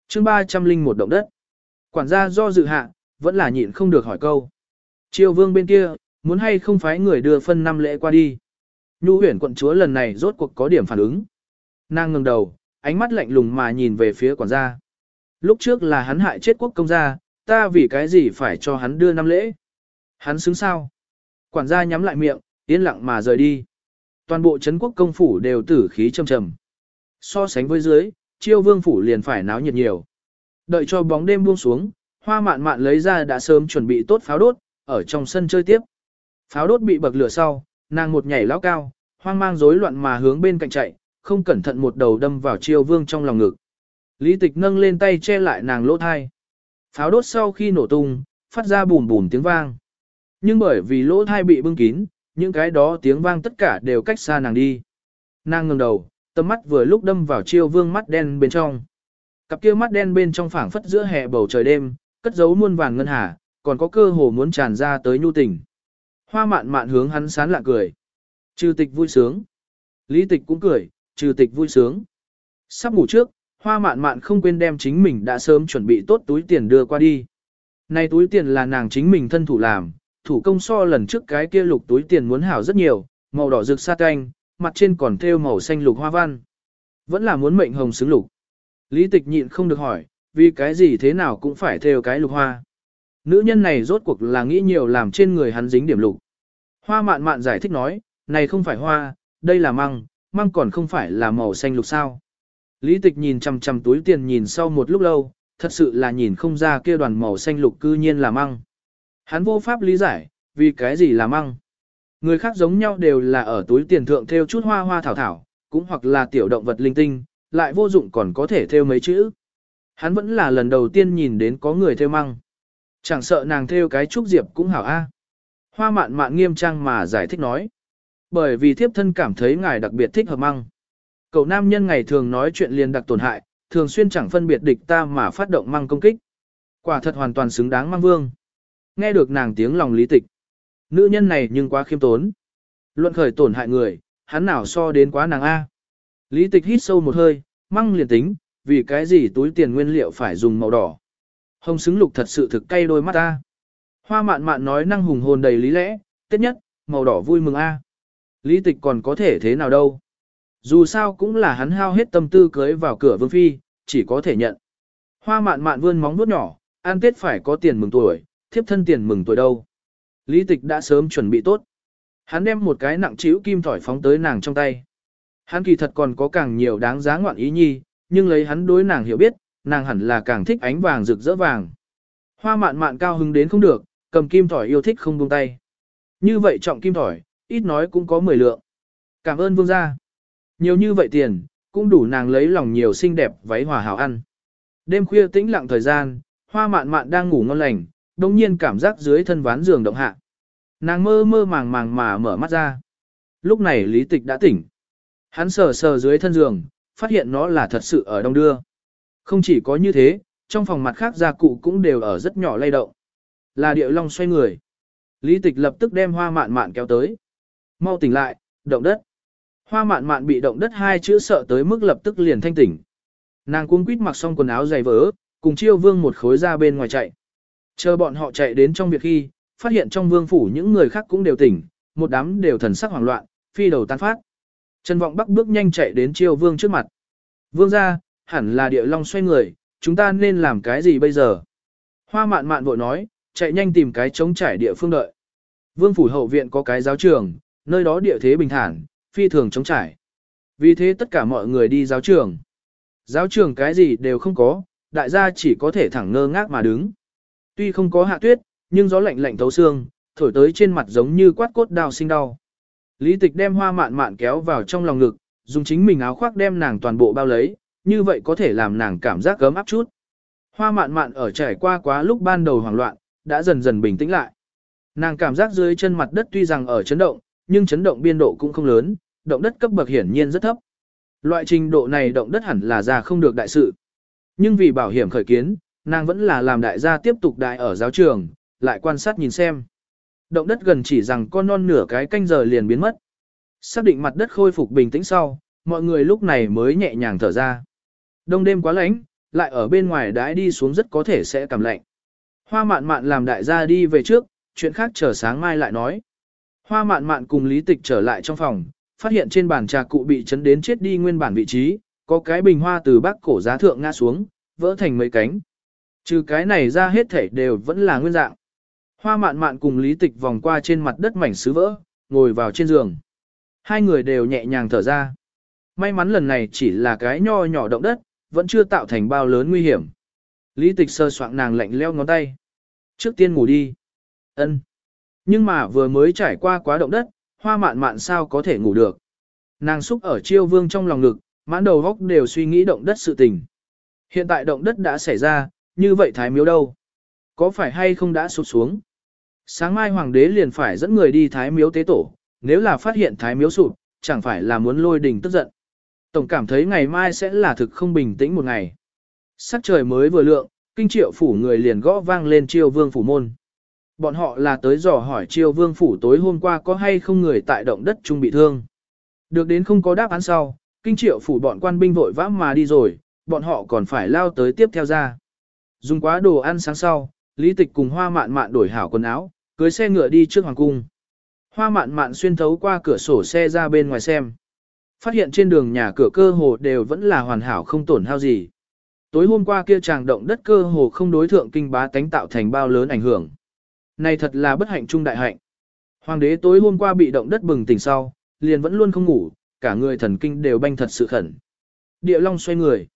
Chương 301 động đất. Quản gia do dự hạ, vẫn là nhịn không được hỏi câu. Triều vương bên kia, muốn hay không phái người đưa phân năm lễ qua đi. Nhu huyển quận chúa lần này rốt cuộc có điểm phản ứng. Nàng ngừng đầu, ánh mắt lạnh lùng mà nhìn về phía quản gia. Lúc trước là hắn hại chết quốc công gia, ta vì cái gì phải cho hắn đưa năm lễ. Hắn xứng sao. Quản gia nhắm lại miệng, yên lặng mà rời đi. Toàn bộ Trấn quốc công phủ đều tử khí trầm trầm. So sánh với dưới, chiêu vương phủ liền phải náo nhiệt nhiều. Đợi cho bóng đêm buông xuống, hoa mạn mạn lấy ra đã sớm chuẩn bị tốt pháo đốt, ở trong sân chơi tiếp. Pháo đốt bị bậc lửa sau, nàng một nhảy lão cao, hoang mang rối loạn mà hướng bên cạnh chạy, không cẩn thận một đầu đâm vào chiêu vương trong lòng ngực. Lý tịch nâng lên tay che lại nàng lỗ thai. Pháo đốt sau khi nổ tung, phát ra bùm bùm tiếng vang. Nhưng bởi vì lỗ thai bị bưng kín, những cái đó tiếng vang tất cả đều cách xa nàng đi. Nàng ngừng đầu, tầm mắt vừa lúc đâm vào chiêu vương mắt đen bên trong. Cặp kia mắt đen bên trong phảng phất giữa hè bầu trời đêm, cất giấu muôn vàng ngân hà, còn có cơ hồ muốn tràn ra tới nhu tình. Hoa mạn mạn hướng hắn sán lạ cười. Trừ tịch vui sướng. Lý tịch cũng cười, trừ tịch vui sướng. Sắp ngủ trước, hoa mạn mạn không quên đem chính mình đã sớm chuẩn bị tốt túi tiền đưa qua đi. Này túi tiền là nàng chính mình thân thủ làm, thủ công so lần trước cái kia lục túi tiền muốn hảo rất nhiều, màu đỏ rực sa canh, mặt trên còn thêu màu xanh lục hoa văn. Vẫn là muốn mệnh hồng xứng lục. Lý tịch nhịn không được hỏi, vì cái gì thế nào cũng phải thêu cái lục hoa. Nữ nhân này rốt cuộc là nghĩ nhiều làm trên người hắn dính điểm lục. Hoa mạn mạn giải thích nói, này không phải hoa, đây là măng, măng còn không phải là màu xanh lục sao. Lý tịch nhìn chằm chằm túi tiền nhìn sau một lúc lâu, thật sự là nhìn không ra kia đoàn màu xanh lục cư nhiên là măng. Hắn vô pháp lý giải, vì cái gì là măng. Người khác giống nhau đều là ở túi tiền thượng theo chút hoa hoa thảo thảo, cũng hoặc là tiểu động vật linh tinh, lại vô dụng còn có thể theo mấy chữ. Hắn vẫn là lần đầu tiên nhìn đến có người theo măng. Chẳng sợ nàng theo cái trúc diệp cũng hảo a. Hoa mạn mạn nghiêm trang mà giải thích nói. Bởi vì thiếp thân cảm thấy ngài đặc biệt thích hợp măng. Cậu nam nhân ngày thường nói chuyện liền đặc tổn hại, thường xuyên chẳng phân biệt địch ta mà phát động măng công kích. Quả thật hoàn toàn xứng đáng mang vương. Nghe được nàng tiếng lòng lý tịch. Nữ nhân này nhưng quá khiêm tốn. Luận khởi tổn hại người, hắn nào so đến quá nàng A. Lý tịch hít sâu một hơi, măng liền tính, vì cái gì túi tiền nguyên liệu phải dùng màu đỏ. Hồng xứng lục thật sự thực cay đôi mắt ta. Hoa mạn mạn nói năng hùng hồn đầy lý lẽ, tiết nhất, màu đỏ vui mừng A. Lý tịch còn có thể thế nào đâu. Dù sao cũng là hắn hao hết tâm tư cưới vào cửa vương phi, chỉ có thể nhận. Hoa mạn mạn vươn móng vuốt nhỏ, An tết phải có tiền mừng tuổi, thiếp thân tiền mừng tuổi đâu. Lý tịch đã sớm chuẩn bị tốt. Hắn đem một cái nặng trĩu kim thỏi phóng tới nàng trong tay. Hắn kỳ thật còn có càng nhiều đáng giá ngoạn ý nhi, nhưng lấy hắn đối nàng hiểu biết, nàng hẳn là càng thích ánh vàng rực rỡ vàng. Hoa mạn mạn cao hứng đến không được, cầm kim thỏi yêu thích không buông tay. Như vậy trọng kim thỏi, ít nói cũng có 10 lượng. Cảm ơn vương gia. Nhiều như vậy tiền, cũng đủ nàng lấy lòng nhiều xinh đẹp váy hòa hảo ăn. Đêm khuya tĩnh lặng thời gian, hoa mạn mạn đang ngủ ngon lành, đồng nhiên cảm giác dưới thân ván giường động hạ. Nàng mơ mơ màng màng mà mở mắt ra. Lúc này lý tịch đã tỉnh. Hắn sờ sờ dưới thân giường, phát hiện nó là thật sự ở đông đưa. Không chỉ có như thế, trong phòng mặt khác gia cụ cũng đều ở rất nhỏ lay động. Là điệu long xoay người. Lý tịch lập tức đem hoa mạn mạn kéo tới. Mau tỉnh lại, động đất. Hoa mạn mạn bị động đất hai chữ sợ tới mức lập tức liền thanh tỉnh. Nàng cuống quýt mặc xong quần áo dày vỡ, cùng chiêu vương một khối ra bên ngoài chạy. Chờ bọn họ chạy đến trong việc khi, phát hiện trong vương phủ những người khác cũng đều tỉnh, một đám đều thần sắc hoảng loạn, phi đầu tan phát. Trần Vọng Bắc bước nhanh chạy đến chiêu vương trước mặt. Vương ra, hẳn là địa long xoay người, chúng ta nên làm cái gì bây giờ? Hoa mạn mạn vội nói, chạy nhanh tìm cái chống trải địa phương đợi. Vương phủ hậu viện có cái giáo trường, nơi đó địa thế bình thản, phi thường chống trải. Vì thế tất cả mọi người đi giáo trường. Giáo trường cái gì đều không có, đại gia chỉ có thể thẳng ngơ ngác mà đứng. Tuy không có hạ tuyết, nhưng gió lạnh lạnh thấu xương, thổi tới trên mặt giống như quát cốt đào sinh đau. Lý tịch đem hoa mạn mạn kéo vào trong lòng ngực, dùng chính mình áo khoác đem nàng toàn bộ bao lấy, như vậy có thể làm nàng cảm giác gấm áp chút. Hoa mạn mạn ở trải qua quá lúc ban đầu hoảng loạn, đã dần dần bình tĩnh lại. Nàng cảm giác dưới chân mặt đất tuy rằng ở chấn động, nhưng chấn động biên độ cũng không lớn, động đất cấp bậc hiển nhiên rất thấp. Loại trình độ này động đất hẳn là ra không được đại sự. Nhưng vì bảo hiểm khởi kiến, nàng vẫn là làm đại gia tiếp tục đại ở giáo trường, lại quan sát nhìn xem. Động đất gần chỉ rằng con non nửa cái canh giờ liền biến mất. Xác định mặt đất khôi phục bình tĩnh sau, mọi người lúc này mới nhẹ nhàng thở ra. Đông đêm quá lạnh, lại ở bên ngoài đãi đi xuống rất có thể sẽ cảm lạnh. Hoa mạn mạn làm đại gia đi về trước, chuyện khác chờ sáng mai lại nói. Hoa mạn mạn cùng lý tịch trở lại trong phòng, phát hiện trên bàn trà cụ bị chấn đến chết đi nguyên bản vị trí, có cái bình hoa từ bắc cổ giá thượng ngã xuống, vỡ thành mấy cánh. Trừ cái này ra hết thể đều vẫn là nguyên dạng. Hoa mạn mạn cùng lý tịch vòng qua trên mặt đất mảnh sứ vỡ, ngồi vào trên giường. Hai người đều nhẹ nhàng thở ra. May mắn lần này chỉ là cái nho nhỏ động đất, vẫn chưa tạo thành bao lớn nguy hiểm. Lý tịch sơ soạn nàng lạnh leo ngón tay. Trước tiên ngủ đi. ân Nhưng mà vừa mới trải qua quá động đất, hoa mạn mạn sao có thể ngủ được. Nàng xúc ở chiêu vương trong lòng ngực, mãn đầu góc đều suy nghĩ động đất sự tình. Hiện tại động đất đã xảy ra, như vậy thái miếu đâu? Có phải hay không đã sụp xuống? Sáng mai hoàng đế liền phải dẫn người đi thái miếu tế tổ, nếu là phát hiện thái miếu sụp, chẳng phải là muốn lôi đình tức giận. Tổng cảm thấy ngày mai sẽ là thực không bình tĩnh một ngày. Sắc trời mới vừa lượng, kinh triệu phủ người liền gõ vang lên triều vương phủ môn. Bọn họ là tới dò hỏi triều vương phủ tối hôm qua có hay không người tại động đất trung bị thương. Được đến không có đáp án sau, kinh triệu phủ bọn quan binh vội vã mà đi rồi, bọn họ còn phải lao tới tiếp theo ra. Dùng quá đồ ăn sáng sau, lý tịch cùng hoa mạn mạn đổi hảo quần áo, cưới xe ngựa đi trước hoàng cung. Hoa mạn mạn xuyên thấu qua cửa sổ xe ra bên ngoài xem. Phát hiện trên đường nhà cửa cơ hồ đều vẫn là hoàn hảo không tổn hao gì. Tối hôm qua kia chàng động đất cơ hồ không đối thượng kinh bá tánh tạo thành bao lớn ảnh hưởng. Này thật là bất hạnh trung đại hạnh. Hoàng đế tối hôm qua bị động đất bừng tỉnh sau, liền vẫn luôn không ngủ, cả người thần kinh đều banh thật sự khẩn. Địa long xoay người.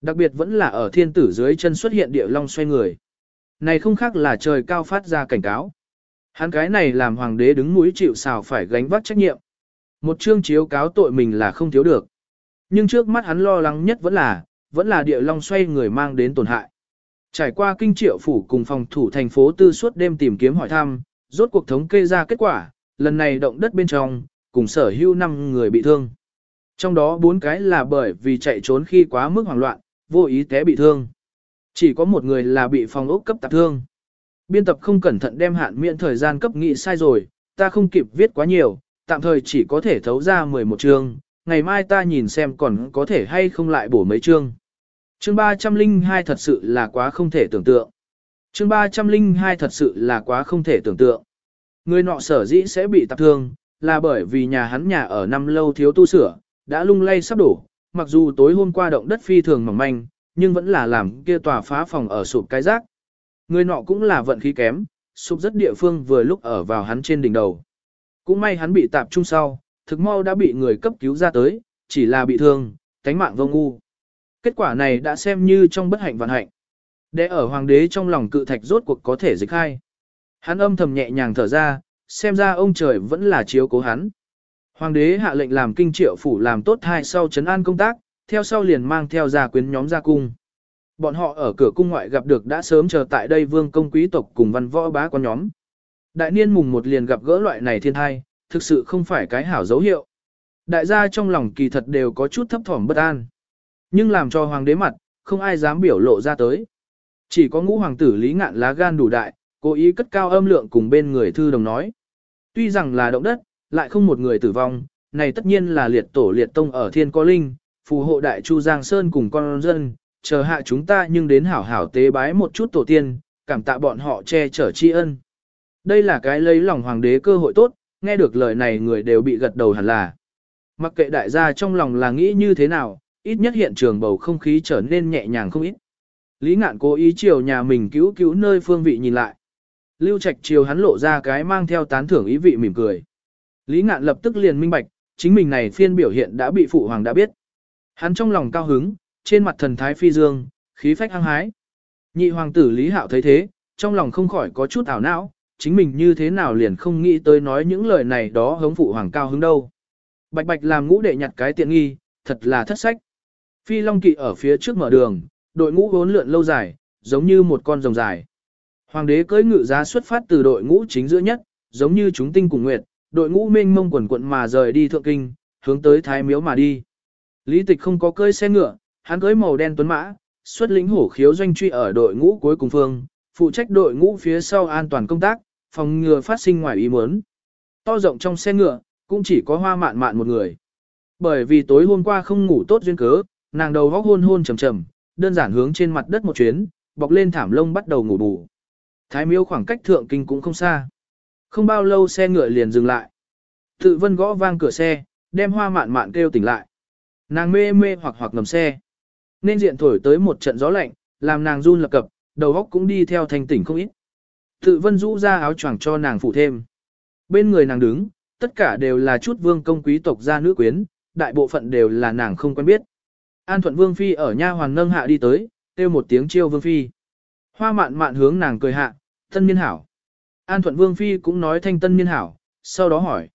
Đặc biệt vẫn là ở thiên tử dưới chân xuất hiện địa long xoay người. Này không khác là trời cao phát ra cảnh cáo. Hắn cái này làm hoàng đế đứng mũi chịu sào phải gánh vác trách nhiệm. Một chương chiếu cáo tội mình là không thiếu được. Nhưng trước mắt hắn lo lắng nhất vẫn là, vẫn là địa long xoay người mang đến tổn hại. Trải qua kinh triệu phủ cùng phòng thủ thành phố tư suốt đêm tìm kiếm hỏi thăm, rốt cuộc thống kê ra kết quả, lần này động đất bên trong, cùng sở hữu 5 người bị thương. Trong đó 4 cái là bởi vì chạy trốn khi quá mức hoảng loạn, vô ý té bị thương. Chỉ có một người là bị phòng ốc cấp tạp thương. Biên tập không cẩn thận đem hạn miễn thời gian cấp nghị sai rồi, ta không kịp viết quá nhiều, tạm thời chỉ có thể thấu ra 11 chương, ngày mai ta nhìn xem còn có thể hay không lại bổ mấy chương. Chương 302 thật sự là quá không thể tưởng tượng. Chương 302 thật sự là quá không thể tưởng tượng. Người nọ sở dĩ sẽ bị tạp thương, là bởi vì nhà hắn nhà ở năm lâu thiếu tu sửa, đã lung lay sắp đổ, mặc dù tối hôm qua động đất phi thường mỏng manh, nhưng vẫn là làm kia tòa phá phòng ở sụp cái rác. Người nọ cũng là vận khí kém, sụp rất địa phương vừa lúc ở vào hắn trên đỉnh đầu. Cũng may hắn bị tạp trung sau, thực mau đã bị người cấp cứu ra tới, chỉ là bị thương, cánh mạng vô ngu. Kết quả này đã xem như trong bất hạnh vạn hạnh. Để ở hoàng đế trong lòng cự thạch rốt cuộc có thể dịch khai. Hắn âm thầm nhẹ nhàng thở ra, xem ra ông trời vẫn là chiếu cố hắn. Hoàng đế hạ lệnh làm kinh triệu phủ làm tốt hai sau chấn an công tác, theo sau liền mang theo gia quyến nhóm ra cung. Bọn họ ở cửa cung ngoại gặp được đã sớm chờ tại đây vương công quý tộc cùng văn võ bá quan nhóm. Đại niên mùng một liền gặp gỡ loại này thiên thai, thực sự không phải cái hảo dấu hiệu. Đại gia trong lòng kỳ thật đều có chút thấp thỏm bất an. Nhưng làm cho hoàng đế mặt, không ai dám biểu lộ ra tới. Chỉ có ngũ hoàng tử lý ngạn lá gan đủ đại, cố ý cất cao âm lượng cùng bên người thư đồng nói. Tuy rằng là động đất, lại không một người tử vong, này tất nhiên là liệt tổ liệt tông ở thiên có linh, phù hộ đại chu Giang Sơn cùng con dân, chờ hạ chúng ta nhưng đến hảo hảo tế bái một chút tổ tiên, cảm tạ bọn họ che chở tri ân. Đây là cái lấy lòng hoàng đế cơ hội tốt, nghe được lời này người đều bị gật đầu hẳn là. Mặc kệ đại gia trong lòng là nghĩ như thế nào, ít nhất hiện trường bầu không khí trở nên nhẹ nhàng không ít. Lý ngạn cố ý chiều nhà mình cứu cứu nơi phương vị nhìn lại. Lưu Trạch chiều hắn lộ ra cái mang theo tán thưởng ý vị mỉm cười. Lý ngạn lập tức liền minh bạch, chính mình này phiên biểu hiện đã bị phụ hoàng đã biết. Hắn trong lòng cao hứng, trên mặt thần thái phi dương, khí phách hăng hái. Nhị hoàng tử Lý Hạo thấy thế, trong lòng không khỏi có chút ảo não, chính mình như thế nào liền không nghĩ tới nói những lời này đó hống phụ hoàng cao hứng đâu. Bạch bạch làm ngũ đệ nhặt cái tiện nghi, thật là thất sách. Phi Long Kỵ ở phía trước mở đường, đội ngũ vốn lượn lâu dài, giống như một con rồng dài. Hoàng đế cưỡi ngự giá xuất phát từ đội ngũ chính giữa nhất, giống như chúng tinh cùng nguyệt, đội ngũ mênh mông quần quận mà rời đi thượng kinh, hướng tới thái miếu mà đi. Lý tịch không có cơi xe ngựa, hắn cưỡi màu đen tuấn mã, xuất lĩnh hổ khiếu doanh truy ở đội ngũ cuối cùng phương, phụ trách đội ngũ phía sau an toàn công tác, phòng ngừa phát sinh ngoài ý muốn. To rộng trong xe ngựa, cũng chỉ có hoa mạn mạn một người. Bởi vì tối hôm qua không ngủ tốt duyên cớ, nàng đầu góc hôn hôn trầm trầm, đơn giản hướng trên mặt đất một chuyến, bọc lên thảm lông bắt đầu ngủ bù. Thái miếu khoảng cách thượng kinh cũng không xa. Không bao lâu xe ngựa liền dừng lại. Tự vân gõ vang cửa xe, đem hoa mạn mạn kêu tỉnh lại. Nàng mê mê hoặc hoặc ngầm xe. Nên diện thổi tới một trận gió lạnh, làm nàng run lập cập, đầu óc cũng đi theo thành tỉnh không ít. Tự vân rũ ra áo choàng cho nàng phủ thêm. Bên người nàng đứng, tất cả đều là chút vương công quý tộc gia nữ quyến, đại bộ phận đều là nàng không quen biết. An thuận vương phi ở nha hoàng nâng hạ đi tới, kêu một tiếng chiêu vương phi. Hoa mạn mạn hướng nàng cười hạ, tân niên hảo. An thuận vương phi cũng nói thanh tân niên hảo, sau đó hỏi.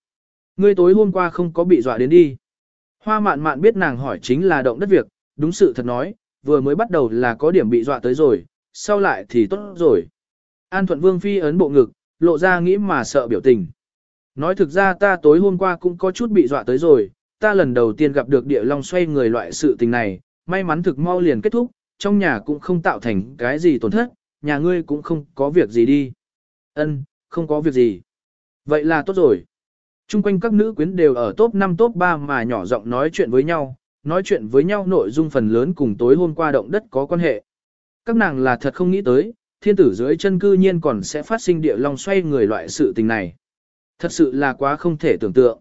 Ngươi tối hôm qua không có bị dọa đến đi. Hoa mạn mạn biết nàng hỏi chính là động đất việc, đúng sự thật nói, vừa mới bắt đầu là có điểm bị dọa tới rồi, sau lại thì tốt rồi. An thuận vương phi ấn bộ ngực, lộ ra nghĩ mà sợ biểu tình. Nói thực ra ta tối hôm qua cũng có chút bị dọa tới rồi, ta lần đầu tiên gặp được địa long xoay người loại sự tình này, may mắn thực mau liền kết thúc, trong nhà cũng không tạo thành cái gì tổn thất, nhà ngươi cũng không có việc gì đi. Ân, không có việc gì. Vậy là tốt rồi. Trung quanh các nữ quyến đều ở top 5 top 3 mà nhỏ giọng nói chuyện với nhau, nói chuyện với nhau nội dung phần lớn cùng tối hôm qua động đất có quan hệ. Các nàng là thật không nghĩ tới, thiên tử dưới chân cư nhiên còn sẽ phát sinh địa long xoay người loại sự tình này. Thật sự là quá không thể tưởng tượng.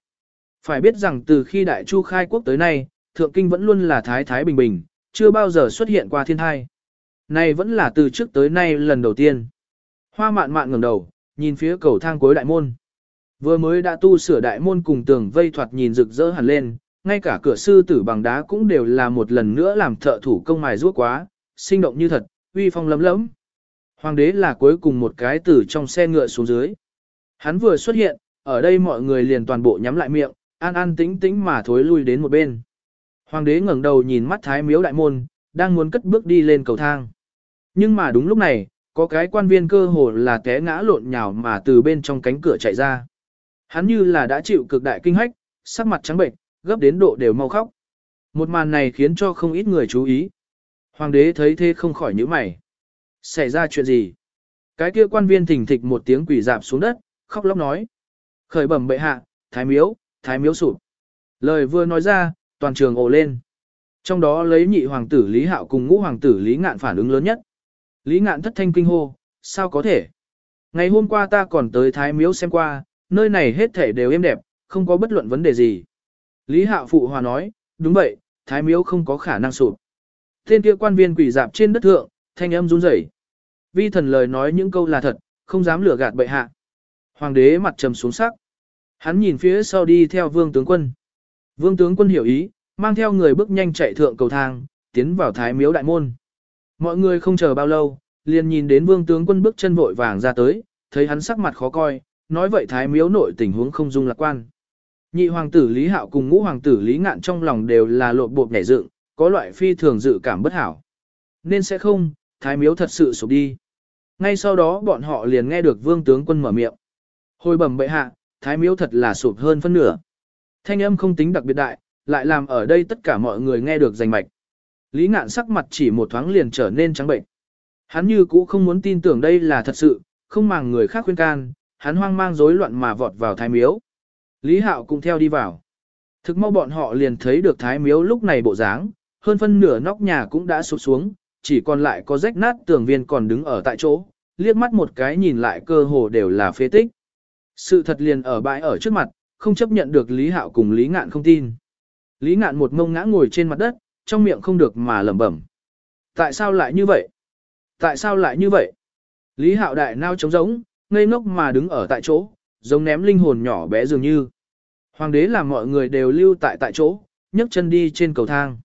Phải biết rằng từ khi Đại Chu khai quốc tới nay, Thượng Kinh vẫn luôn là thái thái bình bình, chưa bao giờ xuất hiện qua thiên thai. Này vẫn là từ trước tới nay lần đầu tiên. Hoa mạn mạn ngẩng đầu, nhìn phía cầu thang cuối đại môn. Vừa mới đã tu sửa đại môn cùng tường vây thoạt nhìn rực rỡ hẳn lên, Ngay cả cửa sư tử bằng đá cũng đều là một lần nữa làm thợ thủ công mài ruốc quá, sinh động như thật, uy phong lấm lấm. Hoàng đế là cuối cùng một cái tử trong xe ngựa xuống dưới. Hắn vừa xuất hiện, ở đây mọi người liền toàn bộ nhắm lại miệng, an an tĩnh tĩnh mà thối lui đến một bên. Hoàng đế ngẩng đầu nhìn mắt thái miếu đại môn, đang muốn cất bước đi lên cầu thang. Nhưng mà đúng lúc này, có cái quan viên cơ hồ là té ngã lộn nhào mà từ bên trong cánh cửa chạy ra. Hắn như là đã chịu cực đại kinh hách, sắc mặt trắng bệnh, gấp đến độ đều mau khóc. Một màn này khiến cho không ít người chú ý. Hoàng đế thấy thế không khỏi nhíu mày. Xảy ra chuyện gì? Cái kia quan viên thình thịch một tiếng quỷ dạp xuống đất, khóc lóc nói. Khởi bẩm bệ hạ, thái miếu, thái miếu sụp. Lời vừa nói ra, toàn trường ồ lên. Trong đó lấy nhị hoàng tử Lý Hạo cùng ngũ hoàng tử Lý Ngạn phản ứng lớn nhất. Lý Ngạn thất thanh kinh hô, sao có thể? Ngày hôm qua ta còn tới thái miếu xem qua, nơi này hết thể đều êm đẹp, không có bất luận vấn đề gì. Lý Hạo phụ hòa nói, đúng vậy, thái miếu không có khả năng sụp. Tên kia quan viên quỷ dạp trên đất thượng, thanh âm run rẩy. Vi thần lời nói những câu là thật, không dám lừa gạt bệ hạ. Hoàng đế mặt trầm xuống sắc. Hắn nhìn phía sau đi theo vương tướng quân. Vương tướng quân hiểu ý, mang theo người bước nhanh chạy thượng cầu thang, tiến vào thái miếu đại môn. Mọi người không chờ bao lâu, liền nhìn đến vương tướng quân bước chân vội vàng ra tới, thấy hắn sắc mặt khó coi, nói vậy thái miếu nội tình huống không dung lạc quan. Nhị hoàng tử Lý Hạo cùng ngũ hoàng tử Lý Ngạn trong lòng đều là lộn bộp nhảy dựng, có loại phi thường dự cảm bất hảo. Nên sẽ không, thái miếu thật sự sụp đi. Ngay sau đó bọn họ liền nghe được vương tướng quân mở miệng. Hồi bẩm bệ hạ, thái miếu thật là sụp hơn phân nửa. Thanh âm không tính đặc biệt đại, lại làm ở đây tất cả mọi người nghe được rành mạch. Lý ngạn sắc mặt chỉ một thoáng liền trở nên trắng bệnh. Hắn như cũ không muốn tin tưởng đây là thật sự, không màng người khác khuyên can, hắn hoang mang rối loạn mà vọt vào thái miếu. Lý hạo cũng theo đi vào. Thực mau bọn họ liền thấy được thái miếu lúc này bộ dáng, hơn phân nửa nóc nhà cũng đã sụp xuống, chỉ còn lại có rách nát tường viên còn đứng ở tại chỗ, liếc mắt một cái nhìn lại cơ hồ đều là phế tích. Sự thật liền ở bãi ở trước mặt, không chấp nhận được Lý Hạo cùng Lý Ngạn không tin. Lý Ngạn một mông ngã ngồi trên mặt đất, trong miệng không được mà lẩm bẩm. Tại sao lại như vậy? Tại sao lại như vậy? Lý Hạo đại nao trống rỗng, ngây ngốc mà đứng ở tại chỗ, giống ném linh hồn nhỏ bé dường như. Hoàng đế làm mọi người đều lưu tại tại chỗ, nhấc chân đi trên cầu thang.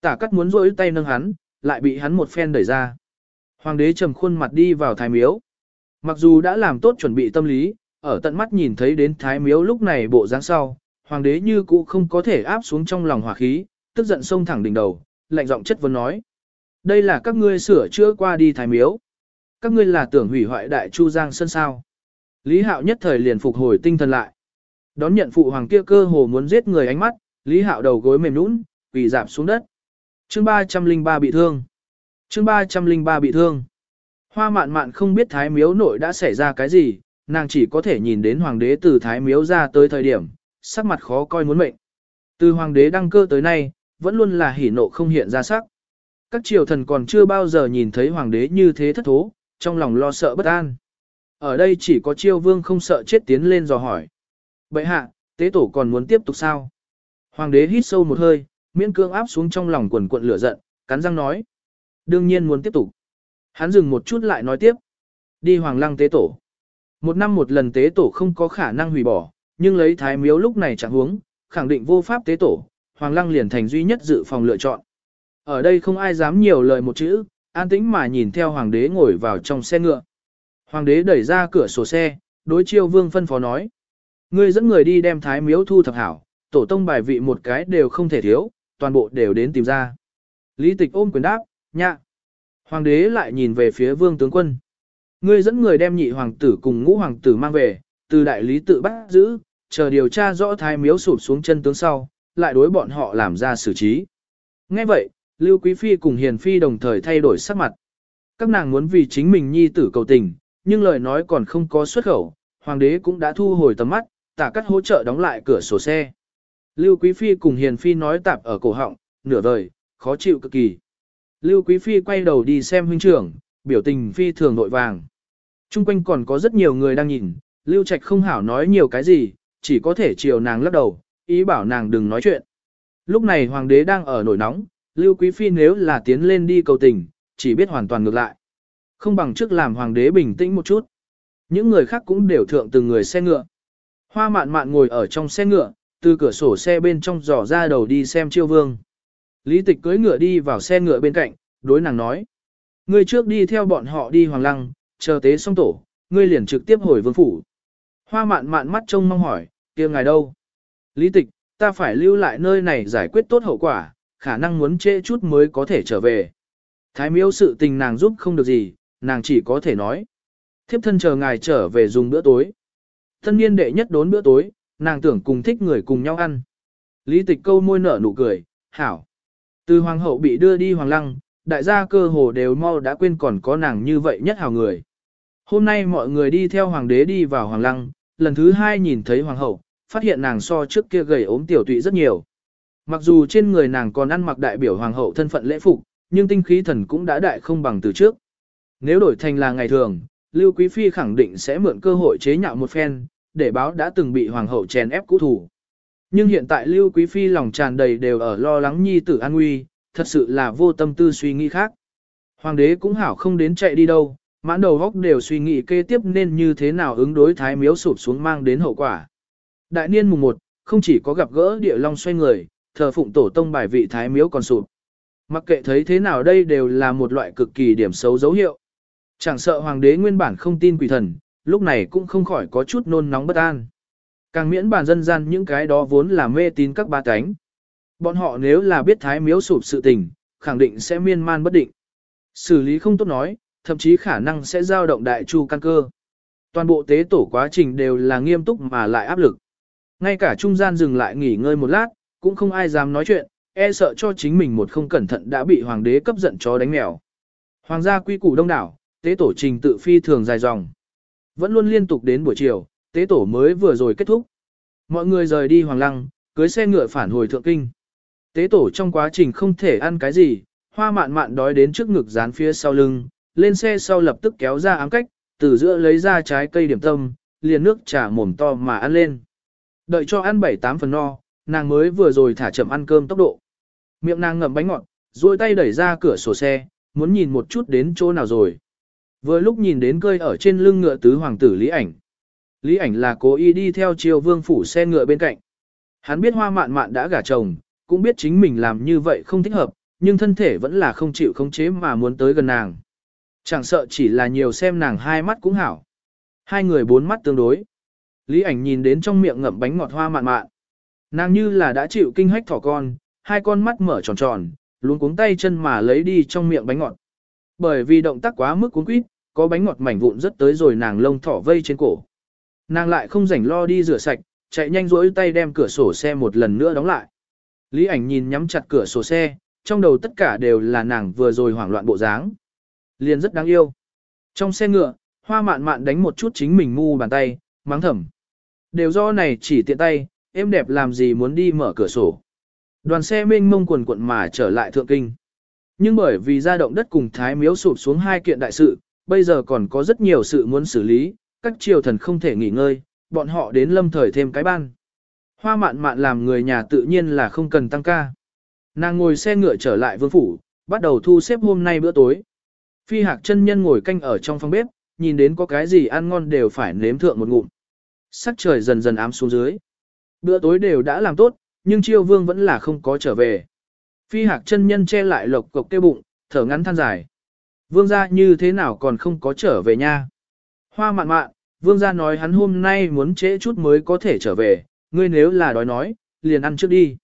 Tả cắt muốn rỗi tay nâng hắn, lại bị hắn một phen đẩy ra. Hoàng đế trầm khuôn mặt đi vào thái miếu. Mặc dù đã làm tốt chuẩn bị tâm lý, ở tận mắt nhìn thấy đến thái miếu lúc này bộ dáng sau, hoàng đế như cũ không có thể áp xuống trong lòng hỏa khí, tức giận xông thẳng đỉnh đầu, lạnh giọng chất vấn nói. Đây là các ngươi sửa chữa qua đi thái miếu. Các ngươi là tưởng hủy hoại đại chu giang sân sao. Lý hạo nhất thời liền phục hồi tinh thần lại. Đón nhận phụ hoàng kia cơ hồ muốn giết người ánh mắt, Lý hạo đầu gối mềm nũng, quỳ rạp xuống đất. Chương 303 bị thương. Chương 303 bị thương. Hoa mạn mạn không biết thái miếu nội đã xảy ra cái gì, nàng chỉ có thể nhìn đến hoàng đế từ thái miếu ra tới thời điểm, sắc mặt khó coi muốn mệnh. Từ hoàng đế đăng cơ tới nay, vẫn luôn là hỉ nộ không hiện ra sắc. Các triều thần còn chưa bao giờ nhìn thấy hoàng đế như thế thất thố, trong lòng lo sợ bất an. Ở đây chỉ có chiêu vương không sợ chết tiến lên dò hỏi. Bệ hạ, tế tổ còn muốn tiếp tục sao? Hoàng đế hít sâu một hơi, miễn cương áp xuống trong lòng quần cuộn lửa giận, cắn răng nói. Đương nhiên muốn tiếp tục. Hắn dừng một chút lại nói tiếp. Đi hoàng lăng tế tổ. Một năm một lần tế tổ không có khả năng hủy bỏ, nhưng lấy thái miếu lúc này chẳng huống, khẳng định vô pháp tế tổ, hoàng lăng liền thành duy nhất dự phòng lựa chọn. Ở đây không ai dám nhiều lời một chữ, an tĩnh mà nhìn theo hoàng đế ngồi vào trong xe ngựa. Hoàng đế đẩy ra cửa sổ xe, đối chiêu vương phân phó nói. Ngươi dẫn người đi đem thái miếu thu thập hảo, tổ tông bài vị một cái đều không thể thiếu, toàn bộ đều đến tìm ra. Lý tịch ôm quyền đáp, nhạ. Hoàng đế lại nhìn về phía vương tướng quân. Ngươi dẫn người đem nhị hoàng tử cùng ngũ hoàng tử mang về, từ đại lý tự bắt giữ, chờ điều tra rõ thái miếu sụp xuống chân tướng sau, lại đối bọn họ làm ra xử trí. Nghe vậy, Lưu Quý Phi cùng Hiền Phi đồng thời thay đổi sắc mặt. Các nàng muốn vì chính mình nhi tử cầu tình, nhưng lời nói còn không có xuất khẩu, hoàng đế cũng đã thu hồi tầm mắt, tả cắt hỗ trợ đóng lại cửa sổ xe. Lưu Quý Phi cùng Hiền Phi nói tạp ở cổ họng, nửa vời, khó chịu cực kỳ. Lưu Quý Phi quay đầu đi xem huynh trưởng, biểu tình phi thường nội vàng. Trung quanh còn có rất nhiều người đang nhìn, Lưu Trạch không hảo nói nhiều cái gì, chỉ có thể chiều nàng lắc đầu, ý bảo nàng đừng nói chuyện. Lúc này hoàng đế đang ở nổi nóng, Lưu Quý Phi nếu là tiến lên đi cầu tình, chỉ biết hoàn toàn ngược lại. Không bằng trước làm hoàng đế bình tĩnh một chút. Những người khác cũng đều thượng từng người xe ngựa. Hoa mạn mạn ngồi ở trong xe ngựa, từ cửa sổ xe bên trong dò ra đầu đi xem chiêu vương. Lý tịch cưỡi ngựa đi vào xe ngựa bên cạnh, đối nàng nói. Ngươi trước đi theo bọn họ đi hoàng lăng, chờ tế xong tổ, ngươi liền trực tiếp hồi vương phủ. Hoa mạn mạn mắt trông mong hỏi, kia ngài đâu? Lý tịch, ta phải lưu lại nơi này giải quyết tốt hậu quả, khả năng muốn trễ chút mới có thể trở về. Thái miếu sự tình nàng giúp không được gì, nàng chỉ có thể nói. Thiếp thân chờ ngài trở về dùng bữa tối. Thân niên đệ nhất đốn bữa tối, nàng tưởng cùng thích người cùng nhau ăn. Lý tịch câu môi nở nụ cười, hảo. Từ hoàng hậu bị đưa đi hoàng lăng, đại gia cơ hồ đều mau đã quên còn có nàng như vậy nhất hào người. Hôm nay mọi người đi theo hoàng đế đi vào hoàng lăng, lần thứ hai nhìn thấy hoàng hậu, phát hiện nàng so trước kia gầy ốm tiểu tụy rất nhiều. Mặc dù trên người nàng còn ăn mặc đại biểu hoàng hậu thân phận lễ phục, nhưng tinh khí thần cũng đã đại không bằng từ trước. Nếu đổi thành là ngày thường, Lưu Quý Phi khẳng định sẽ mượn cơ hội chế nhạo một phen, để báo đã từng bị hoàng hậu chèn ép cũ thủ. Nhưng hiện tại Lưu Quý Phi lòng tràn đầy đều ở lo lắng nhi tử an nguy, thật sự là vô tâm tư suy nghĩ khác. Hoàng đế cũng hảo không đến chạy đi đâu, mãn đầu góc đều suy nghĩ kế tiếp nên như thế nào ứng đối thái miếu sụp xuống mang đến hậu quả. Đại niên mùng 1, không chỉ có gặp gỡ địa long xoay người, thờ phụng tổ tông bài vị thái miếu còn sụp. Mặc kệ thấy thế nào đây đều là một loại cực kỳ điểm xấu dấu hiệu. Chẳng sợ hoàng đế nguyên bản không tin quỷ thần, lúc này cũng không khỏi có chút nôn nóng bất an. Càng miễn bản dân gian những cái đó vốn là mê tín các ba cánh. Bọn họ nếu là biết thái miếu sụp sự tình, khẳng định sẽ miên man bất định. Xử lý không tốt nói, thậm chí khả năng sẽ giao động đại chu căn cơ. Toàn bộ tế tổ quá trình đều là nghiêm túc mà lại áp lực. Ngay cả trung gian dừng lại nghỉ ngơi một lát, cũng không ai dám nói chuyện, e sợ cho chính mình một không cẩn thận đã bị hoàng đế cấp giận chó đánh mèo. Hoàng gia quy củ đông đảo, tế tổ trình tự phi thường dài dòng. Vẫn luôn liên tục đến buổi chiều, tế tổ mới vừa rồi kết thúc. Mọi người rời đi hoàng lăng, cưới xe ngựa phản hồi thượng kinh. Tế tổ trong quá trình không thể ăn cái gì, hoa mạn mạn đói đến trước ngực dán phía sau lưng, lên xe sau lập tức kéo ra ám cách, từ giữa lấy ra trái cây điểm tâm, liền nước trà mồm to mà ăn lên. Đợi cho ăn 7-8 phần no, nàng mới vừa rồi thả chậm ăn cơm tốc độ. Miệng nàng ngậm bánh ngọt, duỗi tay đẩy ra cửa sổ xe, muốn nhìn một chút đến chỗ nào rồi. Vừa lúc nhìn đến cơi ở trên lưng ngựa tứ hoàng tử Lý Ảnh. Lý Ảnh là cố ý đi theo triều vương phủ xe ngựa bên cạnh. Hắn biết hoa mạn mạn đã gả chồng, cũng biết chính mình làm như vậy không thích hợp, nhưng thân thể vẫn là không chịu khống chế mà muốn tới gần nàng. Chẳng sợ chỉ là nhiều xem nàng hai mắt cũng hảo. Hai người bốn mắt tương đối. Lý ảnh nhìn đến trong miệng ngậm bánh ngọt hoa mạn mạn. Nàng như là đã chịu kinh hách thỏ con, hai con mắt mở tròn tròn, luôn cuống tay chân mà lấy đi trong miệng bánh ngọt. Bởi vì động tác quá mức cuốn quýt, có bánh ngọt mảnh vụn rất tới rồi nàng lông thỏ vây trên cổ. Nàng lại không rảnh lo đi rửa sạch, chạy nhanh rỗi tay đem cửa sổ xe một lần nữa đóng lại. Lý ảnh nhìn nhắm chặt cửa sổ xe, trong đầu tất cả đều là nàng vừa rồi hoảng loạn bộ dáng. Liền rất đáng yêu. Trong xe ngựa, hoa mạn mạn đánh một chút chính mình ngu bàn tay, mắng thầm. Đều do này chỉ tiện tay, em đẹp làm gì muốn đi mở cửa sổ. Đoàn xe mênh mông quần quận mà trở lại thượng kinh. Nhưng bởi vì ra động đất cùng thái miếu sụp xuống hai kiện đại sự, bây giờ còn có rất nhiều sự muốn xử lý, các triều thần không thể nghỉ ngơi, bọn họ đến lâm thời thêm cái ban. Hoa mạn mạn làm người nhà tự nhiên là không cần tăng ca. Nàng ngồi xe ngựa trở lại vương phủ, bắt đầu thu xếp hôm nay bữa tối. Phi hạc chân nhân ngồi canh ở trong phòng bếp, nhìn đến có cái gì ăn ngon đều phải nếm thượng một ngụm. Sắc trời dần dần ám xuống dưới. Bữa tối đều đã làm tốt, nhưng chiêu vương vẫn là không có trở về. Phi hạc chân nhân che lại lộc cộc tiêu bụng, thở ngắn than dài. Vương gia như thế nào còn không có trở về nha. Hoa mạn mạn, vương gia nói hắn hôm nay muốn trễ chút mới có thể trở về, ngươi nếu là đói nói, liền ăn trước đi.